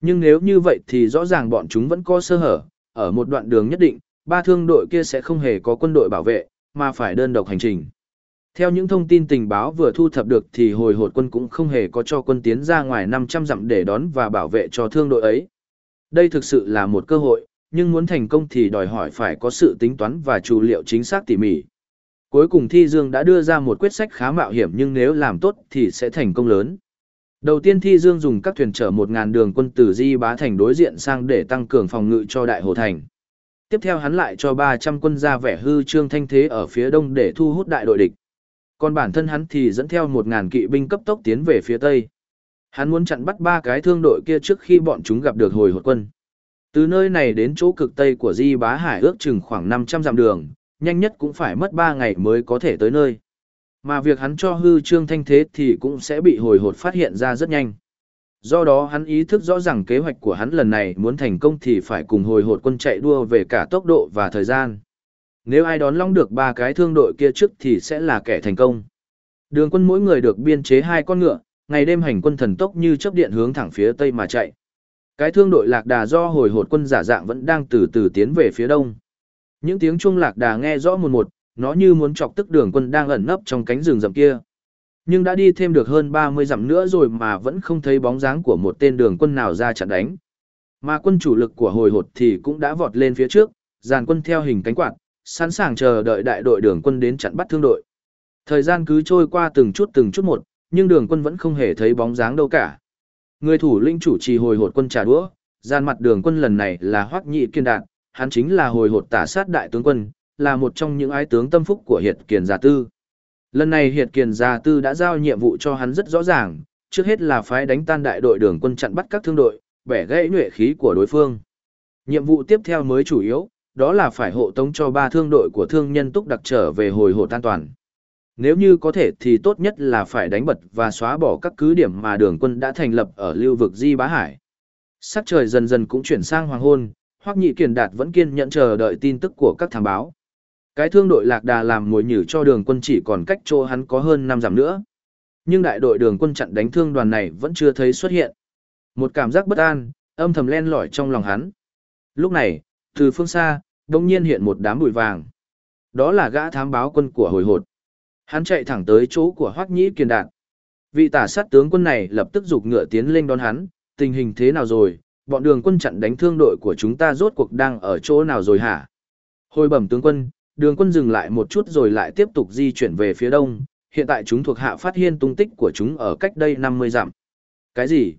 Nhưng nếu như vậy thì rõ ràng bọn chúng vẫn có sơ hở, ở một đoạn đường nhất định, ba thương đội kia sẽ không hề có quân đội bảo vệ, mà phải đơn độc hành trình. Theo những thông tin tình báo vừa thu thập được thì hồi hột quân cũng không hề có cho quân tiến ra ngoài 500 dặm để đón và bảo vệ cho thương đội ấy. Đây thực sự là một cơ hội, nhưng muốn thành công thì đòi hỏi phải có sự tính toán và chủ liệu chính xác tỉ mỉ. Cuối cùng Thi Dương đã đưa ra một quyết sách khá mạo hiểm nhưng nếu làm tốt thì sẽ thành công lớn. Đầu tiên Thi Dương dùng các thuyền chở 1.000 đường quân từ Di Bá Thành đối diện sang để tăng cường phòng ngự cho Đại Hồ Thành. Tiếp theo hắn lại cho 300 quân ra vẻ hư trương thanh thế ở phía đông để thu hút đại đội địch. Còn bản thân hắn thì dẫn theo 1.000 kỵ binh cấp tốc tiến về phía tây. Hắn muốn chặn bắt ba cái thương đội kia trước khi bọn chúng gặp được hồi hột quân. Từ nơi này đến chỗ cực tây của Di Bá Hải ước chừng khoảng 500 dặm đường, nhanh nhất cũng phải mất 3 ngày mới có thể tới nơi. Mà việc hắn cho hư trương thanh thế thì cũng sẽ bị hồi hột phát hiện ra rất nhanh. Do đó hắn ý thức rõ ràng kế hoạch của hắn lần này muốn thành công thì phải cùng hồi hột quân chạy đua về cả tốc độ và thời gian. Nếu ai đón long được ba cái thương đội kia trước thì sẽ là kẻ thành công. Đường quân mỗi người được biên chế hai con ngựa, ngày đêm hành quân thần tốc như chớp điện hướng thẳng phía tây mà chạy. Cái thương đội lạc đà do hồi hột quân giả dạng vẫn đang từ từ tiến về phía đông. Những tiếng chuông lạc đà nghe rõ một một, nó như muốn chọc tức đường quân đang ẩn nấp trong cánh rừng rậm kia. Nhưng đã đi thêm được hơn 30 dặm nữa rồi mà vẫn không thấy bóng dáng của một tên đường quân nào ra chặn đánh. Mà quân chủ lực của hồi hột thì cũng đã vọt lên phía trước, dàn quân theo hình cánh quạt, sẵn sàng chờ đợi đại đội đường quân đến chặn bắt thương đội. Thời gian cứ trôi qua từng chút từng chút một, nhưng đường quân vẫn không hề thấy bóng dáng đâu cả. Người thủ lĩnh chủ trì hồi hột quân trà đũa, Gian mặt đường quân lần này là Hoắc Nhị Kiên đạn, hắn chính là hồi hột tả sát đại tướng quân, là một trong những ái tướng tâm phúc của Hiệt Kiền Gia Tư. Lần này Hiệt Kiền Gia Tư đã giao nhiệm vụ cho hắn rất rõ ràng, trước hết là phái đánh tan đại đội đường quân chặn bắt các thương đội, bẻ gãy nhuệ khí của đối phương. Nhiệm vụ tiếp theo mới chủ yếu, đó là phải hộ tống cho ba thương đội của thương nhân túc đặc trở về hồi hột an toàn. Nếu như có thể thì tốt nhất là phải đánh bật và xóa bỏ các cứ điểm mà đường quân đã thành lập ở lưu vực Di Bá Hải. Sắc trời dần dần cũng chuyển sang hoàng hôn, Hoắc Nhị Kiền Đạt vẫn kiên nhẫn chờ đợi tin tức của các thám báo. Cái thương đội Lạc Đà làm mồi nhử cho đường quân chỉ còn cách chỗ hắn có hơn năm dặm nữa. Nhưng đại đội đường quân chặn đánh thương đoàn này vẫn chưa thấy xuất hiện. Một cảm giác bất an, âm thầm len lỏi trong lòng hắn. Lúc này, từ phương xa, đông nhiên hiện một đám bụi vàng. Đó là gã thám báo quân của hồi hột. Hắn chạy thẳng tới chỗ của Hoắc Nhĩ Kiền Đạt. Vị tả sát tướng quân này lập tức giục ngựa tiến lên đón hắn, tình hình thế nào rồi, bọn đường quân chặn đánh thương đội của chúng ta rốt cuộc đang ở chỗ nào rồi hả? Hồi bẩm tướng quân, đường quân dừng lại một chút rồi lại tiếp tục di chuyển về phía đông, hiện tại chúng thuộc hạ phát hiện tung tích của chúng ở cách đây 50 dặm. Cái gì?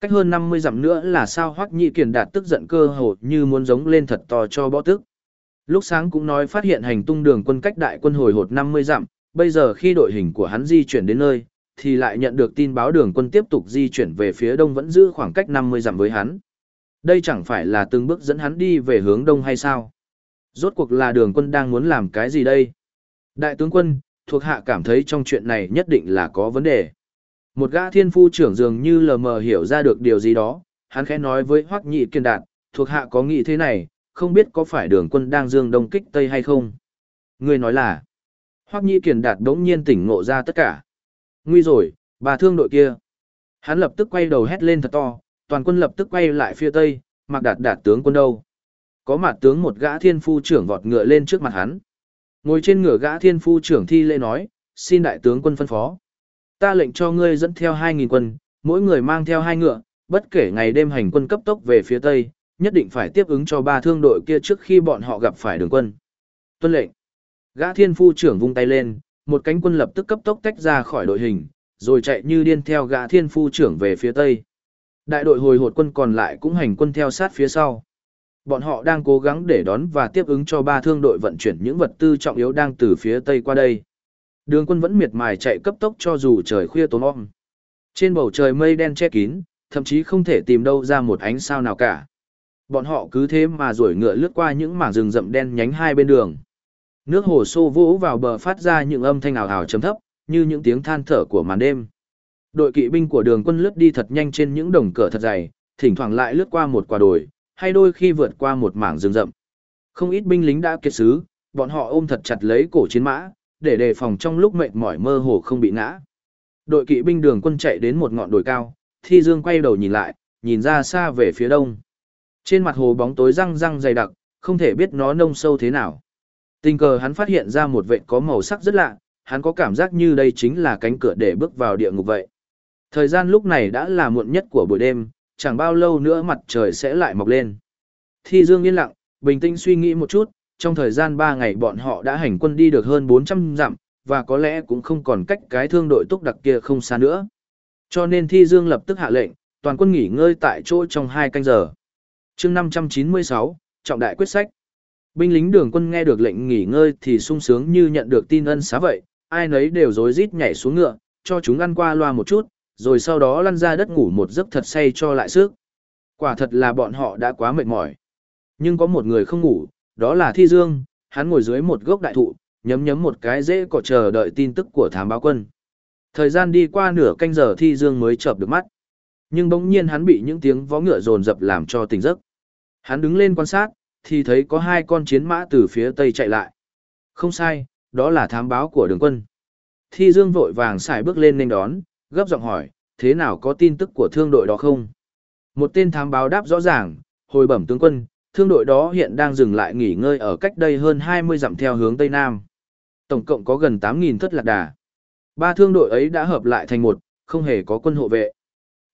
Cách hơn 50 dặm nữa là sao Hoắc Nhị Kiền đạt tức giận cơ hồ như muốn giống lên thật to cho bõ tức. Lúc sáng cũng nói phát hiện hành tung đường quân cách đại quân hồi hột 50 dặm, bây giờ khi đội hình của hắn di chuyển đến nơi, thì lại nhận được tin báo đường quân tiếp tục di chuyển về phía đông vẫn giữ khoảng cách 50 dặm với hắn. Đây chẳng phải là từng bước dẫn hắn đi về hướng đông hay sao? Rốt cuộc là đường quân đang muốn làm cái gì đây? Đại tướng quân, thuộc hạ cảm thấy trong chuyện này nhất định là có vấn đề. Một gã thiên phu trưởng dường như lờ mờ hiểu ra được điều gì đó, hắn khẽ nói với Hoắc Nhị Kiên Đạt, thuộc hạ có nghĩ thế này, không biết có phải đường quân đang dương đông kích tây hay không? Người nói là, Hoắc Nhị Kiên Đạt đống nhiên tỉnh ngộ ra tất cả. Nguy rồi, bà thương đội kia. Hắn lập tức quay đầu hét lên thật to, toàn quân lập tức quay lại phía tây, mặc đạt đạt tướng quân đâu. Có mặt tướng một gã thiên phu trưởng vọt ngựa lên trước mặt hắn. Ngồi trên ngựa gã thiên phu trưởng thi lễ nói, xin đại tướng quân phân phó. Ta lệnh cho ngươi dẫn theo 2.000 quân, mỗi người mang theo hai ngựa, bất kể ngày đêm hành quân cấp tốc về phía tây, nhất định phải tiếp ứng cho ba thương đội kia trước khi bọn họ gặp phải đường quân. Tuân lệnh. Gã thiên phu trưởng vung tay lên, một cánh quân lập tức cấp tốc tách ra khỏi đội hình, rồi chạy như điên theo gã thiên phu trưởng về phía tây. Đại đội hồi hột quân còn lại cũng hành quân theo sát phía sau. Bọn họ đang cố gắng để đón và tiếp ứng cho ba thương đội vận chuyển những vật tư trọng yếu đang từ phía tây qua đây. Đường quân vẫn miệt mài chạy cấp tốc cho dù trời khuya tối om. Trên bầu trời mây đen che kín, thậm chí không thể tìm đâu ra một ánh sao nào cả. Bọn họ cứ thế mà rủi ngựa lướt qua những mảng rừng rậm đen nhánh hai bên đường. Nước hồ xô vỗ vào bờ phát ra những âm thanh ảo ảo chấm thấp, như những tiếng than thở của màn đêm. Đội kỵ binh của đường quân lướt đi thật nhanh trên những đồng cỏ thật dày, thỉnh thoảng lại lướt qua một quả đồi, hay đôi khi vượt qua một mảng rừng rậm. Không ít binh lính đã kiệt sức, bọn họ ôm thật chặt lấy cổ chiến mã, để đề phòng trong lúc mệt mỏi mơ hồ không bị ngã. Đội kỵ binh đường quân chạy đến một ngọn đồi cao, Thi Dương quay đầu nhìn lại, nhìn ra xa về phía đông. Trên mặt hồ bóng tối răng răng dày đặc, không thể biết nó nông sâu thế nào. Tình cờ hắn phát hiện ra một vệ có màu sắc rất lạ, hắn có cảm giác như đây chính là cánh cửa để bước vào địa ngục vậy. Thời gian lúc này đã là muộn nhất của buổi đêm, chẳng bao lâu nữa mặt trời sẽ lại mọc lên. Thi Dương yên lặng, bình tĩnh suy nghĩ một chút, trong thời gian 3 ngày bọn họ đã hành quân đi được hơn 400 dặm, và có lẽ cũng không còn cách cái thương đội túc đặc kia không xa nữa. Cho nên Thi Dương lập tức hạ lệnh, toàn quân nghỉ ngơi tại chỗ trong 2 canh giờ. chương 596, trọng đại quyết sách. Binh lính đường quân nghe được lệnh nghỉ ngơi thì sung sướng như nhận được tin ân xá vậy, ai nấy đều rối rít nhảy xuống ngựa, cho chúng ăn qua loa một chút, rồi sau đó lăn ra đất ngủ một giấc thật say cho lại sức. Quả thật là bọn họ đã quá mệt mỏi. Nhưng có một người không ngủ, đó là Thi Dương, hắn ngồi dưới một gốc đại thụ, nhấm nhấm một cái dễ cỏ chờ đợi tin tức của thám báo quân. Thời gian đi qua nửa canh giờ Thi Dương mới chợp được mắt. Nhưng bỗng nhiên hắn bị những tiếng vó ngựa rồn rập làm cho tỉnh giấc. Hắn đứng lên quan sát, thì thấy có hai con chiến mã từ phía tây chạy lại. Không sai, đó là thám báo của đường quân. Thi Dương vội vàng xài bước lên nên đón, gấp giọng hỏi, thế nào có tin tức của thương đội đó không? Một tên thám báo đáp rõ ràng, hồi bẩm tướng quân, thương đội đó hiện đang dừng lại nghỉ ngơi ở cách đây hơn 20 dặm theo hướng Tây Nam. Tổng cộng có gần 8.000 thất lạc đà. Ba thương đội ấy đã hợp lại thành một, không hề có quân hộ vệ.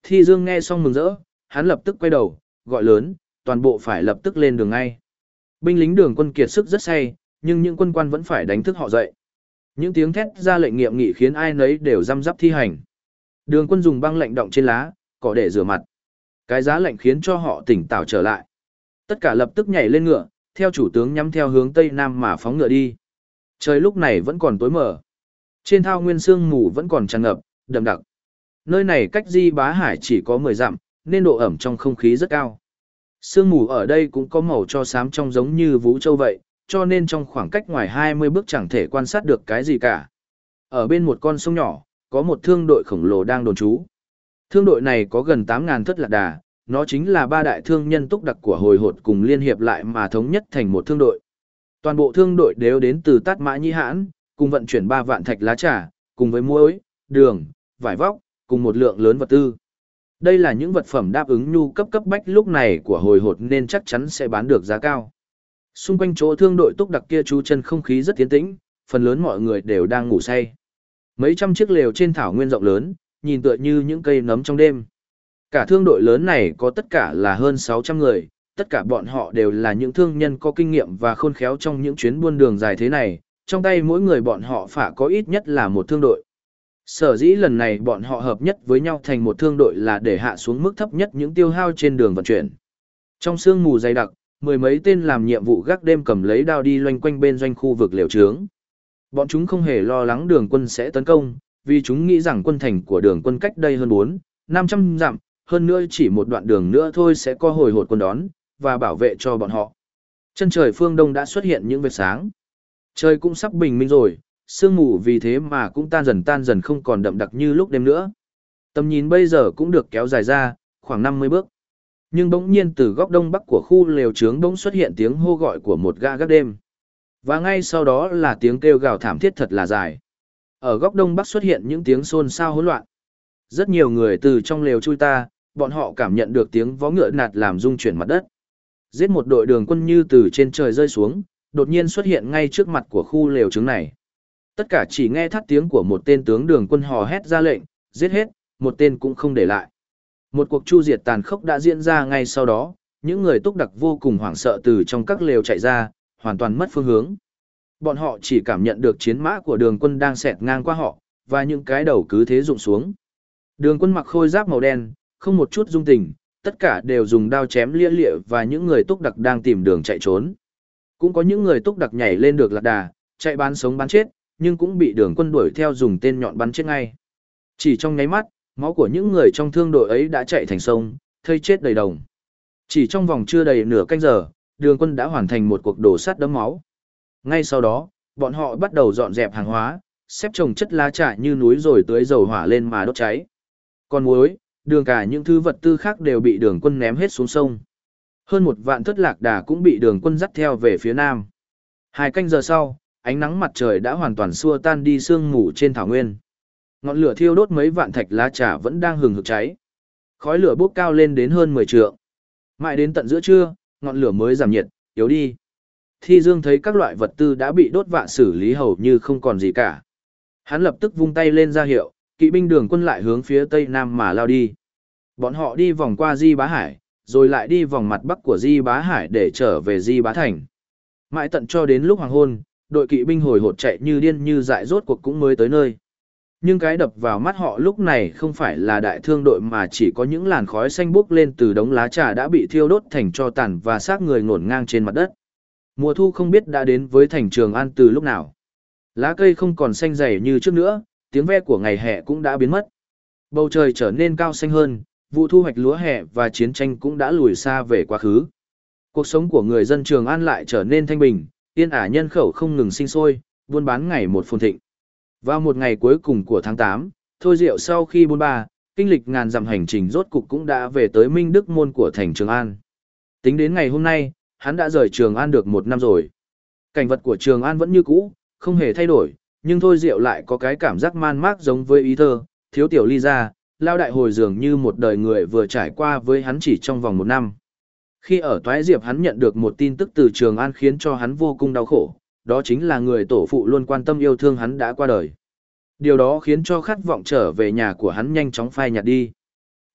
Thi Dương nghe xong mừng rỡ, hắn lập tức quay đầu, gọi lớn, toàn bộ phải lập tức lên đường ngay. Binh lính đường quân kiệt sức rất say, nhưng những quân quan vẫn phải đánh thức họ dậy. Những tiếng thét ra lệnh nghiệm nghị khiến ai nấy đều răm rắp thi hành. Đường quân dùng băng lạnh động trên lá, cỏ để rửa mặt. Cái giá lạnh khiến cho họ tỉnh táo trở lại. Tất cả lập tức nhảy lên ngựa, theo chủ tướng nhắm theo hướng tây nam mà phóng ngựa đi. Trời lúc này vẫn còn tối mờ. Trên thao nguyên sương mù vẫn còn tràn ngập, đậm đặc. Nơi này cách Di Bá Hải chỉ có 10 dặm, nên độ ẩm trong không khí rất cao. Sương mù ở đây cũng có màu cho xám trong giống như vũ châu vậy, cho nên trong khoảng cách ngoài 20 bước chẳng thể quan sát được cái gì cả. Ở bên một con sông nhỏ, có một thương đội khổng lồ đang đồn trú. Thương đội này có gần 8.000 thất lạc đà, nó chính là ba đại thương nhân túc đặc của hồi hột cùng liên hiệp lại mà thống nhất thành một thương đội. Toàn bộ thương đội đều đến từ Tát Mã Nhi Hãn, cùng vận chuyển 3 vạn thạch lá trà, cùng với muối, đường, vải vóc, cùng một lượng lớn vật tư. Đây là những vật phẩm đáp ứng nhu cấp cấp bách lúc này của hồi hột nên chắc chắn sẽ bán được giá cao. Xung quanh chỗ thương đội túc đặc kia chú chân không khí rất tiến tĩnh, phần lớn mọi người đều đang ngủ say. Mấy trăm chiếc lều trên thảo nguyên rộng lớn, nhìn tựa như những cây nấm trong đêm. Cả thương đội lớn này có tất cả là hơn 600 người, tất cả bọn họ đều là những thương nhân có kinh nghiệm và khôn khéo trong những chuyến buôn đường dài thế này, trong tay mỗi người bọn họ phải có ít nhất là một thương đội. Sở dĩ lần này bọn họ hợp nhất với nhau thành một thương đội là để hạ xuống mức thấp nhất những tiêu hao trên đường vận chuyển. Trong sương mù dày đặc, mười mấy tên làm nhiệm vụ gác đêm cầm lấy đao đi loanh quanh bên doanh khu vực liều trướng. Bọn chúng không hề lo lắng đường quân sẽ tấn công, vì chúng nghĩ rằng quân thành của đường quân cách đây hơn 4, 500 dặm, hơn nữa chỉ một đoạn đường nữa thôi sẽ có hồi hột quân đón, và bảo vệ cho bọn họ. Chân trời phương đông đã xuất hiện những vệt sáng. Trời cũng sắp bình minh rồi, sương mù vì thế mà cũng tan dần tan dần không còn đậm đặc như lúc đêm nữa. Tầm nhìn bây giờ cũng được kéo dài ra, khoảng 50 bước. Nhưng bỗng nhiên từ góc đông bắc của khu lều trướng bỗng xuất hiện tiếng hô gọi của một gã gác đêm. Và ngay sau đó là tiếng kêu gào thảm thiết thật là dài. Ở góc đông bắc xuất hiện những tiếng xôn xao hỗn loạn. Rất nhiều người từ trong lều chui ta, bọn họ cảm nhận được tiếng vó ngựa nạt làm rung chuyển mặt đất. Giết một đội đường quân như từ trên trời rơi xuống, đột nhiên xuất hiện ngay trước mặt của khu lều trướng này. Tất cả chỉ nghe thắt tiếng của một tên tướng đường quân hò hét ra lệnh, giết hết, một tên cũng không để lại. Một cuộc chu diệt tàn khốc đã diễn ra ngay sau đó, những người túc đặc vô cùng hoảng sợ từ trong các lều chạy ra, hoàn toàn mất phương hướng. Bọn họ chỉ cảm nhận được chiến mã của đường quân đang xẹt ngang qua họ, và những cái đầu cứ thế rụng xuống. Đường quân mặc khôi giáp màu đen, không một chút dung tình, tất cả đều dùng đao chém lia lịa và những người túc đặc đang tìm đường chạy trốn. Cũng có những người túc đặc nhảy lên được lạc đà, chạy bán sống bán chết, nhưng cũng bị đường quân đuổi theo dùng tên nhọn bắn chết ngay. Chỉ trong nháy mắt, máu của những người trong thương đội ấy đã chạy thành sông, thây chết đầy đồng. Chỉ trong vòng chưa đầy nửa canh giờ, đường quân đã hoàn thành một cuộc đổ sát đấm máu. Ngay sau đó, bọn họ bắt đầu dọn dẹp hàng hóa, xếp trồng chất lá trà như núi rồi tưới dầu hỏa lên mà đốt cháy. Còn muối, đường cả những thứ vật tư khác đều bị đường quân ném hết xuống sông. Hơn một vạn thất lạc đà cũng bị đường quân dắt theo về phía nam. Hai canh giờ sau, ánh nắng mặt trời đã hoàn toàn xua tan đi sương mù trên thảo nguyên. Ngọn lửa thiêu đốt mấy vạn thạch lá trà vẫn đang hừng hực cháy. Khói lửa bốc cao lên đến hơn 10 trượng. Mãi đến tận giữa trưa, ngọn lửa mới giảm nhiệt, yếu đi. Thi Dương thấy các loại vật tư đã bị đốt vạ xử lý hầu như không còn gì cả. Hắn lập tức vung tay lên ra hiệu, kỵ binh đường quân lại hướng phía tây nam mà lao đi. Bọn họ đi vòng qua Di Bá Hải, rồi lại đi vòng mặt bắc của Di Bá Hải để trở về Di Bá Thành. Mãi tận cho đến lúc hoàng hôn, đội kỵ binh hồi hột chạy như điên như dại rốt cuộc cũng mới tới nơi. Nhưng cái đập vào mắt họ lúc này không phải là đại thương đội mà chỉ có những làn khói xanh bốc lên từ đống lá trà đã bị thiêu đốt thành cho tàn và xác người ngổn ngang trên mặt đất. Mùa thu không biết đã đến với thành trường an từ lúc nào. Lá cây không còn xanh dày như trước nữa, tiếng ve của ngày hè cũng đã biến mất. Bầu trời trở nên cao xanh hơn, vụ thu hoạch lúa hè và chiến tranh cũng đã lùi xa về quá khứ. Cuộc sống của người dân Trường An lại trở nên thanh bình, yên ả nhân khẩu không ngừng sinh sôi, buôn bán ngày một phồn thịnh. Vào một ngày cuối cùng của tháng 8, Thôi Diệu sau khi buôn ba, kinh lịch ngàn dặm hành trình rốt cục cũng đã về tới Minh Đức Môn của thành Trường An. Tính đến ngày hôm nay, hắn đã rời Trường An được một năm rồi. Cảnh vật của Trường An vẫn như cũ, không hề thay đổi, nhưng Thôi Diệu lại có cái cảm giác man mác giống với ý thơ, thiếu tiểu ly ra, lao đại hồi dường như một đời người vừa trải qua với hắn chỉ trong vòng một năm. Khi ở Toái Diệp hắn nhận được một tin tức từ Trường An khiến cho hắn vô cùng đau khổ, đó chính là người tổ phụ luôn quan tâm yêu thương hắn đã qua đời. Điều đó khiến cho khát vọng trở về nhà của hắn nhanh chóng phai nhạt đi.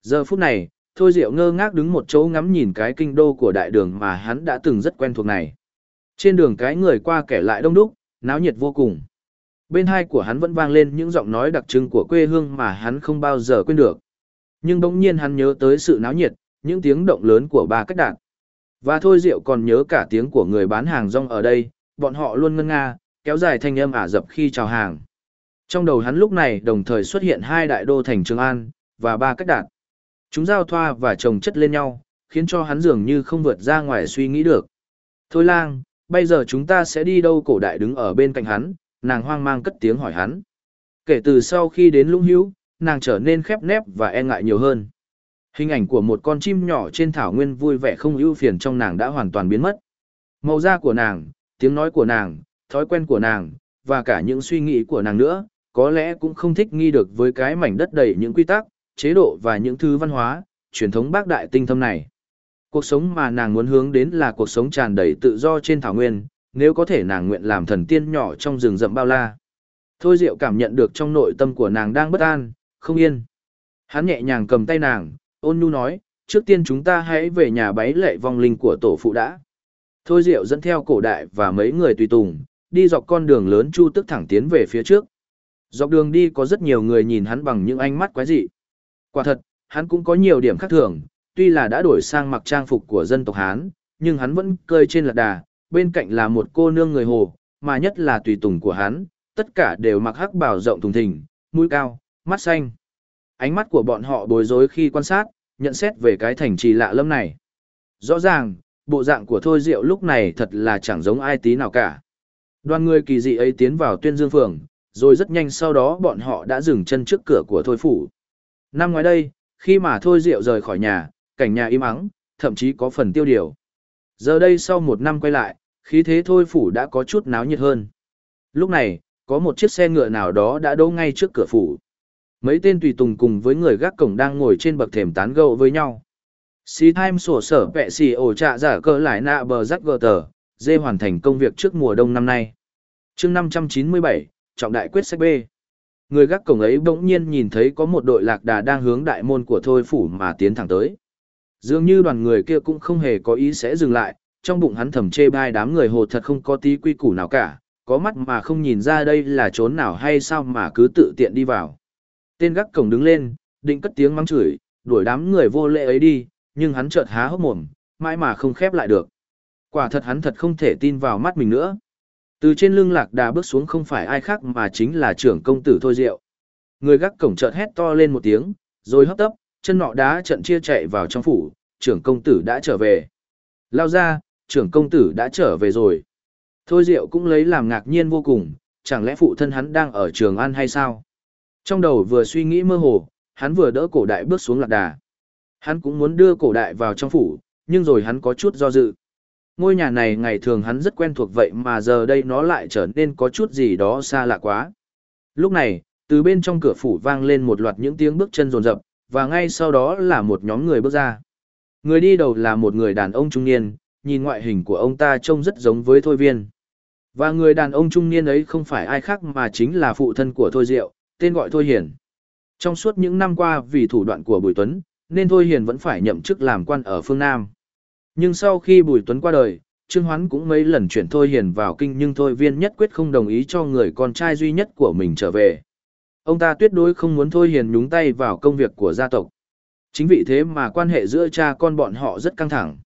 Giờ phút này, Thôi Diệu ngơ ngác đứng một chỗ ngắm nhìn cái kinh đô của đại đường mà hắn đã từng rất quen thuộc này. Trên đường cái người qua kẻ lại đông đúc, náo nhiệt vô cùng. Bên hai của hắn vẫn vang lên những giọng nói đặc trưng của quê hương mà hắn không bao giờ quên được. Nhưng bỗng nhiên hắn nhớ tới sự náo nhiệt, những tiếng động lớn của ba cách đạn. Và thôi Diệu còn nhớ cả tiếng của người bán hàng rong ở đây, bọn họ luôn ngân nga, kéo dài thanh âm ả dập khi chào hàng. Trong đầu hắn lúc này đồng thời xuất hiện hai đại đô thành Trường An, và ba cách đạn. Chúng giao thoa và chồng chất lên nhau, khiến cho hắn dường như không vượt ra ngoài suy nghĩ được. Thôi lang, bây giờ chúng ta sẽ đi đâu cổ đại đứng ở bên cạnh hắn, nàng hoang mang cất tiếng hỏi hắn. Kể từ sau khi đến lũng hữu, nàng trở nên khép nép và e ngại nhiều hơn. Hình ảnh của một con chim nhỏ trên thảo nguyên vui vẻ không ưu phiền trong nàng đã hoàn toàn biến mất. Màu da của nàng, tiếng nói của nàng, thói quen của nàng, và cả những suy nghĩ của nàng nữa, có lẽ cũng không thích nghi được với cái mảnh đất đầy những quy tắc, chế độ và những thứ văn hóa, truyền thống bác đại tinh thâm này. Cuộc sống mà nàng muốn hướng đến là cuộc sống tràn đầy tự do trên thảo nguyên, nếu có thể nàng nguyện làm thần tiên nhỏ trong rừng rậm bao la. Thôi Diệu cảm nhận được trong nội tâm của nàng đang bất an, không yên. Hắn nhẹ nhàng cầm tay nàng, ôn nhu nói, trước tiên chúng ta hãy về nhà bái lệ vong linh của tổ phụ đã. Thôi Diệu dẫn theo cổ đại và mấy người tùy tùng, đi dọc con đường lớn chu tức thẳng tiến về phía trước. Dọc đường đi có rất nhiều người nhìn hắn bằng những ánh mắt quái dị. Quả thật, hắn cũng có nhiều điểm khác thường, tuy là đã đổi sang mặc trang phục của dân tộc Hán, nhưng hắn vẫn cơi trên lạc đà, bên cạnh là một cô nương người Hồ, mà nhất là tùy tùng của hắn, tất cả đều mặc hắc bào rộng thùng thình, mũi cao, mắt xanh. Ánh mắt của bọn họ bối rối khi quan sát, nhận xét về cái thành trì lạ lâm này. Rõ ràng, bộ dạng của Thôi Diệu lúc này thật là chẳng giống ai tí nào cả. Đoàn người kỳ dị ấy tiến vào tuyên dương phường, rồi rất nhanh sau đó bọn họ đã dừng chân trước cửa của Thôi Phủ. Năm ngoái đây, khi mà Thôi Diệu rời khỏi nhà, cảnh nhà im ắng, thậm chí có phần tiêu điều. Giờ đây sau một năm quay lại, khí thế Thôi Phủ đã có chút náo nhiệt hơn. Lúc này, có một chiếc xe ngựa nào đó đã đỗ ngay trước cửa phủ. Mấy tên tùy tùng cùng với người gác cổng đang ngồi trên bậc thềm tán gẫu với nhau. Xí time sổ sở vẹ xì ổ trạ giả cơ lại nạ bờ rắc gờ tờ, dê hoàn thành công việc trước mùa đông năm nay. chương 597, trọng đại quyết sách B. Người gác cổng ấy bỗng nhiên nhìn thấy có một đội lạc đà đang hướng đại môn của thôi phủ mà tiến thẳng tới. Dường như đoàn người kia cũng không hề có ý sẽ dừng lại, trong bụng hắn thầm chê bai đám người hồ thật không có tí quy củ nào cả, có mắt mà không nhìn ra đây là trốn nào hay sao mà cứ tự tiện đi vào. Tên gác cổng đứng lên, định cất tiếng mắng chửi, đuổi đám người vô lễ ấy đi, nhưng hắn chợt há hốc mồm, mãi mà không khép lại được. Quả thật hắn thật không thể tin vào mắt mình nữa. Từ trên lưng lạc đà bước xuống không phải ai khác mà chính là trưởng công tử Thôi Diệu. Người gác cổng chợt hét to lên một tiếng, rồi hấp tấp, chân nọ đá trận chia chạy vào trong phủ, trưởng công tử đã trở về. Lao ra, trưởng công tử đã trở về rồi. Thôi Diệu cũng lấy làm ngạc nhiên vô cùng, chẳng lẽ phụ thân hắn đang ở trường ăn hay sao? Trong đầu vừa suy nghĩ mơ hồ, hắn vừa đỡ cổ đại bước xuống lạc đà. Hắn cũng muốn đưa cổ đại vào trong phủ, nhưng rồi hắn có chút do dự. Ngôi nhà này ngày thường hắn rất quen thuộc vậy mà giờ đây nó lại trở nên có chút gì đó xa lạ quá. Lúc này, từ bên trong cửa phủ vang lên một loạt những tiếng bước chân rồn rập, và ngay sau đó là một nhóm người bước ra. Người đi đầu là một người đàn ông trung niên, nhìn ngoại hình của ông ta trông rất giống với Thôi Viên. Và người đàn ông trung niên ấy không phải ai khác mà chính là phụ thân của Thôi Diệu, tên gọi Thôi Hiền. Trong suốt những năm qua vì thủ đoạn của Bùi Tuấn, nên Thôi Hiền vẫn phải nhậm chức làm quan ở phương Nam. Nhưng sau khi Bùi Tuấn qua đời, Trương Hoán cũng mấy lần chuyển Thôi Hiền vào kinh nhưng Thôi Viên nhất quyết không đồng ý cho người con trai duy nhất của mình trở về. Ông ta tuyệt đối không muốn Thôi Hiền nhúng tay vào công việc của gia tộc. Chính vì thế mà quan hệ giữa cha con bọn họ rất căng thẳng.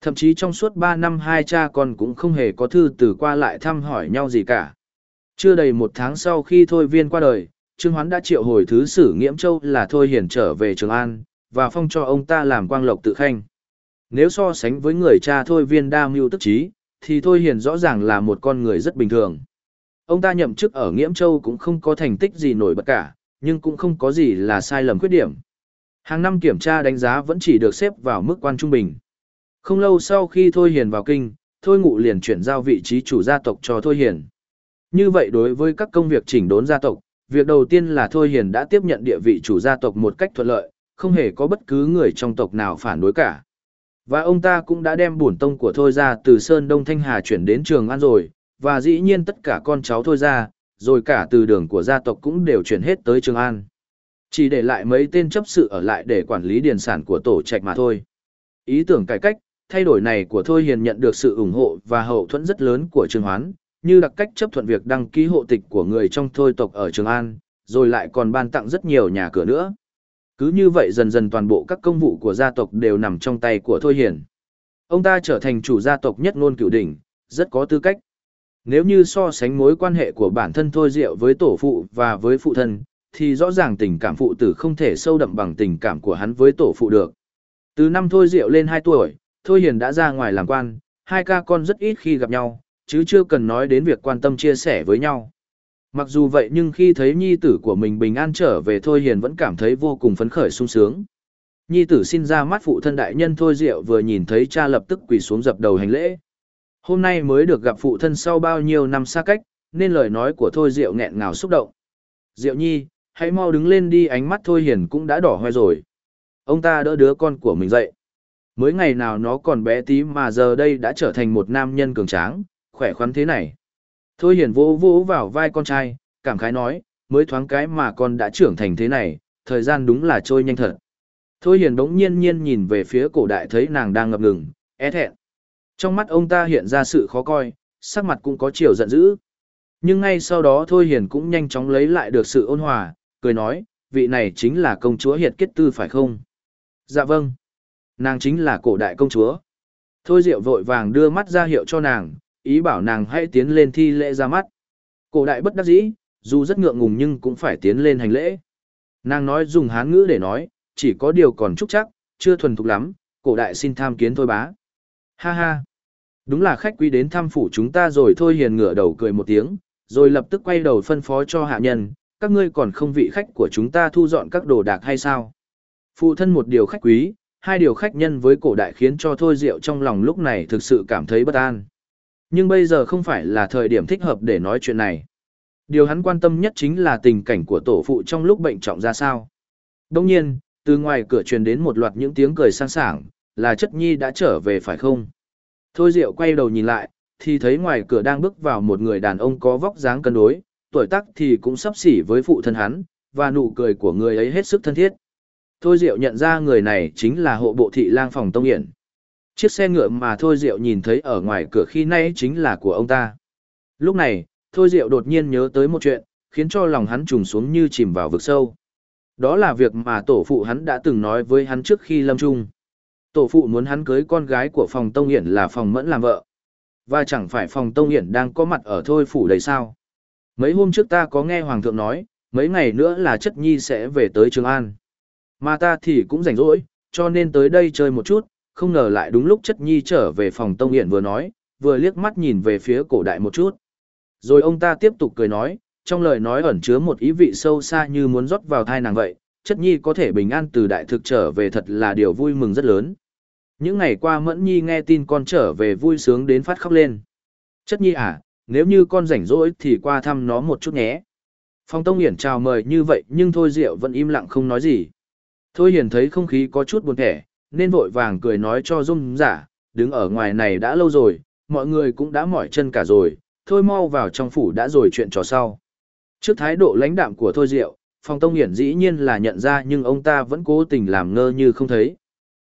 Thậm chí trong suốt 3 năm hai cha con cũng không hề có thư từ qua lại thăm hỏi nhau gì cả. Chưa đầy một tháng sau khi Thôi Viên qua đời, Trương Hoán đã triệu hồi thứ sử Nghiễm Châu là Thôi Hiển trở về Trường An, và phong cho ông ta làm quang lộc tự khanh. Nếu so sánh với người cha Thôi Viên đa mưu tức trí, thì Thôi Hiển rõ ràng là một con người rất bình thường. Ông ta nhậm chức ở Nghiễm Châu cũng không có thành tích gì nổi bật cả, nhưng cũng không có gì là sai lầm khuyết điểm. Hàng năm kiểm tra đánh giá vẫn chỉ được xếp vào mức quan trung bình. Không lâu sau khi Thôi Hiền vào kinh, Thôi Ngụ liền chuyển giao vị trí chủ gia tộc cho Thôi Hiền. Như vậy đối với các công việc chỉnh đốn gia tộc, việc đầu tiên là Thôi Hiền đã tiếp nhận địa vị chủ gia tộc một cách thuận lợi, không hề có bất cứ người trong tộc nào phản đối cả. Và ông ta cũng đã đem bổn tông của Thôi ra từ Sơn Đông Thanh Hà chuyển đến Trường An rồi, và dĩ nhiên tất cả con cháu Thôi ra, rồi cả từ đường của gia tộc cũng đều chuyển hết tới Trường An. Chỉ để lại mấy tên chấp sự ở lại để quản lý điền sản của tổ trạch mà thôi. Ý tưởng cải cách, thay đổi này của Thôi Hiền nhận được sự ủng hộ và hậu thuẫn rất lớn của Trương Hoán, như đặc cách chấp thuận việc đăng ký hộ tịch của người trong Thôi tộc ở Trường An, rồi lại còn ban tặng rất nhiều nhà cửa nữa. Cứ như vậy dần dần toàn bộ các công vụ của gia tộc đều nằm trong tay của Thôi Hiền. Ông ta trở thành chủ gia tộc nhất ngôn cửu đỉnh, rất có tư cách. Nếu như so sánh mối quan hệ của bản thân Thôi Diệu với tổ phụ và với phụ thân, thì rõ ràng tình cảm phụ tử không thể sâu đậm bằng tình cảm của hắn với tổ phụ được. Từ năm Thôi Diệu lên 2 tuổi, Thôi Hiền đã ra ngoài làm quan, hai ca con rất ít khi gặp nhau, chứ chưa cần nói đến việc quan tâm chia sẻ với nhau. Mặc dù vậy nhưng khi thấy nhi tử của mình bình an trở về Thôi Hiền vẫn cảm thấy vô cùng phấn khởi sung sướng. Nhi tử xin ra mắt phụ thân đại nhân Thôi Diệu vừa nhìn thấy cha lập tức quỳ xuống dập đầu hành lễ. Hôm nay mới được gặp phụ thân sau bao nhiêu năm xa cách, nên lời nói của Thôi Diệu nghẹn ngào xúc động. Diệu nhi, hãy mau đứng lên đi ánh mắt Thôi Hiền cũng đã đỏ hoe rồi. Ông ta đỡ đứa con của mình dậy. Mới ngày nào nó còn bé tí mà giờ đây đã trở thành một nam nhân cường tráng, khỏe khoắn thế này. Thôi Hiền vỗ vỗ vào vai con trai, cảm khái nói, mới thoáng cái mà con đã trưởng thành thế này, thời gian đúng là trôi nhanh thật. Thôi Hiền đống nhiên nhiên nhìn về phía cổ đại thấy nàng đang ngập ngừng, é thẹn. Trong mắt ông ta hiện ra sự khó coi, sắc mặt cũng có chiều giận dữ. Nhưng ngay sau đó Thôi Hiền cũng nhanh chóng lấy lại được sự ôn hòa, cười nói, vị này chính là công chúa Hiệt Kết Tư phải không? Dạ vâng. Nàng chính là cổ đại công chúa. Thôi Diệu vội vàng đưa mắt ra hiệu cho nàng, ý bảo nàng hãy tiến lên thi lễ ra mắt. Cổ đại bất đắc dĩ, dù rất ngượng ngùng nhưng cũng phải tiến lên hành lễ. Nàng nói dùng hán ngữ để nói, chỉ có điều còn chúc chắc, chưa thuần thục lắm, cổ đại xin tham kiến thôi bá. Ha ha. Đúng là khách quý đến thăm phủ chúng ta rồi thôi hiền ngửa đầu cười một tiếng, rồi lập tức quay đầu phân phó cho hạ nhân, các ngươi còn không vị khách của chúng ta thu dọn các đồ đạc hay sao? Phụ thân một điều khách quý, hai điều khách nhân với cổ đại khiến cho thôi rượu trong lòng lúc này thực sự cảm thấy bất an. Nhưng bây giờ không phải là thời điểm thích hợp để nói chuyện này. Điều hắn quan tâm nhất chính là tình cảnh của tổ phụ trong lúc bệnh trọng ra sao. Đông nhiên, từ ngoài cửa truyền đến một loạt những tiếng cười sang sảng, là chất nhi đã trở về phải không? Thôi Diệu quay đầu nhìn lại, thì thấy ngoài cửa đang bước vào một người đàn ông có vóc dáng cân đối, tuổi tác thì cũng sắp xỉ với phụ thân hắn, và nụ cười của người ấy hết sức thân thiết. Thôi Diệu nhận ra người này chính là hộ bộ thị lang phòng Tông Hiển. Chiếc xe ngựa mà Thôi Diệu nhìn thấy ở ngoài cửa khi nãy chính là của ông ta. Lúc này, Thôi Diệu đột nhiên nhớ tới một chuyện, khiến cho lòng hắn trùng xuống như chìm vào vực sâu. Đó là việc mà tổ phụ hắn đã từng nói với hắn trước khi lâm trung. Tổ phụ muốn hắn cưới con gái của phòng Tông Hiển là phòng mẫn làm vợ. Và chẳng phải phòng Tông Hiển đang có mặt ở Thôi phủ đấy sao. Mấy hôm trước ta có nghe Hoàng thượng nói, mấy ngày nữa là chất nhi sẽ về tới Trường An. Mà ta thì cũng rảnh rỗi, cho nên tới đây chơi một chút, không ngờ lại đúng lúc chất nhi trở về phòng Tông Hiển vừa nói, vừa liếc mắt nhìn về phía cổ đại một chút. Rồi ông ta tiếp tục cười nói, trong lời nói ẩn chứa một ý vị sâu xa như muốn rót vào thai nàng vậy, chất nhi có thể bình an từ đại thực trở về thật là điều vui mừng rất lớn. Những ngày qua Mẫn Nhi nghe tin con trở về vui sướng đến phát khóc lên. Chất Nhi à, nếu như con rảnh rỗi thì qua thăm nó một chút nhé. Phong Tông Hiển chào mời như vậy nhưng Thôi Diệu vẫn im lặng không nói gì. Thôi Hiển thấy không khí có chút buồn thẻ, nên vội vàng cười nói cho Dung giả, đứng ở ngoài này đã lâu rồi, mọi người cũng đã mỏi chân cả rồi, thôi mau vào trong phủ đã rồi chuyện trò sau. Trước thái độ lãnh đạm của Thôi Diệu, Phong Tông Hiển dĩ nhiên là nhận ra nhưng ông ta vẫn cố tình làm ngơ như không thấy.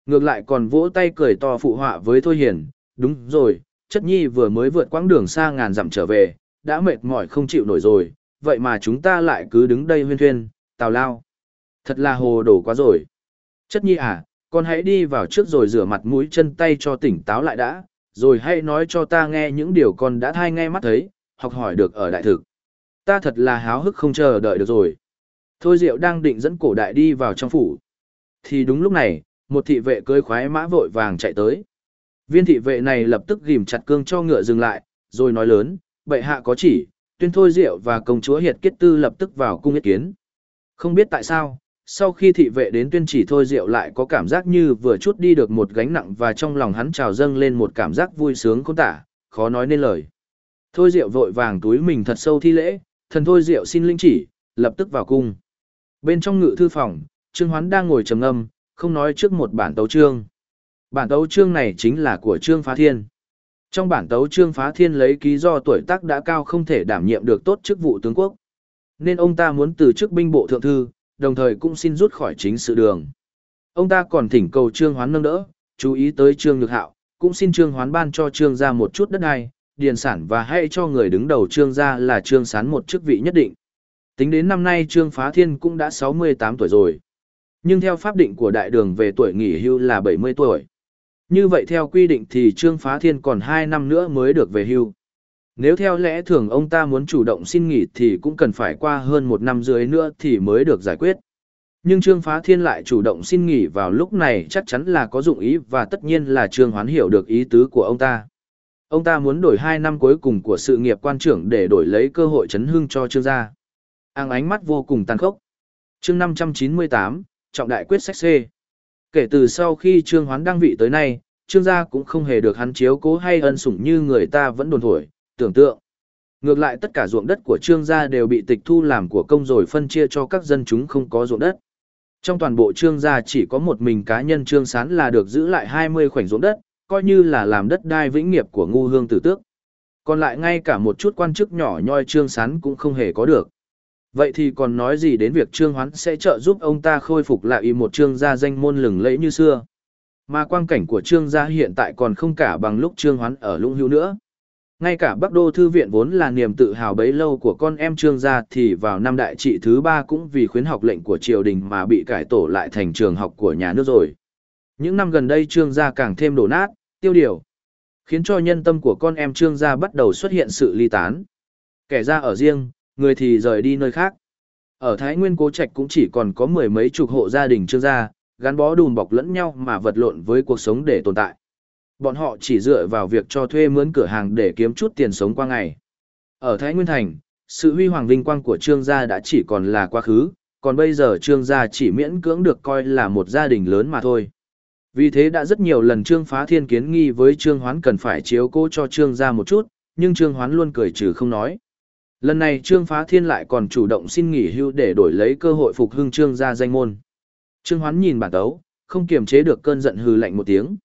Ngược lại còn vỗ tay cười to phụ họa với Thôi Hiển, đúng rồi, chất nhi vừa mới vượt quãng đường xa ngàn dặm trở về, đã mệt mỏi không chịu nổi rồi, vậy mà chúng ta lại cứ đứng đây huyên thuyên, tào lao. Thật là hồ đồ quá rồi. Chất nhi à, con hãy đi vào trước rồi rửa mặt mũi chân tay cho tỉnh táo lại đã, rồi hãy nói cho ta nghe những điều con đã thai nghe mắt thấy, học hỏi được ở đại thực. Ta thật là háo hức không chờ đợi được rồi. Thôi Diệu đang định dẫn cổ đại đi vào trong phủ. Thì đúng lúc này, một thị vệ cưới khoái mã vội vàng chạy tới. Viên thị vệ này lập tức ghim chặt cương cho ngựa dừng lại, rồi nói lớn, bệ hạ có chỉ, tuyên thôi diệu và công chúa hiệt kết tư lập tức vào cung ý kiến. Không biết tại sao, sau khi thị vệ đến tuyên chỉ thôi diệu lại có cảm giác như vừa chút đi được một gánh nặng và trong lòng hắn trào dâng lên một cảm giác vui sướng khôn tả, khó nói nên lời. Thôi diệu vội vàng túi mình thật sâu thi lễ, thần thôi diệu xin linh chỉ, lập tức vào cung. Bên trong ngự thư phòng, Trương Hoán đang ngồi trầm ngâm, không nói trước một bản tấu chương. Bản tấu chương này chính là của Trương Phá Thiên. Trong bản tấu Trương Phá Thiên lấy ký do tuổi tác đã cao không thể đảm nhiệm được tốt chức vụ tướng quốc. Nên ông ta muốn từ chức binh bộ thượng thư, đồng thời cũng xin rút khỏi chính sự đường. Ông ta còn thỉnh cầu Trương Hoán nâng đỡ, chú ý tới Trương Nhược Hạo, cũng xin Trương Hoán ban cho Trương gia một chút đất đai, điền sản và hãy cho người đứng đầu Trương gia là Trương Sán một chức vị nhất định. Tính đến năm nay Trương Phá Thiên cũng đã 68 tuổi rồi. Nhưng theo pháp định của đại đường về tuổi nghỉ hưu là 70 tuổi. Như vậy theo quy định thì Trương Phá Thiên còn 2 năm nữa mới được về hưu. Nếu theo lẽ thường ông ta muốn chủ động xin nghỉ thì cũng cần phải qua hơn một năm dưới nữa thì mới được giải quyết. Nhưng Trương Phá Thiên lại chủ động xin nghỉ vào lúc này chắc chắn là có dụng ý và tất nhiên là Trương Hoán hiểu được ý tứ của ông ta. Ông ta muốn đổi 2 năm cuối cùng của sự nghiệp quan trưởng để đổi lấy cơ hội chấn hương cho Trương gia. Ang ánh mắt vô cùng tàn khốc. Chương 598, trọng đại quyết sách C. Kể từ sau khi Trương Hoán đăng vị tới nay, Trương gia cũng không hề được hắn chiếu cố hay ân sủng như người ta vẫn đồn thổi, tưởng tượng. Ngược lại tất cả ruộng đất của Trương gia đều bị tịch thu làm của công rồi phân chia cho các dân chúng không có ruộng đất. Trong toàn bộ Trương gia chỉ có một mình cá nhân Trương Sán là được giữ lại 20 khoảnh ruộng đất, coi như là làm đất đai vĩnh nghiệp của ngu hương tử tước. Còn lại ngay cả một chút quan chức nhỏ nhoi Trương Sán cũng không hề có được. Vậy thì còn nói gì đến việc Trương Hoán sẽ trợ giúp ông ta khôi phục lại y một Trương gia danh môn lừng lẫy như xưa. Mà quang cảnh của Trương gia hiện tại còn không cả bằng lúc Trương Hoán ở Lũng Hữu nữa. Ngay cả Bắc Đô Thư viện vốn là niềm tự hào bấy lâu của con em Trương gia thì vào năm đại trị thứ ba cũng vì khuyến học lệnh của triều đình mà bị cải tổ lại thành trường học của nhà nước rồi. Những năm gần đây Trương gia càng thêm đổ nát, tiêu điều, khiến cho nhân tâm của con em Trương gia bắt đầu xuất hiện sự ly tán. Kẻ ra ở riêng, người thì rời đi nơi khác. Ở Thái Nguyên Cố Trạch cũng chỉ còn có mười mấy chục hộ gia đình trương gia, gắn bó đùm bọc lẫn nhau mà vật lộn với cuộc sống để tồn tại. Bọn họ chỉ dựa vào việc cho thuê mướn cửa hàng để kiếm chút tiền sống qua ngày. Ở Thái Nguyên Thành, sự huy hoàng vinh quang của trương gia đã chỉ còn là quá khứ, còn bây giờ trương gia chỉ miễn cưỡng được coi là một gia đình lớn mà thôi. Vì thế đã rất nhiều lần trương phá thiên kiến nghi với trương hoán cần phải chiếu cố cho trương gia một chút, nhưng trương hoán luôn cười trừ không nói. Lần này Trương Phá Thiên lại còn chủ động xin nghỉ hưu để đổi lấy cơ hội phục hưng Trương gia danh môn. Trương Hoán nhìn bản tấu, không kiềm chế được cơn giận hừ lạnh một tiếng.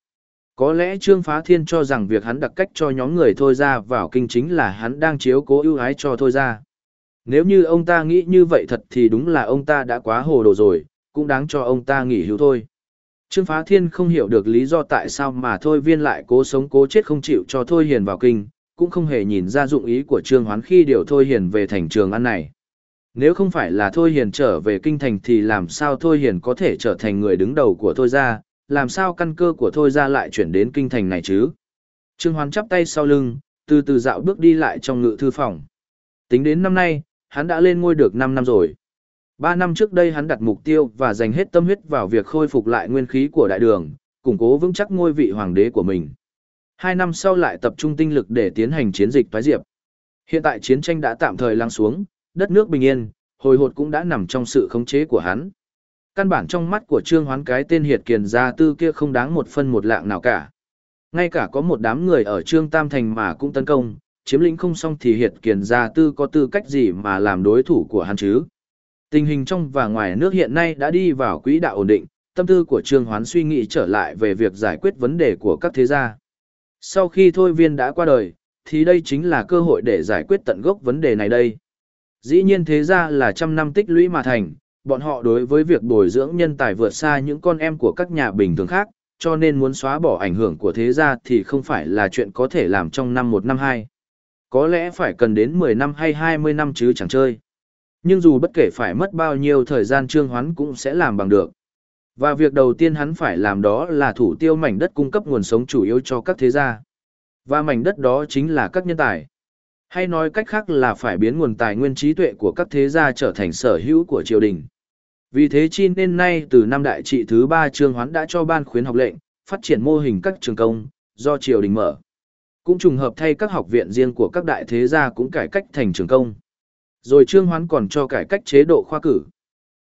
Có lẽ Trương Phá Thiên cho rằng việc hắn đặc cách cho nhóm người thôi ra vào kinh chính là hắn đang chiếu cố ưu ái cho thôi ra. Nếu như ông ta nghĩ như vậy thật thì đúng là ông ta đã quá hồ đồ rồi, cũng đáng cho ông ta nghỉ hưu thôi. Trương Phá Thiên không hiểu được lý do tại sao mà Thôi Viên lại cố sống cố chết không chịu cho Thôi Hiền vào kinh, cũng không hề nhìn ra dụng ý của Trương Hoán khi điều Thôi Hiền về thành trường ăn này. Nếu không phải là Thôi Hiền trở về kinh thành thì làm sao Thôi Hiền có thể trở thành người đứng đầu của Thôi ra làm sao căn cơ của Thôi ra lại chuyển đến kinh thành này chứ? Trương Hoán chắp tay sau lưng, từ từ dạo bước đi lại trong ngự thư phòng. Tính đến năm nay, hắn đã lên ngôi được 5 năm rồi. 3 năm trước đây hắn đặt mục tiêu và dành hết tâm huyết vào việc khôi phục lại nguyên khí của đại đường, củng cố vững chắc ngôi vị hoàng đế của mình. Hai năm sau lại tập trung tinh lực để tiến hành chiến dịch toái diệp. Hiện tại chiến tranh đã tạm thời lắng xuống, đất nước bình yên, hồi hột cũng đã nằm trong sự khống chế của hắn. Căn bản trong mắt của Trương Hoán cái tên Hiệt Kiền gia tư kia không đáng một phân một lạng nào cả. Ngay cả có một đám người ở Trương Tam Thành mà cũng tấn công, chiếm lĩnh không xong thì Hiệt Kiền gia tư có tư cách gì mà làm đối thủ của hắn chứ. Tình hình trong và ngoài nước hiện nay đã đi vào quỹ đạo ổn định, tâm tư của Trương Hoán suy nghĩ trở lại về việc giải quyết vấn đề của các thế gia. Sau khi thôi viên đã qua đời, thì đây chính là cơ hội để giải quyết tận gốc vấn đề này đây. Dĩ nhiên thế gia là trăm năm tích lũy mà thành, bọn họ đối với việc bồi dưỡng nhân tài vượt xa những con em của các nhà bình thường khác, cho nên muốn xóa bỏ ảnh hưởng của thế gia thì không phải là chuyện có thể làm trong năm một năm hai. Có lẽ phải cần đến 10 năm hay 20 năm chứ chẳng chơi. Nhưng dù bất kể phải mất bao nhiêu thời gian trương hoán cũng sẽ làm bằng được. Và việc đầu tiên hắn phải làm đó là thủ tiêu mảnh đất cung cấp nguồn sống chủ yếu cho các thế gia. Và mảnh đất đó chính là các nhân tài. Hay nói cách khác là phải biến nguồn tài nguyên trí tuệ của các thế gia trở thành sở hữu của triều đình. Vì thế chi nên nay từ năm đại trị thứ ba trương hoán đã cho ban khuyến học lệnh, phát triển mô hình các trường công, do triều đình mở. Cũng trùng hợp thay các học viện riêng của các đại thế gia cũng cải cách thành trường công. Rồi trương hoán còn cho cải cách chế độ khoa cử.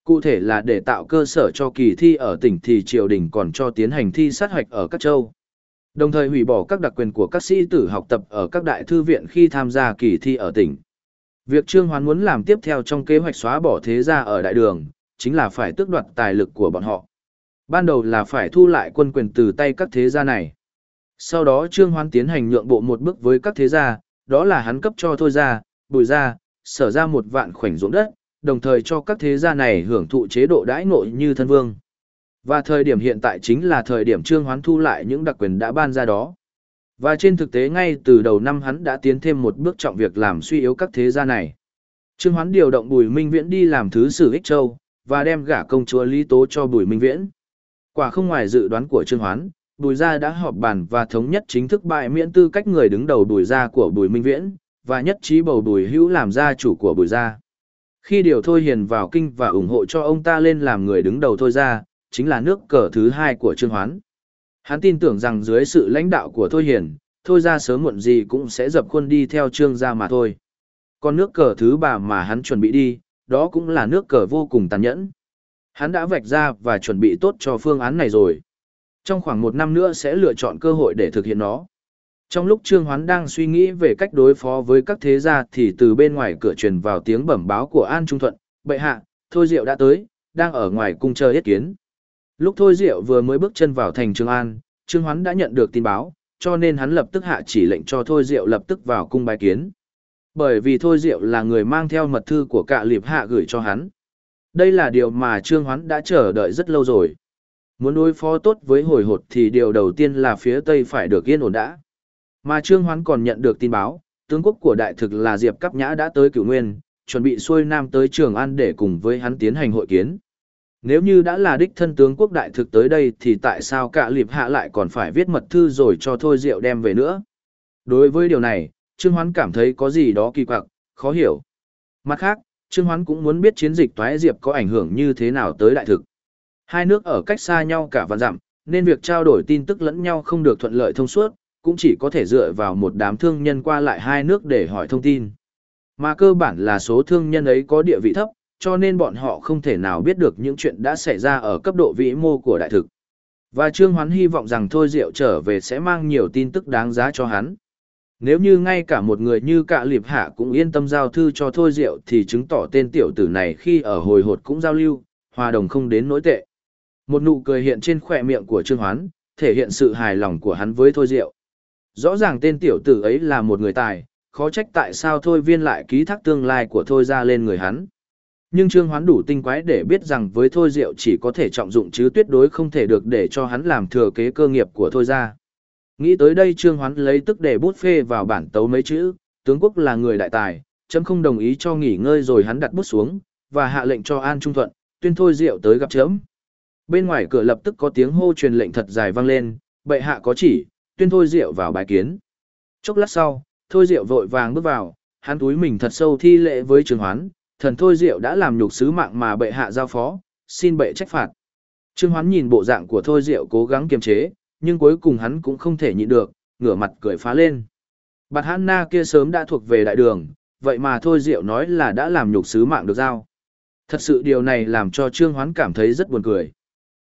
Cụ thể là để tạo cơ sở cho kỳ thi ở tỉnh thì triều đình còn cho tiến hành thi sát hoạch ở các châu. Đồng thời hủy bỏ các đặc quyền của các sĩ tử học tập ở các đại thư viện khi tham gia kỳ thi ở tỉnh. Việc Trương Hoán muốn làm tiếp theo trong kế hoạch xóa bỏ thế gia ở đại đường, chính là phải tước đoạt tài lực của bọn họ. Ban đầu là phải thu lại quân quyền từ tay các thế gia này. Sau đó Trương Hoán tiến hành nhượng bộ một bước với các thế gia, đó là hắn cấp cho thôi gia, bùi gia, sở ra một vạn khoảnh ruộng đất, đồng thời cho các thế gia này hưởng thụ chế độ đãi ngộ như thân vương. Và thời điểm hiện tại chính là thời điểm Trương Hoán thu lại những đặc quyền đã ban ra đó. Và trên thực tế ngay từ đầu năm hắn đã tiến thêm một bước trọng việc làm suy yếu các thế gia này. Trương Hoán điều động Bùi Minh Viễn đi làm thứ sử Ích Châu, và đem gả công chúa Lý Tố cho Bùi Minh Viễn. Quả không ngoài dự đoán của Trương Hoán, Bùi Gia đã họp bàn và thống nhất chính thức bại miễn tư cách người đứng đầu Bùi Gia của Bùi Minh Viễn, và nhất trí bầu Bùi Hữu làm gia chủ của Bùi Gia. Khi điều Thôi Hiền vào kinh và ủng hộ cho ông ta lên làm người đứng đầu Thôi Gia, chính là nước cờ thứ hai của Trương Hoán. Hắn tin tưởng rằng dưới sự lãnh đạo của Thôi Hiền, Thôi Gia sớm muộn gì cũng sẽ dập khuôn đi theo Trương Gia mà thôi. Còn nước cờ thứ ba mà hắn chuẩn bị đi, đó cũng là nước cờ vô cùng tàn nhẫn. Hắn đã vạch ra và chuẩn bị tốt cho phương án này rồi. Trong khoảng một năm nữa sẽ lựa chọn cơ hội để thực hiện nó. Trong lúc Trương Hoán đang suy nghĩ về cách đối phó với các thế gia thì từ bên ngoài cửa truyền vào tiếng bẩm báo của An Trung Thuận, bệ hạ, Thôi Diệu đã tới, đang ở ngoài cung chờ yết kiến. Lúc Thôi Diệu vừa mới bước chân vào thành Trương An, Trương Hoán đã nhận được tin báo, cho nên hắn lập tức hạ chỉ lệnh cho Thôi Diệu lập tức vào cung bài kiến. Bởi vì Thôi Diệu là người mang theo mật thư của cạ liệp hạ gửi cho hắn. Đây là điều mà Trương Hoán đã chờ đợi rất lâu rồi. Muốn đối phó tốt với hồi hột thì điều đầu tiên là phía Tây phải được yên ổn đã. Mà Trương Hoán còn nhận được tin báo, tướng quốc của đại thực là Diệp Cắp Nhã đã tới cửu nguyên, chuẩn bị xuôi nam tới Trường An để cùng với hắn tiến hành hội kiến. Nếu như đã là đích thân tướng quốc đại thực tới đây thì tại sao cả liệp hạ lại còn phải viết mật thư rồi cho Thôi Diệu đem về nữa? Đối với điều này, Trương Hoán cảm thấy có gì đó kỳ quặc, khó hiểu. Mặt khác, Trương Hoán cũng muốn biết chiến dịch toái diệp có ảnh hưởng như thế nào tới đại thực. Hai nước ở cách xa nhau cả vạn dặm, nên việc trao đổi tin tức lẫn nhau không được thuận lợi thông suốt, cũng chỉ có thể dựa vào một đám thương nhân qua lại hai nước để hỏi thông tin. Mà cơ bản là số thương nhân ấy có địa vị thấp, cho nên bọn họ không thể nào biết được những chuyện đã xảy ra ở cấp độ vĩ mô của đại thực. Và Trương Hoán hy vọng rằng Thôi Diệu trở về sẽ mang nhiều tin tức đáng giá cho hắn. Nếu như ngay cả một người như Cạ Liệp Hạ cũng yên tâm giao thư cho Thôi Diệu thì chứng tỏ tên tiểu tử này khi ở hồi hột cũng giao lưu, hòa đồng không đến nỗi tệ. Một nụ cười hiện trên khỏe miệng của Trương Hoán, thể hiện sự hài lòng của hắn với Thôi Diệu. Rõ ràng tên tiểu tử ấy là một người tài, khó trách tại sao Thôi Viên lại ký thác tương lai của Thôi ra lên người hắn. Nhưng Trương Hoán đủ tinh quái để biết rằng với Thôi Diệu chỉ có thể trọng dụng chứ tuyệt đối không thể được để cho hắn làm thừa kế cơ nghiệp của Thôi ra. Nghĩ tới đây Trương Hoán lấy tức để bút phê vào bản tấu mấy chữ, tướng quốc là người đại tài, chấm không đồng ý cho nghỉ ngơi rồi hắn đặt bút xuống, và hạ lệnh cho An Trung Thuận, tuyên Thôi Diệu tới gặp chấm. Bên ngoài cửa lập tức có tiếng hô truyền lệnh thật dài vang lên, bệ hạ có chỉ, tuyên Thôi Diệu vào bài kiến. Chốc lát sau, Thôi Diệu vội vàng bước vào, hắn túi mình thật sâu thi lễ với Trương Hoán, thần Thôi Diệu đã làm nhục sứ mạng mà bệ hạ giao phó, xin bệ trách phạt. Trương Hoán nhìn bộ dạng của Thôi Diệu cố gắng kiềm chế, nhưng cuối cùng hắn cũng không thể nhịn được, ngửa mặt cười phá lên. Bạt Hãn Na kia sớm đã thuộc về đại đường, vậy mà Thôi Diệu nói là đã làm nhục sứ mạng được giao. Thật sự điều này làm cho Trương Hoán cảm thấy rất buồn cười.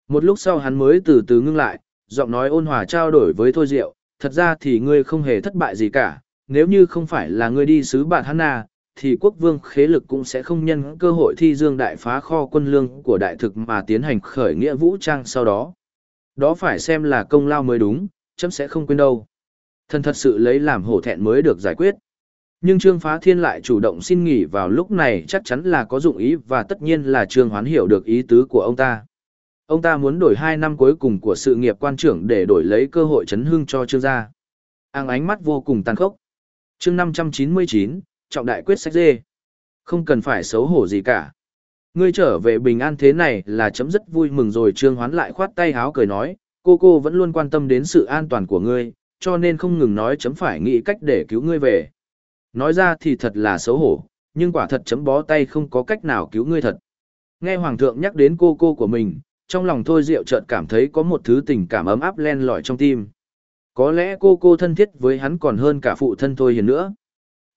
Một lúc sau hắn mới từ từ ngưng lại, giọng nói ôn hòa trao đổi với Thôi Diệu, thật ra thì ngươi không hề thất bại gì cả, nếu như không phải là ngươi đi sứ Bạt Hãn Na, thì quốc vương khế lực cũng sẽ không nhân cơ hội thi dương đại phá kho quân lương của đại thực mà tiến hành khởi nghĩa vũ trang sau đó. Đó phải xem là công lao mới đúng, chấm sẽ không quên đâu. Thần thật sự lấy làm hổ thẹn mới được giải quyết. Nhưng Trương Phá Thiên lại chủ động xin nghỉ vào lúc này chắc chắn là có dụng ý và tất nhiên là Trương Hoán hiểu được ý tứ của ông ta. Ông ta muốn đổi hai năm cuối cùng của sự nghiệp quan trưởng để đổi lấy cơ hội chấn hương cho Trương gia. Ang ánh mắt vô cùng tàn khốc. Chương 599, trọng đại quyết sách dê. Không cần phải xấu hổ gì cả. Ngươi trở về bình an thế này là chấm rất vui mừng rồi Trương Hoán lại khoát tay háo cười nói, cô cô vẫn luôn quan tâm đến sự an toàn của ngươi, cho nên không ngừng nói chấm phải nghĩ cách để cứu ngươi về. Nói ra thì thật là xấu hổ, nhưng quả thật chấm bó tay không có cách nào cứu ngươi thật. Nghe Hoàng thượng nhắc đến cô cô của mình, trong lòng Thôi Diệu chợt cảm thấy có một thứ tình cảm ấm áp len lỏi trong tim. Có lẽ cô cô thân thiết với hắn còn hơn cả phụ thân Thôi Hiền nữa.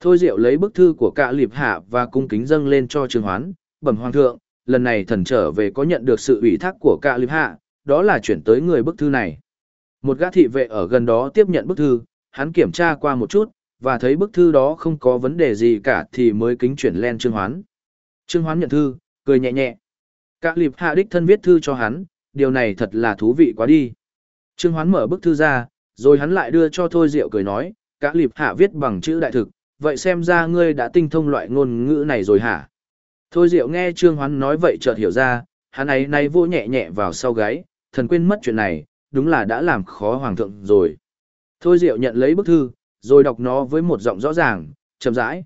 Thôi Diệu lấy bức thư của cả liệp hạ và cung kính dâng lên cho Trương Hoán, bẩm hoàng thượng, lần này thần trở về có nhận được sự ủy thác của cả liệp hạ, đó là chuyển tới người bức thư này. Một gã thị vệ ở gần đó tiếp nhận bức thư, hắn kiểm tra qua một chút, và thấy bức thư đó không có vấn đề gì cả thì mới kính chuyển lên Trương Hoán. Trương Hoán nhận thư, cười nhẹ nhẹ. Cả liệp hạ đích thân viết thư cho hắn, điều này thật là thú vị quá đi. Trương Hoán mở bức thư ra, rồi hắn lại đưa cho Thôi Diệu cười nói, cả liệp hạ viết bằng chữ đại thực, vậy xem ra ngươi đã tinh thông loại ngôn ngữ này rồi hả? Thôi Diệu nghe Trương Hoán nói vậy chợt hiểu ra, hắn ấy nay vô nhẹ nhẹ vào sau gáy, thần quên mất chuyện này, đúng là đã làm khó hoàng thượng rồi. Thôi Diệu nhận lấy bức thư, rồi đọc nó với một giọng rõ ràng, chậm rãi.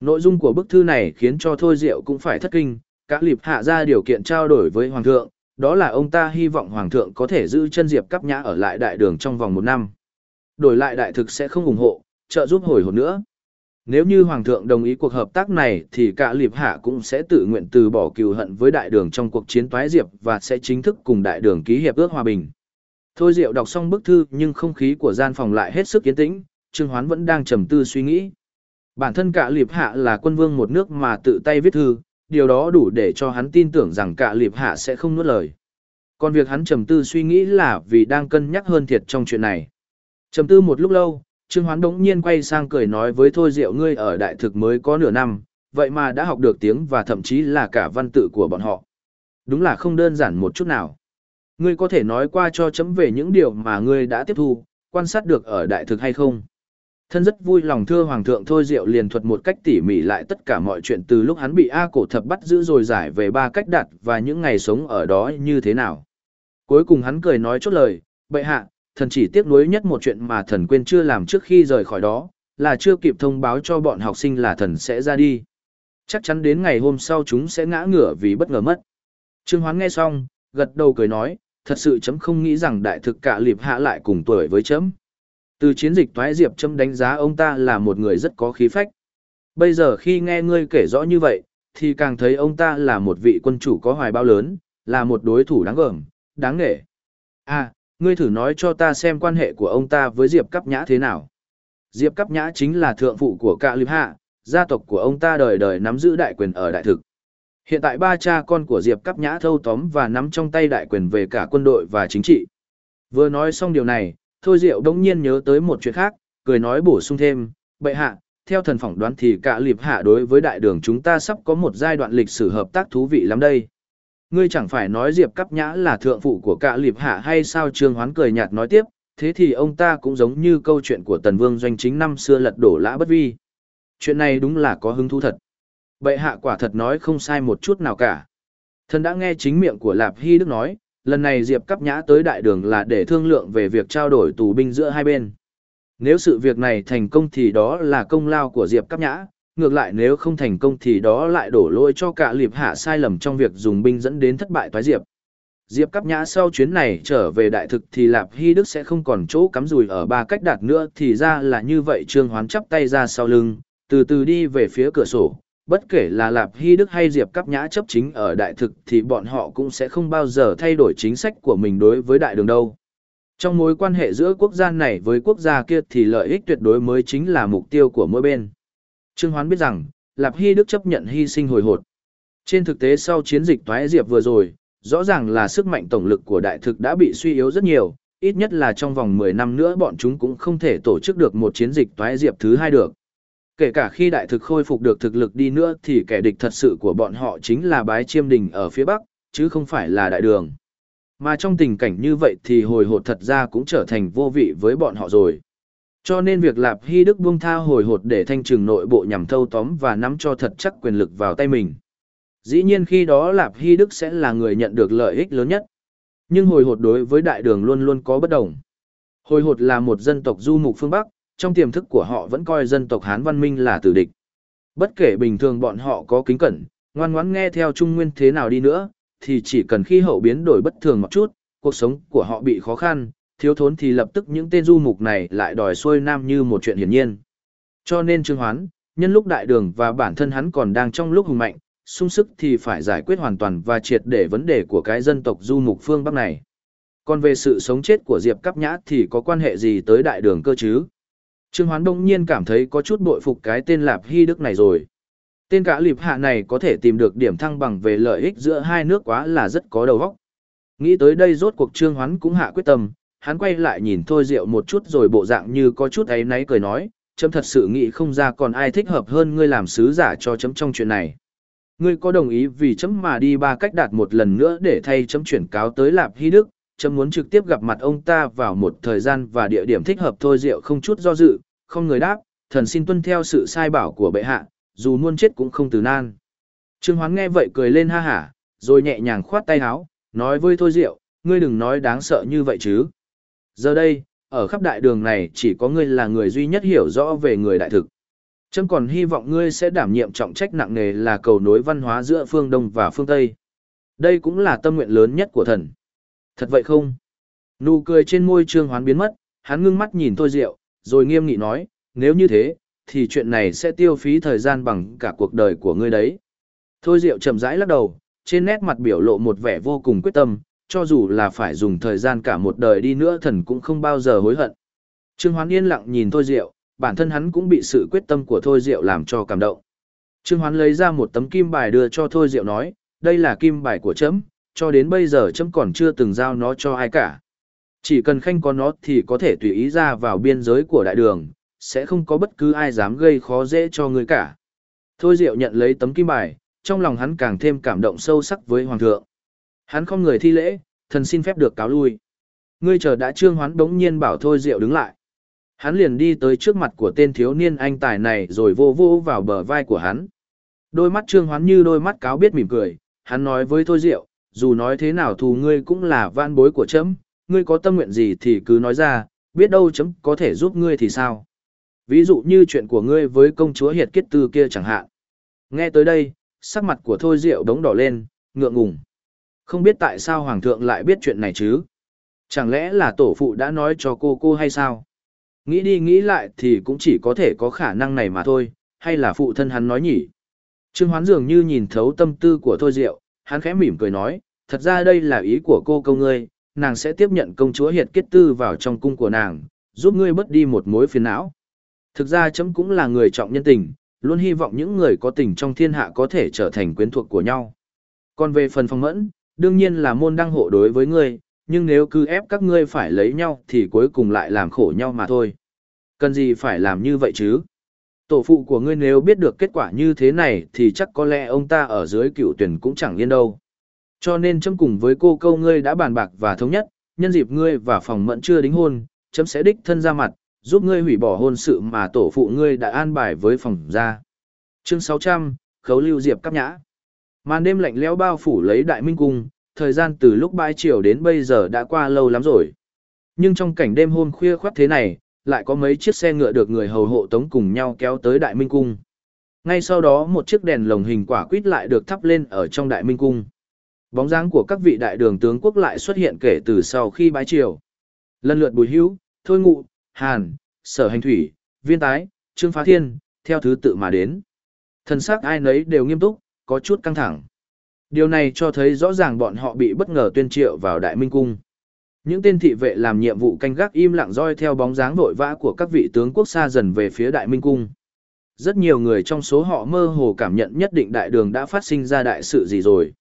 Nội dung của bức thư này khiến cho Thôi Diệu cũng phải thất kinh, Cả lịp hạ ra điều kiện trao đổi với Hoàng thượng, đó là ông ta hy vọng Hoàng thượng có thể giữ chân Diệp Cắp Nhã ở lại đại đường trong vòng một năm. Đổi lại đại thực sẽ không ủng hộ, trợ giúp hồi hồn nữa. Nếu như Hoàng thượng đồng ý cuộc hợp tác này thì cả liệp hạ cũng sẽ tự nguyện từ bỏ cừu hận với đại đường trong cuộc chiến toái diệp và sẽ chính thức cùng đại đường ký hiệp ước hòa bình. Thôi Diệu đọc xong bức thư nhưng không khí của gian phòng lại hết sức yên tĩnh, Trương Hoán vẫn đang trầm tư suy nghĩ. Bản thân cả liệp hạ là quân vương một nước mà tự tay viết thư, điều đó đủ để cho hắn tin tưởng rằng cả liệp hạ sẽ không nuốt lời. Còn việc hắn trầm tư suy nghĩ là vì đang cân nhắc hơn thiệt trong chuyện này. Trầm tư một lúc lâu, Trương Hoán đống nhiên quay sang cười nói với Thôi Diệu ngươi ở đại thực mới có nửa năm, vậy mà đã học được tiếng và thậm chí là cả văn tự của bọn họ. Đúng là không đơn giản một chút nào. Ngươi có thể nói qua cho chấm về những điều mà ngươi đã tiếp thu, quan sát được ở đại thực hay không? Thân rất vui lòng thưa Hoàng thượng Thôi Diệu liền thuật một cách tỉ mỉ lại tất cả mọi chuyện từ lúc hắn bị A cổ thập bắt giữ rồi giải về ba cách đặt và những ngày sống ở đó như thế nào. Cuối cùng hắn cười nói chốt lời, bệ hạ, thần chỉ tiếc nuối nhất một chuyện mà thần quên chưa làm trước khi rời khỏi đó, là chưa kịp thông báo cho bọn học sinh là thần sẽ ra đi. Chắc chắn đến ngày hôm sau chúng sẽ ngã ngửa vì bất ngờ mất. Trương Hoán nghe xong, gật đầu cười nói, thật sự chấm không nghĩ rằng đại thực cả liệp hạ lại cùng tuổi với chấm. Từ chiến dịch toái diệp chấm đánh giá ông ta là một người rất có khí phách. Bây giờ khi nghe ngươi kể rõ như vậy, thì càng thấy ông ta là một vị quân chủ có hoài bao lớn, là một đối thủ đáng gờm, đáng nể. À, ngươi thử nói cho ta xem quan hệ của ông ta với Diệp Cắp Nhã thế nào. Diệp Cắp Nhã chính là thượng phụ của Cạ Liệp Hạ, gia tộc của ông ta đời đời nắm giữ đại quyền ở đại thực. Hiện tại ba cha con của Diệp Cắp Nhã thâu tóm và nắm trong tay đại quyền về cả quân đội và chính trị. Vừa nói xong điều này, Thôi Diệu đống nhiên nhớ tới một chuyện khác, cười nói bổ sung thêm, bệ hạ, theo thần phỏng đoán thì cả liệp hạ đối với đại đường chúng ta sắp có một giai đoạn lịch sử hợp tác thú vị lắm đây. Ngươi chẳng phải nói Diệp Cắp Nhã là thượng phụ của cả liệp hạ hay sao Trương Hoán cười nhạt nói tiếp, thế thì ông ta cũng giống như câu chuyện của Tần Vương doanh chính năm xưa lật đổ lã bất vi. Chuyện này đúng là có hứng thú thật. Bệ hạ quả thật nói không sai một chút nào cả. Thần đã nghe chính miệng của Lạp Hy Đức nói, lần này Diệp Cắp Nhã tới đại đường là để thương lượng về việc trao đổi tù binh giữa hai bên. Nếu sự việc này thành công thì đó là công lao của Diệp Cắp Nhã, ngược lại nếu không thành công thì đó lại đổ lỗi cho cả liệp hạ sai lầm trong việc dùng binh dẫn đến thất bại thoái Diệp. Diệp Cắp Nhã sau chuyến này trở về đại thực thì Lạp Hy Đức sẽ không còn chỗ cắm rùi ở ba cách đạt nữa thì ra là như vậy Trương Hoán chắp tay ra sau lưng, từ từ đi về phía cửa sổ, bất kể là Lạp Hy Đức hay Diệp Cắp Nhã chấp chính ở đại thực thì bọn họ cũng sẽ không bao giờ thay đổi chính sách của mình đối với đại đường đâu. Trong mối quan hệ giữa quốc gia này với quốc gia kia thì lợi ích tuyệt đối mới chính là mục tiêu của mỗi bên. Trương Hoán biết rằng, Lạp Hy Đức chấp nhận hy sinh hồi hột. Trên thực tế sau chiến dịch toái diệp vừa rồi, rõ ràng là sức mạnh tổng lực của đại thực đã bị suy yếu rất nhiều, ít nhất là trong vòng 10 năm nữa bọn chúng cũng không thể tổ chức được một chiến dịch toái diệp thứ hai được. Kể cả khi đại thực khôi phục được thực lực đi nữa thì kẻ địch thật sự của bọn họ chính là bái chiêm đình ở phía bắc, chứ không phải là đại đường. Mà trong tình cảnh như vậy thì hồi hột thật ra cũng trở thành vô vị với bọn họ rồi. Cho nên việc Lạp Hy Đức buông tha hồi hột để thanh trừng nội bộ nhằm thâu tóm và nắm cho thật chắc quyền lực vào tay mình. Dĩ nhiên khi đó Lạp Hy Đức sẽ là người nhận được lợi ích lớn nhất. Nhưng hồi hột đối với đại đường luôn luôn có bất đồng. Hồi hột là một dân tộc du mục phương Bắc, trong tiềm thức của họ vẫn coi dân tộc Hán văn minh là tử địch. Bất kể bình thường bọn họ có kính cẩn, ngoan ngoãn nghe theo Trung Nguyên thế nào đi nữa, thì chỉ cần khi hậu biến đổi bất thường một chút, cuộc sống của họ bị khó khăn, thiếu thốn thì lập tức những tên du mục này lại đòi xuôi nam như một chuyện hiển nhiên. Cho nên Trương Hoán, nhân lúc đại đường và bản thân hắn còn đang trong lúc hùng mạnh, sung sức thì phải giải quyết hoàn toàn và triệt để vấn đề của cái dân tộc du mục phương Bắc này. Còn về sự sống chết của Diệp Cắp Nhã thì có quan hệ gì tới đại đường cơ chứ? Trương Hoán đông nhiên cảm thấy có chút bội phục cái tên Lạp Hy Đức này rồi. Tên cả lịp hạ này có thể tìm được điểm thăng bằng về lợi ích giữa hai nước quá là rất có đầu óc. Nghĩ tới đây rốt cuộc Trương Hoán cũng hạ quyết tâm, hắn quay lại nhìn Thôi Diệu một chút rồi bộ dạng như có chút ấy náy cười nói, chấm thật sự nghĩ không ra còn ai thích hợp hơn ngươi làm sứ giả cho chấm trong chuyện này. Ngươi có đồng ý vì chấm mà đi ba cách đạt một lần nữa để thay chấm chuyển cáo tới Lạp Hy Đức, chấm muốn trực tiếp gặp mặt ông ta vào một thời gian và địa điểm thích hợp Thôi Diệu không chút do dự, không người đáp, thần xin tuân theo sự sai bảo của bệ hạ, dù muôn chết cũng không từ nan. Trương Hoán nghe vậy cười lên ha hả, rồi nhẹ nhàng khoát tay áo, nói với Thôi Diệu, ngươi đừng nói đáng sợ như vậy chứ. Giờ đây, ở khắp đại đường này chỉ có ngươi là người duy nhất hiểu rõ về người đại thực. Trâm còn hy vọng ngươi sẽ đảm nhiệm trọng trách nặng nề là cầu nối văn hóa giữa phương Đông và phương Tây. Đây cũng là tâm nguyện lớn nhất của thần. Thật vậy không? Nụ cười trên môi trương hoán biến mất, hắn ngưng mắt nhìn Thôi Diệu, rồi nghiêm nghị nói, nếu như thế, thì chuyện này sẽ tiêu phí thời gian bằng cả cuộc đời của ngươi đấy. Thôi Diệu chậm rãi lắc đầu, trên nét mặt biểu lộ một vẻ vô cùng quyết tâm, cho dù là phải dùng thời gian cả một đời đi nữa thần cũng không bao giờ hối hận. Trương Hoán yên lặng nhìn Thôi Diệu, bản thân hắn cũng bị sự quyết tâm của Thôi Diệu làm cho cảm động. Trương Hoán lấy ra một tấm kim bài đưa cho Thôi Diệu nói, đây là kim bài của chấm, cho đến bây giờ chấm còn chưa từng giao nó cho ai cả. Chỉ cần khanh có nó thì có thể tùy ý ra vào biên giới của đại đường, sẽ không có bất cứ ai dám gây khó dễ cho người cả. Thôi Diệu nhận lấy tấm kim bài, trong lòng hắn càng thêm cảm động sâu sắc với Hoàng thượng. Hắn không người thi lễ, thần xin phép được cáo lui. Ngươi chờ đã trương hoán đống nhiên bảo Thôi Diệu đứng lại. Hắn liền đi tới trước mặt của tên thiếu niên anh tài này rồi vô vô vào bờ vai của hắn. Đôi mắt trương hoán như đôi mắt cáo biết mỉm cười, hắn nói với Thôi Diệu, dù nói thế nào thù ngươi cũng là van bối của chấm, ngươi có tâm nguyện gì thì cứ nói ra, biết đâu chấm có thể giúp ngươi thì sao. Ví dụ như chuyện của ngươi với công chúa Hiệt Kết Tư kia chẳng hạn. Nghe tới đây, sắc mặt của Thôi Diệu đống đỏ lên, ngượng ngùng. Không biết tại sao Hoàng thượng lại biết chuyện này chứ? Chẳng lẽ là tổ phụ đã nói cho cô cô hay sao? Nghĩ đi nghĩ lại thì cũng chỉ có thể có khả năng này mà thôi, hay là phụ thân hắn nói nhỉ? Trương Hoán dường như nhìn thấu tâm tư của Thôi Diệu, hắn khẽ mỉm cười nói, thật ra đây là ý của cô câu ngươi, nàng sẽ tiếp nhận công chúa Hiệt Kết Tư vào trong cung của nàng, giúp ngươi bớt đi một mối phiền não. Thực ra chấm cũng là người trọng nhân tình, luôn hy vọng những người có tình trong thiên hạ có thể trở thành quyến thuộc của nhau. Còn về phần phong mẫn, đương nhiên là môn đăng hộ đối với ngươi, nhưng nếu cứ ép các ngươi phải lấy nhau thì cuối cùng lại làm khổ nhau mà thôi. Cần gì phải làm như vậy chứ? Tổ phụ của ngươi nếu biết được kết quả như thế này thì chắc có lẽ ông ta ở dưới cựu tuyển cũng chẳng yên đâu. Cho nên chấm cùng với cô câu ngươi đã bàn bạc và thống nhất, nhân dịp ngươi và phòng mẫn chưa đính hôn, chấm sẽ đích thân ra mặt, giúp ngươi hủy bỏ hôn sự mà tổ phụ ngươi đã an bài với phòng gia. Chương 600, Khấu Lưu Diệp cắp nhã. Màn đêm lạnh lẽo bao phủ lấy Đại Minh cung, thời gian từ lúc bãi chiều đến bây giờ đã qua lâu lắm rồi. Nhưng trong cảnh đêm hôm khuya khoắt thế này, lại có mấy chiếc xe ngựa được người hầu hộ tống cùng nhau kéo tới Đại Minh cung. Ngay sau đó một chiếc đèn lồng hình quả quýt lại được thắp lên ở trong Đại Minh cung. Bóng dáng của các vị đại đường tướng quốc lại xuất hiện kể từ sau khi bái triều. Lần lượt Bùi Hữu, Thôi Ngụ, Hàn, Sở Hành Thủy, Viên Tái, Trương Phá Thiên, theo thứ tự mà đến. Thần sắc ai nấy đều nghiêm túc, có chút căng thẳng. Điều này cho thấy rõ ràng bọn họ bị bất ngờ tuyên triệu vào Đại Minh Cung. Những tên thị vệ làm nhiệm vụ canh gác im lặng roi theo bóng dáng vội vã của các vị tướng quốc xa dần về phía Đại Minh Cung. Rất nhiều người trong số họ mơ hồ cảm nhận nhất định đại đường đã phát sinh ra đại sự gì rồi.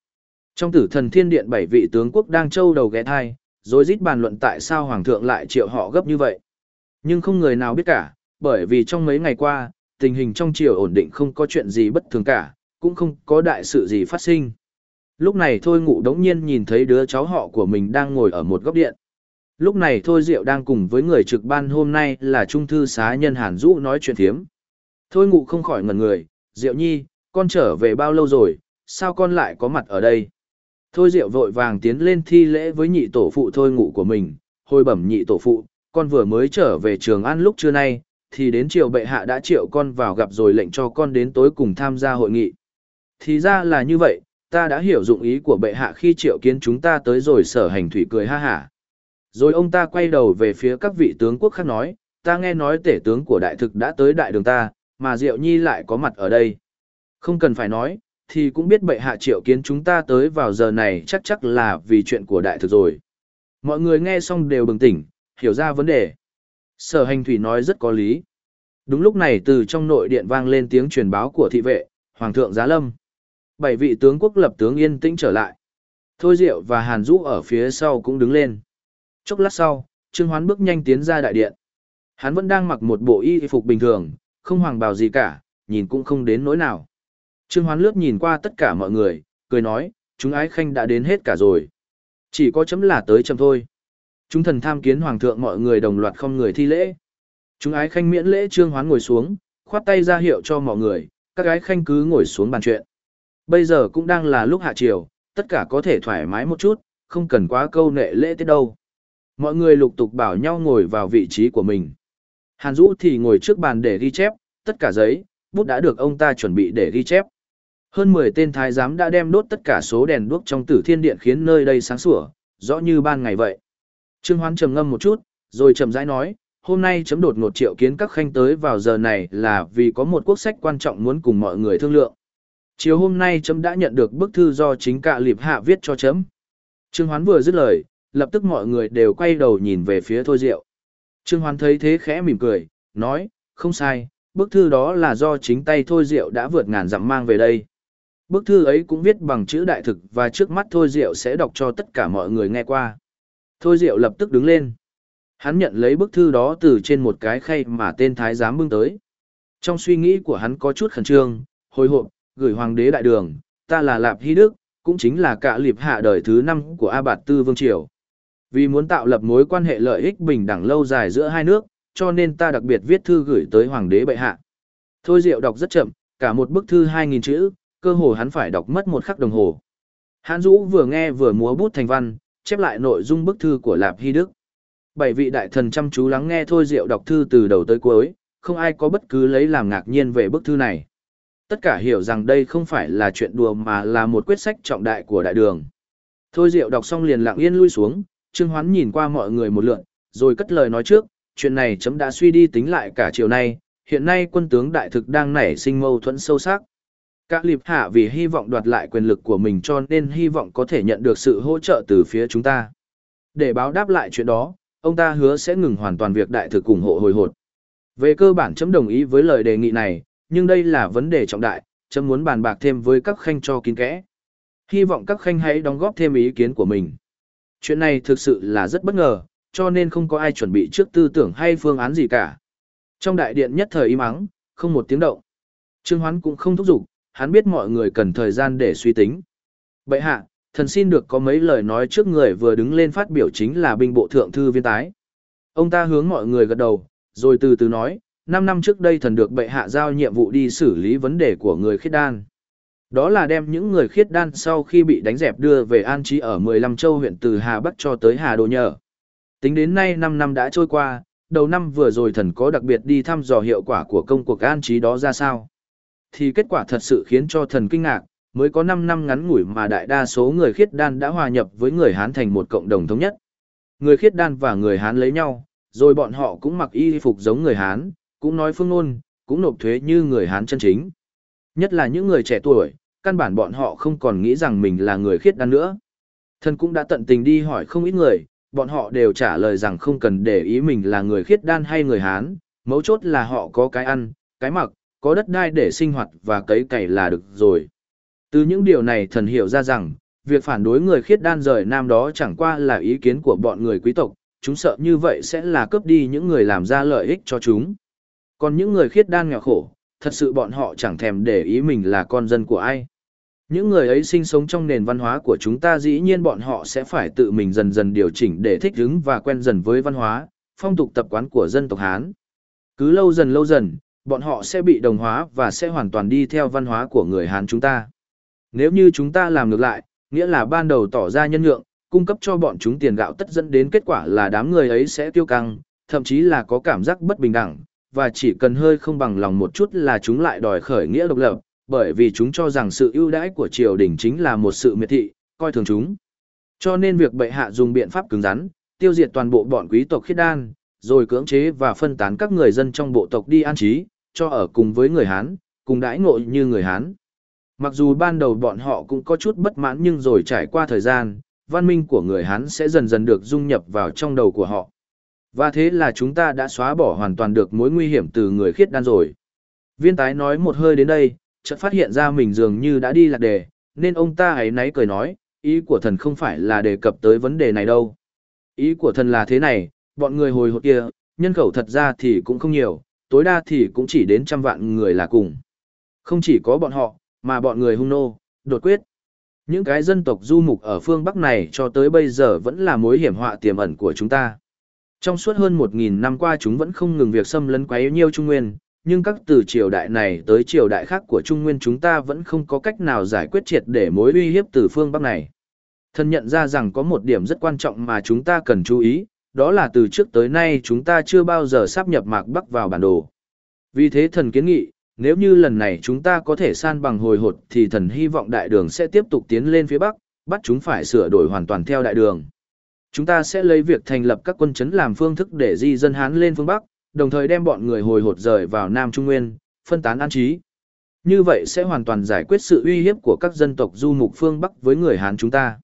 Trong tử thần thiên điện bảy vị tướng quốc đang trâu đầu ghé thai, rồi rít bàn luận tại sao hoàng thượng lại triệu họ gấp như vậy. Nhưng không người nào biết cả, bởi vì trong mấy ngày qua, tình hình trong triều ổn định không có chuyện gì bất thường cả, cũng không có đại sự gì phát sinh. Lúc này Thôi Ngụ đống nhiên nhìn thấy đứa cháu họ của mình đang ngồi ở một góc điện. Lúc này Thôi Diệu đang cùng với người trực ban hôm nay là Trung Thư Xá Nhân Hàn Dũ nói chuyện thiếm. Thôi Ngụ không khỏi ngẩn người, Diệu Nhi, con trở về bao lâu rồi, sao con lại có mặt ở đây? Thôi Diệu vội vàng tiến lên thi lễ với nhị tổ phụ Thôi Ngụ của mình, hồi bẩm nhị tổ phụ, con vừa mới trở về trường ăn lúc trưa nay, thì đến chiều bệ hạ đã triệu con vào gặp rồi lệnh cho con đến tối cùng tham gia hội nghị. Thì ra là như vậy, ta đã hiểu dụng ý của bệ hạ khi triệu kiến chúng ta tới rồi sở hành thủy cười ha hả. Rồi ông ta quay đầu về phía các vị tướng quốc khác nói, ta nghe nói tể tướng của đại thực đã tới đại đường ta, mà Diệu Nhi lại có mặt ở đây. Không cần phải nói, thì cũng biết bệ hạ triệu kiến chúng ta tới vào giờ này chắc chắc là vì chuyện của đại thực rồi. Mọi người nghe xong đều bừng tỉnh, hiểu ra vấn đề. Sở hành thủy nói rất có lý. Đúng lúc này từ trong nội điện vang lên tiếng truyền báo của thị vệ, Hoàng thượng Giá Lâm. Bảy vị tướng quốc lập tướng yên tĩnh trở lại. Thôi Diệu và Hàn Dũ ở phía sau cũng đứng lên. Chốc lát sau, Trương Hoán bước nhanh tiến ra đại điện. Hắn vẫn đang mặc một bộ y phục bình thường, không hoàng bào gì cả, nhìn cũng không đến nỗi nào. Trương Hoán lướt nhìn qua tất cả mọi người, cười nói, chúng ái khanh đã đến hết cả rồi. Chỉ có chấm là tới chấm thôi. Chúng thần tham kiến hoàng thượng mọi người đồng loạt không người thi lễ. Chúng ái khanh miễn lễ Trương Hoán ngồi xuống, khoát tay ra hiệu cho mọi người, các ái khanh cứ ngồi xuống bàn chuyện. Bây giờ cũng đang là lúc hạ chiều, tất cả có thể thoải mái một chút, không cần quá câu nệ lễ tiết đâu. Mọi người lục tục bảo nhau ngồi vào vị trí của mình. Hàn Dũ thì ngồi trước bàn để ghi chép, tất cả giấy, bút đã được ông ta chuẩn bị để ghi chép. Hơn 10 tên thái giám đã đem đốt tất cả số đèn đuốc trong tử thiên điện khiến nơi đây sáng sủa, rõ như ban ngày vậy. Trương Hoán trầm ngâm một chút, rồi chậm rãi nói, hôm nay chấm đột ngột triệu kiến các khanh tới vào giờ này là vì có một quốc sách quan trọng muốn cùng mọi người thương lượng. Chiều hôm nay chấm đã nhận được bức thư do chính cạ liệp hạ viết cho chấm. Trương Hoán vừa dứt lời, lập tức mọi người đều quay đầu nhìn về phía Thôi Diệu. Trương Hoán thấy thế khẽ mỉm cười, nói, không sai, bức thư đó là do chính tay Thôi Diệu đã vượt ngàn dặm mang về đây. Bức thư ấy cũng viết bằng chữ đại thực và trước mắt Thôi Diệu sẽ đọc cho tất cả mọi người nghe qua. Thôi Diệu lập tức đứng lên. Hắn nhận lấy bức thư đó từ trên một cái khay mà tên thái giám bưng tới. Trong suy nghĩ của hắn có chút khẩn trương, hồi hộp, gửi hoàng đế đại đường, ta là Lạp Hy Đức, cũng chính là cả liệp hạ đời thứ năm của A Bạt Tư Vương Triều. Vì muốn tạo lập mối quan hệ lợi ích bình đẳng lâu dài giữa hai nước, cho nên ta đặc biệt viết thư gửi tới hoàng đế bệ hạ. Thôi Diệu đọc rất chậm, cả một bức thư 2.000 chữ, cơ hồ hắn phải đọc mất một khắc đồng hồ. Hán Dũ vừa nghe vừa múa bút thành văn, chép lại nội dung bức thư của Lạp Hy Đức. Bảy vị đại thần chăm chú lắng nghe Thôi Diệu đọc thư từ đầu tới cuối, không ai có bất cứ lấy làm ngạc nhiên về bức thư này. Tất cả hiểu rằng đây không phải là chuyện đùa mà là một quyết sách trọng đại của đại đường. Thôi Diệu đọc xong liền lặng yên lui xuống, Trương Hoán nhìn qua mọi người một lượt, rồi cất lời nói trước, chuyện này chấm đã suy đi tính lại cả chiều nay, hiện nay quân tướng đại thực đang nảy sinh mâu thuẫn sâu sắc. Các liệp hạ vì hy vọng đoạt lại quyền lực của mình cho nên hy vọng có thể nhận được sự hỗ trợ từ phía chúng ta. Để báo đáp lại chuyện đó, ông ta hứa sẽ ngừng hoàn toàn việc đại thực ủng hộ hồi hột. Về cơ bản chấm đồng ý với lời đề nghị này, nhưng đây là vấn đề trọng đại, chấm muốn bàn bạc thêm với các khanh cho kín kẽ. Hy vọng các khanh hãy đóng góp thêm ý kiến của mình. Chuyện này thực sự là rất bất ngờ, cho nên không có ai chuẩn bị trước tư tưởng hay phương án gì cả. Trong đại điện nhất thời im ắng, không một tiếng động. Trương Hoán cũng không thúc giục, hắn biết mọi người cần thời gian để suy tính. Bệ hạ, thần xin được có mấy lời nói trước người vừa đứng lên phát biểu chính là binh bộ thượng thư viên tái. Ông ta hướng mọi người gật đầu, rồi từ từ nói, 5 năm trước đây thần được bệ hạ giao nhiệm vụ đi xử lý vấn đề của người khiết đan. Đó là đem những người khiết đan sau khi bị đánh dẹp đưa về an trí ở 15 châu huyện từ Hà Bắc cho tới Hà Đô Nhờ. Tính đến nay 5 năm đã trôi qua, đầu năm vừa rồi thần có đặc biệt đi thăm dò hiệu quả của công cuộc an trí đó ra sao. Thì kết quả thật sự khiến cho thần kinh ngạc, mới có 5 năm ngắn ngủi mà đại đa số người khiết đan đã hòa nhập với người Hán thành một cộng đồng thống nhất. Người khiết đan và người Hán lấy nhau, rồi bọn họ cũng mặc y phục giống người Hán, cũng nói phương ngôn, cũng nộp thuế như người Hán chân chính. Nhất là những người trẻ tuổi, căn bản bọn họ không còn nghĩ rằng mình là người khiết đan nữa. Thần cũng đã tận tình đi hỏi không ít người, bọn họ đều trả lời rằng không cần để ý mình là người khiết đan hay người Hán, mấu chốt là họ có cái ăn, cái mặc, có đất đai để sinh hoạt và cấy cày là được rồi. Từ những điều này thần hiểu ra rằng, việc phản đối người khiết đan rời nam đó chẳng qua là ý kiến của bọn người quý tộc, chúng sợ như vậy sẽ là cướp đi những người làm ra lợi ích cho chúng. Còn những người khiết đan nghèo khổ, thật sự bọn họ chẳng thèm để ý mình là con dân của ai. Những người ấy sinh sống trong nền văn hóa của chúng ta dĩ nhiên bọn họ sẽ phải tự mình dần dần điều chỉnh để thích ứng và quen dần với văn hóa, phong tục tập quán của dân tộc Hán. Cứ lâu dần lâu dần, bọn họ sẽ bị đồng hóa và sẽ hoàn toàn đi theo văn hóa của người Hán chúng ta. Nếu như chúng ta làm ngược lại, nghĩa là ban đầu tỏ ra nhân nhượng, cung cấp cho bọn chúng tiền gạo tất dẫn đến kết quả là đám người ấy sẽ tiêu căng, thậm chí là có cảm giác bất bình đẳng, và chỉ cần hơi không bằng lòng một chút là chúng lại đòi khởi nghĩa độc lập, bởi vì chúng cho rằng sự ưu đãi của triều đình chính là một sự miệt thị, coi thường chúng. Cho nên việc bệ hạ dùng biện pháp cứng rắn, tiêu diệt toàn bộ bọn quý tộc khiết đan, rồi cưỡng chế và phân tán các người dân trong bộ tộc đi an trí, cho ở cùng với người Hán, cùng đãi ngộ như người Hán. Mặc dù ban đầu bọn họ cũng có chút bất mãn nhưng rồi trải qua thời gian, văn minh của người Hán sẽ dần dần được dung nhập vào trong đầu của họ. Và thế là chúng ta đã xóa bỏ hoàn toàn được mối nguy hiểm từ người khiết đan rồi. Viên tái nói một hơi đến đây, chợt phát hiện ra mình dường như đã đi lạc đề, nên ông ta ấy náy cười nói, ý của thần không phải là đề cập tới vấn đề này đâu. Ý của thần là thế này, bọn người hồi hộp kia, nhân khẩu thật ra thì cũng không nhiều, tối đa thì cũng chỉ đến trăm vạn người là cùng. Không chỉ có bọn họ, mà bọn người hung nô, đột quyết. Những cái dân tộc du mục ở phương Bắc này cho tới bây giờ vẫn là mối hiểm họa tiềm ẩn của chúng ta. Trong suốt hơn 1.000 năm qua chúng vẫn không ngừng việc xâm lấn quấy nhiêu Trung Nguyên, nhưng các từ triều đại này tới triều đại khác của Trung Nguyên chúng ta vẫn không có cách nào giải quyết triệt để mối uy hiếp từ phương Bắc này. Thân nhận ra rằng có một điểm rất quan trọng mà chúng ta cần chú ý, đó là từ trước tới nay chúng ta chưa bao giờ sắp nhập mạc Bắc vào bản đồ. Vì thế thần kiến nghị, nếu như lần này chúng ta có thể san bằng hồi hột thì thần hy vọng đại đường sẽ tiếp tục tiến lên phía Bắc, bắt chúng phải sửa đổi hoàn toàn theo đại đường. Chúng ta sẽ lấy việc thành lập các quân chấn làm phương thức để di dân Hán lên phương Bắc, đồng thời đem bọn người hồi hột rời vào Nam Trung Nguyên, phân tán an trí. Như vậy sẽ hoàn toàn giải quyết sự uy hiếp của các dân tộc du mục phương Bắc với người Hán chúng ta.